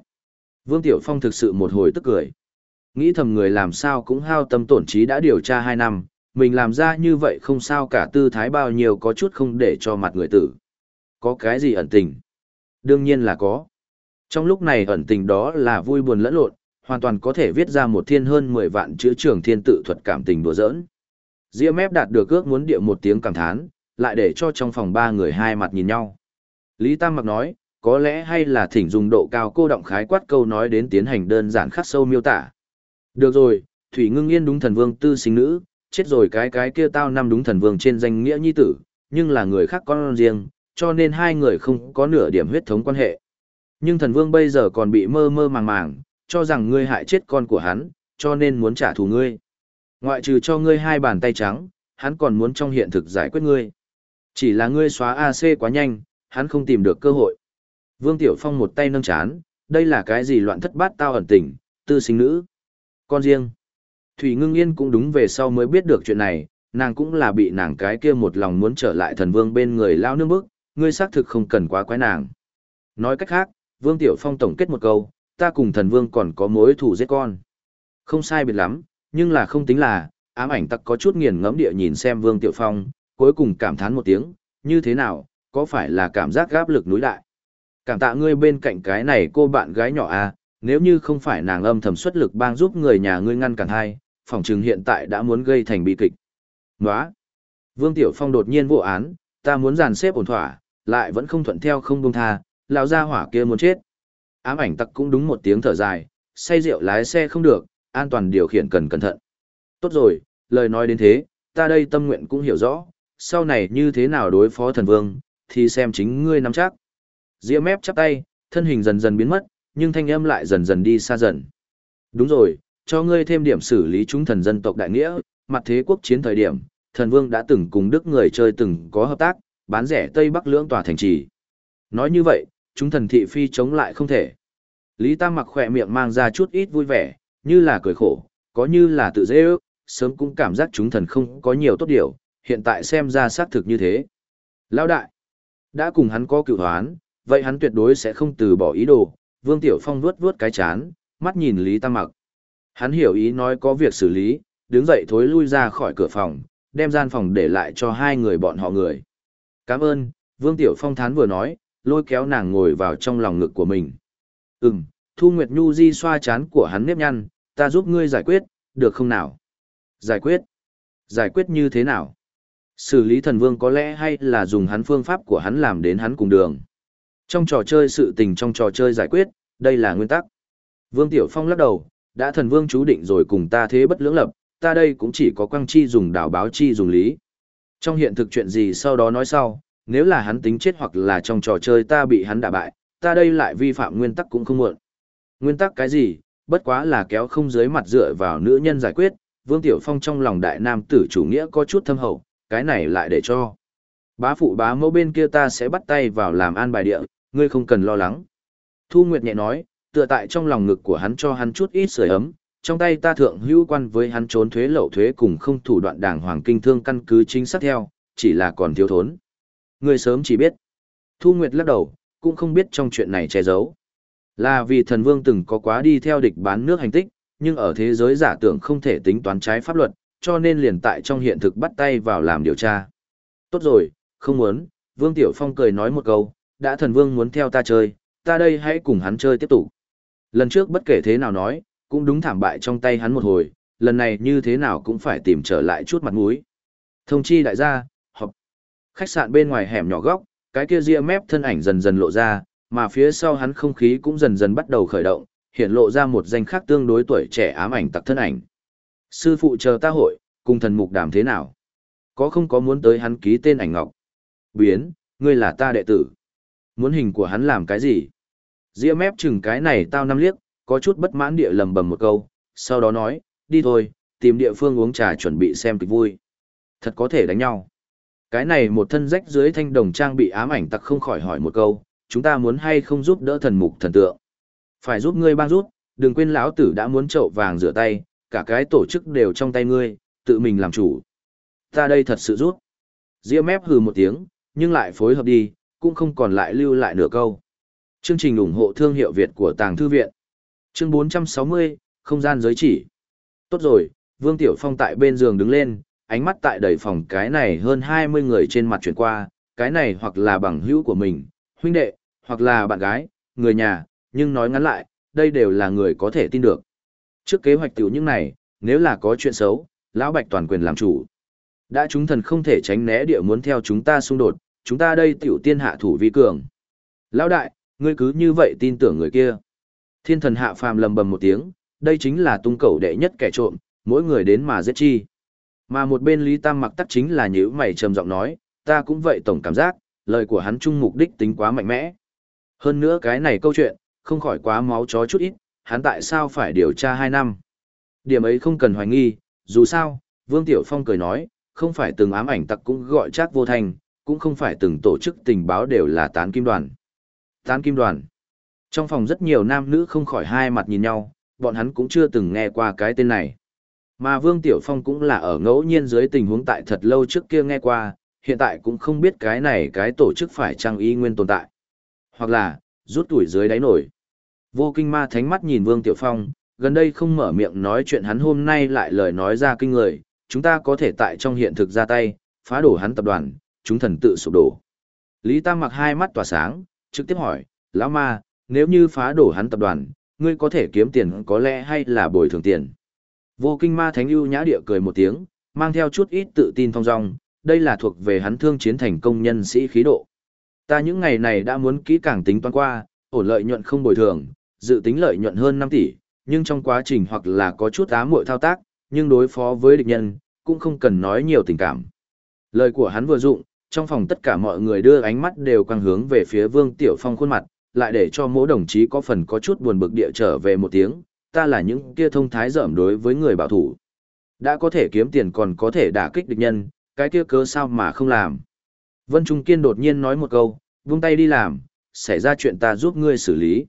Vương Tiểu Phong thực sự một hồi tức cười. Nghĩ thầm người làm sao cũng hao tâm tổn trí đã điều tra hai năm, mình làm ra như vậy không sao cả tư thái bao nhiêu có chút không để cho mặt người tử. Có cái gì ẩn tình? Đương nhiên là có. Trong lúc này ẩn tình đó là vui buồn lẫn lộn, hoàn toàn có thể viết ra một thiên hơn 10 vạn chữ trường thiên tự thuật cảm tình đùa giỡn. Diễm ép đạt được ước muốn địa một tiếng cảm thán, lại để cho trong phòng ba người hai mặt nhìn nhau. Lý Tam Mặc nói, có lẽ hay là thỉnh dùng độ cao cô động khái quát câu nói đến tiến hành đơn giản khắc sâu miêu tả. Được rồi, Thủy Ngưng Yên đúng thần vương tư sinh nữ, chết rồi cái cái kia tao năm đúng thần vương trên danh nghĩa nhi tử, nhưng là người khác con riêng, cho nên hai người không có nửa điểm huyết thống quan hệ. Nhưng thần vương bây giờ còn bị mơ mơ màng màng, cho rằng ngươi hại chết con của hắn, cho nên muốn trả thù ngươi. Ngoại trừ cho ngươi hai bàn tay trắng, hắn còn muốn trong hiện thực giải quyết ngươi. Chỉ là ngươi xóa AC quá nhanh, hắn không tìm được cơ hội. Vương Tiểu Phong một tay nâng chán, đây là cái gì loạn thất bát tao ẩn tình, tư sinh nữ. Con riêng. Thủy ngưng yên cũng đúng về sau mới biết được chuyện này, nàng cũng là bị nàng cái kia một lòng muốn trở lại thần vương bên người lao nương bức, ngươi xác thực không cần quá quái nàng. Nói cách khác, Vương Tiểu Phong tổng kết một câu, ta cùng thần vương còn có mối thù giết con. Không sai biệt lắm, nhưng là không tính là, ám ảnh tặc có chút nghiền ngẫm địa nhìn xem Vương Tiểu Phong, cuối cùng cảm thán một tiếng, như thế nào, có phải là cảm giác gáp lực núi đại. Cảm tạ ngươi bên cạnh cái này cô bạn gái nhỏ à, nếu như không phải nàng âm thầm xuất lực bang giúp người nhà ngươi ngăn cản hai, phòng chừng hiện tại đã muốn gây thành bi kịch. Nóa! Vương Tiểu Phong đột nhiên vô án, ta muốn dàn xếp ổn thỏa, lại vẫn không thuận theo không buông tha, lão gia hỏa kia muốn chết. Ám ảnh tặc cũng đúng một tiếng thở dài, say rượu lái xe không được, an toàn điều khiển cần cẩn thận. Tốt rồi, lời nói đến thế, ta đây tâm nguyện cũng hiểu rõ, sau này như thế nào đối phó thần vương, thì xem chính ngươi nắm chắc. Diễm mép chắp tay, thân hình dần dần biến mất, nhưng thanh âm lại dần dần đi xa dần. Đúng rồi, cho ngươi thêm điểm xử lý chúng thần dân tộc đại nghĩa, mặt thế quốc chiến thời điểm, thần vương đã từng cùng đức người chơi từng có hợp tác, bán rẻ Tây Bắc lưỡng tòa thành trì. Nói như vậy, chúng thần thị phi chống lại không thể. Lý Tam mặc khỏe miệng mang ra chút ít vui vẻ, như là cười khổ, có như là tự dễ ước, sớm cũng cảm giác chúng thần không có nhiều tốt điều, hiện tại xem ra xác thực như thế. Lão đại, đã cùng hắn có cựu hoán, vậy hắn tuyệt đối sẽ không từ bỏ ý đồ. Vương Tiểu Phong vuốt vuốt cái chán, mắt nhìn Lý Tam mặc. Hắn hiểu ý nói có việc xử lý, đứng dậy thối lui ra khỏi cửa phòng, đem gian phòng để lại cho hai người bọn họ người. Cảm ơn, Vương Tiểu Phong thán vừa nói, lôi kéo nàng ngồi vào trong lòng ngực của mình. Ừm, Thu Nguyệt Nhu di xoa chán của hắn nếp nhăn, ta giúp ngươi giải quyết, được không nào? Giải quyết? Giải quyết như thế nào? Xử lý thần vương có lẽ hay là dùng hắn phương pháp của hắn làm đến hắn cùng đường. Trong trò chơi sự tình trong trò chơi giải quyết, đây là nguyên tắc. Vương Tiểu Phong lắc đầu, đã thần vương chú định rồi cùng ta thế bất lưỡng lập, ta đây cũng chỉ có quang chi dùng đảo báo chi dùng lý. Trong hiện thực chuyện gì sau đó nói sau, nếu là hắn tính chết hoặc là trong trò chơi ta bị hắn đả bại, ta đây lại vi phạm nguyên tắc cũng không muộn. Nguyên tắc cái gì, bất quá là kéo không dưới mặt dựa vào nữ nhân giải quyết, Vương Tiểu Phong trong lòng đại nam tử chủ nghĩa có chút thâm hậu, cái này lại để cho. Bá phụ bá mẫu bên kia ta sẽ bắt tay vào làm an bài địa, ngươi không cần lo lắng. Thu Nguyệt nhẹ nói, tựa tại trong lòng ngực của hắn cho hắn chút ít sưởi ấm, trong tay ta thượng hữu quan với hắn trốn thuế lậu thuế cùng không thủ đoạn đảng hoàng kinh thương căn cứ chính xác theo, chỉ là còn thiếu thốn. Người sớm chỉ biết. Thu Nguyệt lắc đầu, cũng không biết trong chuyện này che giấu. Là vì thần vương từng có quá đi theo địch bán nước hành tích, nhưng ở thế giới giả tưởng không thể tính toán trái pháp luật, cho nên liền tại trong hiện thực bắt tay vào làm điều tra. Tốt rồi, không muốn, Vương Tiểu Phong cười nói một câu, đã thần vương muốn theo ta chơi, ta đây hãy cùng hắn chơi tiếp tục. Lần trước bất kể thế nào nói, cũng đúng thảm bại trong tay hắn một hồi, lần này như thế nào cũng phải tìm trở lại chút mặt mũi. Thông chi đại gia, họp. Khách sạn bên ngoài hẻm nhỏ góc, cái kia ria mép thân ảnh dần dần lộ ra, mà phía sau hắn không khí cũng dần dần bắt đầu khởi động, hiện lộ ra một danh khác tương đối tuổi trẻ ám ảnh tặc thân ảnh. Sư phụ chờ ta hội, cùng thần mục đàm thế nào? Có không có muốn tới hắn ký tên ảnh ngọc? Biến, ngươi là ta đệ tử. Muốn hình của hắn làm cái gì? Diễm mép chừng cái này tao năm liếc, có chút bất mãn địa lầm bầm một câu, sau đó nói, đi thôi, tìm địa phương uống trà chuẩn bị xem kịch vui. Thật có thể đánh nhau. Cái này một thân rách dưới thanh đồng trang bị ám ảnh tặc không khỏi hỏi một câu, chúng ta muốn hay không giúp đỡ thần mục thần tượng. Phải giúp ngươi ban rút, đừng quên lão tử đã muốn chậu vàng rửa tay, cả cái tổ chức đều trong tay ngươi, tự mình làm chủ. Ta đây thật sự rút. Diễm mép hừ một tiếng, nhưng lại phối hợp đi, cũng không còn lại lưu lại nửa câu. Chương trình ủng hộ thương hiệu Việt của Tàng Thư Viện. Chương 460, không gian giới chỉ. Tốt rồi, Vương Tiểu Phong tại bên giường đứng lên, ánh mắt tại đầy phòng cái này hơn 20 người trên mặt chuyển qua, cái này hoặc là bằng hữu của mình, huynh đệ, hoặc là bạn gái, người nhà, nhưng nói ngắn lại, đây đều là người có thể tin được. Trước kế hoạch tiểu những này, nếu là có chuyện xấu, lão bạch toàn quyền làm chủ. Đã chúng thần không thể tránh né địa muốn theo chúng ta xung đột, chúng ta đây tiểu tiên hạ thủ vi cường. Lão đại, ngươi cứ như vậy tin tưởng người kia. Thiên thần hạ phàm lầm bầm một tiếng, đây chính là tung cầu đệ nhất kẻ trộm, mỗi người đến mà giết chi. Mà một bên Lý Tam mặc tắc chính là nhữ mày trầm giọng nói, ta cũng vậy tổng cảm giác, lời của hắn chung mục đích tính quá mạnh mẽ. Hơn nữa cái này câu chuyện, không khỏi quá máu chó chút ít, hắn tại sao phải điều tra 2 năm. Điểm ấy không cần hoài nghi, dù sao, Vương Tiểu Phong cười nói, không phải từng ám ảnh tặc cũng gọi chắc vô thành, cũng không phải từng tổ chức tình báo đều là tán kim đoàn. Tán kim đoàn. Trong phòng rất nhiều nam nữ không khỏi hai mặt nhìn nhau, bọn hắn cũng chưa từng nghe qua cái tên này. Mà Vương Tiểu Phong cũng là ở ngẫu nhiên dưới tình huống tại thật lâu trước kia nghe qua, hiện tại cũng không biết cái này cái tổ chức phải trang y nguyên tồn tại. Hoặc là, rút tuổi dưới đáy nổi. Vô kinh ma thánh mắt nhìn Vương Tiểu Phong, gần đây không mở miệng nói chuyện hắn hôm nay lại lời nói ra kinh người, chúng ta có thể tại trong hiện thực ra tay, phá đổ hắn tập đoàn, chúng thần tự sụp đổ. Lý Tam mặc hai mắt tỏa sáng, trực tiếp hỏi, lão ma, nếu như phá đổ hắn tập đoàn, ngươi có thể kiếm tiền có lẽ hay là bồi thường tiền. Vô kinh ma thánh ưu nhã địa cười một tiếng, mang theo chút ít tự tin thong dong, đây là thuộc về hắn thương chiến thành công nhân sĩ khí độ. Ta những ngày này đã muốn kỹ càng tính toán qua, ổn lợi nhuận không bồi thường, dự tính lợi nhuận hơn 5 tỷ, nhưng trong quá trình hoặc là có chút ám muội thao tác, nhưng đối phó với địch nhân, cũng không cần nói nhiều tình cảm. Lời của hắn vừa dụng, trong phòng tất cả mọi người đưa ánh mắt đều quang hướng về phía Vương Tiểu Phong khuôn mặt, lại để cho mỗi đồng chí có phần có chút buồn bực địa trở về một tiếng, ta là những kia thông thái dởm đối với người bảo thủ. Đã có thể kiếm tiền còn có thể đả kích địch nhân, cái kia cớ sao mà không làm. Vân Trung Kiên đột nhiên nói một câu, vung tay đi làm, xảy ra chuyện ta giúp ngươi xử lý.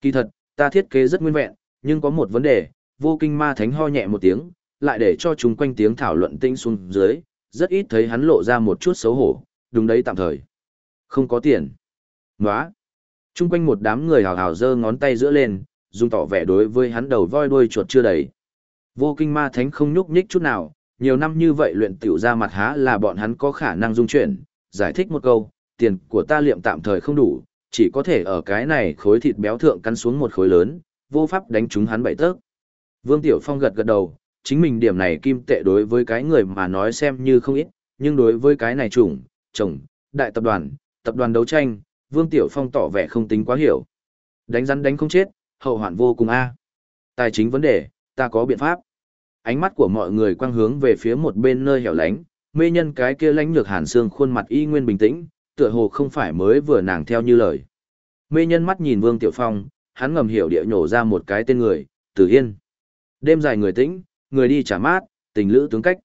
Kỳ thật, ta thiết kế rất nguyên vẹn, nhưng có một vấn đề, vô kinh ma thánh ho nhẹ một tiếng, lại để cho chúng quanh tiếng thảo luận tinh xuống dưới, rất ít thấy hắn lộ ra một chút xấu hổ, đúng đấy tạm thời. Không có tiền. Nóa. Trung quanh một đám người hào hào giơ ngón tay giữa lên, dùng tỏ vẻ đối với hắn đầu voi đuôi chuột chưa đầy. Vô kinh ma thánh không nhúc nhích chút nào, nhiều năm như vậy luyện tiểu ra mặt há là bọn hắn có khả năng dung chuyển, giải thích một câu, tiền của ta liệm tạm thời không đủ, chỉ có thể ở cái này khối thịt béo thượng cắn xuống một khối lớn, vô pháp đánh trúng hắn bảy tớc. Vương Tiểu Phong gật gật đầu, chính mình điểm này kim tệ đối với cái người mà nói xem như không ít, nhưng đối với cái này chủng, chồng, đại tập đoàn, tập đoàn đấu tranh, Vương Tiểu Phong tỏ vẻ không tính quá hiểu. Đánh rắn đánh không chết, hậu hoạn vô cùng a. Tài chính vấn đề, ta có biện pháp. Ánh mắt của mọi người quang hướng về phía một bên nơi hẻo lánh, mê nhân cái kia lãnh lược hàn xương khuôn mặt y nguyên bình tĩnh, tựa hồ không phải mới vừa nàng theo như lời. Mê nhân mắt nhìn Vương Tiểu Phong, hắn ngầm hiểu địa nhổ ra một cái tên người, Tử Yên. Đêm dài người tĩnh, người đi trả mát, tình lữ tướng cách.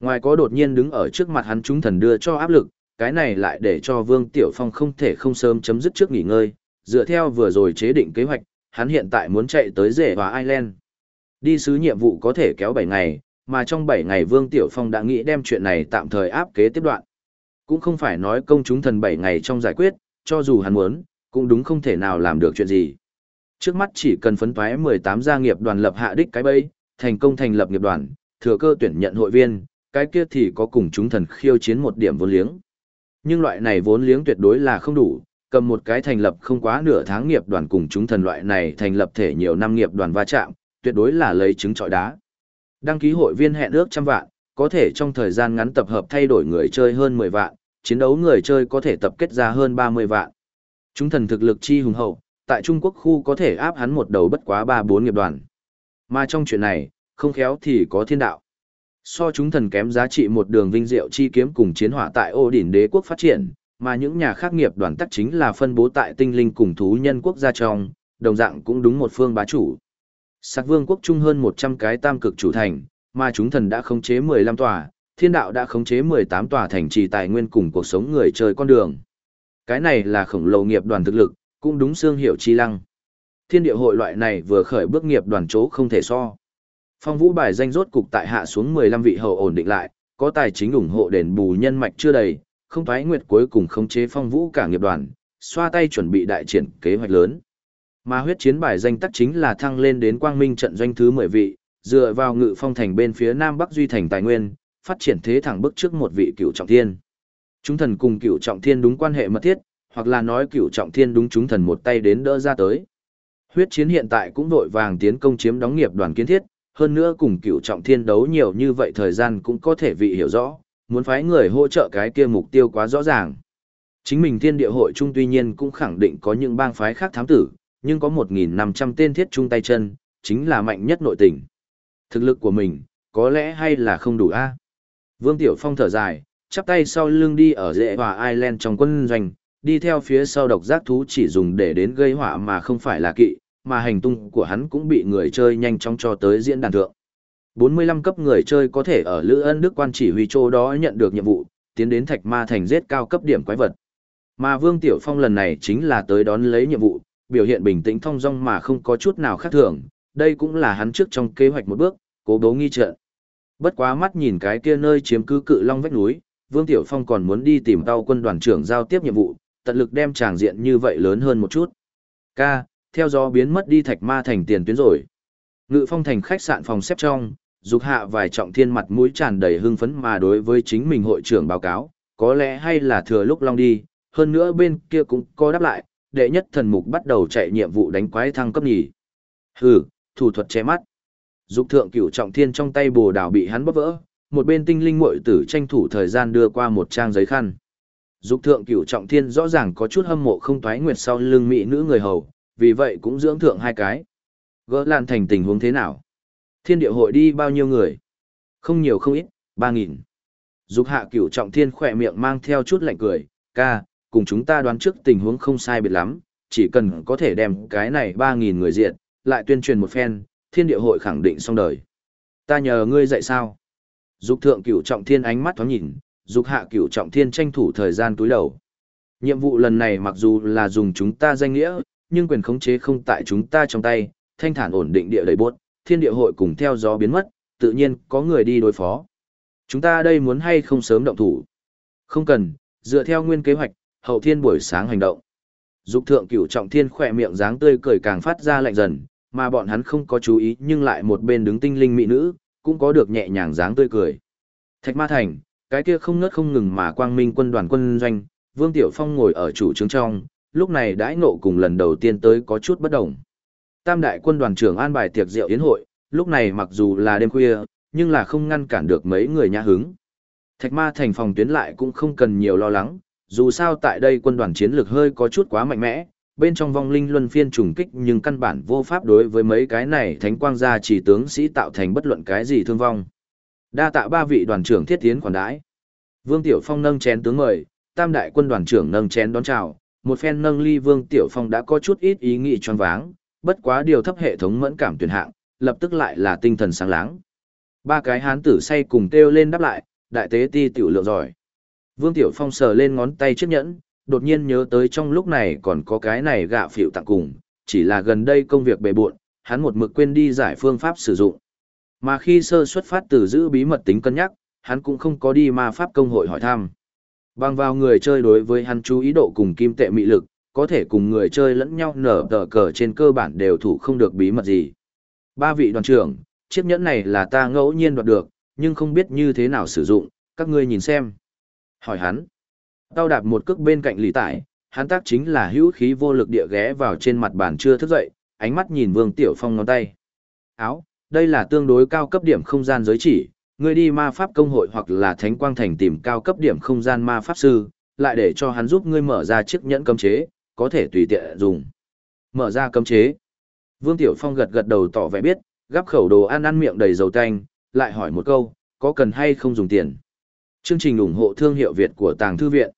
Ngoài có đột nhiên đứng ở trước mặt hắn chúng thần đưa cho áp lực, cái này lại để cho Vương Tiểu Phong không thể không sớm chấm dứt trước nghỉ ngơi, dựa theo vừa rồi chế định kế hoạch, hắn hiện tại muốn chạy tới rể và Ireland. Đi sứ nhiệm vụ có thể kéo 7 ngày, mà trong 7 ngày Vương Tiểu Phong đã nghĩ đem chuyện này tạm thời áp kế tiếp đoạn. Cũng không phải nói công chúng thần 7 ngày trong giải quyết, cho dù hắn muốn, cũng đúng không thể nào làm được chuyện gì. Trước mắt chỉ cần phấn toái 18 gia nghiệp đoàn lập hạ đích cái bẫy, thành công thành lập nghiệp đoàn, thừa cơ tuyển nhận hội viên, cái kia thì có cùng chúng thần khiêu chiến một điểm vốn liếng. Nhưng loại này vốn liếng tuyệt đối là không đủ, cầm một cái thành lập không quá nửa tháng nghiệp đoàn cùng chúng thần loại này thành lập thể nhiều năm nghiệp đoàn va chạm, tuyệt đối là lấy trứng trọi đá. Đăng ký hội viên hẹn ước trăm vạn, có thể trong thời gian ngắn tập hợp thay đổi người chơi hơn 10 vạn, chiến đấu người chơi có thể tập kết ra hơn 30 vạn. Chúng thần thực lực chi hùng hậu, tại Trung Quốc khu có thể áp hắn một đầu bất quá 3-4 nghiệp đoàn. Mà trong chuyện này, không khéo thì có thiên đạo. So chúng thần kém giá trị một đường vinh diệu chi kiếm cùng chiến hỏa tại ô đỉnh đế quốc phát triển, mà những nhà khác nghiệp đoàn tắc chính là phân bố tại tinh linh cùng thú nhân quốc gia trong, đồng dạng cũng đúng một phương bá chủ. Sạc vương quốc trung hơn 100 cái tam cực chủ thành, mà chúng thần đã khống chế 15 tòa, thiên đạo đã khống chế 18 tòa thành trì tài nguyên cùng cuộc sống người chơi con đường. Cái này là khổng lồ nghiệp đoàn thực lực, cũng đúng xương hiệu chi lăng. Thiên địa hội loại này vừa khởi bước nghiệp đoàn chỗ không thể so. Phong vũ bài danh rốt cục tại hạ xuống 15 vị hậu ổn định lại, có tài chính ủng hộ đền bù nhân mạch chưa đầy, không thoái nguyệt cuối cùng khống chế phong vũ cả nghiệp đoàn, xoa tay chuẩn bị đại triển kế hoạch lớn. Mà huyết chiến bài danh tắc chính là thăng lên đến quang minh trận doanh thứ 10 vị, dựa vào ngự phong thành bên phía nam bắc duy thành tài nguyên, phát triển thế thẳng bước trước một vị cựu trọng thiên. Chúng thần cùng cựu trọng thiên đúng quan hệ mật thiết, hoặc là nói cựu trọng thiên đúng chúng thần một tay đến đỡ ra tới. Huyết chiến hiện tại cũng vội vàng tiến công chiếm đóng nghiệp đoàn kiến thiết, hơn nữa cùng cựu trọng thiên đấu nhiều như vậy thời gian cũng có thể vị hiểu rõ, muốn phái người hỗ trợ cái kia mục tiêu quá rõ ràng. Chính mình thiên địa hội trung tuy nhiên cũng khẳng định có những bang phái khác thám tử, nhưng có 1.500 tên thiết chung tay chân, chính là mạnh nhất nội tình. Thực lực của mình, có lẽ hay là không đủ a Vương Tiểu Phong thở dài, chắp tay sau lưng đi ở dễ hòa Ireland trong quân doanh, đi theo phía sau độc giác thú chỉ dùng để đến gây họa mà không phải là kỵ, mà hành tung của hắn cũng bị người chơi nhanh chóng cho tới diễn đàn thượng. 45 cấp người chơi có thể ở Lữ Ân Đức quan chỉ huy chỗ đó nhận được nhiệm vụ, tiến đến Thạch Ma thành giết cao cấp điểm quái vật. Mà Vương Tiểu Phong lần này chính là tới đón lấy nhiệm vụ, biểu hiện bình tĩnh thong dong mà không có chút nào khác thường, đây cũng là hắn trước trong kế hoạch một bước, cố bố nghi trận. Bất quá mắt nhìn cái kia nơi chiếm cứ cự long vách núi, Vương Tiểu Phong còn muốn đi tìm tàu quân đoàn trưởng giao tiếp nhiệm vụ, tận lực đem tràng diện như vậy lớn hơn một chút. Ca, theo gió biến mất đi thạch ma thành tiền tuyến rồi. Ngự phong thành khách sạn phòng xếp trong, dục hạ vài trọng thiên mặt mũi tràn đầy hưng phấn mà đối với chính mình hội trưởng báo cáo, có lẽ hay là thừa lúc long đi, hơn nữa bên kia cũng có đáp lại, đệ nhất thần mục bắt đầu chạy nhiệm vụ đánh quái thăng cấp nhì. Hừ, thủ thuật che mắt. Dục thượng cửu trọng thiên trong tay bồ đào bị hắn bóp vỡ, một bên tinh linh muội tử tranh thủ thời gian đưa qua một trang giấy khăn. Dục thượng cửu trọng thiên rõ ràng có chút hâm mộ không thoái nguyệt sau lưng mỹ nữ người hầu, vì vậy cũng dưỡng thượng hai cái. Gỡ lan thành tình huống thế nào? Thiên địa hội đi bao nhiêu người? Không nhiều không ít, ba nghìn. Dục hạ cửu trọng thiên khỏe miệng mang theo chút lạnh cười, ca, cùng chúng ta đoán trước tình huống không sai biệt lắm, chỉ cần có thể đem cái này ba nghìn người diện, lại tuyên truyền một phen, thiên địa hội khẳng định xong đời. Ta nhờ ngươi dạy sao? Dục thượng cửu trọng thiên ánh mắt thoáng nhìn, dục hạ cửu trọng thiên tranh thủ thời gian túi đầu. Nhiệm vụ lần này mặc dù là dùng chúng ta danh nghĩa, nhưng quyền khống chế không tại chúng ta trong tay, thanh thản ổn định địa đầy buốt, thiên địa hội cùng theo gió biến mất, tự nhiên có người đi đối phó. Chúng ta đây muốn hay không sớm động thủ? Không cần, dựa theo nguyên kế hoạch, hậu thiên buổi sáng hành động. Dục thượng cửu trọng thiên khỏe miệng dáng tươi cười càng phát ra lạnh dần, mà bọn hắn không có chú ý nhưng lại một bên đứng tinh linh mỹ nữ, cũng có được nhẹ nhàng dáng tươi cười. Thạch Ma Thành, cái kia không ngớt không ngừng mà quang minh quân đoàn quân doanh, Vương Tiểu Phong ngồi ở chủ trướng trong, lúc này đãi ngộ cùng lần đầu tiên tới có chút bất đồng. Tam đại quân đoàn trưởng an bài tiệc rượu yến hội, lúc này mặc dù là đêm khuya, nhưng là không ngăn cản được mấy người nhã hứng. Thạch Ma Thành phòng tuyến lại cũng không cần nhiều lo lắng, dù sao tại đây quân đoàn chiến lược hơi có chút quá mạnh mẽ, bên trong vong linh luân phiên trùng kích nhưng căn bản vô pháp đối với mấy cái này thánh quang gia chỉ tướng sĩ tạo thành bất luận cái gì thương vong. Đa tạ ba vị đoàn trưởng thiết tiến quản đãi. Vương Tiểu Phong nâng chén tướng mời, tam đại quân đoàn trưởng nâng chén đón chào, một phen nâng ly Vương Tiểu Phong đã có chút ít ý nghĩ choáng váng, bất quá điều thấp hệ thống mẫn cảm tuyển hạng, lập tức lại là tinh thần sáng láng. Ba cái hán tử say cùng kêu lên đáp lại, đại tế ti tiểu lượng giỏi. Vương Tiểu Phong sờ lên ngón tay chiếc nhẫn, đột nhiên nhớ tới trong lúc này còn có cái này gạ phịu tặng cùng, chỉ là gần đây công việc bề bộn, hắn một mực quên đi giải phương pháp sử dụng. Mà khi sơ xuất phát từ giữ bí mật tính cân nhắc, hắn cũng không có đi ma pháp công hội hỏi thăm. Bằng vào người chơi đối với hắn chú ý độ cùng kim tệ mị lực, có thể cùng người chơi lẫn nhau nở tờ cờ trên cơ bản đều thủ không được bí mật gì. Ba vị đoàn trưởng, chiếc nhẫn này là ta ngẫu nhiên đoạt được, nhưng không biết như thế nào sử dụng, các ngươi nhìn xem. Hỏi hắn. Tao đạp một cước bên cạnh lý tải, hắn tác chính là hữu khí vô lực địa ghé vào trên mặt bàn chưa thức dậy, ánh mắt nhìn Vương Tiểu Phong ngón tay. Áo, đây là tương đối cao cấp điểm không gian giới chỉ, người đi ma pháp công hội hoặc là thánh quang thành tìm cao cấp điểm không gian ma pháp sư, lại để cho hắn giúp ngươi mở ra chiếc nhẫn cấm chế, có thể tùy tiện dùng. Mở ra cấm chế. Vương Tiểu Phong gật gật đầu tỏ vẻ biết, gắp khẩu đồ ăn ăn miệng đầy dầu tanh, lại hỏi một câu, có cần hay không dùng tiền. Chương trình ủng hộ thương hiệu Việt của Tàng Thư Viện.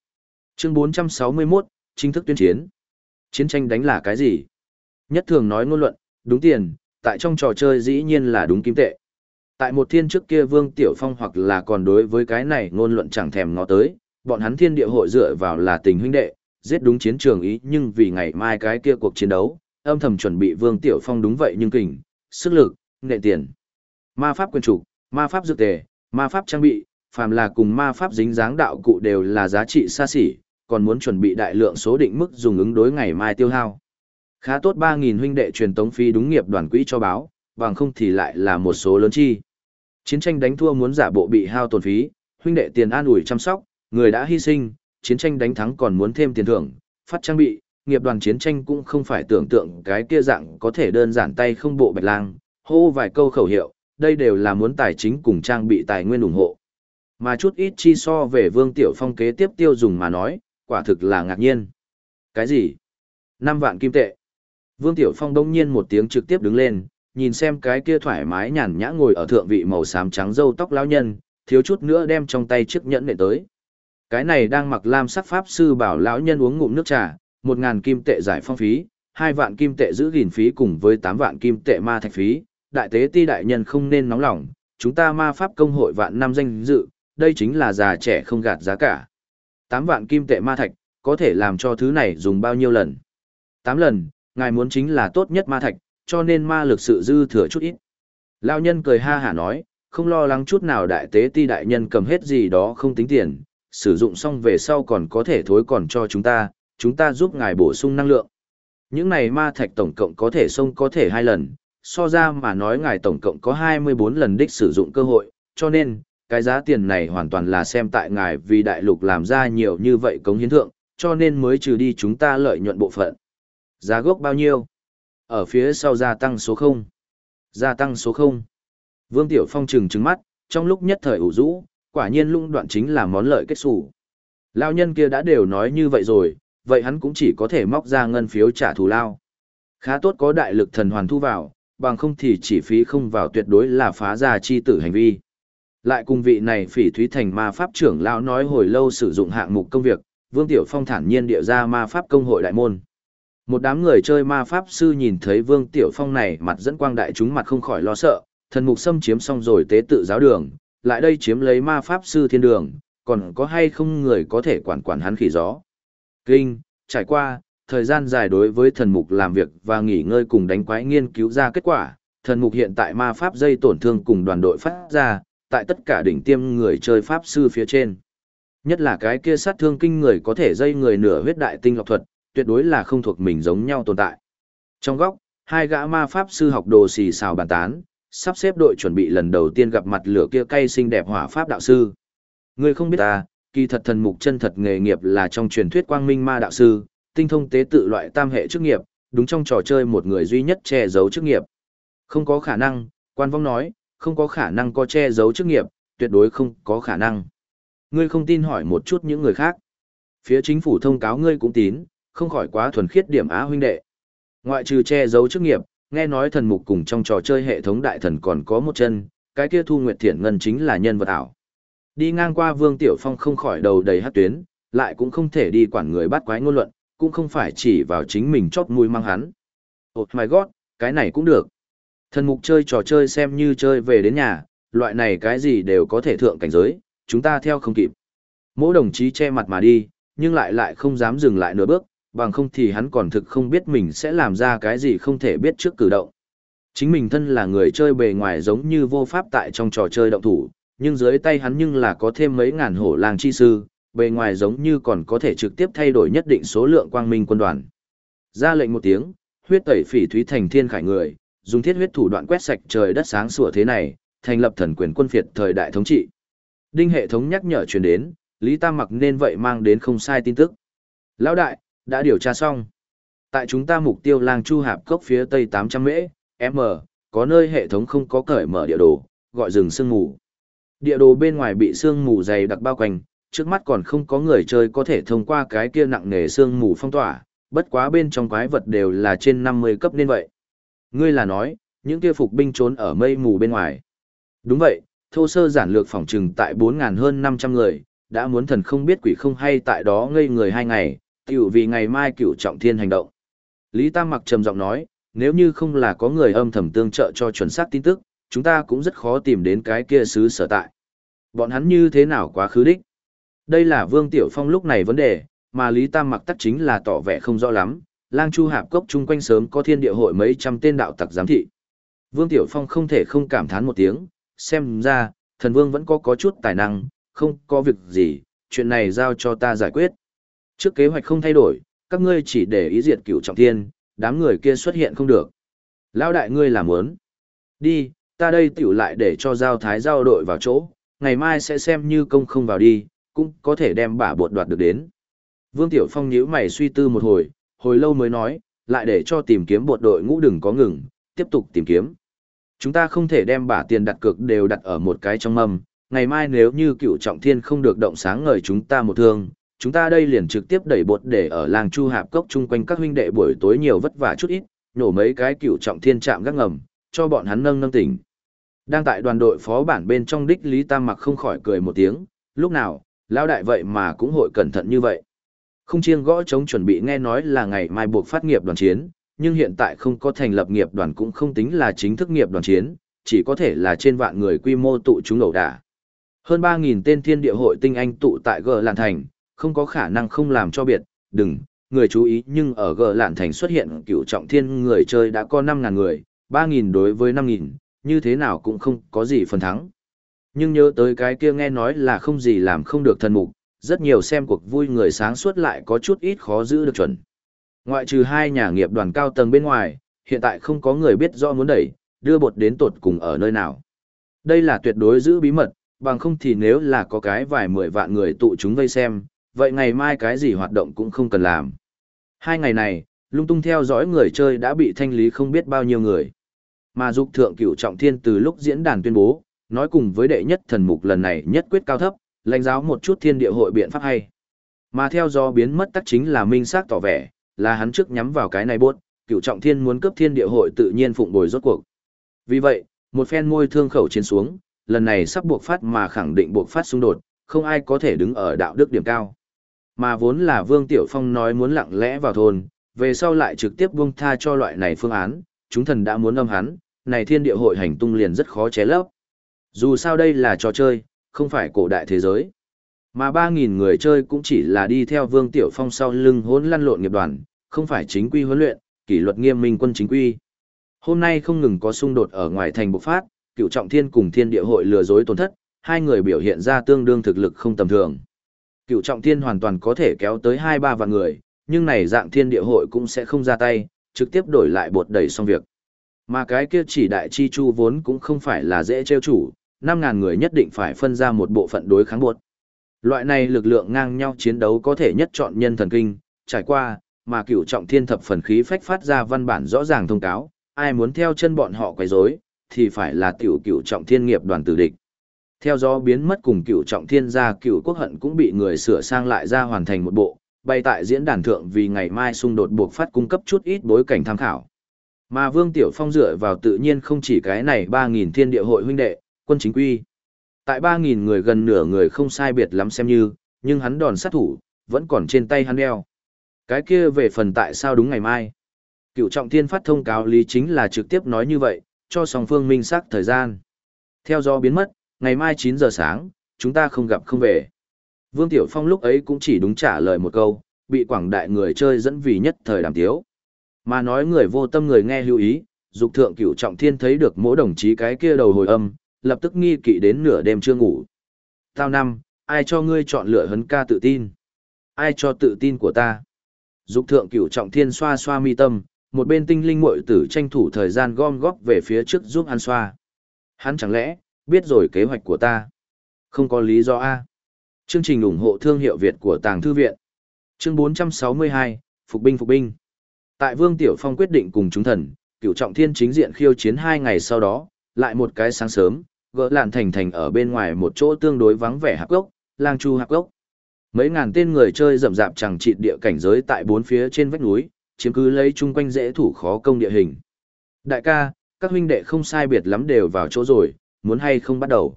Chương 461, chính thức tuyên chiến. Chiến tranh đánh là cái gì? Nhất thường nói ngôn luận, đúng tiền, tại trong trò chơi dĩ nhiên là đúng kim tệ. Tại một thiên trước kia Vương Tiểu Phong hoặc là còn đối với cái này ngôn luận chẳng thèm ngó tới, bọn hắn thiên địa hội dựa vào là tình huynh đệ, giết đúng chiến trường ý nhưng vì ngày mai cái kia cuộc chiến đấu, âm thầm chuẩn bị Vương Tiểu Phong đúng vậy nhưng kình, sức lực, nệ tiền. Ma pháp quyền chủ, ma pháp dược tề, ma pháp trang bị, phàm là cùng ma pháp dính dáng đạo cụ đều là giá trị xa xỉ, còn muốn chuẩn bị đại lượng số định mức dùng ứng đối ngày mai tiêu hao. Khá tốt 3.000 huynh đệ truyền tống phi đúng nghiệp đoàn quỹ cho báo, bằng không thì lại là một số lớn chi. Chiến tranh đánh thua muốn giả bộ bị hao tổn phí, huynh đệ tiền an ủi chăm sóc, người đã hy sinh, chiến tranh đánh thắng còn muốn thêm tiền thưởng, phát trang bị, nghiệp đoàn chiến tranh cũng không phải tưởng tượng cái kia dạng có thể đơn giản tay không bộ bạch lang, hô vài câu khẩu hiệu, đây đều là muốn tài chính cùng trang bị tài nguyên ủng hộ. Mà chút ít chi so về Vương Tiểu Phong kế tiếp tiêu dùng mà nói, quả thực là ngạc nhiên. Cái gì? 5 vạn kim tệ. Vương Tiểu Phong đông nhiên một tiếng trực tiếp đứng lên, nhìn xem cái kia thoải mái nhàn nhã ngồi ở thượng vị màu xám trắng râu tóc lão nhân, thiếu chút nữa đem trong tay chiếc nhẫn nệ tới. Cái này đang mặc lam sắc pháp sư bảo lão nhân uống ngụm nước trà, một ngàn kim tệ giải phong phí, hai vạn kim tệ giữ gìn phí cùng với tám vạn kim tệ ma thạch phí, đại tế ti đại nhân không nên nóng lòng, chúng ta ma pháp công hội vạn năm danh dự, đây chính là già trẻ không gạt giá cả. Tám vạn kim tệ ma thạch, có thể làm cho thứ này dùng bao nhiêu lần? Tám lần, ngài muốn chính là tốt nhất ma thạch, cho nên ma lực sự dư thừa chút ít. Lão nhân cười ha hả nói, không lo lắng chút nào đại tế ti đại nhân cầm hết gì đó không tính tiền, sử dụng xong về sau còn có thể thối còn cho chúng ta, chúng ta giúp ngài bổ sung năng lượng. Những này ma thạch tổng cộng có thể xông có thể hai lần, so ra mà nói ngài tổng cộng có 24 lần đích sử dụng cơ hội, cho nên, cái giá tiền này hoàn toàn là xem tại ngài vì đại lục làm ra nhiều như vậy cống hiến thượng, cho nên mới trừ đi chúng ta lợi nhuận bộ phận. Giá gốc bao nhiêu? Ở phía sau gia tăng số 0. Gia tăng số 0. Vương Tiểu Phong trừng trừng mắt, trong lúc nhất thời ủ rũ, quả nhiên lũng đoạn chính là món lợi kết sủ. Lao nhân kia đã đều nói như vậy rồi, vậy hắn cũng chỉ có thể móc ra ngân phiếu trả thù lao. Khá tốt có đại lực thần hoàn thu vào, bằng không thì chỉ phí không vào tuyệt đối là phá ra chi tử hành vi. Lại cùng vị này phỉ thúy thành ma pháp trưởng lão nói hồi lâu sử dụng hạng mục công việc, Vương Tiểu Phong thản nhiên địa ra ma pháp công hội đại môn. Một đám người chơi ma pháp sư nhìn thấy Vương Tiểu Phong này mặt dẫn quang đại chúng mặt không khỏi lo sợ, thần mục xâm chiếm xong rồi tế tự giáo đường, lại đây chiếm lấy ma pháp sư thiên đường, còn có hay không người có thể quản quản hắn khỉ gió. Kinh, trải qua, thời gian dài đối với thần mục làm việc và nghỉ ngơi cùng đánh quái nghiên cứu ra kết quả, thần mục hiện tại ma pháp dây tổn thương cùng đoàn đội phát ra, tại tất cả đỉnh tiêm người chơi pháp sư phía trên. Nhất là cái kia sát thương kinh người có thể dây người nửa huyết đại tinh lọc thuật, tuyệt đối là không thuộc mình giống nhau tồn tại. Trong góc, hai gã ma pháp sư học đồ xì xào bàn tán, sắp xếp đội chuẩn bị lần đầu tiên gặp mặt lửa kia cay xinh đẹp hỏa pháp đạo sư. Ngươi không biết ta, kỳ thật thần mục chân thật nghề nghiệp là trong truyền thuyết quang minh ma đạo sư, tinh thông tế tự loại tam hệ chức nghiệp, đúng trong trò chơi một người duy nhất che giấu chức nghiệp. Không có khả năng, quan vong nói, không có khả năng có che giấu chức nghiệp, tuyệt đối không có khả năng. Ngươi không tin hỏi một chút những người khác. Phía chính phủ thông cáo ngươi cũng tín, không khỏi quá thuần khiết điểm á huynh đệ. Ngoại trừ che giấu chức nghiệp, nghe nói thần mục cùng trong trò chơi hệ thống đại thần còn có một chân, cái kia thu nguyệt thiện ngân chính là nhân vật ảo. Đi ngang qua Vương Tiểu Phong không khỏi đầu đầy hát tuyến, lại cũng không thể đi quản người bắt quái ngôn luận, cũng không phải chỉ vào chính mình chót mũi mang hắn. Oh my god, cái này cũng được. Thần mục chơi trò chơi xem như chơi về đến nhà, loại này cái gì đều có thể thượng cảnh giới, chúng ta theo không kịp. Mỗi đồng chí che mặt mà đi, nhưng lại lại không dám dừng lại nửa bước, bằng không thì hắn còn thực không biết mình sẽ làm ra cái gì không thể biết trước cử động. Chính mình thân là người chơi bề ngoài giống như vô pháp tại trong trò chơi động thủ, nhưng dưới tay hắn nhưng là có thêm mấy ngàn hổ làng chi sư, bề ngoài giống như còn có thể trực tiếp thay đổi nhất định số lượng quang minh quân đoàn. Ra lệnh một tiếng, huyết tẩy phỉ thúy thành thiên khải người, dùng thiết huyết thủ đoạn quét sạch trời đất sáng sủa thế này, thành lập thần quyền quân phiệt thời đại thống trị. Đinh hệ thống nhắc nhở truyền đến, Lý Tam Mặc nên vậy mang đến không sai tin tức. Lão đại, đã điều tra xong. Tại chúng ta mục tiêu làng chu hạp cốc phía tây 800 mễ, m, có nơi hệ thống không có cởi mở địa đồ, gọi rừng sương mù. Địa đồ bên ngoài bị sương mù dày đặc bao quanh, trước mắt còn không có người chơi có thể thông qua cái kia nặng nề sương mù phong tỏa, bất quá bên trong quái vật đều là trên 50 cấp nên vậy. Ngươi là nói, những kia phục binh trốn ở mây mù bên ngoài. Đúng vậy, thô sơ giản lược phòng trừng tại 4.000 hơn 500 người, đã muốn thần không biết quỷ không hay tại đó ngây người hai ngày, tiểu vì ngày mai cửu trọng thiên hành động. Lý Tam mặc trầm giọng nói, nếu như không là có người âm thầm tương trợ cho chuẩn xác tin tức, chúng ta cũng rất khó tìm đến cái kia xứ sở tại. Bọn hắn như thế nào quá khứ đích? Đây là Vương Tiểu Phong lúc này vấn đề, mà Lý Tam mặc tắc chính là tỏ vẻ không rõ lắm, lang chu hạp cốc chung quanh sớm có thiên địa hội mấy trăm tên đạo tặc giám thị. Vương Tiểu Phong không thể không cảm thán một tiếng, xem ra, thần vương vẫn có có chút tài năng, không có việc gì, chuyện này giao cho ta giải quyết. Trước kế hoạch không thay đổi, các ngươi chỉ để ý diệt cửu trọng thiên, đám người kia xuất hiện không được. Lão đại ngươi làm muốn. Đi, ta đây tiểu lại để cho giao thái giao đội vào chỗ, ngày mai sẽ xem như công không vào đi, cũng có thể đem bả bột đoạt được đến. Vương Tiểu Phong nhíu mày suy tư một hồi, hồi lâu mới nói, lại để cho tìm kiếm bột đội ngũ đừng có ngừng, tiếp tục tìm kiếm. Chúng ta không thể đem bả tiền đặt cược đều đặt ở một cái trong mâm, ngày mai nếu như cựu trọng thiên không được động sáng ngời chúng ta một thương, chúng ta đây liền trực tiếp đẩy bột để ở làng Chu Hạp Cốc chung quanh các huynh đệ buổi tối nhiều vất vả chút ít, nổ mấy cái cựu trọng thiên chạm gác ngầm, cho bọn hắn nâng nâng tỉnh. Đang tại đoàn đội phó bản bên trong đích Lý Tam mặc không khỏi cười một tiếng, lúc nào, lão đại vậy mà cũng hội cẩn thận như vậy. Không chiêng gõ chống chuẩn bị nghe nói là ngày mai buộc phát nghiệp đoàn chiến, nhưng hiện tại không có thành lập nghiệp đoàn cũng không tính là chính thức nghiệp đoàn chiến, chỉ có thể là trên vạn người quy mô tụ chúng ẩu đả. Hơn 3.000 tên thiên địa hội tinh anh tụ tại G lan Thành, không có khả năng không làm cho biệt, đừng, người chú ý nhưng ở gờ Lạn Thành xuất hiện cựu trọng thiên người chơi đã có 5.000 người, 3.000 đối với 5.000, như thế nào cũng không có gì phần thắng. Nhưng nhớ tới cái kia nghe nói là không gì làm không được thần mục, rất nhiều xem cuộc vui người sáng suốt lại có chút ít khó giữ được chuẩn. Ngoại trừ hai nhà nghiệp đoàn cao tầng bên ngoài, hiện tại không có người biết rõ muốn đẩy, đưa bột đến tột cùng ở nơi nào. Đây là tuyệt đối giữ bí mật, bằng không thì nếu là có cái vài mười vạn người tụ chúng vây xem, vậy ngày mai cái gì hoạt động cũng không cần làm. Hai ngày này, lung tung theo dõi người chơi đã bị thanh lý không biết bao nhiêu người. Mà dục thượng cửu trọng thiên từ lúc diễn đàn tuyên bố, nói cùng với đệ nhất thần mục lần này nhất quyết cao thấp, lãnh giáo một chút thiên địa hội biện pháp hay. Mà theo do biến mất tắc chính là minh xác tỏ vẻ, là hắn trước nhắm vào cái này buốt, cửu trọng thiên muốn cấp thiên địa hội tự nhiên phụng bồi rốt cuộc. Vì vậy, một phen môi thương khẩu chiến xuống, lần này sắp buộc phát mà khẳng định buộc phát xung đột, không ai có thể đứng ở đạo đức điểm cao. Mà vốn là Vương Tiểu Phong nói muốn lặng lẽ vào thôn, về sau lại trực tiếp buông tha cho loại này phương án, chúng thần đã muốn âm hắn, này thiên địa hội hành tung liền rất khó ché lấp. Dù sao đây là trò chơi, không phải cổ đại thế giới. Mà 3.000 người chơi cũng chỉ là đi theo Vương Tiểu Phong sau lưng hỗn lăn lộn nghiệp đoàn, không phải chính quy huấn luyện, kỷ luật nghiêm minh quân chính quy. Hôm nay không ngừng có xung đột ở ngoài thành bộc phát, cựu trọng thiên cùng thiên địa hội lừa dối tổn thất, hai người biểu hiện ra tương đương thực lực không tầm thường. Cựu trọng thiên hoàn toàn có thể kéo tới 2-3 vạn người, nhưng này dạng thiên địa hội cũng sẽ không ra tay, trực tiếp đổi lại bột đẩy xong việc. Mà cái kia chỉ đại chi chu vốn cũng không phải là dễ trêu chủ, 5.000 người nhất định phải phân ra một bộ phận đối kháng bột. Loại này lực lượng ngang nhau chiến đấu có thể nhất chọn nhân thần kinh, trải qua, mà cựu trọng thiên thập phần khí phách phát ra văn bản rõ ràng thông cáo, ai muốn theo chân bọn họ quấy rối, thì phải là tiểu cựu trọng thiên nghiệp đoàn tử địch. Theo gió biến mất cùng cựu trọng thiên gia cựu quốc hận cũng bị người sửa sang lại ra hoàn thành một bộ, bay tại diễn đàn thượng vì ngày mai xung đột buộc phát cung cấp chút ít bối cảnh tham khảo. Mà Vương Tiểu Phong dựa vào tự nhiên không chỉ cái này 3.000 thiên địa hội huynh đệ, quân chính quy. Tại 3.000 người gần nửa người không sai biệt lắm xem như, nhưng hắn đòn sát thủ, vẫn còn trên tay hắn đeo. Cái kia về phần tại sao đúng ngày mai. Cựu trọng thiên phát thông cáo lý chính là trực tiếp nói như vậy, cho song phương minh xác thời gian. Theo do biến mất, ngày mai 9 giờ sáng, chúng ta không gặp không về. Vương Tiểu Phong lúc ấy cũng chỉ đúng trả lời một câu, bị quảng đại người chơi dẫn vì nhất thời đàm tiếu. Mà nói người vô tâm người nghe lưu ý, dục thượng cửu trọng thiên thấy được mỗi đồng chí cái kia đầu hồi âm, lập tức nghi kỵ đến nửa đêm chưa ngủ. Tao năm, ai cho ngươi chọn lựa hấn ca tự tin? Ai cho tự tin của ta? Dục thượng cửu trọng thiên xoa xoa mi tâm, một bên tinh linh muội tử tranh thủ thời gian gom góp về phía trước giúp hắn xoa. Hắn chẳng lẽ, biết rồi kế hoạch của ta? Không có lý do A. Chương trình ủng hộ thương hiệu Việt của Tàng Thư Viện. Chương 462, Phục binh Phục binh. Tại Vương Tiểu Phong quyết định cùng chúng thần, cựu trọng thiên chính diện khiêu chiến hai ngày sau đó, lại một cái sáng sớm, gỡ lạn thành thành ở bên ngoài một chỗ tương đối vắng vẻ hạp gốc, lang chu hạp gốc. Mấy ngàn tên người chơi rậm rạp chẳng trị địa cảnh giới tại bốn phía trên vách núi, chiếm cứ lấy chung quanh dễ thủ khó công địa hình. Đại ca, các huynh đệ không sai biệt lắm đều vào chỗ rồi, muốn hay không bắt đầu.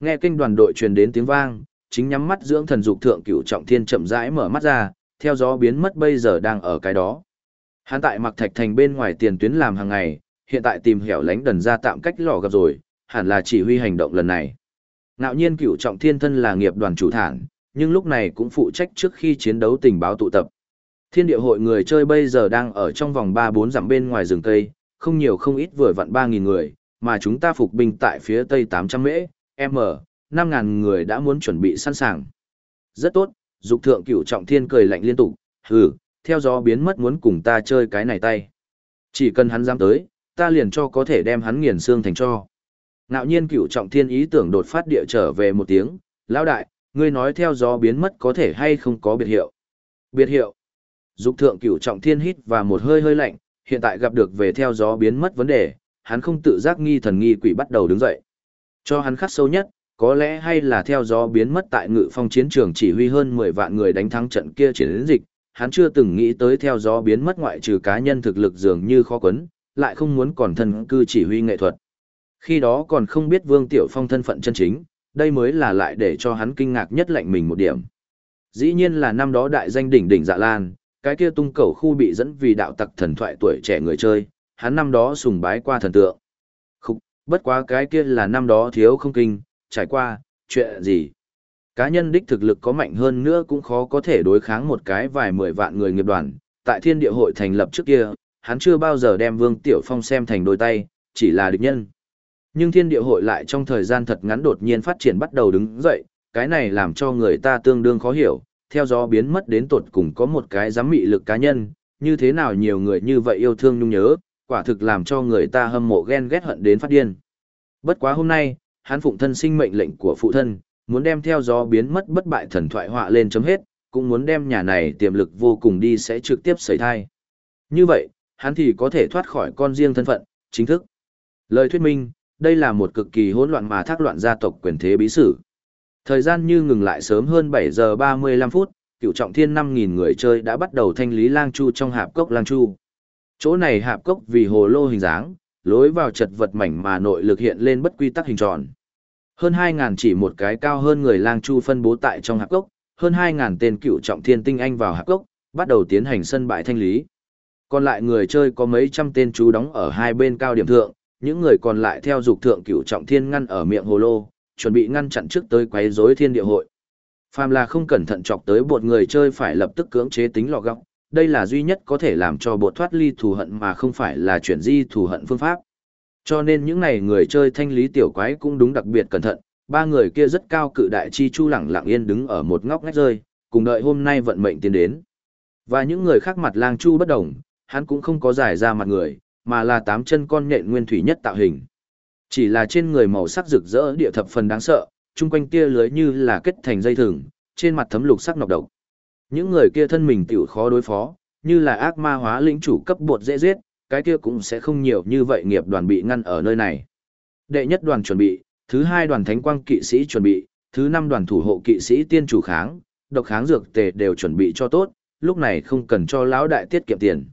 Nghe kinh đoàn đội truyền đến tiếng vang, chính nhắm mắt dưỡng thần dục thượng cửu trọng thiên chậm rãi mở mắt ra, theo gió biến mất bây giờ đang ở cái đó. Hắn tại mặc thạch thành bên ngoài tiền tuyến làm hàng ngày, hiện tại tìm hẻo lánh đần ra tạm cách lò gặp rồi, hẳn là chỉ huy hành động lần này. Ngạo nhiên cửu trọng thiên thân là nghiệp đoàn chủ thản, nhưng lúc này cũng phụ trách trước khi chiến đấu tình báo tụ tập. Thiên địa hội người chơi bây giờ đang ở trong vòng 3-4 dặm bên ngoài rừng cây, không nhiều không ít vừa vặn 3.000 người, mà chúng ta phục binh tại phía tây 800 mễ, m, 5.000 người đã muốn chuẩn bị sẵn sàng. Rất tốt, dục thượng cửu trọng thiên cười lạnh liên tục, hừ, theo gió biến mất muốn cùng ta chơi cái này tay. Chỉ cần hắn dám tới, ta liền cho có thể đem hắn nghiền xương thành cho. Nạo nhiên cửu trọng thiên ý tưởng đột phát địa trở về một tiếng, lão đại, ngươi nói theo gió biến mất có thể hay không có biệt hiệu. Biệt hiệu. Dục thượng cửu trọng thiên hít và một hơi hơi lạnh, hiện tại gặp được về theo gió biến mất vấn đề, hắn không tự giác nghi thần nghi quỷ bắt đầu đứng dậy. Cho hắn khắc sâu nhất, có lẽ hay là theo gió biến mất tại ngự phong chiến trường chỉ huy hơn 10 vạn người đánh thắng trận kia chiến dịch, hắn chưa từng nghĩ tới theo gió biến mất ngoại trừ cá nhân thực lực dường như khó quấn, lại không muốn còn thân cư chỉ huy nghệ thuật. Khi đó còn không biết Vương Tiểu Phong thân phận chân chính, đây mới là lại để cho hắn kinh ngạc nhất lạnh mình một điểm. Dĩ nhiên là năm đó đại danh đỉnh đỉnh dạ lan, cái kia tung cầu khu bị dẫn vì đạo tặc thần thoại tuổi trẻ người chơi, hắn năm đó sùng bái qua thần tượng. Khúc, bất quá cái kia là năm đó thiếu không kinh, trải qua, chuyện gì. Cá nhân đích thực lực có mạnh hơn nữa cũng khó có thể đối kháng một cái vài mười vạn người nghiệp đoàn. Tại thiên địa hội thành lập trước kia, hắn chưa bao giờ đem Vương Tiểu Phong xem thành đôi tay, chỉ là địch nhân. Nhưng thiên địa hội lại trong thời gian thật ngắn đột nhiên phát triển bắt đầu đứng dậy, cái này làm cho người ta tương đương khó hiểu, theo gió biến mất đến tột cùng có một cái giám mị lực cá nhân, như thế nào nhiều người như vậy yêu thương nhung nhớ, quả thực làm cho người ta hâm mộ ghen ghét hận đến phát điên. Bất quá hôm nay, hắn phụng thân sinh mệnh lệnh của phụ thân, muốn đem theo gió biến mất bất bại thần thoại họa lên chấm hết, cũng muốn đem nhà này tiềm lực vô cùng đi sẽ trực tiếp xảy thai. Như vậy, hắn thì có thể thoát khỏi con riêng thân phận, chính thức. Lời thuyết minh, đây là một cực kỳ hỗn loạn mà thác loạn gia tộc quyền thế bí sử. Thời gian như ngừng lại sớm hơn 7 giờ 35 phút, cựu trọng thiên 5.000 người chơi đã bắt đầu thanh lý lang chu trong hạp cốc lang chu. Chỗ này hạp cốc vì hồ lô hình dáng, lối vào chật vật mảnh mà nội lực hiện lên bất quy tắc hình tròn. Hơn 2.000 chỉ một cái cao hơn người lang chu phân bố tại trong hạp cốc, hơn 2.000 tên cựu trọng thiên tinh anh vào hạp cốc, bắt đầu tiến hành sân bãi thanh lý. Còn lại người chơi có mấy trăm tên chú đóng ở hai bên cao điểm thượng, những người còn lại theo dục thượng cựu trọng thiên ngăn ở miệng hồ lô, chuẩn bị ngăn chặn trước tới quấy rối thiên địa hội. Phàm là không cẩn thận chọc tới bột người chơi phải lập tức cưỡng chế tính lọ góc, đây là duy nhất có thể làm cho bột thoát ly thù hận mà không phải là chuyển di thù hận phương pháp. Cho nên những này người chơi thanh lý tiểu quái cũng đúng đặc biệt cẩn thận, ba người kia rất cao cự đại chi chu lẳng lặng yên đứng ở một ngóc ngách rơi, cùng đợi hôm nay vận mệnh tiến đến. Và những người khác mặt lang chu bất đồng, hắn cũng không có giải ra mặt người, mà là tám chân con nhện nguyên thủy nhất tạo hình. Chỉ là trên người màu sắc rực rỡ địa thập phần đáng sợ, chung quanh kia lưới như là kết thành dây thừng, trên mặt thấm lục sắc nọc độc. Những người kia thân mình tiểu khó đối phó, như là ác ma hóa lĩnh chủ cấp bột dễ giết, cái kia cũng sẽ không nhiều như vậy nghiệp đoàn bị ngăn ở nơi này. Đệ nhất đoàn chuẩn bị, thứ hai đoàn thánh quang kỵ sĩ chuẩn bị, thứ năm đoàn thủ hộ kỵ sĩ tiên chủ kháng, độc kháng dược tề đều chuẩn bị cho tốt, lúc này không cần cho lão đại tiết kiệm tiền.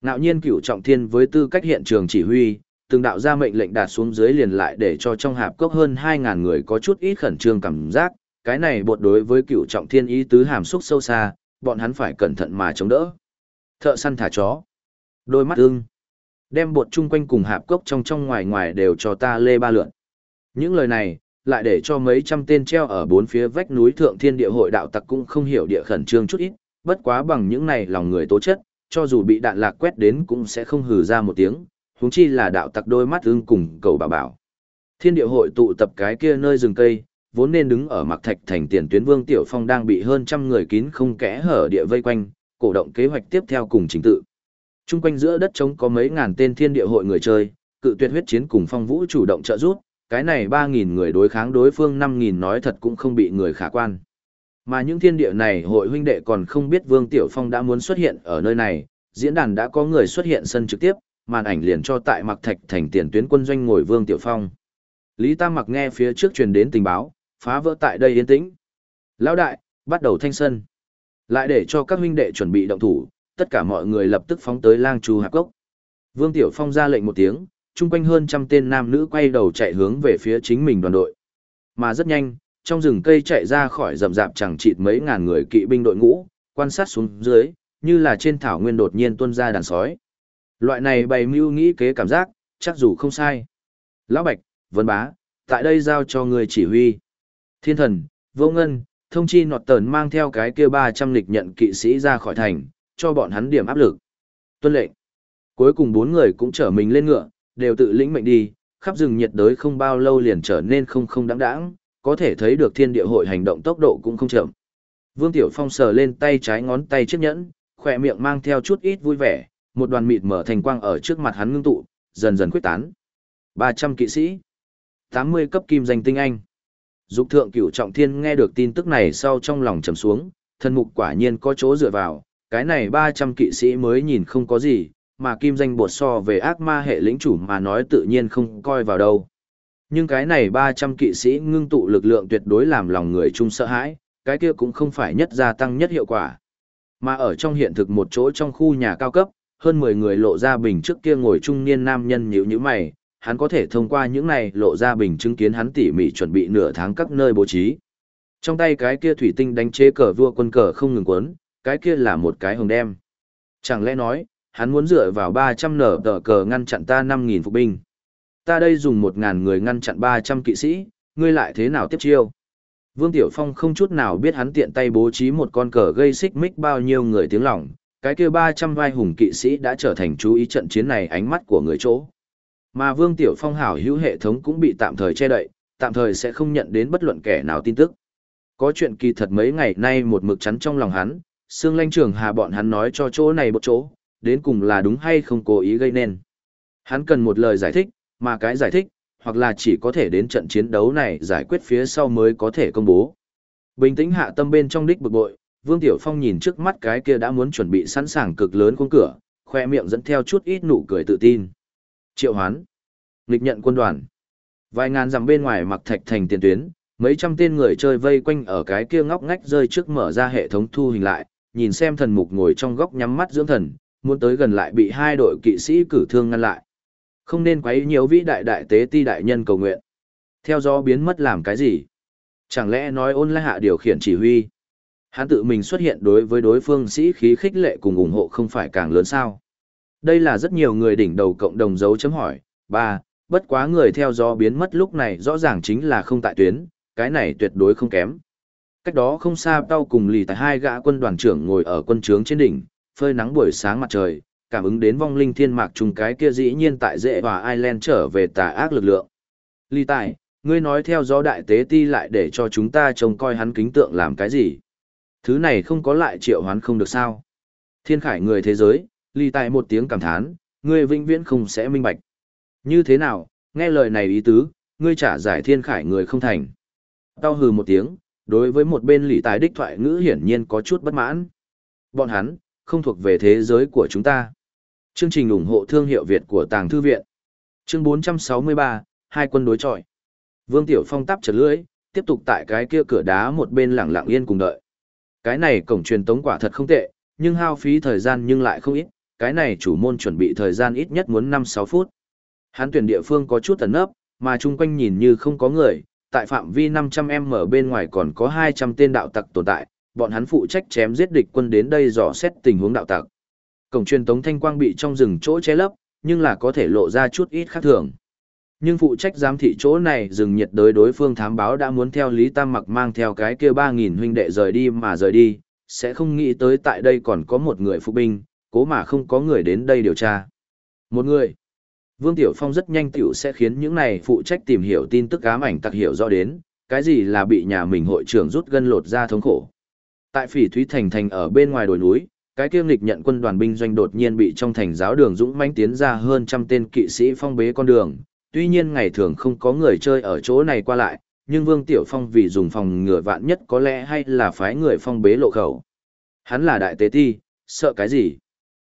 Ngạo nhiên cửu trọng thiên với tư cách hiện trường chỉ huy, từng đạo ra mệnh lệnh đạt xuống dưới liền lại để cho trong hạp cốc hơn 2.000 người có chút ít khẩn trương cảm giác, cái này bột đối với cựu trọng thiên ý tứ hàm xúc sâu xa, bọn hắn phải cẩn thận mà chống đỡ. Thợ săn thả chó. Đôi mắt ưng. Đem bột chung quanh cùng hạp cốc trong trong ngoài ngoài đều cho ta lê ba lượn. Những lời này, lại để cho mấy trăm tên treo ở bốn phía vách núi thượng thiên địa hội đạo tặc cũng không hiểu địa khẩn trương chút ít, bất quá bằng những này lòng người tố chất, cho dù bị đạn lạc quét đến cũng sẽ không hừ ra một tiếng, huống chi là đạo tặc đôi mắt ưng cùng cầu bà bảo. Thiên địa hội tụ tập cái kia nơi rừng cây, vốn nên đứng ở mặc thạch thành tiền tuyến vương tiểu phong đang bị hơn trăm người kín không kẽ hở địa vây quanh, cổ động kế hoạch tiếp theo cùng trình tự. Trung quanh giữa đất trống có mấy ngàn tên thiên địa hội người chơi, cự tuyệt huyết chiến cùng phong vũ chủ động trợ giúp, cái này ba nghìn người đối kháng đối phương 5.000 nói thật cũng không bị người khả quan. Mà những thiên địa này hội huynh đệ còn không biết Vương Tiểu Phong đã muốn xuất hiện ở nơi này, diễn đàn đã có người xuất hiện sân trực tiếp, màn ảnh liền cho tại Mặc Thạch thành tiền tuyến quân doanh ngồi Vương Tiểu Phong. Lý Tam Mặc nghe phía trước truyền đến tình báo, phá vỡ tại đây yên tĩnh. Lão đại, bắt đầu thanh sân. Lại để cho các huynh đệ chuẩn bị động thủ, tất cả mọi người lập tức phóng tới lang chu hạp cốc. Vương Tiểu Phong ra lệnh một tiếng, chung quanh hơn trăm tên nam nữ quay đầu chạy hướng về phía chính mình đoàn đội. Mà rất nhanh, trong rừng cây chạy ra khỏi rậm rạp chẳng chịt mấy ngàn người kỵ binh đội ngũ, quan sát xuống dưới, như là trên thảo nguyên đột nhiên tuôn ra đàn sói. Loại này bày mưu nghĩ kế cảm giác, chắc dù không sai. Lão Bạch, Vân Bá, tại đây giao cho người chỉ huy. Thiên thần, vô ngân, thông chi nọt tờn mang theo cái kia 300 lịch nhận kỵ sĩ ra khỏi thành, cho bọn hắn điểm áp lực. Tuân lệnh. Cuối cùng bốn người cũng trở mình lên ngựa, đều tự lĩnh mệnh đi, khắp rừng nhiệt đới không bao lâu liền trở nên không không đáng đáng, có thể thấy được thiên địa hội hành động tốc độ cũng không chậm. Vương Tiểu Phong sờ lên tay trái ngón tay chiếc nhẫn, khỏe miệng mang theo chút ít vui vẻ, một đoàn mịt mở thành quang ở trước mặt hắn ngưng tụ, dần dần quyết tán. 300 kỵ sĩ, 80 cấp kim danh tinh anh. Dục thượng cửu trọng thiên nghe được tin tức này sau trong lòng trầm xuống, thân mục quả nhiên có chỗ dựa vào, cái này 300 kỵ sĩ mới nhìn không có gì, mà kim danh bột so về ác ma hệ lĩnh chủ mà nói tự nhiên không coi vào đâu. Nhưng cái này 300 kỵ sĩ ngưng tụ lực lượng tuyệt đối làm lòng người chung sợ hãi, cái kia cũng không phải nhất gia tăng nhất hiệu quả. Mà ở trong hiện thực một chỗ trong khu nhà cao cấp, hơn 10 người lộ ra bình trước kia ngồi trung niên nam nhân nhíu nhíu mày, hắn có thể thông qua những này lộ ra bình chứng kiến hắn tỉ mỉ chuẩn bị nửa tháng các nơi bố trí. Trong tay cái kia thủy tinh đánh chế cờ vua quân cờ không ngừng quấn, cái kia là một cái hồng đem. Chẳng lẽ nói, hắn muốn dựa vào 300 nở tờ cờ ngăn chặn ta 5.000 phục binh. Ta đây dùng 1.000 người ngăn chặn 300 kỵ sĩ, ngươi lại thế nào tiếp chiêu? Vương Tiểu Phong không chút nào biết hắn tiện tay bố trí một con cờ gây xích mích bao nhiêu người tiếng lòng, cái kia 300 vai hùng kỵ sĩ đã trở thành chú ý trận chiến này ánh mắt của người chỗ. Mà Vương Tiểu Phong hảo hữu hệ thống cũng bị tạm thời che đậy, tạm thời sẽ không nhận đến bất luận kẻ nào tin tức. Có chuyện kỳ thật mấy ngày nay một mực chắn trong lòng hắn, Sương Lanh Trường Hà bọn hắn nói cho chỗ này một chỗ, đến cùng là đúng hay không cố ý gây nên. Hắn cần một lời giải thích, mà cái giải thích, hoặc là chỉ có thể đến trận chiến đấu này giải quyết phía sau mới có thể công bố. Bình tĩnh hạ tâm bên trong đích bực bội, Vương Tiểu Phong nhìn trước mắt cái kia đã muốn chuẩn bị sẵn sàng cực lớn khuôn cửa, khoe miệng dẫn theo chút ít nụ cười tự tin. Triệu hoán. Nghịch nhận quân đoàn. Vài ngàn dặm bên ngoài mặc thạch thành tiền tuyến, mấy trăm tên người chơi vây quanh ở cái kia ngóc ngách rơi trước mở ra hệ thống thu hình lại, nhìn xem thần mục ngồi trong góc nhắm mắt dưỡng thần, muốn tới gần lại bị hai đội kỵ sĩ cử thương ngăn lại. Không nên quấy nhiều vĩ đại đại tế ti đại nhân cầu nguyện. Theo do biến mất làm cái gì? Chẳng lẽ nói ôn lai hạ điều khiển chỉ huy? Hắn tự mình xuất hiện đối với đối phương sĩ khí khích lệ cùng ủng hộ không phải càng lớn sao? Đây là rất nhiều người đỉnh đầu cộng đồng dấu chấm hỏi. Ba, bất quá người theo gió biến mất lúc này rõ ràng chính là không tại tuyến, cái này tuyệt đối không kém. Cách đó không xa tao cùng lì tại hai gã quân đoàn trưởng ngồi ở quân trướng trên đỉnh, phơi nắng buổi sáng mặt trời, cảm ứng đến vong linh thiên mạc trùng cái kia dĩ nhiên tại dễ và Ireland trở về tà ác lực lượng. Lì tài, ngươi nói theo gió đại tế ti lại để cho chúng ta trông coi hắn kính tượng làm cái gì? Thứ này không có lại triệu hoán không được sao? Thiên khải người thế giới, lì tài một tiếng cảm thán, ngươi vĩnh viễn không sẽ minh bạch. Như thế nào, nghe lời này ý tứ, ngươi trả giải thiên khải người không thành. Tao hừ một tiếng, đối với một bên lì tài đích thoại ngữ hiển nhiên có chút bất mãn. Bọn hắn, không thuộc về thế giới của chúng ta. Chương trình ủng hộ thương hiệu Việt của Tàng Thư Viện. Chương 463, hai quân đối chọi. Vương Tiểu Phong tắp chật lưỡi, tiếp tục tại cái kia cửa đá một bên lẳng lặng yên cùng đợi. Cái này cổng truyền tống quả thật không tệ, nhưng hao phí thời gian nhưng lại không ít, cái này chủ môn chuẩn bị thời gian ít nhất muốn 5-6 phút. Hắn tuyển địa phương có chút tần ấp, mà chung quanh nhìn như không có người, tại phạm vi 500m ở bên ngoài còn có 200 tên đạo tặc tồn tại, bọn hắn phụ trách chém giết địch quân đến đây dò xét tình huống đạo tặc. Cổng truyền tống thanh quang bị trong rừng chỗ che lấp, nhưng là có thể lộ ra chút ít khác thường. Nhưng phụ trách giám thị chỗ này rừng nhiệt đới đối phương thám báo đã muốn theo Lý Tam Mặc mang theo cái kia 3.000 huynh đệ rời đi mà rời đi, sẽ không nghĩ tới tại đây còn có một người phục binh, cố mà không có người đến đây điều tra. Một người. Vương Tiểu Phong rất nhanh tiểu sẽ khiến những này phụ trách tìm hiểu tin tức ám ảnh tặc hiểu rõ đến, cái gì là bị nhà mình hội trưởng rút gân lột ra thống khổ. Tại Phỉ Thúy Thành thành ở bên ngoài đồi núi, cái kiêm lịch nhận quân đoàn binh doanh đột nhiên bị trong thành giáo đường dũng mãnh tiến ra hơn trăm tên kỵ sĩ phong bế con đường. Tuy nhiên ngày thường không có người chơi ở chỗ này qua lại, nhưng Vương Tiểu Phong vì dùng phòng ngừa vạn nhất có lẽ hay là phái người phong bế lộ khẩu. Hắn là đại tế ti, sợ cái gì?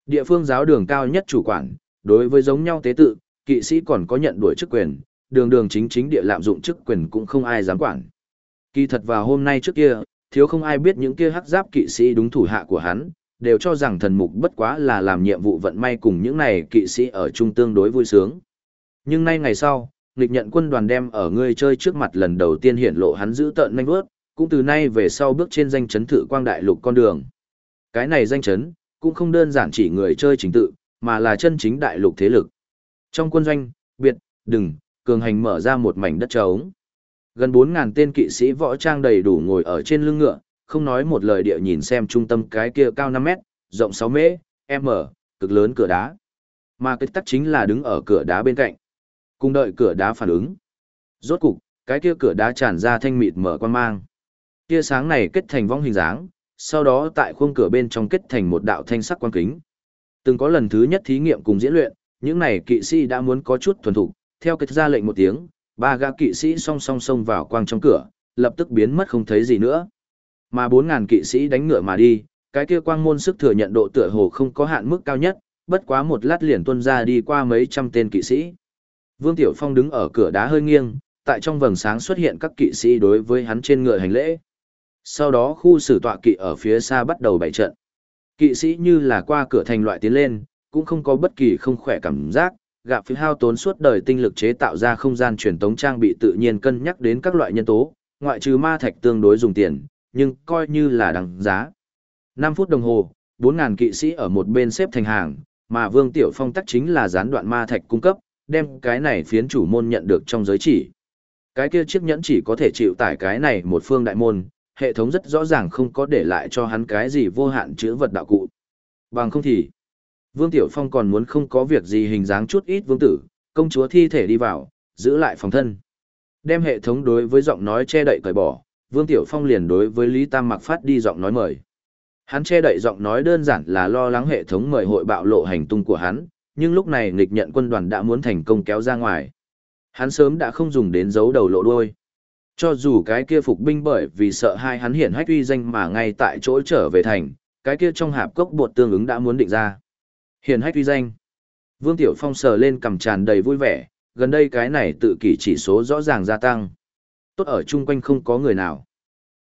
Địa phương giáo đường cao nhất chủ quản, đối với giống nhau tế tự, kỵ sĩ còn có nhận đuổi chức quyền, đường đường chính chính địa lạm dụng chức quyền cũng không ai dám quản. Kỳ thật vào hôm nay trước kia, thiếu không ai biết những kia hắc giáp kỵ sĩ đúng thủ hạ của hắn, đều cho rằng thần mục bất quá là làm nhiệm vụ vận may cùng những này kỵ sĩ ở chung tương đối vui sướng. Nhưng nay ngày sau, nghịch nhận quân đoàn đem ở ngươi chơi trước mặt lần đầu tiên hiển lộ hắn giữ tợn nhanh bước, cũng từ nay về sau bước trên danh chấn thử quang đại lục con đường. Cái này danh chấn, cũng không đơn giản chỉ người chơi chính tự, mà là chân chính đại lục thế lực. Trong quân doanh, biệt, đừng, cường hành mở ra một mảnh đất trống. Gần 4.000 tên kỵ sĩ võ trang đầy đủ ngồi ở trên lưng ngựa, không nói một lời địa nhìn xem trung tâm cái kia cao 5 mét, rộng 6 mễ, m, cực lớn cửa đá. Mà cái tắc chính là đứng ở cửa đá bên cạnh. Cùng đợi cửa đá phản ứng. Rốt cục, cái kia cửa đá tràn ra thanh mịt mở quan mang. Kia sáng này kết thành vong hình dáng, sau đó tại khuôn cửa bên trong kết thành một đạo thanh sắc quan kính. Từng có lần thứ nhất thí nghiệm cùng diễn luyện, những này kỵ sĩ đã muốn có chút thuần thục, theo kết ra lệnh một tiếng, ba gã kỵ sĩ song song xông vào quang trong cửa, lập tức biến mất không thấy gì nữa. Mà 4000 kỵ sĩ đánh ngựa mà đi, cái kia quang môn sức thừa nhận độ tựa hồ không có hạn mức cao nhất, bất quá một lát liền tuân ra đi qua mấy trăm tên kỵ sĩ. Vương Tiểu Phong đứng ở cửa đá hơi nghiêng, tại trong vầng sáng xuất hiện các kỵ sĩ đối với hắn trên ngựa hành lễ. Sau đó khu xử tọa kỵ ở phía xa bắt đầu bày trận. Kỵ sĩ như là qua cửa thành loại tiến lên, cũng không có bất kỳ không khỏe cảm giác, gặp phía hao tốn suốt đời tinh lực chế tạo ra không gian truyền tống trang bị tự nhiên cân nhắc đến các loại nhân tố, ngoại trừ ma thạch tương đối dùng tiền, nhưng coi như là đằng giá. 5 phút đồng hồ, 4.000 kỵ sĩ ở một bên xếp thành hàng, mà Vương Tiểu Phong tắc chính là gián đoạn ma thạch cung cấp, đem cái này phiến chủ môn nhận được trong giới chỉ. Cái kia chiếc nhẫn chỉ có thể chịu tải cái này một phương đại môn, hệ thống rất rõ ràng không có để lại cho hắn cái gì vô hạn chữ vật đạo cụ. Bằng không thì, Vương Tiểu Phong còn muốn không có việc gì hình dáng chút ít vương tử, công chúa thi thể đi vào, giữ lại phòng thân. Đem hệ thống đối với giọng nói che đậy cởi bỏ, Vương Tiểu Phong liền đối với Lý Tam Mặc phát đi giọng nói mời. Hắn che đậy giọng nói đơn giản là lo lắng hệ thống mời hội bạo lộ hành tung của hắn, nhưng lúc này nghịch nhận quân đoàn đã muốn thành công kéo ra ngoài. Hắn sớm đã không dùng đến dấu đầu lộ đuôi. Cho dù cái kia phục binh bởi vì sợ hai hắn hiển hách uy danh mà ngay tại chỗ trở về thành, cái kia trong hạp cốc bột tương ứng đã muốn định ra. Hiển hách uy danh. Vương Tiểu Phong sờ lên cầm tràn đầy vui vẻ, gần đây cái này tự kỷ chỉ số rõ ràng gia tăng. Tốt ở chung quanh không có người nào.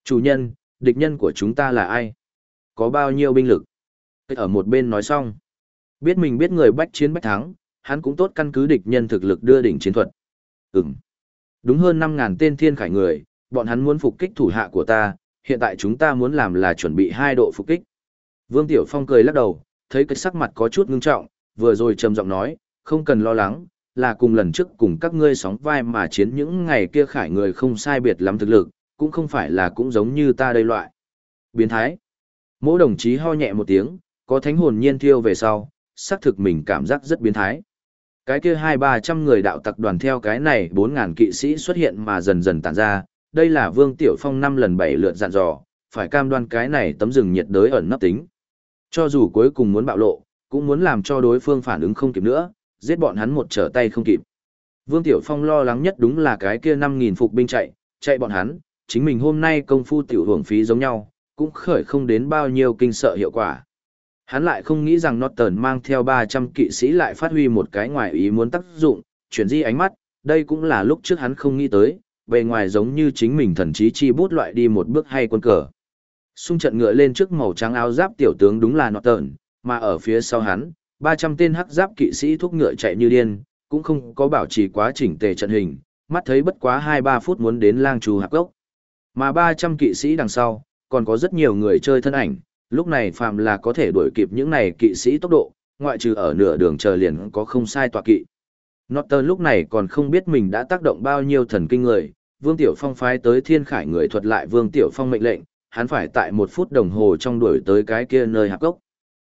Chủ nhân, địch nhân của chúng ta là ai? Có bao nhiêu binh lực? Ở một bên nói xong. Biết mình biết người bách chiến bách thắng, hắn cũng tốt căn cứ địch nhân thực lực đưa đỉnh chiến thuật. Ừm. Đúng hơn 5.000 tên thiên khải người, bọn hắn muốn phục kích thủ hạ của ta, hiện tại chúng ta muốn làm là chuẩn bị hai độ phục kích. Vương Tiểu Phong cười lắc đầu, thấy cái sắc mặt có chút ngưng trọng, vừa rồi trầm giọng nói, không cần lo lắng, là cùng lần trước cùng các ngươi sóng vai mà chiến những ngày kia khải người không sai biệt lắm thực lực, cũng không phải là cũng giống như ta đây loại. Biến thái. Mỗi đồng chí ho nhẹ một tiếng, có thánh hồn nhiên thiêu về sau, xác thực mình cảm giác rất biến thái. Cái kia hai ba trăm người đạo tặc đoàn theo cái này bốn ngàn kỵ sĩ xuất hiện mà dần dần tản ra, đây là Vương Tiểu Phong năm lần bảy lượt dặn dò, phải cam đoan cái này tấm rừng nhiệt đới ẩn nấp tính. Cho dù cuối cùng muốn bạo lộ, cũng muốn làm cho đối phương phản ứng không kịp nữa, giết bọn hắn một trở tay không kịp. Vương Tiểu Phong lo lắng nhất đúng là cái kia 5.000 phục binh chạy, chạy bọn hắn, chính mình hôm nay công phu tiểu hưởng phí giống nhau, cũng khởi không đến bao nhiêu kinh sợ hiệu quả. Hắn lại không nghĩ rằng Norton mang theo 300 kỵ sĩ lại phát huy một cái ngoài ý muốn tác dụng, chuyển di ánh mắt, đây cũng là lúc trước hắn không nghĩ tới, bề ngoài giống như chính mình thần chí chi bút loại đi một bước hay quân cờ. Xung trận ngựa lên trước màu trắng áo giáp tiểu tướng đúng là Norton, mà ở phía sau hắn, 300 tên hắc giáp kỵ sĩ thúc ngựa chạy như điên, cũng không có bảo trì quá chỉnh tề trận hình, mắt thấy bất quá 2-3 phút muốn đến lang trù hạp gốc. Mà 300 kỵ sĩ đằng sau, còn có rất nhiều người chơi thân ảnh, lúc này phàm là có thể đuổi kịp những này kỵ sĩ tốc độ, ngoại trừ ở nửa đường chờ liền có không sai tọa kỵ. Norton lúc này còn không biết mình đã tác động bao nhiêu thần kinh người, Vương Tiểu Phong phái tới thiên khải người thuật lại Vương Tiểu Phong mệnh lệnh, hắn phải tại một phút đồng hồ trong đuổi tới cái kia nơi hạp gốc.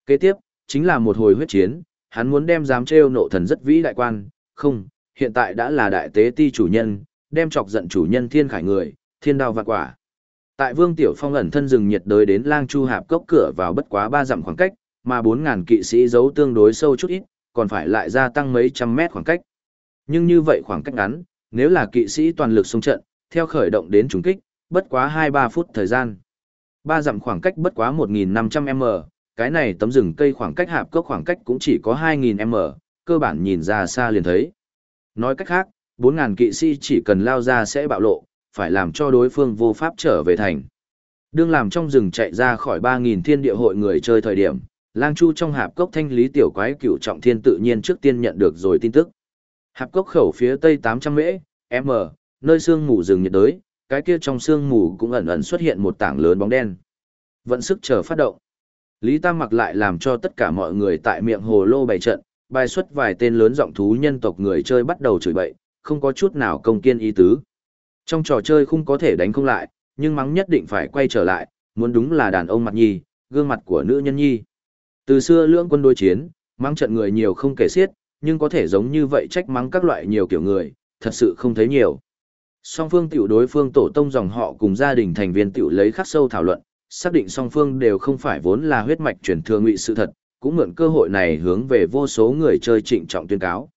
Kế tiếp, chính là một hồi huyết chiến, hắn muốn đem dám trêu nộ thần rất vĩ đại quan, không, hiện tại đã là đại tế ti chủ nhân, đem chọc giận chủ nhân thiên khải người, thiên đao vạn quả. Tại Vương Tiểu Phong ẩn thân rừng nhiệt đới đến Lang Chu Hạp cốc cửa vào bất quá ba dặm khoảng cách, mà 4000 kỵ sĩ giấu tương đối sâu chút ít, còn phải lại gia tăng mấy trăm mét khoảng cách. Nhưng như vậy khoảng cách ngắn, nếu là kỵ sĩ toàn lực xung trận, theo khởi động đến trùng kích, bất quá 2-3 phút thời gian. Ba dặm khoảng cách bất quá 1500m, cái này tấm rừng cây khoảng cách hạp cốc khoảng cách cũng chỉ có 2000m, cơ bản nhìn ra xa liền thấy. Nói cách khác, 4000 kỵ sĩ chỉ cần lao ra sẽ bạo lộ, phải làm cho đối phương vô pháp trở về thành. Đương làm trong rừng chạy ra khỏi 3.000 thiên địa hội người chơi thời điểm, lang chu trong hạp cốc thanh lý tiểu quái cửu trọng thiên tự nhiên trước tiên nhận được rồi tin tức. Hạp cốc khẩu phía tây 800 mễ, m, nơi sương mù rừng nhiệt đới, cái kia trong sương mù cũng ẩn ẩn xuất hiện một tảng lớn bóng đen. Vận sức chờ phát động. Lý Tam mặc lại làm cho tất cả mọi người tại miệng hồ lô bày trận, bài xuất vài tên lớn giọng thú nhân tộc người chơi bắt đầu chửi bậy, không có chút nào công kiên ý tứ. Trong trò chơi không có thể đánh không lại, nhưng mắng nhất định phải quay trở lại, muốn đúng là đàn ông mặt nhi, gương mặt của nữ nhân nhi. Từ xưa lưỡng quân đối chiến, mắng trận người nhiều không kể xiết, nhưng có thể giống như vậy trách mắng các loại nhiều kiểu người, thật sự không thấy nhiều. Song phương tiểu đối phương tổ tông dòng họ cùng gia đình thành viên tiểu lấy khắc sâu thảo luận, xác định song phương đều không phải vốn là huyết mạch truyền thừa ngụy sự thật, cũng mượn cơ hội này hướng về vô số người chơi trịnh trọng tuyên cáo.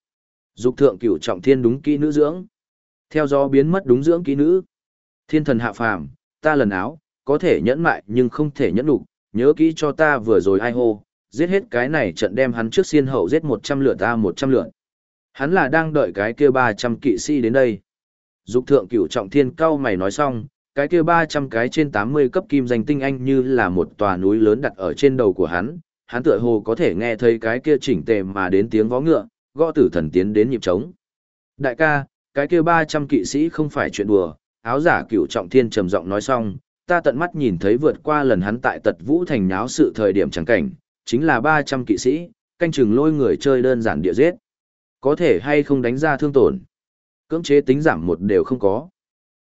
Dục thượng cửu trọng thiên đúng kỹ nữ dưỡng. Theo gió biến mất đúng dưỡng kỹ nữ. Thiên thần hạ phàm, ta lần áo, có thể nhẫn mại nhưng không thể nhẫn đủ, nhớ kỹ cho ta vừa rồi ai hô, giết hết cái này trận đem hắn trước xiên hậu giết 100 lượt ta 100 lượt. Hắn là đang đợi cái kia 300 kỵ sĩ đến đây. Dục thượng cửu trọng thiên cao mày nói xong, cái kia 300 cái trên 80 cấp kim danh tinh anh như là một tòa núi lớn đặt ở trên đầu của hắn, hắn tựa hồ có thể nghe thấy cái kia chỉnh tề mà đến tiếng vó ngựa, gõ tử thần tiến đến nhịp trống. Đại ca, cái kia 300 kỵ sĩ không phải chuyện đùa, áo giả cửu trọng thiên trầm giọng nói xong, ta tận mắt nhìn thấy vượt qua lần hắn tại tật vũ thành nháo sự thời điểm chẳng cảnh, chính là 300 kỵ sĩ, canh chừng lôi người chơi đơn giản địa giết. Có thể hay không đánh ra thương tổn. Cưỡng chế tính giảm một đều không có.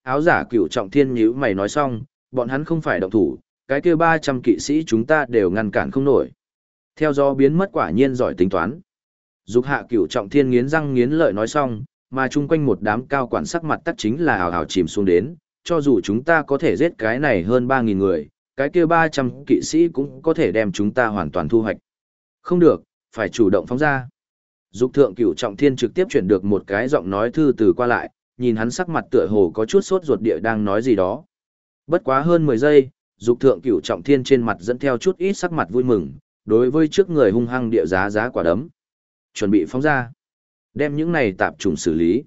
Áo giả cửu trọng thiên nhíu mày nói xong, bọn hắn không phải động thủ, cái kia 300 kỵ sĩ chúng ta đều ngăn cản không nổi. Theo do biến mất quả nhiên giỏi tính toán. Dục hạ cửu trọng thiên nghiến răng nghiến lợi nói xong, mà chung quanh một đám cao quản sắc mặt tắc chính là hào hào chìm xuống đến, cho dù chúng ta có thể giết cái này hơn 3.000 người, cái kia 300 kỵ sĩ cũng có thể đem chúng ta hoàn toàn thu hoạch. Không được, phải chủ động phóng ra. Dục thượng cửu trọng thiên trực tiếp chuyển được một cái giọng nói thư từ qua lại, nhìn hắn sắc mặt tựa hồ có chút sốt ruột địa đang nói gì đó. Bất quá hơn 10 giây, dục thượng cửu trọng thiên trên mặt dẫn theo chút ít sắc mặt vui mừng, đối với trước người hung hăng địa giá giá quả đấm. Chuẩn bị phóng ra. Đem những này tạp trùng xử lý.